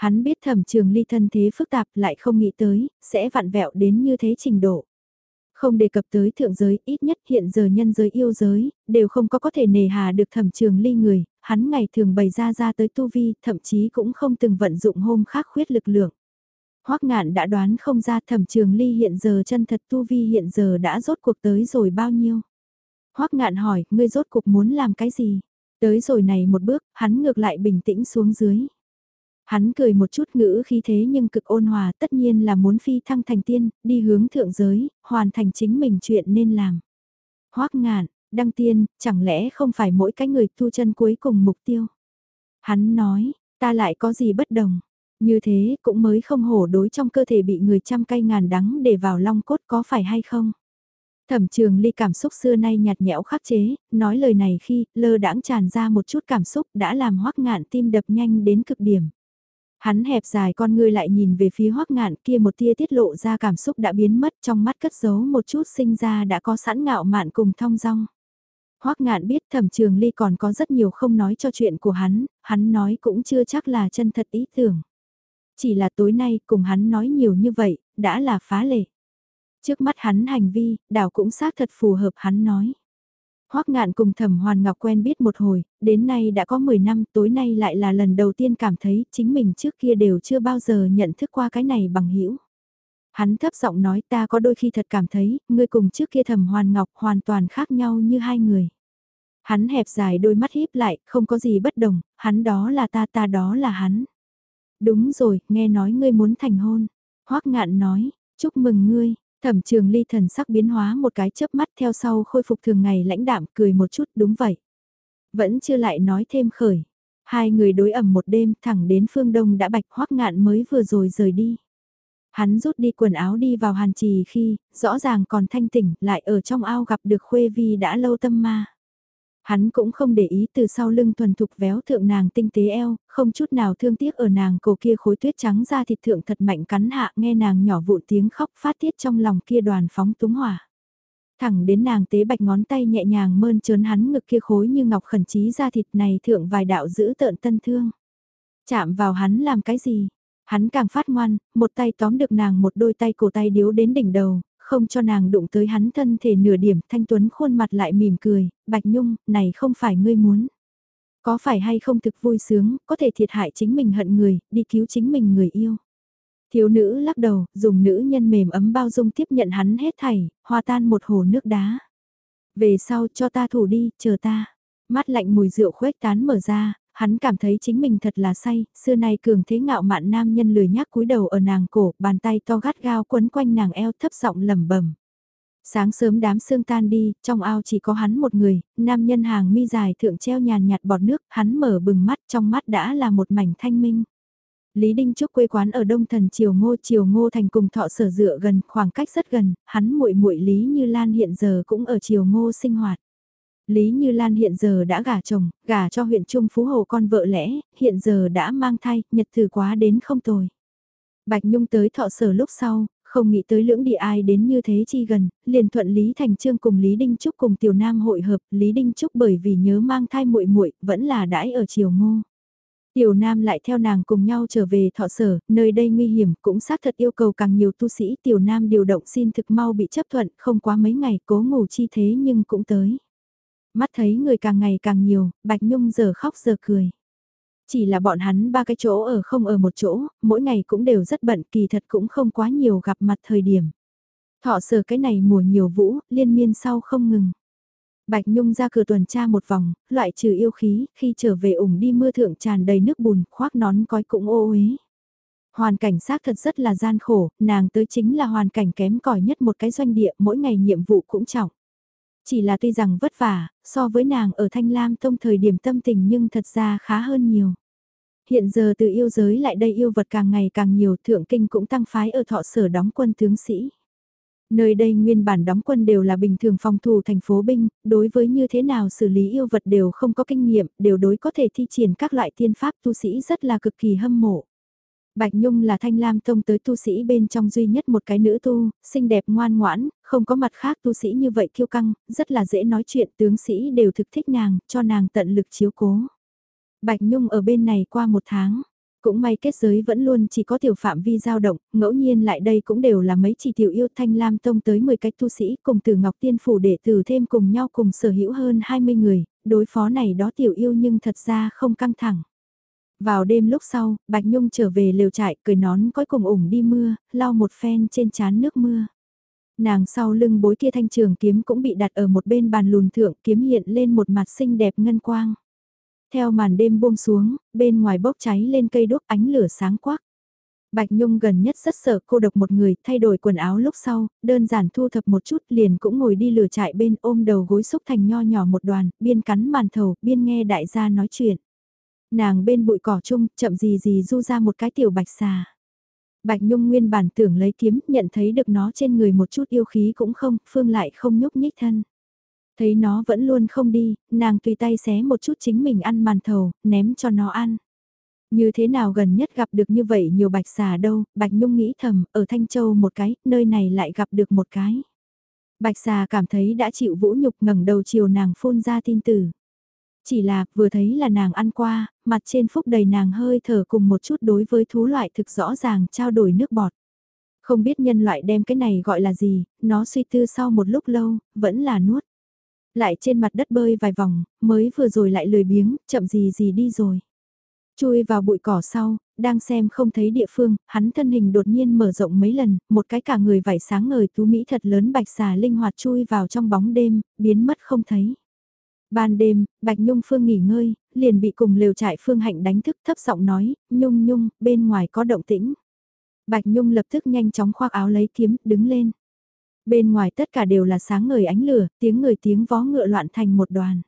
Hắn biết thẩm trường ly thân thế phức tạp lại không nghĩ tới, sẽ vặn vẹo đến như thế trình độ. Không đề cập tới thượng giới, ít nhất hiện giờ nhân giới yêu giới, đều không có có thể nề hà được thẩm trường ly người, hắn ngày thường bày ra ra tới tu vi, thậm chí cũng không từng vận dụng hôm khác khuyết lực lượng. Hoắc ngạn đã đoán không ra thẩm trường ly hiện giờ chân thật tu vi hiện giờ đã rốt cuộc tới rồi bao nhiêu. Hoắc ngạn hỏi, ngươi rốt cuộc muốn làm cái gì? Tới rồi này một bước, hắn ngược lại bình tĩnh xuống dưới. Hắn cười một chút ngữ khi thế nhưng cực ôn hòa tất nhiên là muốn phi thăng thành tiên, đi hướng thượng giới, hoàn thành chính mình chuyện nên làm. Hoác ngạn, đăng tiên, chẳng lẽ không phải mỗi cái người tu chân cuối cùng mục tiêu. Hắn nói, ta lại có gì bất đồng. Như thế cũng mới không hổ đối trong cơ thể bị người trăm cây ngàn đắng để vào long cốt có phải hay không. Thẩm trường ly cảm xúc xưa nay nhạt nhẽo khắc chế, nói lời này khi lơ đãng tràn ra một chút cảm xúc đã làm hoắc ngạn tim đập nhanh đến cực điểm. Hắn hẹp dài con ngươi lại nhìn về phía hoắc ngạn kia một tia tiết lộ ra cảm xúc đã biến mất trong mắt cất giấu một chút sinh ra đã có sẵn ngạo mạn cùng thong dong. Hoắc ngạn biết thẩm trường ly còn có rất nhiều không nói cho chuyện của hắn, hắn nói cũng chưa chắc là chân thật ý tưởng. Chỉ là tối nay cùng hắn nói nhiều như vậy, đã là phá lệ. Trước mắt hắn hành vi, đảo cũng xác thật phù hợp hắn nói. Hoắc ngạn cùng thẩm hoàn ngọc quen biết một hồi, đến nay đã có 10 năm, tối nay lại là lần đầu tiên cảm thấy chính mình trước kia đều chưa bao giờ nhận thức qua cái này bằng hữu Hắn thấp giọng nói ta có đôi khi thật cảm thấy, ngươi cùng trước kia thẩm hoàn ngọc hoàn toàn khác nhau như hai người. Hắn hẹp dài đôi mắt híp lại, không có gì bất đồng, hắn đó là ta ta đó là hắn. Đúng rồi, nghe nói ngươi muốn thành hôn. Hoắc ngạn nói, chúc mừng ngươi, Thẩm trường ly thần sắc biến hóa một cái chớp mắt theo sau khôi phục thường ngày lãnh đạm cười một chút đúng vậy. Vẫn chưa lại nói thêm khởi. Hai người đối ẩm một đêm thẳng đến phương đông đã bạch hoắc ngạn mới vừa rồi rời đi. Hắn rút đi quần áo đi vào hàn trì khi, rõ ràng còn thanh tỉnh, lại ở trong ao gặp được Khuê Vi đã lâu tâm ma. Hắn cũng không để ý từ sau lưng thuần thục véo thượng nàng tinh tế eo, không chút nào thương tiếc ở nàng cổ kia khối tuyết trắng ra thịt thượng thật mạnh cắn hạ nghe nàng nhỏ vụn tiếng khóc phát tiết trong lòng kia đoàn phóng túng hỏa. Thẳng đến nàng tế bạch ngón tay nhẹ nhàng mơn trớn hắn ngực kia khối như ngọc khẩn trí ra thịt này thượng vài đạo giữ tợn tân thương. Chạm vào hắn làm cái gì? Hắn càng phát ngoan, một tay tóm được nàng một đôi tay cổ tay điếu đến đỉnh đầu, không cho nàng đụng tới hắn thân thể nửa điểm, thanh tuấn khuôn mặt lại mỉm cười, bạch nhung, này không phải ngươi muốn. Có phải hay không thực vui sướng, có thể thiệt hại chính mình hận người, đi cứu chính mình người yêu. Thiếu nữ lắc đầu, dùng nữ nhân mềm ấm bao dung tiếp nhận hắn hết thảy, hòa tan một hồ nước đá. Về sau cho ta thủ đi, chờ ta. Mắt lạnh mùi rượu khuếch tán mở ra, hắn cảm thấy chính mình thật là say, xưa nay cường thế ngạo mạn nam nhân lười nhác cúi đầu ở nàng cổ, bàn tay to gắt gao quấn quanh nàng eo thấp giọng lẩm bẩm. Sáng sớm đám sương tan đi, trong ao chỉ có hắn một người, nam nhân hàng mi dài thượng treo nhàn nhạt bọt nước, hắn mở bừng mắt, trong mắt đã là một mảnh thanh minh. Lý Đinh Trúc quê quán ở Đông Thần Triều Ngô Triều Ngô thành cùng thọ sở dựa gần, khoảng cách rất gần, hắn muội muội Lý Như Lan hiện giờ cũng ở Triều Ngô sinh hoạt. Lý Như Lan hiện giờ đã gả chồng, gả cho huyện Trung Phú Hồ con vợ lẽ, hiện giờ đã mang thai, nhật từ quá đến không tồi. Bạch Nhung tới thọ sở lúc sau, không nghĩ tới lưỡng địa ai đến như thế chi gần, liền thuận Lý Thành Trương cùng Lý Đinh Trúc cùng Tiểu Nam hội hợp, Lý Đinh Trúc bởi vì nhớ mang thai muội muội vẫn là đãi ở triều ngô. Tiểu Nam lại theo nàng cùng nhau trở về thọ sở, nơi đây nguy hiểm cũng xác thật yêu cầu càng nhiều tu sĩ. Tiểu Nam điều động xin thực mau bị chấp thuận, không quá mấy ngày cố ngủ chi thế nhưng cũng tới. Mắt thấy người càng ngày càng nhiều, Bạch Nhung giờ khóc giờ cười. Chỉ là bọn hắn ba cái chỗ ở không ở một chỗ, mỗi ngày cũng đều rất bận kỳ thật cũng không quá nhiều gặp mặt thời điểm. Thọ sở cái này mùa nhiều vũ, liên miên sau không ngừng. Bạch Nhung ra cửa tuần tra một vòng, loại trừ yêu khí, khi trở về ủng đi mưa thượng tràn đầy nước bùn, khoác nón cói cũng ô uế. Hoàn cảnh xác thật rất là gian khổ, nàng tới chính là hoàn cảnh kém cỏi nhất một cái doanh địa, mỗi ngày nhiệm vụ cũng trọng. Chỉ là tuy rằng vất vả, so với nàng ở Thanh Lam Tông thời điểm tâm tình nhưng thật ra khá hơn nhiều. Hiện giờ từ yêu giới lại đây yêu vật càng ngày càng nhiều thượng kinh cũng tăng phái ở thọ sở đóng quân tướng sĩ. Nơi đây nguyên bản đóng quân đều là bình thường phòng thủ thành phố binh, đối với như thế nào xử lý yêu vật đều không có kinh nghiệm, đều đối có thể thi triển các loại tiên pháp tu sĩ rất là cực kỳ hâm mộ. Bạch Nhung là thanh lam tông tới tu sĩ bên trong duy nhất một cái nữ tu, xinh đẹp ngoan ngoãn, không có mặt khác tu sĩ như vậy kiêu căng, rất là dễ nói chuyện tướng sĩ đều thực thích nàng, cho nàng tận lực chiếu cố. Bạch Nhung ở bên này qua một tháng, cũng may kết giới vẫn luôn chỉ có tiểu phạm vi dao động, ngẫu nhiên lại đây cũng đều là mấy chỉ tiểu yêu thanh lam tông tới 10 cách tu sĩ cùng từ Ngọc Tiên Phủ để từ thêm cùng nhau cùng sở hữu hơn 20 người, đối phó này đó tiểu yêu nhưng thật ra không căng thẳng. Vào đêm lúc sau, Bạch Nhung trở về lều trại, cười nón cõi cùng ủng đi mưa, lau một phen trên chán nước mưa. Nàng sau lưng bối kia thanh trường kiếm cũng bị đặt ở một bên bàn lùn thượng kiếm hiện lên một mặt xinh đẹp ngân quang. Theo màn đêm buông xuống, bên ngoài bốc cháy lên cây đốt ánh lửa sáng quắc. Bạch Nhung gần nhất rất sợ cô độc một người, thay đổi quần áo lúc sau, đơn giản thu thập một chút liền cũng ngồi đi lửa trại bên ôm đầu gối xúc thành nho nhỏ một đoàn, biên cắn màn thầu, biên nghe đại gia nói chuyện. Nàng bên bụi cỏ chung, chậm gì gì du ra một cái tiểu bạch xà. Bạch Nhung nguyên bản tưởng lấy kiếm, nhận thấy được nó trên người một chút yêu khí cũng không, phương lại không nhúc nhích thân. Thấy nó vẫn luôn không đi, nàng tùy tay xé một chút chính mình ăn màn thầu, ném cho nó ăn. Như thế nào gần nhất gặp được như vậy nhiều bạch xà đâu, Bạch Nhung nghĩ thầm, ở Thanh Châu một cái, nơi này lại gặp được một cái. Bạch xà cảm thấy đã chịu vũ nhục ngẩng đầu chiều nàng phun ra tin tử. Chỉ là, vừa thấy là nàng ăn qua, mặt trên phúc đầy nàng hơi thở cùng một chút đối với thú loại thực rõ ràng trao đổi nước bọt. Không biết nhân loại đem cái này gọi là gì, nó suy tư sau một lúc lâu, vẫn là nuốt. Lại trên mặt đất bơi vài vòng, mới vừa rồi lại lười biếng, chậm gì gì đi rồi. Chui vào bụi cỏ sau, đang xem không thấy địa phương, hắn thân hình đột nhiên mở rộng mấy lần, một cái cả người vảy sáng ngời tú mỹ thật lớn bạch xà linh hoạt chui vào trong bóng đêm, biến mất không thấy. Ban đêm, Bạch Nhung Phương nghỉ ngơi, liền bị cùng lều trại Phương Hạnh đánh thức thấp giọng nói, Nhung Nhung, bên ngoài có động tĩnh. Bạch Nhung lập tức nhanh chóng khoác áo lấy kiếm, đứng lên. Bên ngoài tất cả đều là sáng ngời ánh lửa, tiếng người tiếng vó ngựa loạn thành một đoàn.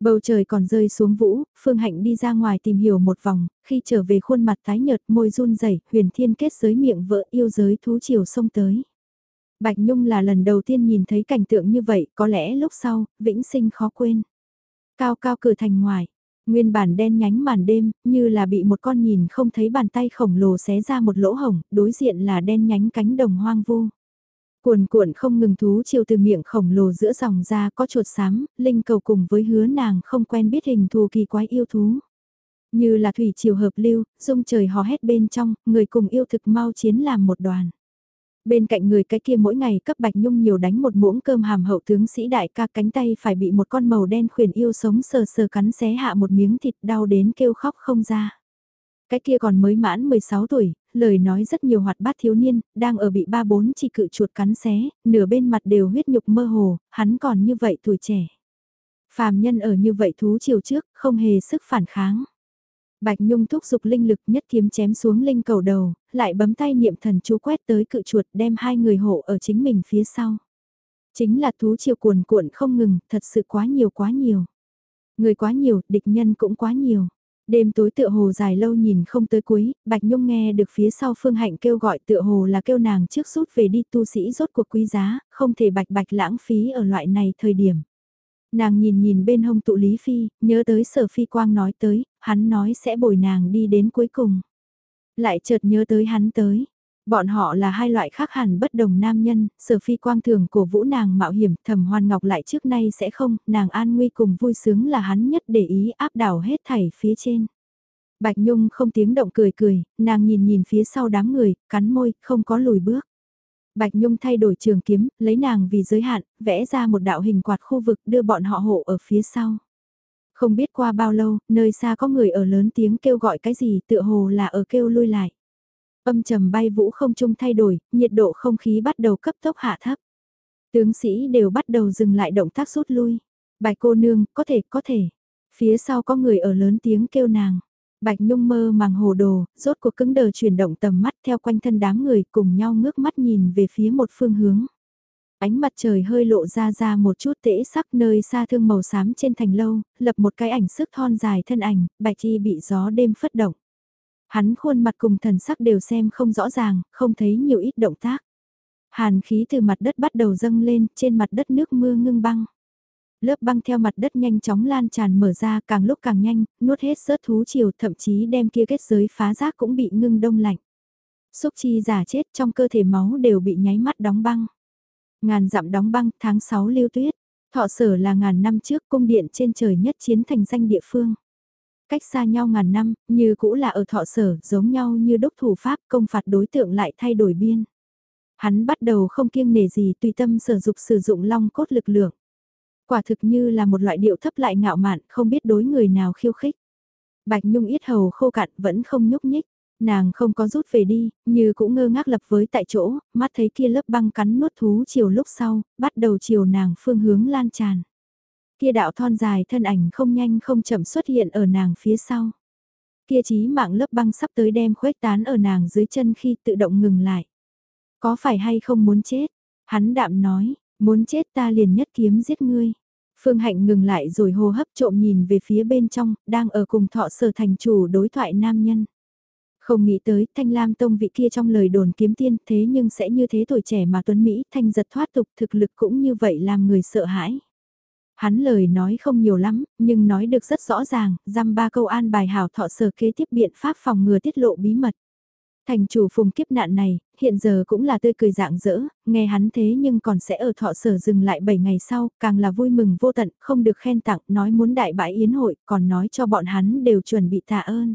Bầu trời còn rơi xuống vũ, Phương Hạnh đi ra ngoài tìm hiểu một vòng, khi trở về khuôn mặt tái nhợt môi run rẩy huyền thiên kết giới miệng vỡ yêu giới thú chiều sông tới. Bạch Nhung là lần đầu tiên nhìn thấy cảnh tượng như vậy, có lẽ lúc sau, vĩnh sinh khó quên. Cao cao cửa thành ngoài, nguyên bản đen nhánh màn đêm, như là bị một con nhìn không thấy bàn tay khổng lồ xé ra một lỗ hổng, đối diện là đen nhánh cánh đồng hoang vu. Cuồn cuộn không ngừng thú chiều từ miệng khổng lồ giữa dòng ra có chuột xám, linh cầu cùng với hứa nàng không quen biết hình thù kỳ quái yêu thú. Như là thủy chiều hợp lưu, dung trời hò hét bên trong, người cùng yêu thực mau chiến làm một đoàn. Bên cạnh người cái kia mỗi ngày cấp Bạch Nhung nhiều đánh một muỗng cơm hàm hậu tướng sĩ đại ca cánh tay phải bị một con màu đen khuyển yêu sống sờ sờ cắn xé hạ một miếng thịt đau đến kêu khóc không ra. Cái kia còn mới mãn 16 tuổi, lời nói rất nhiều hoạt bát thiếu niên, đang ở bị ba bốn chỉ cự chuột cắn xé, nửa bên mặt đều huyết nhục mơ hồ, hắn còn như vậy tuổi trẻ. Phàm nhân ở như vậy thú chiều trước, không hề sức phản kháng. Bạch Nhung thúc giục linh lực nhất kiếm chém xuống linh cầu đầu, lại bấm tay niệm thần chú quét tới cự chuột đem hai người hộ ở chính mình phía sau. Chính là thú chiều cuồn cuộn không ngừng, thật sự quá nhiều quá nhiều. Người quá nhiều, địch nhân cũng quá nhiều. Đêm tối tựa hồ dài lâu nhìn không tới cuối, Bạch Nhung nghe được phía sau Phương Hạnh kêu gọi tựa hồ là kêu nàng trước rút về đi tu sĩ rốt cuộc quý giá, không thể bạch bạch lãng phí ở loại này thời điểm. Nàng nhìn nhìn bên hông tụ Lý Phi, nhớ tới sở Phi Quang nói tới, hắn nói sẽ bồi nàng đi đến cuối cùng. Lại chợt nhớ tới hắn tới. Bọn họ là hai loại khác hẳn bất đồng nam nhân, sở phi quang thường cổ vũ nàng mạo hiểm, thầm hoan ngọc lại trước nay sẽ không, nàng an nguy cùng vui sướng là hắn nhất để ý áp đảo hết thảy phía trên. Bạch Nhung không tiếng động cười cười, nàng nhìn nhìn phía sau đám người, cắn môi, không có lùi bước. Bạch Nhung thay đổi trường kiếm, lấy nàng vì giới hạn, vẽ ra một đạo hình quạt khu vực đưa bọn họ hộ ở phía sau. Không biết qua bao lâu, nơi xa có người ở lớn tiếng kêu gọi cái gì tựa hồ là ở kêu lui lại. Âm trầm bay vũ không trung thay đổi, nhiệt độ không khí bắt đầu cấp tốc hạ thấp. Tướng sĩ đều bắt đầu dừng lại động tác rút lui. Bạch cô nương, có thể, có thể. Phía sau có người ở lớn tiếng kêu nàng. Bạch Nhung mơ màng hồ đồ, rốt cuộc cứng đờ chuyển động tầm mắt theo quanh thân đám người cùng nhau ngước mắt nhìn về phía một phương hướng. Ánh mặt trời hơi lộ ra ra một chút tễ sắc nơi xa thương màu xám trên thành lâu, lập một cái ảnh sức thon dài thân ảnh, bạch chi bị gió đêm phất động. Hắn khuôn mặt cùng thần sắc đều xem không rõ ràng, không thấy nhiều ít động tác. Hàn khí từ mặt đất bắt đầu dâng lên, trên mặt đất nước mưa ngưng băng. Lớp băng theo mặt đất nhanh chóng lan tràn mở ra càng lúc càng nhanh, nuốt hết sớt thú chiều thậm chí đem kia kết giới phá rác cũng bị ngưng đông lạnh. Xúc chi giả chết trong cơ thể máu đều bị nháy mắt đóng băng. Ngàn dặm đóng băng tháng 6 lưu tuyết. Thọ sở là ngàn năm trước cung điện trên trời nhất chiến thành danh địa phương. Cách xa nhau ngàn năm, như cũ là ở thọ sở, giống nhau như đốc thủ pháp công phạt đối tượng lại thay đổi biên. Hắn bắt đầu không kiêng nể gì tùy tâm sở dục sử dụng long cốt lực lượng. Quả thực như là một loại điệu thấp lại ngạo mạn, không biết đối người nào khiêu khích. Bạch Nhung yết hầu khô cạn vẫn không nhúc nhích. Nàng không có rút về đi, như cũng ngơ ngác lập với tại chỗ, mắt thấy kia lớp băng cắn nuốt thú chiều lúc sau, bắt đầu chiều nàng phương hướng lan tràn. Kia đạo thon dài thân ảnh không nhanh không chậm xuất hiện ở nàng phía sau. Kia chí mạng lớp băng sắp tới đem khuếch tán ở nàng dưới chân khi tự động ngừng lại. Có phải hay không muốn chết? Hắn đạm nói, muốn chết ta liền nhất kiếm giết ngươi. Phương Hạnh ngừng lại rồi hô hấp trộm nhìn về phía bên trong, đang ở cùng thọ sở thành chủ đối thoại nam nhân. Không nghĩ tới Thanh Lam Tông vị kia trong lời đồn kiếm tiên thế nhưng sẽ như thế tuổi trẻ mà tuấn Mỹ thanh giật thoát tục thực lực cũng như vậy làm người sợ hãi. Hắn lời nói không nhiều lắm, nhưng nói được rất rõ ràng, dăm ba câu an bài hảo thọ sở kế tiếp biện pháp phòng ngừa tiết lộ bí mật. Thành chủ phùng kiếp nạn này, hiện giờ cũng là tươi cười dạng dỡ, nghe hắn thế nhưng còn sẽ ở thọ sở dừng lại 7 ngày sau, càng là vui mừng vô tận, không được khen tặng, nói muốn đại bãi yến hội, còn nói cho bọn hắn đều chuẩn bị tạ ơn.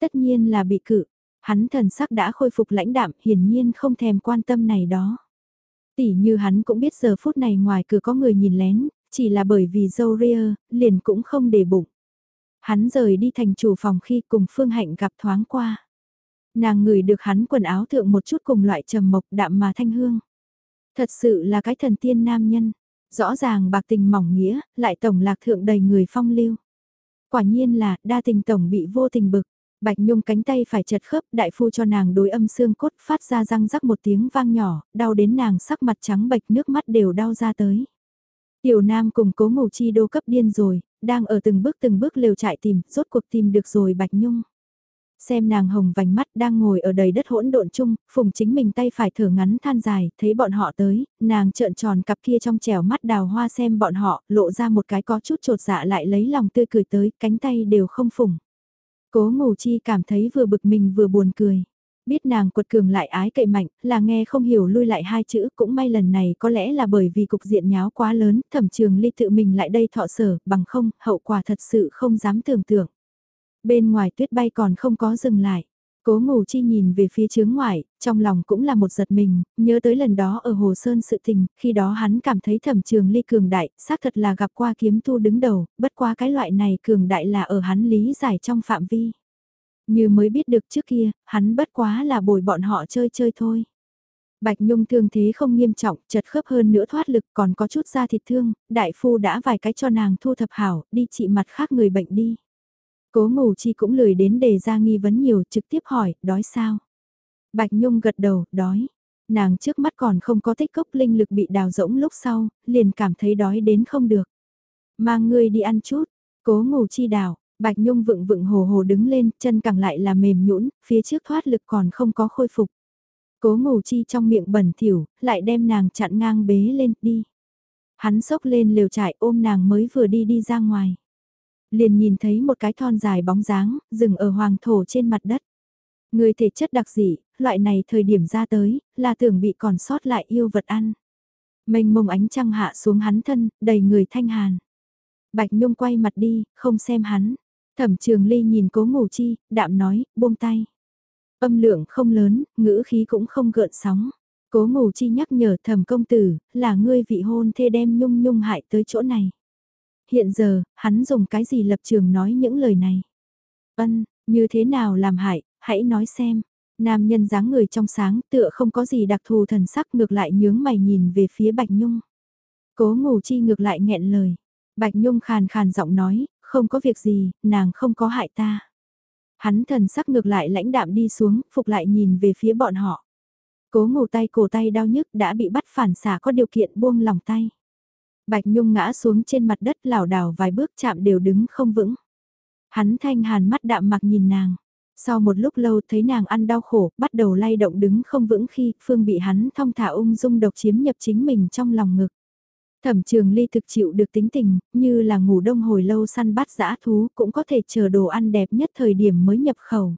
Tất nhiên là bị cự, hắn thần sắc đã khôi phục lãnh đạm, hiển nhiên không thèm quan tâm này đó. Tỷ như hắn cũng biết giờ phút này ngoài cửa có người nhìn lén, chỉ là bởi vì dâu ria, liền cũng không để bụng. Hắn rời đi thành chủ phòng khi cùng Phương Hạnh gặp thoáng qua. Nàng ngửi được hắn quần áo thượng một chút cùng loại trầm mộc đạm mà thanh hương. Thật sự là cái thần tiên nam nhân, rõ ràng bạc tình mỏng nghĩa, lại tổng lạc thượng đầy người phong lưu. Quả nhiên là đa tình tổng bị vô tình bực. Bạch Nhung cánh tay phải chật khớp, đại phu cho nàng đối âm xương cốt phát ra răng rắc một tiếng vang nhỏ, đau đến nàng sắc mặt trắng bệch nước mắt đều đau ra tới. Tiểu Nam cùng cố ngủ chi đô cấp điên rồi, đang ở từng bước từng bước lều trại tìm, rốt cuộc tìm được rồi Bạch Nhung. Xem nàng hồng vành mắt đang ngồi ở đầy đất hỗn độn chung, phùng chính mình tay phải thở ngắn than dài, thấy bọn họ tới, nàng trợn tròn cặp kia trong trẻo mắt đào hoa xem bọn họ, lộ ra một cái có chút trột dạ lại lấy lòng tươi cười tới, cánh tay đều không phùng. Cố ngủ chi cảm thấy vừa bực mình vừa buồn cười. Biết nàng quật cường lại ái cậy mạnh, là nghe không hiểu lui lại hai chữ, cũng may lần này có lẽ là bởi vì cục diện nháo quá lớn, thẩm trường ly tự mình lại đây thọ sở, bằng không, hậu quả thật sự không dám tưởng tượng. Bên ngoài tuyết bay còn không có dừng lại. Cố ngủ chi nhìn về phía chướng ngoại, trong lòng cũng là một giật mình, nhớ tới lần đó ở Hồ Sơn sự tình, khi đó hắn cảm thấy thẩm trường ly cường đại, xác thật là gặp qua kiếm tu đứng đầu, bất qua cái loại này cường đại là ở hắn lý giải trong phạm vi. Như mới biết được trước kia, hắn bất quá là bồi bọn họ chơi chơi thôi. Bạch Nhung thương thế không nghiêm trọng, chật khớp hơn nữa thoát lực còn có chút da thịt thương, đại phu đã vài cái cho nàng thu thập hảo, đi trị mặt khác người bệnh đi. Cố ngủ chi cũng lười đến đề ra nghi vấn nhiều trực tiếp hỏi, đói sao? Bạch Nhung gật đầu, đói. Nàng trước mắt còn không có tích cốc linh lực bị đào rỗng lúc sau, liền cảm thấy đói đến không được. Mang ngươi đi ăn chút, cố ngủ chi đào, Bạch Nhung vựng vựng hồ hồ đứng lên, chân càng lại là mềm nhũn, phía trước thoát lực còn không có khôi phục. Cố ngủ chi trong miệng bẩn thỉu, lại đem nàng chặn ngang bế lên, đi. Hắn sốc lên lều trại ôm nàng mới vừa đi đi ra ngoài. Liền nhìn thấy một cái thon dài bóng dáng, dừng ở hoàng thổ trên mặt đất. Người thể chất đặc dị, loại này thời điểm ra tới, là tưởng bị còn sót lại yêu vật ăn. Mênh mông ánh trăng hạ xuống hắn thân, đầy người thanh hàn. Bạch Nhung quay mặt đi, không xem hắn. Thẩm trường ly nhìn cố ngủ chi, đạm nói, buông tay. Âm lượng không lớn, ngữ khí cũng không gợn sóng. Cố ngủ chi nhắc nhở thẩm công tử, là ngươi vị hôn thê đem nhung nhung hại tới chỗ này. Hiện giờ, hắn dùng cái gì lập trường nói những lời này? Ân, như thế nào làm hại, hãy nói xem. Nam nhân dáng người trong sáng tựa không có gì đặc thù thần sắc ngược lại nhướng mày nhìn về phía Bạch Nhung. Cố ngủ chi ngược lại nghẹn lời. Bạch Nhung khàn khàn giọng nói, không có việc gì, nàng không có hại ta. Hắn thần sắc ngược lại lãnh đạm đi xuống, phục lại nhìn về phía bọn họ. Cố ngủ tay cổ tay đau nhức đã bị bắt phản xả có điều kiện buông lòng tay. Bạch Nhung ngã xuống trên mặt đất lảo đảo vài bước chạm đều đứng không vững. Hắn thanh hàn mắt đạm mặc nhìn nàng. Sau một lúc lâu thấy nàng ăn đau khổ, bắt đầu lay động đứng không vững khi Phương bị hắn thong thả ung dung độc chiếm nhập chính mình trong lòng ngực. Thẩm trường ly thực chịu được tính tình, như là ngủ đông hồi lâu săn bắt dã thú cũng có thể chờ đồ ăn đẹp nhất thời điểm mới nhập khẩu.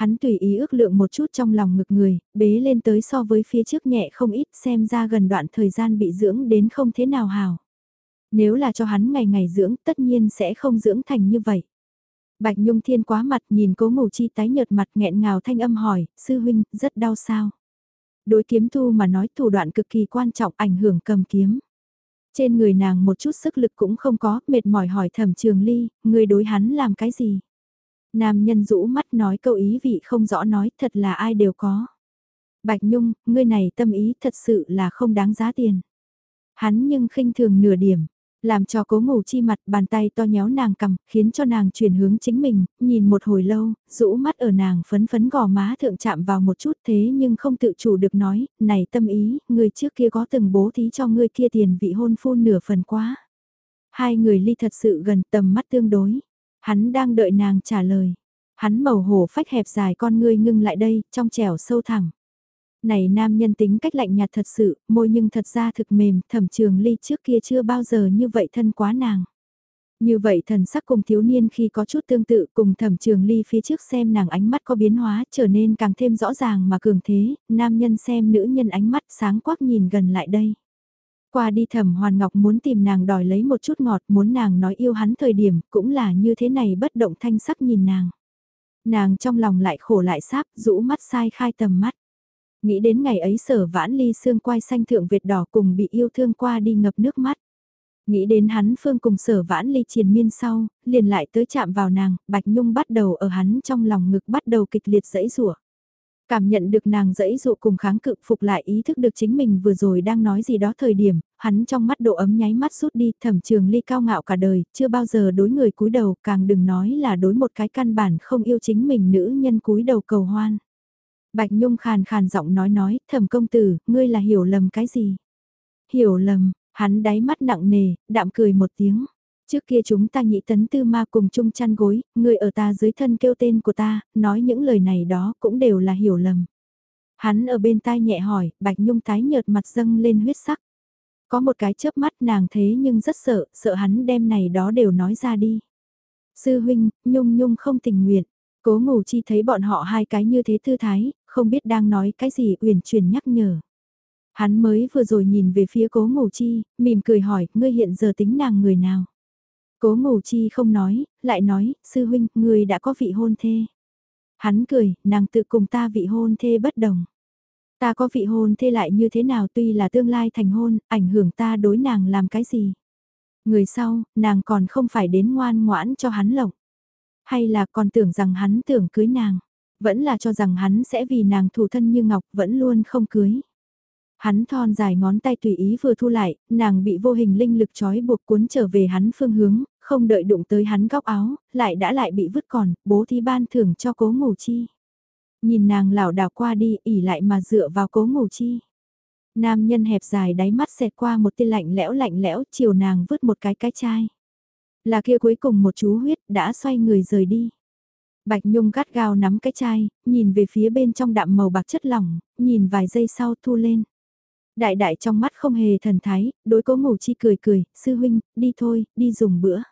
Hắn tùy ý ước lượng một chút trong lòng ngực người, bế lên tới so với phía trước nhẹ không ít xem ra gần đoạn thời gian bị dưỡng đến không thế nào hào. Nếu là cho hắn ngày ngày dưỡng tất nhiên sẽ không dưỡng thành như vậy. Bạch Nhung Thiên quá mặt nhìn cố ngủ chi tái nhợt mặt nghẹn ngào thanh âm hỏi, sư huynh, rất đau sao. Đối kiếm thu mà nói thủ đoạn cực kỳ quan trọng ảnh hưởng cầm kiếm. Trên người nàng một chút sức lực cũng không có, mệt mỏi hỏi thẩm trường ly, người đối hắn làm cái gì? Nam nhân rũ mắt nói câu ý vị không rõ nói thật là ai đều có. Bạch Nhung, ngươi này tâm ý thật sự là không đáng giá tiền. Hắn nhưng khinh thường nửa điểm, làm cho cố ngủ chi mặt bàn tay to nhéo nàng cầm, khiến cho nàng chuyển hướng chính mình, nhìn một hồi lâu, rũ mắt ở nàng phấn phấn gò má thượng chạm vào một chút thế nhưng không tự chủ được nói, này tâm ý, người trước kia có từng bố thí cho ngươi kia tiền vị hôn phu nửa phần quá. Hai người ly thật sự gần tầm mắt tương đối. Hắn đang đợi nàng trả lời. Hắn màu hổ phách hẹp dài con ngươi ngưng lại đây, trong trẻo sâu thẳng. Này nam nhân tính cách lạnh nhạt thật sự, môi nhưng thật ra thực mềm, thẩm trường ly trước kia chưa bao giờ như vậy thân quá nàng. Như vậy thần sắc cùng thiếu niên khi có chút tương tự cùng thẩm trường ly phía trước xem nàng ánh mắt có biến hóa trở nên càng thêm rõ ràng mà cường thế, nam nhân xem nữ nhân ánh mắt sáng quắc nhìn gần lại đây. Qua đi thẩm hoàn ngọc muốn tìm nàng đòi lấy một chút ngọt muốn nàng nói yêu hắn thời điểm cũng là như thế này bất động thanh sắc nhìn nàng. Nàng trong lòng lại khổ lại sáp rũ mắt sai khai tầm mắt. Nghĩ đến ngày ấy sở vãn ly xương quai xanh thượng Việt đỏ cùng bị yêu thương qua đi ngập nước mắt. Nghĩ đến hắn phương cùng sở vãn ly triền miên sau, liền lại tới chạm vào nàng, Bạch Nhung bắt đầu ở hắn trong lòng ngực bắt đầu kịch liệt dẫy rủa Cảm nhận được nàng dẫy dụ cùng kháng cự phục lại ý thức được chính mình vừa rồi đang nói gì đó thời điểm, hắn trong mắt độ ấm nháy mắt rút đi thẩm trường ly cao ngạo cả đời, chưa bao giờ đối người cúi đầu càng đừng nói là đối một cái căn bản không yêu chính mình nữ nhân cúi đầu cầu hoan. Bạch Nhung khàn khàn giọng nói nói, thẩm công tử, ngươi là hiểu lầm cái gì? Hiểu lầm, hắn đáy mắt nặng nề, đạm cười một tiếng. Trước kia chúng ta nhị tấn tư ma cùng chung chăn gối, người ở ta dưới thân kêu tên của ta, nói những lời này đó cũng đều là hiểu lầm. Hắn ở bên tai nhẹ hỏi, Bạch Nhung tái nhợt mặt dâng lên huyết sắc. Có một cái chớp mắt nàng thế nhưng rất sợ, sợ hắn đem này đó đều nói ra đi. Sư huynh, Nhung Nhung không tình nguyện. Cố ngủ chi thấy bọn họ hai cái như thế thư thái, không biết đang nói cái gì uyển chuyển nhắc nhở. Hắn mới vừa rồi nhìn về phía cố ngủ chi, mỉm cười hỏi, ngươi hiện giờ tính nàng người nào? Cố ngủ chi không nói, lại nói, sư huynh, người đã có vị hôn thê. Hắn cười, nàng tự cùng ta vị hôn thê bất đồng. Ta có vị hôn thê lại như thế nào tuy là tương lai thành hôn, ảnh hưởng ta đối nàng làm cái gì. Người sau, nàng còn không phải đến ngoan ngoãn cho hắn lộng. Hay là còn tưởng rằng hắn tưởng cưới nàng. Vẫn là cho rằng hắn sẽ vì nàng thủ thân như ngọc vẫn luôn không cưới. Hắn thon dài ngón tay tùy ý vừa thu lại, nàng bị vô hình linh lực trói buộc cuốn trở về hắn phương hướng, không đợi đụng tới hắn góc áo, lại đã lại bị vứt còn, bố thí ban thưởng cho cố ngủ chi. Nhìn nàng lảo đảo qua đi, ỉ lại mà dựa vào cố ngủ chi. Nam nhân hẹp dài đáy mắt xẹt qua một tia lạnh lẽo lạnh lẽo, chiều nàng vứt một cái cái chai. Là kia cuối cùng một chú huyết đã xoay người rời đi. Bạch Nhung gắt gao nắm cái chai, nhìn về phía bên trong đạm màu bạc chất lỏng, nhìn vài giây sau thu lên. Đại đại trong mắt không hề thần thái, đối cố ngủ chi cười cười, sư huynh, đi thôi, đi dùng bữa.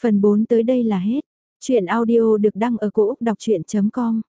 Phần 4 tới đây là hết. Chuyện audio được đăng ở cổ Úc đọc chuyện.com